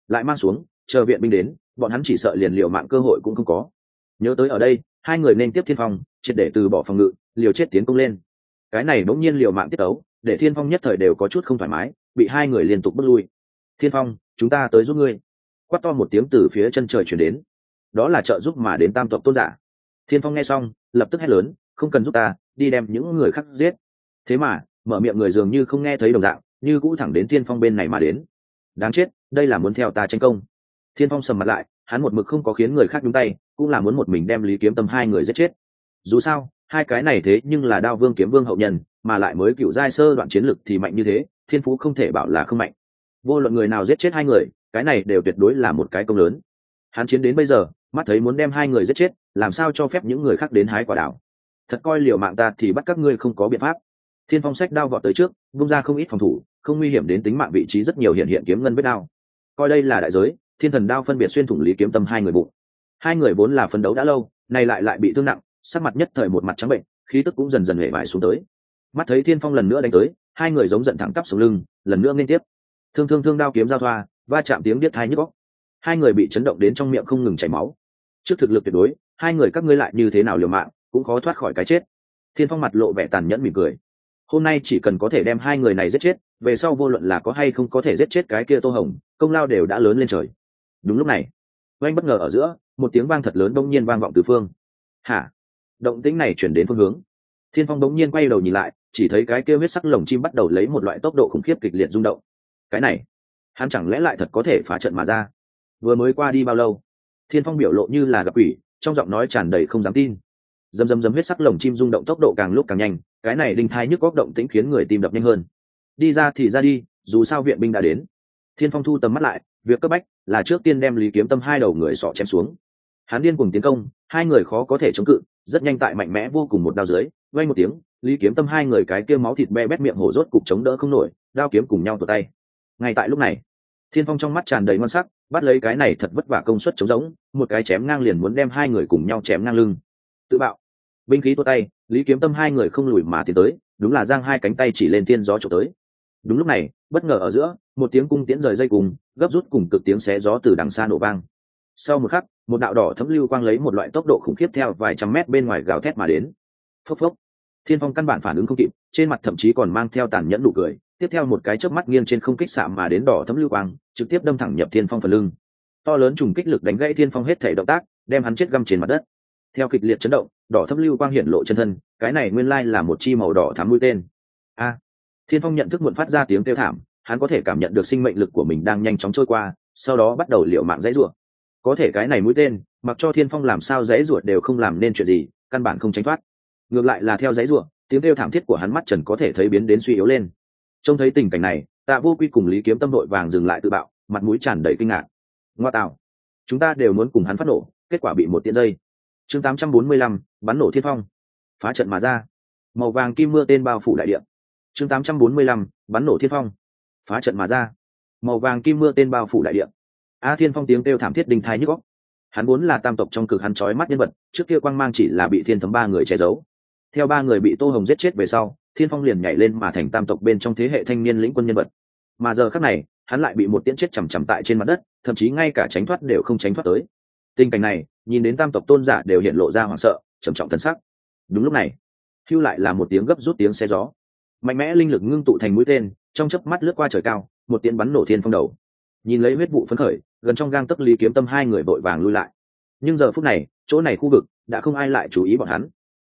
Lại mang xuống, chờ viện binh đến, bọn hắn chỉ sợ liền liệu mạng cơ hội cũng không có. Nhớ tới ở đây, hai người nên tiếp thiên phong, triệt để từ bỏ phòng ngự, liều chết tiến công lên. Cái này bỗng nhiên liều mạng tiết tấu, để thiên phong nhất thời đều có chút không thoải mái, bị hai người liên tục bước lui. Thiên phong, chúng ta tới giúp ngươi. Quát to một tiếng từ phía chân trời chuyển đến. Đó là trợ giúp mà đến tam tộc tôn giả thiên phong nghe xong, lập tức hét lớn, không cần giúp ta, đi đem những người khác giết. Thế mà, mở miệng người dường như không nghe thấy đồng dạng, như cũ thẳng đến thiên phong bên này mà đến. Đáng chết, đây là muốn theo ta tranh công. Thiên phong sầm mặt lại, hắn một mực không có khiến người khác nhúng tay, cũng là muốn một mình đem lý kiếm tâm hai người giết chết. Dù sao, hai cái này thế nhưng là đao vương kiếm vương hậu nhân, mà lại mới cựu giai sơ đoạn chiến lực thì mạnh như thế, thiên phú không thể bảo là không mạnh. Vô luận người nào giết chết hai người, cái này đều tuyệt đối là một cái công lớn. Hắn chiến đến bây giờ, mắt thấy muốn đem hai người giết chết làm sao cho phép những người khác đến hái quả đảo thật coi liều mạng ta thì bắt các ngươi không có biện pháp. Thiên phong sách đao vọt tới trước bung ra không ít phòng thủ, không nguy hiểm đến tính mạng vị trí rất nhiều hiện hiện kiếm ngân vết đao. Coi đây là đại giới, thiên thần đao phân biệt xuyên thủng lý kiếm tâm hai người bụng. Hai người vốn là phấn đấu đã lâu, nay lại lại bị thương nặng, sắc mặt nhất thời một mặt trắng bệnh, khí tức cũng dần dần hề vải xuống tới. Mắt thấy thiên phong lần nữa đánh tới, hai người giống giận thẳng tắp xuống lưng, lần nữa liên tiếp. Thương thương thương đao kiếm giao thoa, va chạm tiếng biết thai nhức góc hai người bị chấn động đến trong miệng không ngừng chảy máu. Trước thực lực tuyệt đối hai người các ngươi lại như thế nào liều mạng, cũng khó thoát khỏi cái chết. Thiên phong mặt lộ vẻ tàn nhẫn mỉm cười. Hôm nay chỉ cần có thể đem hai người này giết chết, về sau vô luận là có hay không có thể giết chết cái kia tô hồng, công lao đều đã lớn lên trời. Đúng lúc này, oanh bất ngờ ở giữa, một tiếng vang thật lớn đông nhiên vang vọng từ phương. Hả? Động tĩnh này chuyển đến phương hướng. Thiên phong đống nhiên quay đầu nhìn lại, chỉ thấy cái kia huyết sắc lồng chim bắt đầu lấy một loại tốc độ khủng khiếp kịch liệt rung động. Cái này, hắn chẳng lẽ lại thật có thể phá trận mà ra? Vừa mới qua đi bao lâu? Thiên phong biểu lộ như là gặp quỷ trong giọng nói tràn đầy không dám tin. Dầm dầm dầm huyết sắc lồng chim rung động tốc độ càng lúc càng nhanh, cái này đinh thai nhức góc động tĩnh khiến người tim đập nhanh hơn. Đi ra thì ra đi, dù sao viện binh đã đến. Thiên phong thu tầm mắt lại, việc cấp bách là trước tiên đem lý kiếm tâm hai đầu người sọ chém xuống. Hắn điên cùng tiến công, hai người khó có thể chống cự, rất nhanh tại mạnh mẽ vô cùng một đao dưới vay một tiếng, lý kiếm tâm hai người cái kia máu thịt be bét miệng hổ rốt cục chống đỡ không nổi, đao kiếm cùng nhau tụt tay. Ngay tại lúc này, thiên phong trong mắt tràn đầy ngon sắc bắt lấy cái này thật vất vả công suất chống giống một cái chém ngang liền muốn đem hai người cùng nhau chém ngang lưng. Tự bạo. Binh khí tua tay, lý kiếm tâm hai người không lùi mà tiến tới, đúng là giang hai cánh tay chỉ lên tiên gió trộm tới. Đúng lúc này, bất ngờ ở giữa, một tiếng cung tiễn rời dây cùng, gấp rút cùng cực tiếng xé gió từ đằng xa nổ vang. Sau một khắc, một đạo đỏ thấm lưu quang lấy một loại tốc độ khủng khiếp theo vài trăm mét bên ngoài gào thét mà đến. Phốc phốc. Thiên phong căn bản phản ứng không kịp, trên mặt thậm chí còn mang theo tàn nhẫn nụ cười tiếp theo một cái chớp mắt nghiêng trên không kích xạ mà đến đỏ thấm lưu quang, trực tiếp đâm thẳng nhập thiên phong phần lưng. To lớn trùng kích lực đánh gãy thiên phong hết thể động tác, đem hắn chết găm trên mặt đất. Theo kịch liệt chấn động, đỏ thấm lưu quang hiện lộ chân thân, cái này nguyên lai là một chi màu đỏ thám mũi tên. A! À, thiên phong nhận thức muộn phát ra tiếng kêu thảm, hắn có thể cảm nhận được sinh mệnh lực của mình đang nhanh chóng trôi qua, sau đó bắt đầu liệu mạng dãy ruột có thể cái này mũi tên, mặc cho thiên phong làm sao dãy ruột đều không làm nên chuyện gì, căn bản không tránh thoát. Ngược lại là theo dãy ruột tiếng kêu thảm thiết của hắn mắt trần có thể thấy biến đến suy yếu lên trông thấy tình cảnh này tạ vô quy cùng lý kiếm tâm đội vàng dừng lại tự bạo mặt mũi tràn đầy kinh ngạc. Ngoa tạo. Chúng ta đều muốn cùng hắn phát nổ kết quả bị một tiện dây. Chương 845, bắn nổ thiên phong. Phá trận mà ra. Màu vàng kim mưa tên bao phủ đại điện chương 845, bắn nổ thiên phong. Phá trận mà ra. Màu vàng kim mưa tên bao phủ đại điện a thiên phong tiếng kêu thảm thiết đình thai nhức góc hắn vốn là tam tộc trong cực hắn trói mắt nhân vật trước kia quang mang chỉ là bị thiên thấm ba người che giấu. Theo ba người bị tô hồng giết chết về sau thiên phong liền nhảy lên mà thành tam tộc bên trong thế hệ thanh niên lĩnh quân nhân vật. Mà giờ khác này, hắn lại bị một tiễn chết chằm chằm tại trên mặt đất, thậm chí ngay cả tránh thoát đều không tránh thoát tới. Tình cảnh này, nhìn đến tam tộc tôn giả đều hiện lộ ra hoảng sợ, trầm trọng thân sắc. Đúng lúc này, hưu lại là một tiếng gấp rút tiếng xe gió. Mạnh mẽ linh lực ngưng tụ thành mũi tên, trong chớp mắt lướt qua trời cao, một tiễn bắn nổ thiên phong đầu. Nhìn lấy huyết vụ phấn khởi, gần trong gang tấc lý kiếm tâm hai người vội vàng lui lại. Nhưng giờ phút này, chỗ này khu vực, đã không ai lại chú ý bọn hắn.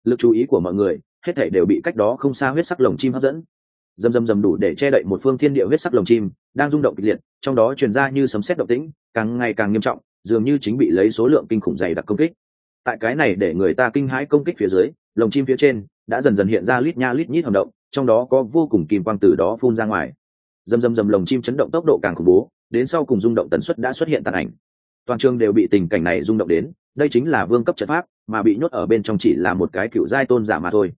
Lực chú ý của mọi người hết thảy đều bị cách đó không xa huyết sắc lồng chim hấp dẫn. Dầm dầm dầm đủ để che đậy một phương thiên địa huyết sắc lồng chim, đang rung động kịch liệt, trong đó truyền ra như sấm sét động tĩnh, càng ngày càng nghiêm trọng, dường như chính bị lấy số lượng kinh khủng dày đặc công kích. Tại cái này để người ta kinh hãi công kích phía dưới, lồng chim phía trên đã dần dần hiện ra lít nha lít nhít hầm động, trong đó có vô cùng kim quang từ đó phun ra ngoài. Dầm dầm dầm lồng chim chấn động tốc độ càng khủng bố, đến sau cùng rung động tần suất đã xuất hiện tàn ảnh. Toàn trường đều bị tình cảnh này rung động đến, đây chính là vương cấp trận pháp, mà bị nhốt ở bên trong chỉ là một cái cựu giai tôn giả mà thôi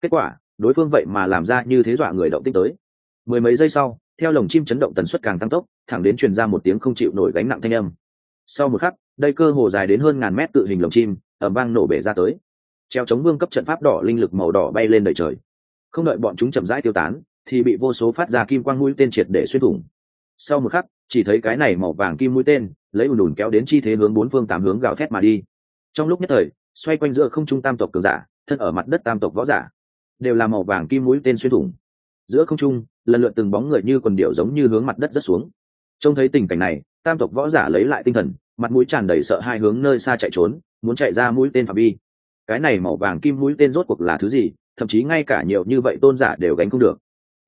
kết quả, đối phương vậy mà làm ra như thế dọa người động tích tới. Mười mấy giây sau, theo lồng chim chấn động tần suất càng tăng tốc, thẳng đến truyền ra một tiếng không chịu nổi gánh nặng thanh âm. Sau một khắc, đây cơ hồ dài đến hơn ngàn mét tự hình lồng chim ở bang nổ bể ra tới. Treo chống vương cấp trận pháp đỏ linh lực màu đỏ bay lên đời trời. Không đợi bọn chúng chậm rãi tiêu tán, thì bị vô số phát ra kim quang mũi tên triệt để xuyên thủng. Sau một khắc, chỉ thấy cái này màu vàng kim mũi tên, lấy ùn ùn kéo đến chi thế hướng bốn phương tám hướng gào thét mà đi. Trong lúc nhất thời, xoay quanh giữa không trung tam tộc cường giả, thân ở mặt đất tam tộc võ giả đều là màu vàng kim mũi tên xuyên thủng. Giữa không trung, lần lượt từng bóng người như quần điệu giống như hướng mặt đất rất xuống. Trông thấy tình cảnh này, tam tộc võ giả lấy lại tinh thần, mặt mũi tràn đầy sợ hai hướng nơi xa chạy trốn, muốn chạy ra mũi tên phạm vi. Cái này màu vàng kim mũi tên rốt cuộc là thứ gì, thậm chí ngay cả nhiều như vậy tôn giả đều gánh không được.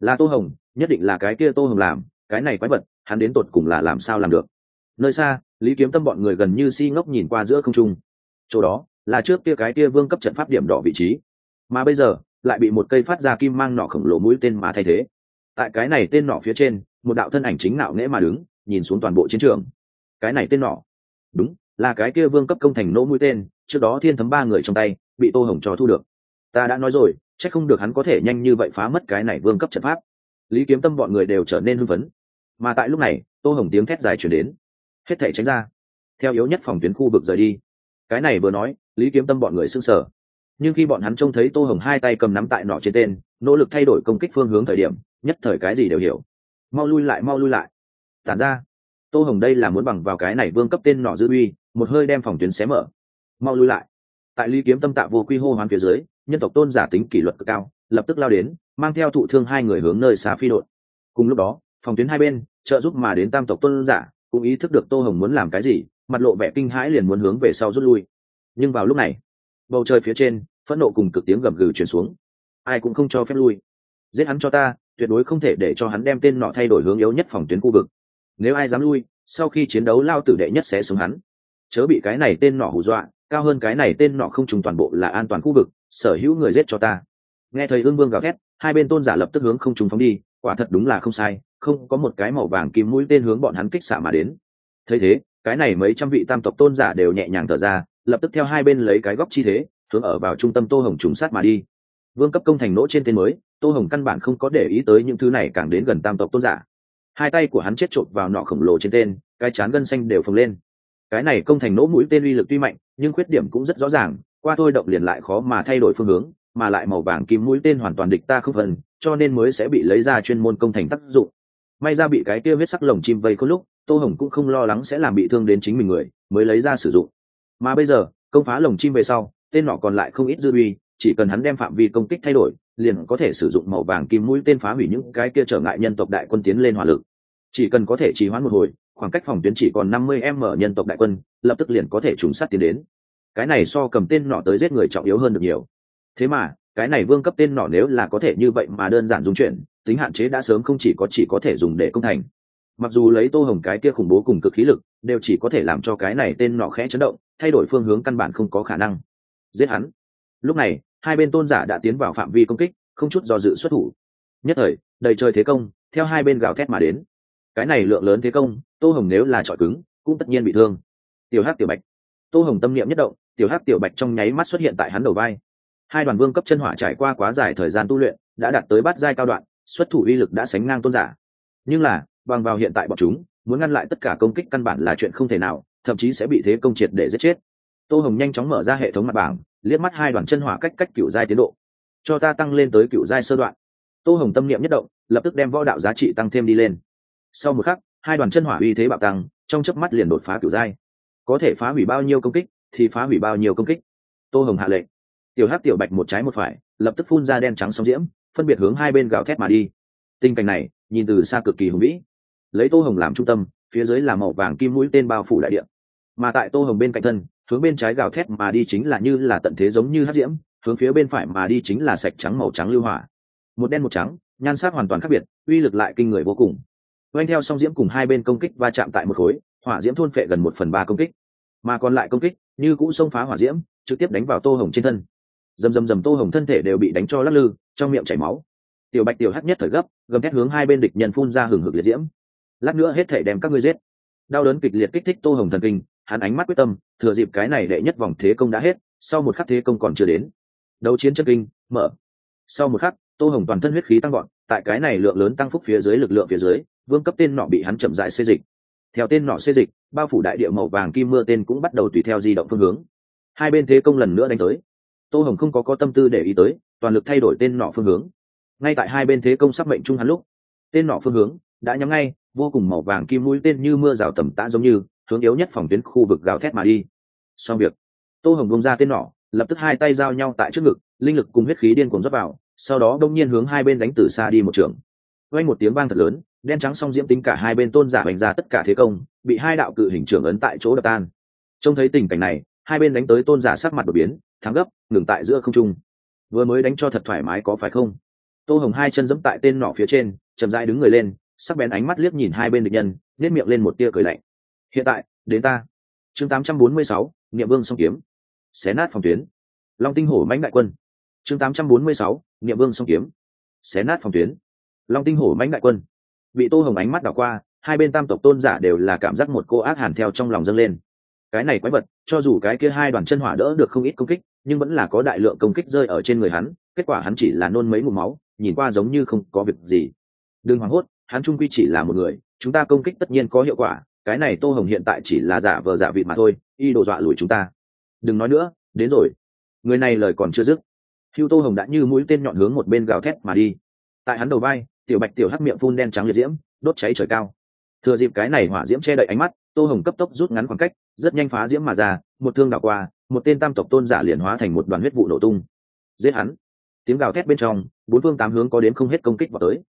Là tô hồng, nhất định là cái kia tô hồng làm, cái này quái vật, hắn đến tột cùng là làm sao làm được? Nơi xa, lý kiếm tâm bọn người gần như si ngốc nhìn qua giữa không trung. Chỗ đó, là trước kia cái kia vương cấp trận pháp điểm đỏ vị trí. Mà bây giờ lại bị một cây phát ra kim mang nỏ khổng lồ mũi tên mà thay thế. Tại cái này tên nỏ phía trên, một đạo thân ảnh chính nạo nghễ mà đứng, nhìn xuống toàn bộ chiến trường. Cái này tên nỏ đúng, là cái kia vương cấp công thành nỗ mũi tên, trước đó thiên thấm ba người trong tay, bị tô hồng cho thu được. Ta đã nói rồi, chắc không được hắn có thể nhanh như vậy phá mất cái này vương cấp trận pháp. Lý kiếm tâm bọn người đều trở nên hưng phấn. Mà tại lúc này, tô hồng tiếng thét dài chuyển đến. Hết thể tránh ra. Theo yếu nhất phòng tuyến khu vực rời đi. Cái này vừa nói, lý kiếm tâm bọn người s ư n g sở nhưng khi bọn hắn trông thấy tô hồng hai tay cầm nắm tại nọ trên tên, nỗ lực thay đổi công kích phương hướng thời điểm, nhất thời cái gì đều hiểu. Mau lui lại, mau lui lại. Tản ra. Tô hồng đây là muốn bằng vào cái này vương cấp tên nọ dư uy, một hơi đem phòng tuyến xé mở. Mau lui lại. Tại lý kiếm tâm tạ vô quy hô hoán phía dưới, nhân tộc tôn giả tính kỷ luật cực cao, lập tức lao đến, mang theo thụ thương hai người hướng nơi xá phi đội. Cùng lúc đó, phòng tuyến hai bên, trợ giúp mà đến tam tộc tôn giả, cũng ý thức được tô hồng muốn làm cái gì, mặt lộ vẻ kinh hãi liền muốn hướng về sau rút lui. Nhưng vào lúc này bầu trời phía trên, phẫn nộ cùng cực tiếng gầm gừ chuyển xuống. Ai cũng không cho phép lui. Giết hắn cho ta, tuyệt đối không thể để cho hắn đem tên nọ thay đổi hướng yếu nhất phòng tuyến khu vực. Nếu ai dám lui, sau khi chiến đấu lao tử đệ nhất sẽ xuống hắn. Chớ bị cái này tên nọ hù dọa, cao hơn cái này tên nọ không trùng toàn bộ là an toàn khu vực, sở hữu người giết cho ta. Nghe thầy ương vương gào thét, hai bên tôn giả lập tức hướng không trùng phóng đi, quả thật đúng là không sai, không có một cái màu vàng kim mũi tên hướng bọn hắn kích xạ mà đến. Thấy thế, cái này mấy trăm vị tam tộc tôn giả đều nhẹ nhàng thở ra lập tức theo hai bên lấy cái góc chi thế, hướng ở vào trung tâm tô hồng trùng sát mà đi. Vương cấp công thành nỗ trên tên mới, tô hồng căn bản không có để ý tới những thứ này càng đến gần tam tộc tôn giả. Hai tay của hắn chết trộm vào nọ khổng lồ trên tên, cái chán gân xanh đều phồng lên. Cái này công thành nỗ mũi tên uy lực tuy mạnh, nhưng khuyết điểm cũng rất rõ ràng, qua thôi động liền lại khó mà thay đổi phương hướng, mà lại màu vàng kim mũi tên hoàn toàn địch ta không phần, cho nên mới sẽ bị lấy ra chuyên môn công thành tác dụng. May ra bị cái kia huyết sắc lồng chim vây có lúc, tô hồng cũng không lo lắng sẽ làm bị thương đến chính mình người, mới lấy ra sử dụng mà bây giờ, công phá lồng chim về sau, tên nọ còn lại không ít dư uy, chỉ cần hắn đem phạm vi công kích thay đổi, liền có thể sử dụng màu vàng kim mũi tên phá hủy những cái kia trở ngại nhân tộc đại quân tiến lên hỏa lực. Chỉ cần có thể trì hoãn một hồi, khoảng cách phòng tuyến chỉ còn năm mươi m nhân tộc đại quân, lập tức liền có thể trùng sát tiến đến. Cái này so cầm tên nọ tới giết người trọng yếu hơn được nhiều. Thế mà, cái này vương cấp tên nọ nếu là có thể như vậy mà đơn giản dùng chuyện tính hạn chế đã sớm không chỉ có chỉ có thể dùng để công thành. Mặc dù lấy tô hồng cái kia khủng bố cùng cực khí lực, đều chỉ có thể làm cho cái này tên nọ khẽ chấn động thay đổi phương hướng căn bản không có khả năng. Giết hắn. Lúc này, hai bên tôn giả đã tiến vào phạm vi công kích, không chút do dự xuất thủ. Nhất thời, đầy trời thế công, theo hai bên gào thét mà đến. Cái này lượng lớn thế công, tô hồng nếu là trọi cứng, cũng tất nhiên bị thương. Tiểu hát tiểu bạch. Tô hồng tâm niệm nhất động, tiểu hát tiểu bạch trong nháy mắt xuất hiện tại hắn đầu vai. Hai đoàn vương cấp chân hỏa trải qua quá dài thời gian tu luyện, đã đạt tới bát giai cao đoạn, xuất thủ uy lực đã sánh ngang tôn giả. Nhưng là, bằng vào hiện tại bọn chúng, muốn ngăn lại tất cả công kích căn bản là chuyện không thể nào thậm chí sẽ bị thế công triệt để giết chết. Tô hồng nhanh chóng mở ra hệ thống mặt bảng, liếc mắt hai đoàn chân hỏa cách cách cựu giai tiến độ. Cho ta tăng lên tới cựu giai sơ đoạn. Tô hồng tâm niệm nhất động, lập tức đem võ đạo giá trị tăng thêm đi lên. Sau một khắc, hai đoàn chân hỏa uy thế bạo tăng, trong chớp mắt liền đột phá cựu giai. Có thể phá hủy bao nhiêu công kích, thì phá hủy bao nhiêu công kích. Tô hồng hạ lệnh. Tiểu hát tiểu bạch một trái một phải, lập tức phun ra đen trắng sóng diễm, phân biệt hướng hai bên gào thét mà đi. Tình cảnh này, nhìn từ xa cực kỳ hùng vĩ. Lấy tô hồng làm trung tâm phía dưới là màu vàng kim mũi tên bao phủ đại điện mà tại tô hồng bên cạnh thân, hướng bên trái gào thét mà đi chính là như là tận thế giống như hát diễm, hướng phía bên phải mà đi chính là sạch trắng màu trắng lưu hỏa. Một đen một trắng, nhan sắc hoàn toàn khác biệt, uy lực lại kinh người vô cùng. Oanh theo song diễm cùng hai bên công kích va chạm tại một khối, hỏa diễm thôn phệ gần một phần ba công kích. Mà còn lại công kích, như cũ xông phá hỏa diễm, trực tiếp đánh vào tô hồng trên thân. Dầm dầm dầm tô hồng thân thể đều bị đánh cho lắc lư, trong miệng chảy máu. Tiểu bạch tiểu hắc nhất thời gấp, gầm thét hướng hai bên địch nhân phun ra hừng hực liệt diễm lát nữa hết thể đem các ngươi giết. Đau đớn kịch liệt kích thích tô hồng thần kinh, hắn ánh mắt quyết tâm, thừa dịp cái này đệ nhất vòng thế công đã hết, sau một khắc thế công còn chưa đến. Đấu chiến chân kinh, mở. Sau một khắc, tô hồng toàn thân huyết khí tăng gọn tại cái này lượng lớn tăng phúc phía dưới lực lượng phía dưới, vương cấp tên nọ bị hắn chậm dại xê dịch. Theo tên nọ xê dịch, bao phủ đại địa màu vàng kim mưa tên cũng bắt đầu tùy theo di động phương hướng. Hai bên thế công lần nữa đánh tới. Tô hồng không có có tâm tư để ý tới, toàn lực thay đổi tên nọ phương hướng. Ngay tại hai bên thế công sắp mệnh chung hắn lúc, tên nọ phương hướng đã nhắm ngay, vô cùng màu vàng kim mũi tên như mưa rào tầm tã giống như, hướng yếu nhất phòng tuyến khu vực gào thét mà đi. Xong việc, tô hồng bông ra tên nỏ, lập tức hai tay giao nhau tại trước ngực, linh lực cùng huyết khí điên cuồng dốc vào, sau đó đông nhiên hướng hai bên đánh từ xa đi một trường. Quanh một tiếng vang thật lớn, đen trắng song diễm tính cả hai bên tôn giả bành ra tất cả thế công, bị hai đạo cự hình trưởng ấn tại chỗ đập tan. Trông thấy tình cảnh này, hai bên đánh tới tôn giả sắc mặt đột biến, thắng gấp, ngừng tại giữa không trung. Vừa mới đánh cho thật thoải mái có phải không? Tô hồng hai chân giẫm tại tên nỏ phía trên, chậm rãi đứng người lên sắc bén ánh mắt liếc nhìn hai bên địch nhân nếp miệng lên một tia cười lạnh. Hiện tại đến ta. Chương 846, niệm vương song kiếm. Xé nát phòng tuyến. Long tinh hổ mãnh đại quân. Chương 846, niệm vương song kiếm. Xé nát phòng tuyến. Long tinh hổ mãnh đại quân. Bị tô hồng ánh mắt đảo qua hai bên tam tộc tôn giả đều là cảm giác một cô ác hàn theo trong lòng dâng lên. Cái này quái vật cho dù cái kia hai đoàn chân hỏa đỡ được không ít công kích nhưng vẫn là có đại lượng công kích rơi ở trên người hắn kết quả hắn chỉ là nôn mấy mụ máu nhìn qua giống như không có việc gì. Đừng hoảng hốt hắn trung quy chỉ là một người, chúng ta công kích tất nhiên có hiệu quả, cái này tô hồng hiện tại chỉ là giả vờ giả vị mà thôi, y đồ dọa lùi chúng ta. Đừng nói nữa, đến rồi. Người này lời còn chưa dứt. Hưu tô hồng đã như mũi tên nhọn hướng một bên gào thét mà đi. Tại hắn đầu vai, tiểu bạch tiểu hắc miệng phun đen trắng liệt diễm, đốt cháy trời cao. Thừa dịp cái này hỏa diễm che đậy ánh mắt, tô hồng cấp tốc rút ngắn khoảng cách, rất nhanh phá diễm mà ra, một thương đạo qua, một tên tam tộc tôn giả liền hóa thành một đoàn huyết vụ nổ tung. Giết hắn. Tiếng gào thét bên trong, bốn phương tám hướng có đến không hết công kích vào tới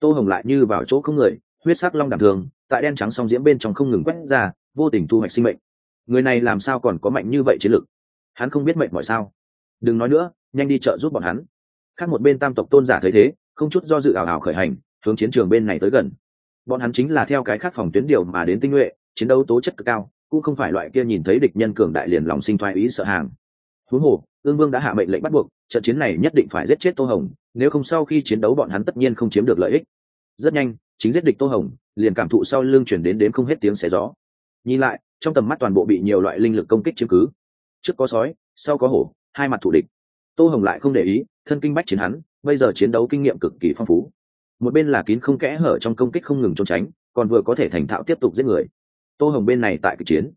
tô hồng lại như vào chỗ không người, huyết sắc long đảm thường, tại đen trắng song diễm bên trong không ngừng quét ra, vô tình thu hoạch sinh mệnh. Người này làm sao còn có mạnh như vậy chiến lực? Hắn không biết mệnh mọi sao? Đừng nói nữa, nhanh đi chợ giúp bọn hắn. Khác một bên tam tộc tôn giả thấy thế, không chút do dự ảo ảo khởi hành, hướng chiến trường bên này tới gần. Bọn hắn chính là theo cái khác phòng tuyến điều mà đến tinh nhuệ, chiến đấu tố chất cực cao, cũng không phải loại kia nhìn thấy địch nhân cường đại liền lòng sinh thoái ý sợ hàng. Huống hồ ương vương đã hạ mệnh lệnh bắt buộc, trận chiến này nhất định phải giết chết tô hồng, nếu không sau khi chiến đấu bọn hắn tất nhiên không chiếm được lợi ích. Rất nhanh, chính giết địch tô hồng, liền cảm thụ sau lưng chuyển đến đến không hết tiếng xé gió. Nhìn lại, trong tầm mắt toàn bộ bị nhiều loại linh lực công kích chứng cứ. Trước có sói, sau có hổ, hai mặt thủ địch. Tô hồng lại không để ý, thân kinh bách chiến hắn, bây giờ chiến đấu kinh nghiệm cực kỳ phong phú. Một bên là kín không kẽ hở trong công kích không ngừng trốn tránh, còn vừa có thể thành thạo tiếp tục giết người. Tô hồng bên này tại kịch chiến.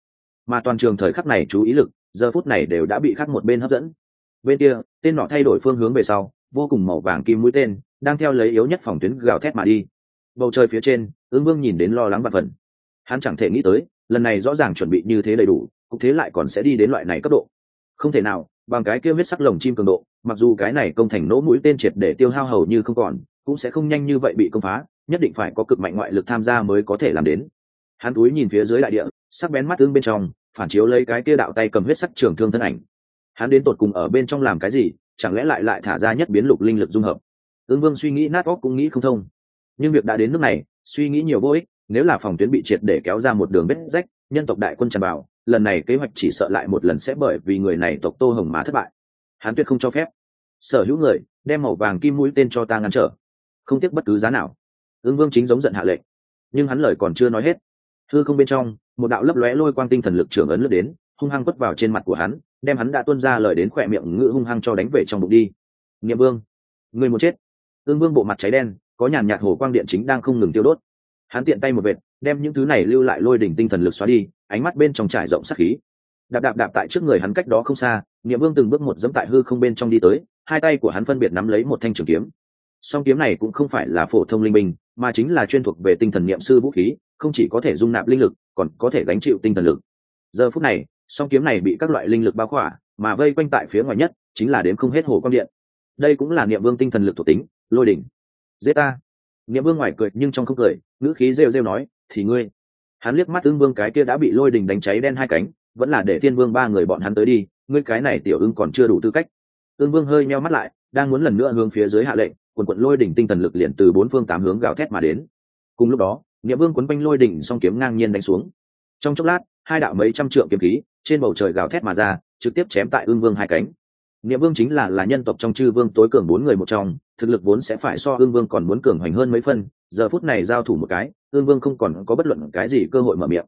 Mà toàn trường thời khắc này chú ý lực, giờ phút này đều đã bị khắc một bên hấp dẫn bên kia, tên nọ thay đổi phương hướng về sau, vô cùng màu vàng kim mũi tên, đang theo lấy yếu nhất phòng tuyến gào thét mà đi. Bầu trời phía trên ứng vương nhìn đến lo lắng và phần hắn chẳng thể nghĩ tới, lần này rõ ràng chuẩn bị như thế đầy đủ cục thế lại còn sẽ đi đến loại này cấp độ. Không thể nào, bằng cái kia huyết sắc lồng chim cường độ, mặc dù cái này công thành nỗ mũi tên triệt để tiêu hao hầu như không còn, cũng sẽ không nhanh như vậy bị công phá, nhất định phải có cực mạnh ngoại lực tham gia mới có thể làm đến. Hắn túi nhìn phía dưới đại địa, sắc bén mắt tương bên trong, phản chiếu lấy cái kia đạo tay cầm huyết sắc trường thương thân ảnh hắn đến tột cùng ở bên trong làm cái gì, chẳng lẽ lại lại thả ra nhất biến lục linh lực dung hợp? Ương vương suy nghĩ, nát óc cũng nghĩ không thông. Nhưng việc đã đến nước này, suy nghĩ nhiều vô ích, nếu là phòng tuyến bị triệt để kéo ra một đường vết rách, nhân tộc đại quân tràn vào, lần này kế hoạch chỉ sợ lại một lần sẽ bởi vì người này tộc tô hồng mà thất bại. Hắn tuyệt không cho phép. Sở hữu người, đem màu vàng kim mũi tên cho ta ngăn trở. Không tiếc bất cứ giá nào. Ương vương chính giống giận hạ lệnh. Nhưng hắn lời còn chưa nói hết. Thư không bên trong, một đạo lấp lóe lôi quang tinh thần lực trưởng ấn lướt đến hung hăng quất vào trên mặt của hắn, đem hắn đã tuôn ra lời đến khỏe miệng ngự hung hăng cho đánh về trong bụng đi. Nghiệm vương, người một chết. Ương vương bộ mặt cháy đen, có nhàn nhạt hồ quang điện chính đang không ngừng tiêu đốt. Hắn tiện tay một vệt, đem những thứ này lưu lại lôi đỉnh tinh thần lực xóa đi, ánh mắt bên trong trải rộng sắc khí. Đạp đạp đạp tại trước người hắn cách đó không xa nghiệm vương từng bước một dẫm tại hư không bên trong đi tới, hai tay của hắn phân biệt nắm lấy một thanh trường kiếm. Song kiếm này cũng không phải là phổ thông linh minh mà chính là chuyên thuộc về tinh thần niệm sư vũ khí, không chỉ có thể dung nạp linh lực, còn có thể gánh chịu tinh thần lực. Giờ phút này song kiếm này bị các loại linh lực bao khỏa, mà vây quanh tại phía ngoài nhất chính là đếm không hết hồ quang điện. Đây cũng là niệm vương tinh thần lực thuộc tính, lôi đỉnh. Giết ta. Niệm vương ngoài cười nhưng trong không cười, ngữ khí rêu rêu nói, thì ngươi. Hắn liếc mắt ưng vương cái kia đã bị lôi đỉnh đánh cháy đen hai cánh, vẫn là để thiên vương ba người bọn hắn tới đi, ngươi cái này tiểu ưng còn chưa đủ tư cách. Ưng vương hơi meo mắt lại, đang muốn lần nữa hướng phía dưới hạ lệnh, quần quận lôi đỉnh tinh thần lực liền từ bốn phương tám hướng gào thét mà đến. Cùng lúc đó nghĩa vương quấn quanh lôi đỉnh song kiếm ngang nhiên đánh xuống. Trong chốc lát hai đạo mấy trăm trượng kiếm khí, trên bầu trời gào thét mà ra, trực tiếp chém tại ương vương hai cánh. Nghĩa vương chính là là nhân tộc trong chư vương tối cường bốn người một trong, thực lực vốn sẽ phải so ương vương còn muốn cường hoành hơn mấy phân, giờ phút này giao thủ một cái ương vương không còn có bất luận cái gì cơ hội mở miệng.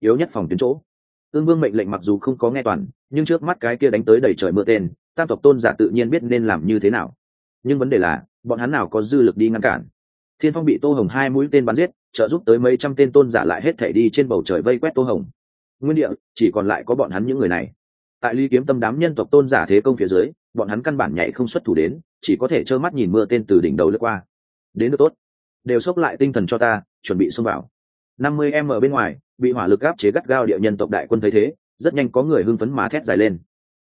Yếu nhất phòng tuyến chỗ. Ương vương mệnh lệnh mặc dù không có nghe toàn, nhưng trước mắt cái kia đánh tới đầy trời mưa tên, tam tộc tôn giả tự nhiên biết nên làm như thế nào. Nhưng vấn đề là, bọn hắn nào có dư lực đi ngăn cản. Thiên phong bị tô hồng hai mũi tên bắn giết, trợ giúp tới mấy trăm tên tôn giả lại hết thể đi trên bầu trời vây quét tô hồng nguyên địa, chỉ còn lại có bọn hắn những người này. Tại lý kiếm tâm đám nhân tộc tôn giả thế công phía dưới, bọn hắn căn bản nhảy không xuất thủ đến, chỉ có thể trơ mắt nhìn mưa tên từ đỉnh đầu lướt qua. Đến được tốt. Đều xốc lại tinh thần cho ta, chuẩn bị xông vào. Năm mươi em ở bên ngoài, bị hỏa lực áp chế gắt gao địa nhân tộc đại quân thấy thế, rất nhanh có người hưng phấn mà thét dài lên.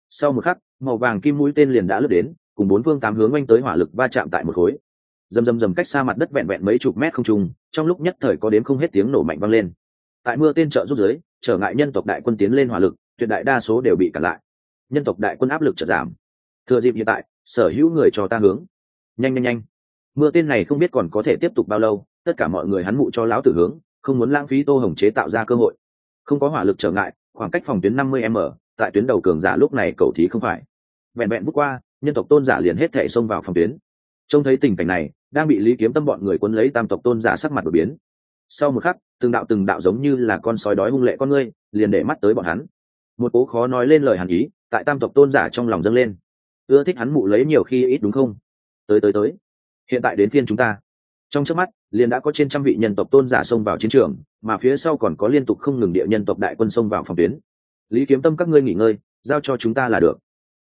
Sau một khắc, màu vàng kim mũi tên liền đã lướt đến, cùng bốn phương tám hướng oanh tới hỏa lực va chạm tại một khối. Dầm dầm dầm cách xa mặt đất vẹn vẹn mấy chục mét không trùng trong lúc nhất thời có đến không hết tiếng nổ mạnh vang lên tại mưa tên trợ rút giới trở ngại nhân tộc đại quân tiến lên hỏa lực, tuyệt đại đa số đều bị cản lại. Nhân tộc đại quân áp lực chợt giảm. Thừa dịp hiện tại, sở hữu người cho ta hướng. Nhanh nhanh nhanh. Mưa tên này không biết còn có thể tiếp tục bao lâu, tất cả mọi người hắn mụ cho lão tử hướng, không muốn lãng phí tô hồng chế tạo ra cơ hội. Không có hỏa lực trở ngại, khoảng cách phòng tuyến năm mươi m, tại tuyến đầu cường giả lúc này cầu thí không phải. Vẹn vẹn bước qua, nhân tộc tôn giả liền hết thể xông vào phòng tuyến. Trông thấy tình cảnh này, đang bị lý kiếm tâm bọn người quân lấy tam tộc tôn giả sắc mặt đột biến sau một khắc, từng đạo từng đạo giống như là con sói đói hung lệ con ngươi, liền để mắt tới bọn hắn. Một cố khó nói lên lời hàn ý, tại tam tộc tôn giả trong lòng dâng lên. Ưa thích hắn mụ lấy nhiều khi ít đúng không? Tới tới tới. Hiện tại đến phiên chúng ta. Trong trước mắt, liền đã có trên trăm vị nhân tộc tôn giả xông vào chiến trường, mà phía sau còn có liên tục không ngừng địa nhân tộc đại quân xông vào phòng tuyến. Lý kiếm tâm các ngươi nghỉ ngơi, giao cho chúng ta là được.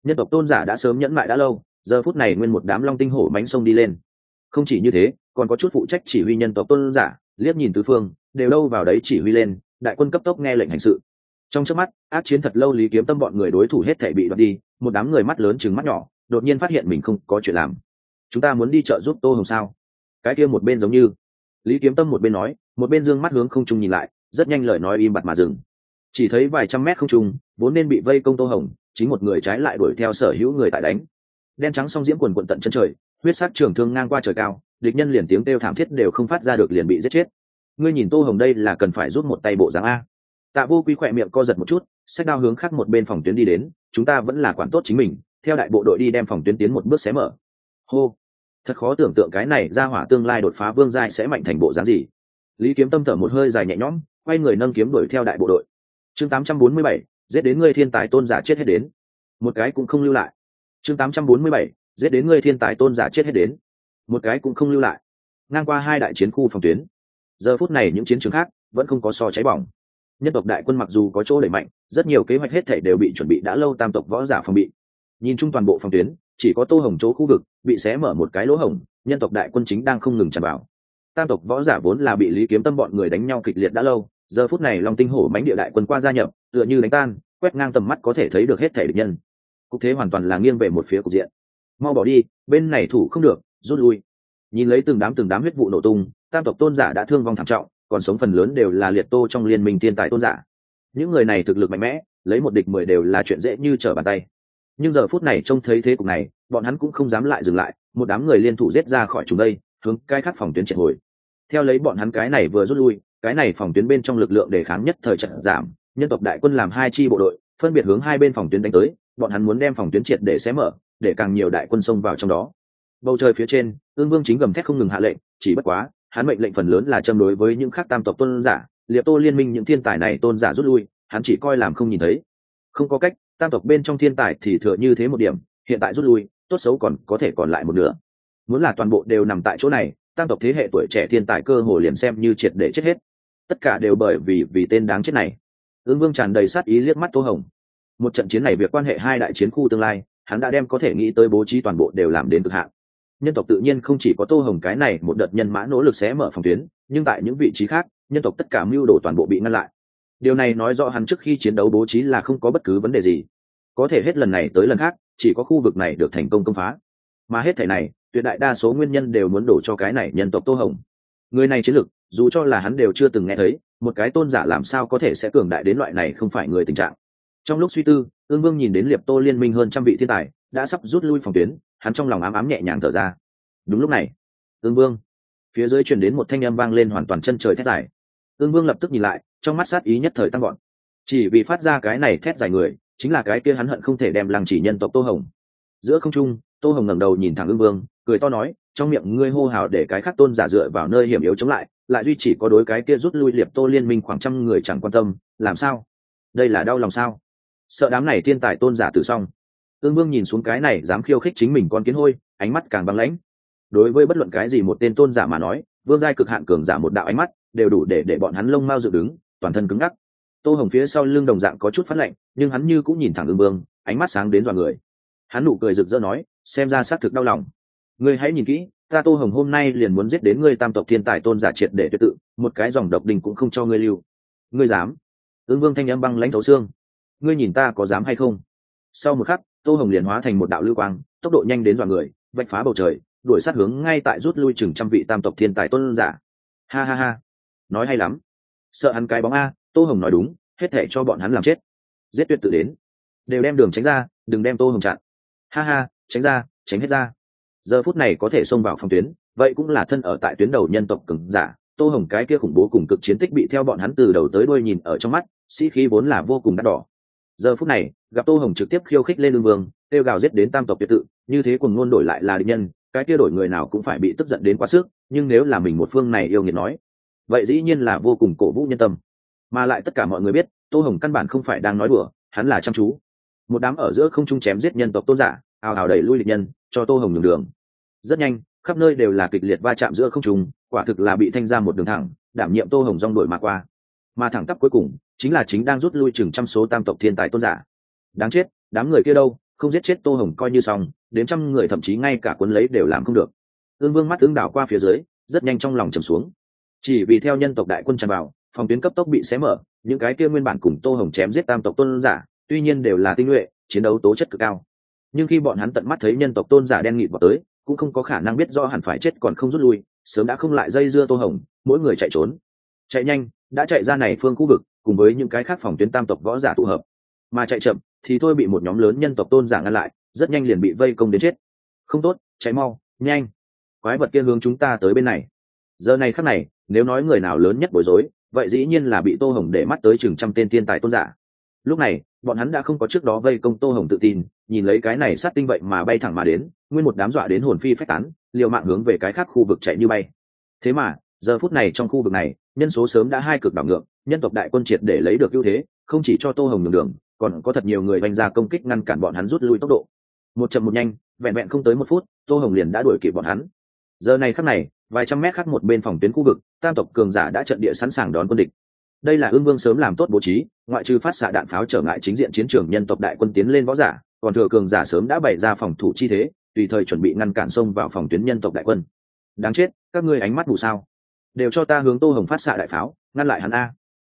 Nhân tộc tôn giả đã sớm nhẫn mại đã lâu, giờ phút này nguyên một đám long tinh hổ mánh sông đi lên. Không chỉ như thế, còn có chút phụ trách chỉ huy nhân tộc tôn giả liếc nhìn tứ phương, đều đâu vào đấy chỉ huy lên, đại quân cấp tốc nghe lệnh hành sự. Trong trước mắt, ác chiến thật lâu lý kiếm tâm bọn người đối thủ hết thể bị đoạt đi, một đám người mắt lớn chừng mắt nhỏ, đột nhiên phát hiện mình không có chuyện làm. Chúng ta muốn đi chợ giúp tô hồng sao? Cái kia một bên giống như. Lý kiếm tâm một bên nói, một bên dương mắt hướng không trung nhìn lại, rất nhanh lời nói im bặt mà dừng. Chỉ thấy vài trăm mét không trung, vốn nên bị vây công tô hồng, chính một người trái lại đuổi theo sở hữu người tại đánh. Đen trắng song diễm quần quận tận chân trời, huyết sắc trường thương ngang qua trời cao địch nhân liền tiếng kêu thảm thiết đều không phát ra được liền bị giết chết. Ngươi nhìn tô hồng đây là cần phải rút một tay bộ dáng a. Tạ vô quy khỏe miệng co giật một chút sách đao hướng khác một bên phòng tuyến đi đến chúng ta vẫn là quản tốt chính mình theo đại bộ đội đi đem phòng tuyến tiến một bước xé mở. Hô. Thật khó tưởng tượng cái này ra hỏa tương lai đột phá vương giai sẽ mạnh thành bộ dáng gì. Lý kiếm tâm thở một hơi dài nhẹ nhõm quay người nâng kiếm đuổi theo đại bộ đội. Chương 847, giết đến ngươi thiên tài tôn giả chết hết đến. Một cái cũng không lưu lại. Chương 847, giết đến ngươi thiên tài tôn giả chết hết đến một cái cũng không lưu lại. Ngang qua hai đại chiến khu phòng tuyến. Giờ phút này những chiến trường khác vẫn không có so cháy bỏng. Nhân tộc đại quân mặc dù có chỗ đẩy mạnh, rất nhiều kế hoạch hết thể đều bị chuẩn bị đã lâu tam tộc võ giả phòng bị. Nhìn chung toàn bộ phòng tuyến, chỉ có tô hồng chỗ khu vực bị xé mở một cái lỗ hổng, nhân tộc đại quân chính đang không ngừng tràn vào. Tam tộc võ giả vốn là bị lý kiếm tâm bọn người đánh nhau kịch liệt đã lâu, giờ phút này long tinh hổ mánh địa đại quân qua gia nhập, tựa như đánh tan, quét ngang tầm mắt có thể thấy được hết thể địch nhân. Cục thế hoàn toàn là nghiêng về một phía cục diện. Mau bỏ đi, bên này thủ không được rút lui. Nhìn lấy từng đám từng đám huyết vụ nổ tung, tam tộc tôn giả đã thương vong thảm trọng, còn sống phần lớn đều là liệt tô trong liên minh thiên tài tôn giả. Những người này thực lực mạnh mẽ, lấy một địch mười đều là chuyện dễ như trở bàn tay. Nhưng giờ phút này trông thấy thế cục này, bọn hắn cũng không dám lại dừng lại, một đám người liên thủ giết ra khỏi chúng đây, hướng cái khác phòng tuyến triệt hồi. Theo lấy bọn hắn cái này vừa rút lui, cái này phòng tuyến bên trong lực lượng đề kháng nhất thời trận giảm, nhân tộc đại quân làm hai chi bộ đội, phân biệt hướng hai bên phòng tuyến đánh tới, bọn hắn muốn đem phòng tuyến triệt để xé mở, để càng nhiều đại quân xông vào trong đó bầu trời phía trên, ương vương chính gầm thét không ngừng hạ lệnh, chỉ bất quá, hắn mệnh lệnh phần lớn là châm đối với những khác tam tộc tôn giả, liệp tô liên minh những thiên tài này tôn giả rút lui, hắn chỉ coi làm không nhìn thấy. Không có cách, tam tộc bên trong thiên tài thì thừa như thế một điểm, hiện tại rút lui, tốt xấu còn có thể còn lại một nửa. Muốn là toàn bộ đều nằm tại chỗ này, tam tộc thế hệ tuổi trẻ thiên tài cơ hồ liền xem như triệt để chết hết. Tất cả đều bởi vì vì tên đáng chết này. Ương vương tràn đầy sát ý liếc mắt tô hồng. Một trận chiến này việc quan hệ hai đại chiến khu tương lai, hắn đã đem có thể nghĩ tới bố trí toàn bộ đều làm đến cực hạn nhân tộc tự nhiên không chỉ có tô hồng cái này một đợt nhân mã nỗ lực sẽ mở phòng tuyến, nhưng tại những vị trí khác, nhân tộc tất cả mưu đồ toàn bộ bị ngăn lại. Điều này nói rõ hắn trước khi chiến đấu bố trí là không có bất cứ vấn đề gì. Có thể hết lần này tới lần khác, chỉ có khu vực này được thành công công phá. Mà hết thể này, tuyệt đại đa số nguyên nhân đều muốn đổ cho cái này nhân tộc tô hồng. Người này chiến lực, dù cho là hắn đều chưa từng nghe thấy, một cái tôn giả làm sao có thể sẽ cường đại đến loại này không phải người tình trạng. Trong lúc suy tư, ương vương nhìn đến liệp tô liên minh hơn trăm vị thiên tài, đã sắp rút lui phòng tuyến hắn trong lòng ám ám nhẹ nhàng thở ra. Đúng lúc này ương vương, phía dưới truyền đến một thanh âm vang lên hoàn toàn chân trời thét dài. Ương vương lập tức nhìn lại, trong mắt sát ý nhất thời tăng gọn chỉ vì phát ra cái này thét dài người, chính là cái kia hắn hận không thể đem lăng chỉ nhân tộc tô hồng. Giữa không trung, tô hồng ngẩng đầu nhìn thẳng ương vương, cười to nói, trong miệng ngươi hô hào để cái khác tôn giả dựa vào nơi hiểm yếu chống lại lại duy chỉ có đối cái kia rút lui liệp tô liên minh khoảng trăm người chẳng quan tâm, làm sao? Đây là đau lòng sao? Sợ đám này thiên tài tôn giả tử xong ương vương nhìn xuống cái này dám khiêu khích chính mình con kiến hôi, ánh mắt càng băng lãnh. Đối với bất luận cái gì một tên tôn giả mà nói, vương giai cực hạn cường giả một đạo ánh mắt, đều đủ để để bọn hắn lông mau dựng đứng, toàn thân cứng ngắc. Tô hồng phía sau lưng đồng dạng có chút phát lạnh, nhưng hắn như cũng nhìn thẳng ương vương, ánh mắt sáng đến dọa người. Hắn nụ cười rực rỡ nói, xem ra xác thực đau lòng. Ngươi hãy nhìn kỹ, ta tô hồng hôm nay liền muốn giết đến ngươi tam tộc thiên tài tôn giả triệt để tuyệt tự, một cái dòng độc đình cũng không cho ngươi lưu. Ngươi dám? Ương vương thanh âm băng lãnh thấu xương. Ngươi nhìn ta có dám hay không? Sau một khắc tô hồng liền hóa thành một đạo lưu quang, tốc độ nhanh đến dọa người, vạch phá bầu trời, đuổi sát hướng ngay tại rút lui chừng trăm vị tam tộc thiên tài tôn giả. Ha ha ha. Nói hay lắm. Sợ hắn cái bóng a, tô hồng nói đúng, hết thể cho bọn hắn làm chết. Giết tuyệt tự đến. Đều đem đường tránh ra, đừng đem tô hồng chặn. Ha ha, tránh ra, tránh hết ra. Giờ phút này có thể xông vào phòng tuyến, vậy cũng là thân ở tại tuyến đầu nhân tộc cứng giả. Tô hồng cái kia khủng bố cùng cực chiến tích bị theo bọn hắn từ đầu tới đuôi nhìn ở trong mắt, sĩ khí vốn là vô cùng đắt đỏ giờ phút này, gặp tô hồng trực tiếp khiêu khích lên lương vương, kêu gào giết đến tam tộc tuyệt tự, như thế cùng luôn đổi lại là định nhân, cái kia đổi người nào cũng phải bị tức giận đến quá sức, nhưng nếu là mình một phương này yêu nghiệt nói, vậy dĩ nhiên là vô cùng cổ vũ nhân tâm. Mà lại tất cả mọi người biết, tô hồng căn bản không phải đang nói đùa, hắn là chăm chú. Một đám ở giữa không trung chém giết nhân tộc tôn giả ào ào đẩy lui địch nhân, cho tô hồng nhường đường. Rất nhanh, khắp nơi đều là kịch liệt va chạm giữa không trung, quả thực là bị thanh ra một đường thẳng, đảm nhiệm tô hồng rong đổi mà qua mà thẳng tắp cuối cùng chính là chính đang rút lui chừng trăm số tam tộc thiên tài tôn giả. Đáng chết, đám người kia đâu, không giết chết tô hồng coi như xong, đến trăm người thậm chí ngay cả cuốn lấy đều làm không được. Ương vương mắt ứng đảo qua phía dưới, rất nhanh trong lòng trầm xuống. Chỉ vì theo nhân tộc đại quân tràn vào, phòng tuyến cấp tốc bị xé mở, những cái kia nguyên bản cùng tô hồng chém giết tam tộc tôn giả, tuy nhiên đều là tinh nhuệ, chiến đấu tố chất cực cao. Nhưng khi bọn hắn tận mắt thấy nhân tộc tôn giả đen nghịt vào tới, cũng không có khả năng biết do hẳn phải chết còn không rút lui, sớm đã không lại dây dưa tô hồng, mỗi người chạy trốn chạy nhanh, đã chạy ra này phương khu vực, cùng với những cái khác phòng tuyến tam tộc võ giả tụ hợp. Mà chạy chậm, thì thôi bị một nhóm lớn nhân tộc tôn giả ngăn lại, rất nhanh liền bị vây công đến chết. Không tốt cháy mau, nhanh. Quái vật kia hướng chúng ta tới bên này. Giờ này khắc này, nếu nói người nào lớn nhất bối rối, vậy dĩ nhiên là bị tô hồng để mắt tới chừng trăm tên tiên tài tôn giả. Lúc này, bọn hắn đã không có trước đó vây công tô hồng tự tin, nhìn lấy cái này sát tinh vậy mà bay thẳng mà đến, nguyên một đám dọa đến hồn phi phách tán, liều mạng hướng về cái khác khu vực chạy như bay. Thế mà giờ phút này trong khu vực này, nhân số sớm đã hai cực đảo ngược, nhân tộc đại quân triệt để lấy được ưu thế, không chỉ cho tô hồng nhường đường, còn có thật nhiều người đánh ra công kích ngăn cản bọn hắn rút lui tốc độ. Một chậm một nhanh, vẹn vẹn không tới một phút, tô hồng liền đã đuổi kịp bọn hắn. Giờ này khắc này, vài trăm mét khác một bên phòng tuyến khu vực, tam tộc cường giả đã trận địa sẵn sàng đón quân địch. Đây là ương vương sớm làm tốt bố trí, ngoại trừ phát xạ đạn pháo trở ngại chính diện chiến trường nhân tộc đại quân tiến lên võ giả, còn thừa cường giả sớm đã bày ra phòng thủ chi thế, tùy thời chuẩn bị ngăn cản sông vào phòng tuyến nhân tộc đại quân. Đáng chết, các ngươi ánh mắt mù sao? Đều cho ta hướng tô hồng phát xạ đại pháo, ngăn lại hắn a.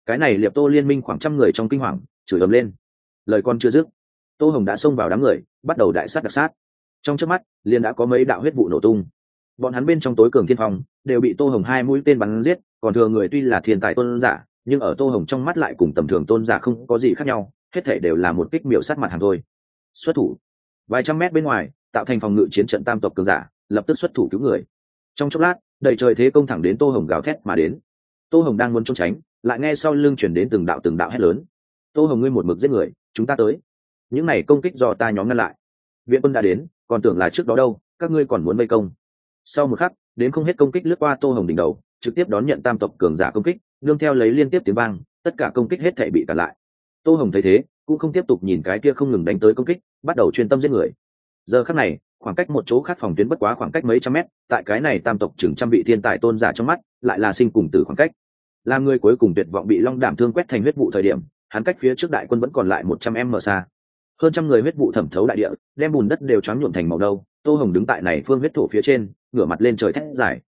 Cái này liệp tô liên minh khoảng trăm người trong kinh hoàng, chửi ầm lên. Lời con chưa dứt, tô hồng đã xông vào đám người, bắt đầu đại sát đặc sát. Trong trước mắt liên đã có mấy đạo huyết vụ nổ tung. Bọn hắn bên trong tối cường thiên phong, đều bị tô hồng hai mũi tên bắn giết, còn thừa người tuy là thiên tài tôn giả, nhưng ở tô hồng trong mắt lại cùng tầm thường tôn giả không có gì khác nhau, hết thể đều là một kích miểu sát mặt hàng thôi. Xuất thủ. Vài trăm mét bên ngoài, tạo thành phòng ngự chiến trận tam tộc cường giả, lập tức xuất thủ cứu người. Trong chốc lát đầy trời thế công thẳng đến tô hồng gào thét mà đến. Tô hồng đang muốn trốn tránh, lại nghe sau lưng chuyển đến từng đạo từng đạo hét lớn. Tô hồng ngươi một mực giết người, chúng ta tới. Những này công kích do ta nhóm ngăn lại. Viện quân đã đến, còn tưởng là trước đó đâu, các ngươi còn muốn vây công. Sau một khắc, đến không hết công kích lướt qua tô hồng đỉnh đầu, trực tiếp đón nhận tam tộc cường giả công kích, nương theo lấy liên tiếp tiếng vang, tất cả công kích hết thể bị cản lại. Tô hồng thấy thế, cũng không tiếp tục nhìn cái kia không ngừng đánh tới công kích, bắt đầu chuyên tâm giết người. Giờ khắc này khoảng cách một chỗ khác phòng tuyến bất quá khoảng cách mấy trăm mét tại cái này tam tộc chừng trăm vị thiên tài tôn giả trong mắt lại là sinh cùng từ khoảng cách. Là người cuối cùng tuyệt vọng bị long đảm thương quét thành huyết vụ thời điểm hắn cách phía trước đại quân vẫn còn lại một trăm m xa. Hơn trăm người huyết vụ thẩm thấu đại địa đem bùn đất đều choáng nhuộm thành màu đâu tô hồng đứng tại này phương huyết thổ phía trên ngửa mặt lên trời thét dài.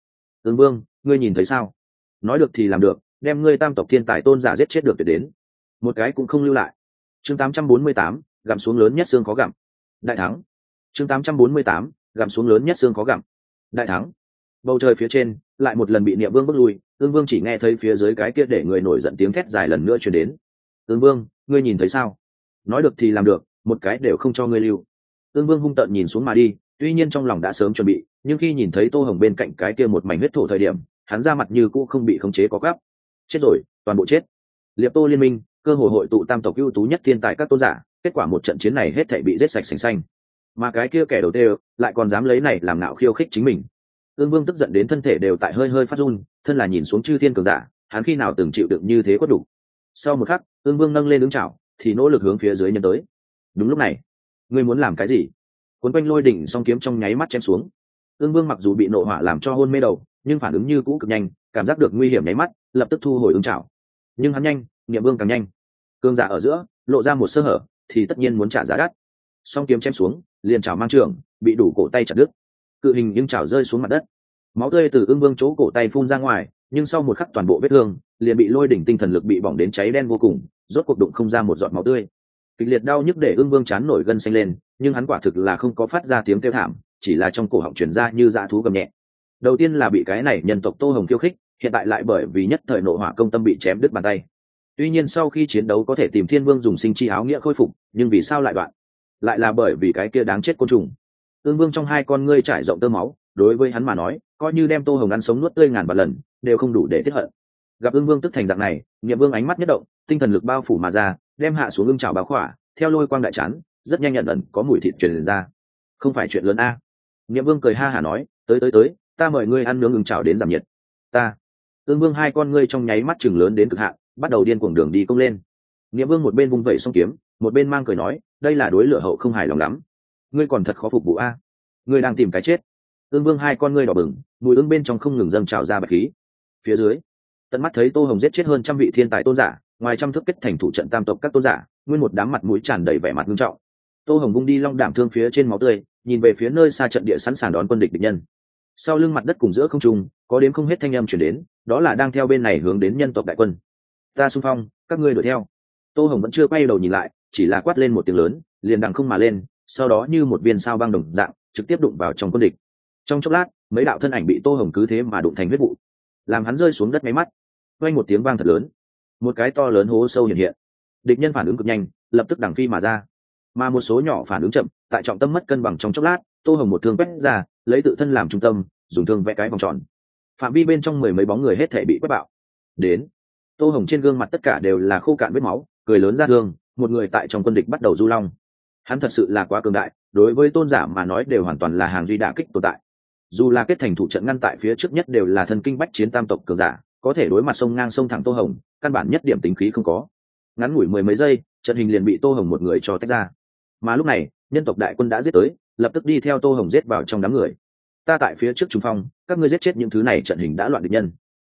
Tương vương ngươi nhìn thấy sao? Nói được thì làm được đem ngươi tam tộc thiên tài tôn giả giết chết được để đến. Một cái cũng không lưu lại. Chương 848, gặm xuống lớn nhất xương khó gặm. Đại thắng chương 848, gặm xuống lớn nhất xương khó gặm. Đại thắng. Bầu trời phía trên lại một lần bị niệm vương bước lui ương vương chỉ nghe thấy phía dưới cái kia để người nổi giận tiếng thét dài lần nữa chuyển đến. Ương vương ngươi nhìn thấy sao? Nói được thì làm được một cái đều không cho ngươi lưu. Ương vương hung tợn nhìn xuống mà đi tuy nhiên trong lòng đã sớm chuẩn bị nhưng khi nhìn thấy tô hồng bên cạnh cái kia một mảnh huyết thổ thời điểm hắn ra mặt như cũ không bị khống chế có gấp chết rồi toàn bộ chết. Liệp tô liên minh cơ hội hội tụ tam tộc ưu tú nhất thiên tài các tôn giả kết quả một trận chiến này hết thảy bị giết sạch sành xanh mà cái kia kẻ đầu tiên lại còn dám lấy này làm nạo khiêu khích chính mình. Ương vương tức giận đến thân thể đều tại hơi hơi phát run, thân là nhìn xuống chư thiên cường giả, hắn khi nào từng chịu đựng như thế quất đủ. Sau một khắc, ương vương nâng lên đứng chảo thì nỗ lực hướng phía dưới nhân tới. Đúng lúc này, ngươi muốn làm cái gì? Cuốn quanh lôi đỉnh song kiếm trong nháy mắt chém xuống. Ương vương mặc dù bị nộ hỏa làm cho hôn mê đầu, nhưng phản ứng như cũ cực nhanh, cảm giác được nguy hiểm nháy mắt, lập tức thu hồi ứng chảo nhưng hắn nhanh niệm vương càng nhanh. Cương giả ở giữa, lộ ra một sơ hở, thì tất nhiên muốn trả giá đắt song kiếm chém xuống, liền chảo mang trường, bị đủ cổ tay chặt đứt. Cự hình nhưng chảo rơi xuống mặt đất. Máu tươi từ ương vương chỗ cổ tay phun ra ngoài, nhưng sau một khắc toàn bộ vết thương, liền bị lôi đỉnh tinh thần lực bị bỏng đến cháy đen vô cùng, rốt cuộc đụng không ra một giọt máu tươi. Kịch liệt đau nhức để ương vương chán nổi gân xanh lên, nhưng hắn quả thực là không có phát ra tiếng kêu thảm, chỉ là trong cổ họng chuyển ra như dã thú gầm nhẹ. Đầu tiên là bị cái này nhân tộc tô hồng khiêu khích, hiện tại lại bởi vì nhất thời nội hỏa công tâm bị chém đứt bàn tay. Tuy nhiên sau khi chiến đấu có thể tìm thiên vương dùng sinh chi áo nghĩa khôi phục, nhưng vì sao lại đoạn? Lại là bởi vì cái kia đáng chết côn trùng. Tương vương trong hai con ngươi trải rộng tơ máu, đối với hắn mà nói, coi như đem tô hồng ăn sống nuốt tươi ngàn vạn lần, đều không đủ để tiếp hận. Gặp ương vương tức thành dạng này, nghiệm vương ánh mắt nhất động, tinh thần lực bao phủ mà ra, đem hạ xuống ương trào báo khỏa, theo lôi quang đại chán, rất nhanh nhận ẩn có mùi thịt truyền ra. Không phải chuyện lớn a. Nghiệm vương cười ha hả nói, tới tới tới, ta mời ngươi ăn nướng ương trào đến giảm nhiệt. Ta. Ương vương hai con ngươi trong nháy mắt chừng lớn đến cực hạn, bắt đầu điên cuồng đường đi công lên. Nghiệm vương một bên vung vẩy song kiếm một bên mang cười nói, đây là đối lửa hậu không hài lòng lắm. Ngươi còn thật khó phục vụ a. Ngươi đang tìm cái chết. Ương vương hai con ngươi đỏ bừng, mùi ương bên trong không ngừng dâng trào ra bạch khí. Phía dưới, tận mắt thấy tô hồng giết chết hơn trăm vị thiên tài tôn giả, ngoài trăm thước kết thành thủ trận tam tộc các tôn giả, nguyên một đám mặt mũi tràn đầy vẻ mặt nghiêm trọng. Tô hồng bung đi long đảm thương phía trên máu tươi, nhìn về phía nơi xa trận địa sẵn sàng đón quân địch địch nhân. Sau lưng mặt đất cùng giữa không trung, có đến không hết thanh âm chuyển đến, đó là đang theo bên này hướng đến nhân tộc đại quân. Ta xung phong, các ngươi đuổi theo. Tô hồng vẫn chưa quay đầu nhìn lại chỉ là quát lên một tiếng lớn, liền đằng không mà lên, sau đó như một viên sao băng đồng dạng, trực tiếp đụng vào trong quân địch. Trong chốc lát, mấy đạo thân ảnh bị tô hồng cứ thế mà đụng thành huyết vụ, làm hắn rơi xuống đất máy mắt. Quanh một tiếng vang thật lớn, một cái to lớn hố sâu hiện hiện. Địch nhân phản ứng cực nhanh, lập tức đằng phi mà ra. Mà một số nhỏ phản ứng chậm, tại trọng tâm mất cân bằng trong chốc lát, tô hồng một thương quét ra, lấy tự thân làm trung tâm, dùng thương vẽ cái vòng tròn. Phạm vi bên trong mười mấy bóng người hết thể bị quét bạo. Đến, tô hồng trên gương mặt tất cả đều là khô cạn vết máu, cười lớn ra thương một người tại trong quân địch bắt đầu du long. Hắn thật sự là quá cường đại, đối với tôn giả mà nói đều hoàn toàn là hàng duy đả kích tồn tại. Dù là kết thành thủ trận ngăn tại phía trước nhất đều là thần kinh bách chiến tam tộc cường giả, có thể đối mặt sông ngang sông thẳng tô hồng, căn bản nhất điểm tính khí không có. Ngắn ngủi mười mấy giây, trận hình liền bị tô hồng một người cho tách ra. Mà lúc này, nhân tộc đại quân đã giết tới, lập tức đi theo tô hồng giết vào trong đám người. Ta tại phía trước trung phong, các ngươi giết chết những thứ này, trận hình đã loạn địch nhân.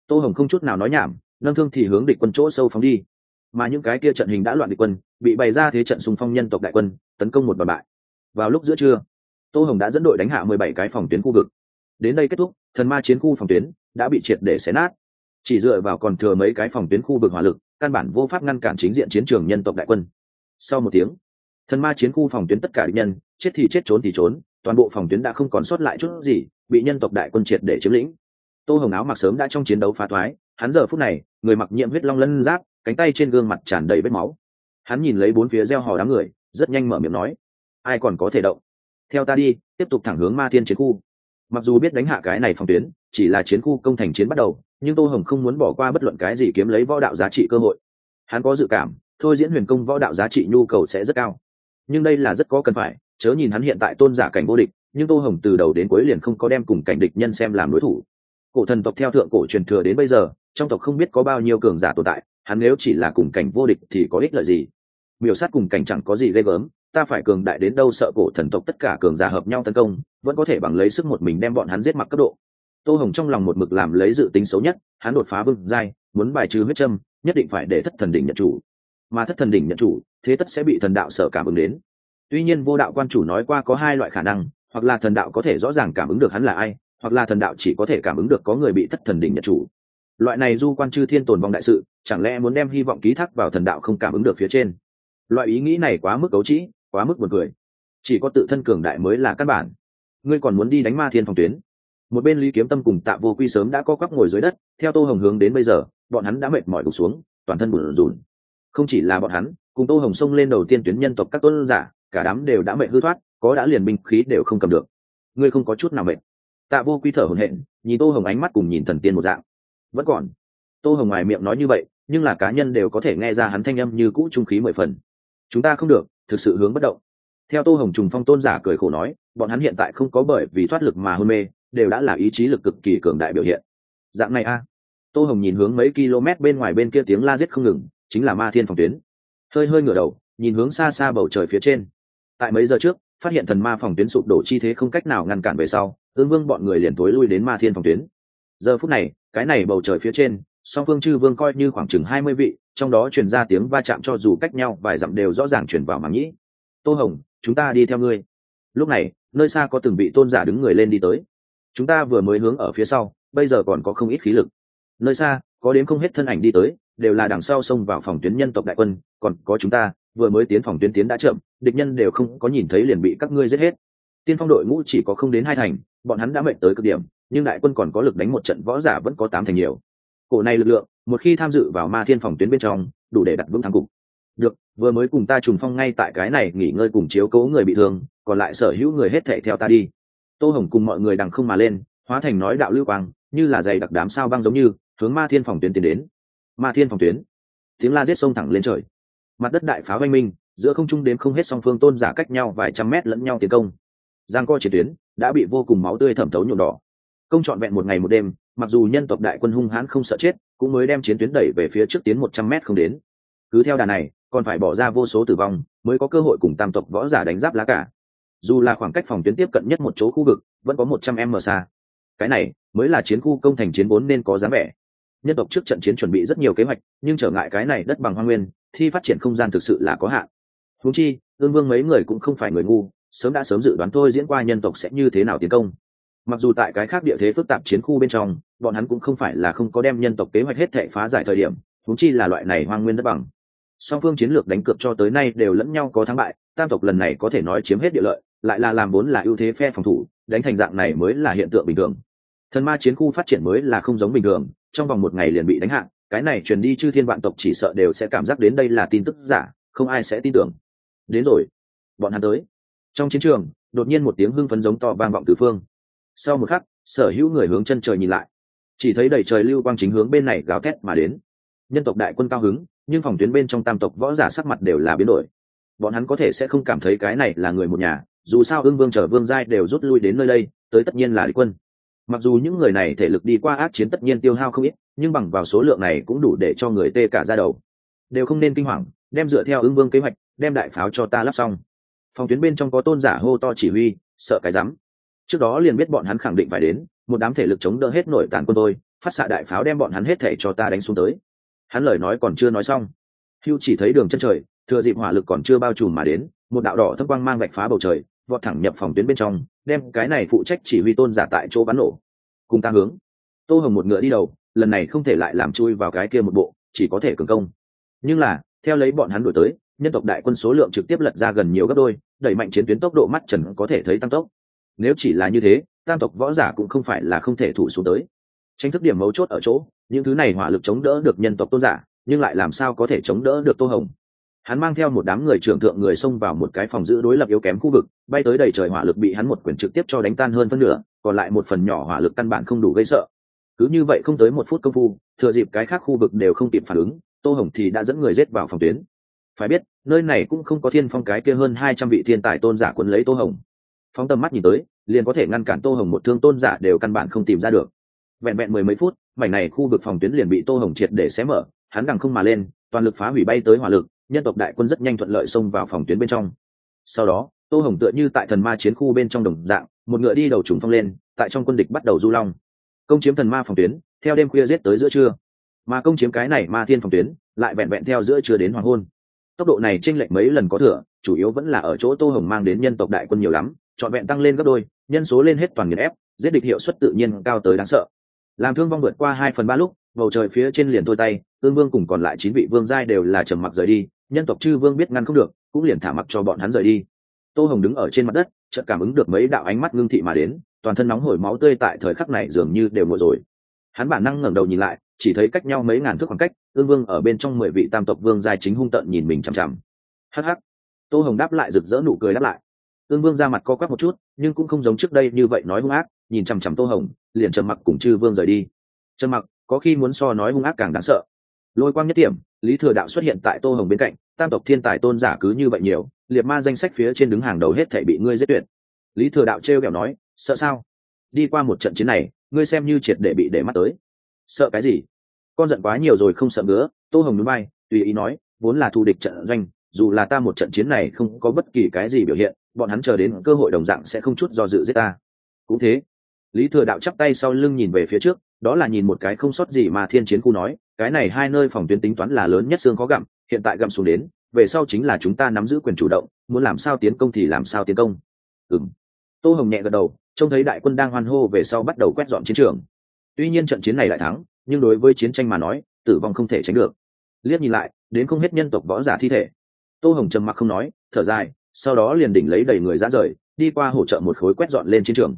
Tô hồng không chút nào nói nhảm, nâng thương thì hướng địch quân chỗ sâu phóng đi mà những cái kia trận hình đã loạn địch quân, bị bày ra thế trận xung phong nhân tộc đại quân, tấn công một bàn bại. Vào lúc giữa trưa, tô hồng đã dẫn đội đánh hạ mười bảy cái phòng tuyến khu vực. Đến đây kết thúc, thần ma chiến khu phòng tuyến đã bị triệt để xé nát. Chỉ dựa vào còn thừa mấy cái phòng tuyến khu vực hỏa lực, căn bản vô pháp ngăn cản chính diện chiến trường nhân tộc đại quân. Sau một tiếng, thần ma chiến khu phòng tuyến tất cả địch nhân, chết thì chết trốn thì trốn, toàn bộ phòng tuyến đã không còn sót lại chút gì, bị nhân tộc đại quân triệt để chiếm lĩnh. Tô hồng áo mặc sớm đã trong chiến đấu phá thoái, hắn giờ phút này, người mặc nhiệm huyết long lân giáp cánh tay trên gương mặt tràn đầy vết máu. Hắn nhìn lấy bốn phía gieo hò đám người, rất nhanh mở miệng nói, ai còn có thể động? Theo ta đi, tiếp tục thẳng hướng ma thiên chiến khu. Mặc dù biết đánh hạ cái này phòng tuyến, chỉ là chiến khu công thành chiến bắt đầu, nhưng tô hồng không muốn bỏ qua bất luận cái gì kiếm lấy võ đạo giá trị cơ hội. Hắn có dự cảm, thôi diễn huyền công võ đạo giá trị nhu cầu sẽ rất cao. Nhưng đây là rất có cần phải, chớ nhìn hắn hiện tại tôn giả cảnh vô địch, nhưng tô hồng từ đầu đến cuối liền không có đem cùng cảnh địch nhân xem làm đối thủ. Cổ thần tộc theo thượng cổ truyền thừa đến bây giờ, trong tộc không biết có bao nhiêu cường giả tồn tại hắn nếu chỉ là cùng cảnh vô địch thì có ích lợi gì? Miểu sát cùng cảnh chẳng có gì ghê gớm, ta phải cường đại đến đâu sợ cổ thần tộc tất cả cường giả hợp nhau tấn công, vẫn có thể bằng lấy sức một mình đem bọn hắn giết mặc cấp độ. Tô hồng trong lòng một mực làm lấy dự tính xấu nhất, hắn đột phá vương giai, muốn bài trừ huyết châm, nhất định phải để thất thần đỉnh nhận chủ. Mà thất thần đỉnh nhận chủ, thế tất sẽ bị thần đạo sở cảm ứng đến. Tuy nhiên vô đạo quan chủ nói qua có hai loại khả năng, hoặc là thần đạo có thể rõ ràng cảm ứng được hắn là ai, hoặc là thần đạo chỉ có thể cảm ứng được có người bị thất thần đỉnh nhận chủ. Loại này du quan chư thiên tồn vong đại sự chẳng lẽ muốn đem hy vọng ký thác vào thần đạo không cảm ứng được phía trên? Loại ý nghĩ này quá mức cấu trĩ, quá mức buồn cười. Chỉ có tự thân cường đại mới là căn bản. Ngươi còn muốn đi đánh ma thiên phòng tuyến? Một bên lý kiếm tâm cùng tạ vô quy sớm đã co quắp ngồi dưới đất, theo tô hồng hướng đến bây giờ, bọn hắn đã mệt mỏi gục xuống, toàn thân bùn rùn. Không chỉ là bọn hắn, cùng tô hồng xông lên đầu tiên tuyến nhân tộc các tôn giả, cả đám đều đã mệt hư thoát, có đã liền binh khí đều không cầm được. Ngươi không có chút nào mệt. Tạ vô quy thở hổn hển, nhìn tô hồng ánh mắt cùng nhìn thần tiên một dạng. Vẫn còn. Tô hồng ngoài miệng nói như vậy nhưng là cá nhân đều có thể nghe ra hắn thanh âm như cũ trung khí mười phần. Chúng ta không được, thực sự hướng bất động. Theo tô hồng trùng phong tôn giả cười khổ nói, bọn hắn hiện tại không có bởi vì thoát lực mà hôn mê, đều đã là ý chí lực cực kỳ cường đại biểu hiện. Dạng này a. Tô hồng nhìn hướng mấy km bên ngoài bên kia tiếng la giết không ngừng, chính là ma thiên phòng tuyến. Hơi hơi ngửa đầu, nhìn hướng xa xa bầu trời phía trên. Tại mấy giờ trước, phát hiện thần ma phòng tuyến sụp đổ chi thế không cách nào ngăn cản về sau, ương vương bọn người liền tối lui đến ma thiên phòng tuyến. Giờ phút này, cái này bầu trời phía trên song phương chư vương coi như khoảng chừng hai mươi vị, trong đó truyền ra tiếng va chạm cho dù cách nhau vài dặm đều rõ ràng chuyển vào màng nhĩ. Tô hồng, chúng ta đi theo ngươi. Lúc này, nơi xa có từng vị tôn giả đứng người lên đi tới. Chúng ta vừa mới hướng ở phía sau, bây giờ còn có không ít khí lực. Nơi xa, có đến không hết thân ảnh đi tới, đều là đằng sau xông vào phòng tuyến nhân tộc đại quân, còn có chúng ta, vừa mới tiến phòng tuyến tiến đã chậm, địch nhân đều không có nhìn thấy liền bị các ngươi giết hết. Tiên phong đội ngũ chỉ có không đến hai thành, bọn hắn đã mệnh tới cực điểm, nhưng đại quân còn có lực đánh một trận võ giả vẫn có tám thành nhiều cổ này lực lượng, một khi tham dự vào ma thiên phòng tuyến bên trong, đủ để đặt vững thắng cục. Được, vừa mới cùng ta trùng phong ngay tại cái này nghỉ ngơi cùng chiếu cố người bị thương, còn lại sở hữu người hết thệ theo ta đi. Tô hồng cùng mọi người đằng không mà lên, hóa thành nói đạo lưu quang, như là dày đặc đám sao băng giống như, hướng ma thiên phòng tuyến tiến đến. Ma thiên phòng tuyến. Tiếng la giết sông thẳng lên trời. Mặt đất đại pháo oanh minh, giữa không trung đếm không hết song phương tôn giả cách nhau vài trăm mét lẫn nhau tiến công. Giang co chiến tuyến, đã bị vô cùng máu tươi thẩm thấu nhuộm đỏ. Công trọn vẹn một ngày một đêm mặc dù nhân tộc đại quân hung hãn không sợ chết, cũng mới đem chiến tuyến đẩy về phía trước tiến một trăm mét không đến. Cứ theo đà này, còn phải bỏ ra vô số tử vong, mới có cơ hội cùng tam tộc võ giả đánh giáp lá cả dù là khoảng cách phòng tuyến tiếp cận nhất một chỗ khu vực, vẫn có một trăm m xa. Cái này, mới là chiến khu công thành chiến bốn nên có dáng vẻ. Nhân tộc trước trận chiến chuẩn bị rất nhiều kế hoạch, nhưng trở ngại cái này đất bằng hoa nguyên, thi phát triển không gian thực sự là có hạn. Húng chi ương vương mấy người cũng không phải người ngu, sớm đã sớm dự đoán thôi diễn qua nhân tộc sẽ như thế nào tiến công mặc dù tại cái khác địa thế phức tạp chiến khu bên trong, bọn hắn cũng không phải là không có đem nhân tộc kế hoạch hết thệ phá giải thời điểm húng chi là loại này hoang nguyên đất bằng. Song phương chiến lược đánh cược cho tới nay đều lẫn nhau có thắng bại, tam tộc lần này có thể nói chiếm hết địa lợi, lại là làm vốn là ưu thế phe phòng thủ, đánh thành dạng này mới là hiện tượng bình thường. Thần ma chiến khu phát triển mới là không giống bình thường, trong vòng một ngày liền bị đánh hạ, cái này truyền đi chư thiên vạn tộc chỉ sợ đều sẽ cảm giác đến đây là tin tức giả, không ai sẽ tin tưởng. Đến rồi, bọn hắn tới. Trong chiến trường, đột nhiên một tiếng hưng phấn giống to vang vọng từ phương sau một khắc, sở hữu người hướng chân trời nhìn lại. Chỉ thấy đầy trời lưu quang chính hướng bên này gào thét mà đến. Nhân tộc đại quân cao hứng, nhưng phòng tuyến bên trong tam tộc võ giả sắc mặt đều là biến đổi. Bọn hắn có thể sẽ không cảm thấy cái này là người một nhà, dù sao ương vương trở vương giai đều rút lui đến nơi đây, tới tất nhiên là địch quân. Mặc dù những người này thể lực đi qua ác chiến tất nhiên tiêu hao không ít, nhưng bằng vào số lượng này cũng đủ để cho người tê cả ra đầu. Đều không nên kinh hoàng, đem dựa theo ương vương kế hoạch, đem đại pháo cho ta lắp xong. Phòng tuyến bên trong có tôn giả hô to chỉ huy, sợ cái rắm trước đó liền biết bọn hắn khẳng định phải đến, một đám thể lực chống đỡ hết nổi tàn quân tôi phát xạ đại pháo đem bọn hắn hết thể cho ta đánh xuống tới. Hắn lời nói còn chưa nói xong, hưu chỉ thấy đường chân trời, thừa dịp hỏa lực còn chưa bao trùm mà đến, một đạo đỏ thâm quang mang vạch phá bầu trời, vọt thẳng nhập phòng tuyến bên trong, đem cái này phụ trách chỉ huy tôn giả tại chỗ bắn nổ. Cùng ta hướng. Tô hồng một ngựa đi đầu, lần này không thể lại làm chui vào cái kia một bộ, chỉ có thể cường công. Nhưng là, theo lấy bọn hắn đổi tới, nhân tộc đại quân số lượng trực tiếp lật ra gần nhiều gấp đôi, đẩy mạnh chiến tuyến tốc độ mắt trần có thể thấy tăng tốc nếu chỉ là như thế, tam tộc võ giả cũng không phải là không thể thủ xuống tới. Tranh thức điểm mấu chốt ở chỗ, những thứ này hỏa lực chống đỡ được nhân tộc tôn giả, nhưng lại làm sao có thể chống đỡ được tô hồng? Hắn mang theo một đám người trưởng thượng người xông vào một cái phòng giữ đối lập yếu kém khu vực, bay tới đầy trời hỏa lực bị hắn một quyền trực tiếp cho đánh tan hơn phân nửa, còn lại một phần nhỏ hỏa lực căn bản không đủ gây sợ. Cứ như vậy không tới một phút công phu, thừa dịp cái khác khu vực đều không kịp phản ứng, tô hồng thì đã dẫn người rết vào phòng tuyến. Phải biết, nơi này cũng không có thiên phong cái kia hơn hai trăm vị thiên tài tôn giả quấn lấy tô hồng phóng tầm mắt nhìn tới, liền có thể ngăn cản tô hồng một thương tôn giả đều căn bản không tìm ra được. Vẹn vẹn mười mấy phút, mảnh này khu vực phòng tuyến liền bị tô hồng triệt để xé mở, hắn đằng không mà lên, toàn lực phá hủy bay tới hỏa lực, nhân tộc đại quân rất nhanh thuận lợi xông vào phòng tuyến bên trong. Sau đó, tô hồng tựa như tại thần ma chiến khu bên trong đồng dạng, một ngựa đi đầu trùng phong lên, tại trong quân địch bắt đầu du long. Công chiếm thần ma phòng tuyến, theo đêm khuya giết tới giữa trưa. Mà công chiếm cái này ma thiên phòng tuyến, lại vẹn vẹn theo giữa trưa đến hoàng hôn. Tốc độ này chênh lệch mấy lần có thừa, chủ yếu vẫn là ở chỗ tô hồng mang đến nhân tộc đại quân nhiều lắm trọn vẹn tăng lên gấp đôi, nhân số lên hết toàn nghiền ép, giết địch hiệu suất tự nhiên cao tới đáng sợ. Làm thương vong vượt qua hai phần ba lúc, bầu trời phía trên liền thôi tay, tương vương cùng còn lại chín vị vương giai đều là trầm mặc rời đi, nhân tộc chư vương biết ngăn không được, cũng liền thả mặc cho bọn hắn rời đi. Tô hồng đứng ở trên mặt đất, chợt cảm ứng được mấy đạo ánh mắt ngưng thị mà đến, toàn thân nóng hổi máu tươi tại thời khắc này dường như đều ngồi rồi. Hắn bản năng ngẩng đầu nhìn lại, chỉ thấy cách nhau mấy ngàn thước khoảng cách ương vương ở bên trong mười vị tam tộc vương giai chính hung tợn nhìn mình chằm chằm. Hh tô hồng đáp lại rực rỡ nụ cười đáp lại ương vương ra mặt co quắp một chút, nhưng cũng không giống trước đây như vậy nói hung ác, nhìn chằm chằm tô hồng, liền trầm mặc cùng chư vương rời đi. Trầm mặc, có khi muốn so nói hung ác càng đáng sợ. Lôi quang nhất điểm lý thừa đạo xuất hiện tại tô hồng bên cạnh, tam tộc thiên tài tôn giả cứ như vậy nhiều, liệt ma danh sách phía trên đứng hàng đầu hết thể bị ngươi giết tuyệt. Lý thừa đạo trêu kẹo nói, sợ sao? Đi qua một trận chiến này, ngươi xem như triệt để bị để mắt tới. Sợ cái gì? Con giận quá nhiều rồi không sợ ngứa tô hồng núi bay tùy ý nói, vốn là thù địch trận doanh, dù là ta một trận chiến này không có bất kỳ cái gì biểu hiện bọn hắn chờ đến cơ hội đồng dạng sẽ không chút do dự giết ta. Cũng thế, lý thừa đạo chắp tay sau lưng nhìn về phía trước, đó là nhìn một cái không sót gì mà thiên chiến khu nói, cái này hai nơi phòng tuyến tính toán là lớn nhất xương có gặm, hiện tại gặm xuống đến, về sau chính là chúng ta nắm giữ quyền chủ động, muốn làm sao tiến công thì làm sao tiến công. Ừng tô hồng nhẹ gật đầu, trông thấy đại quân đang hoan hô về sau bắt đầu quét dọn chiến trường. Tuy nhiên trận chiến này lại thắng, nhưng đối với chiến tranh mà nói, tử vong không thể tránh được. Liếc nhìn lại, đến không hết nhân tộc võ giả thi thể. Tô hồng trầm mặc không nói, thở dài sau đó liền đỉnh lấy đầy người ra rời, đi qua hỗ trợ một khối quét dọn lên chiến trường.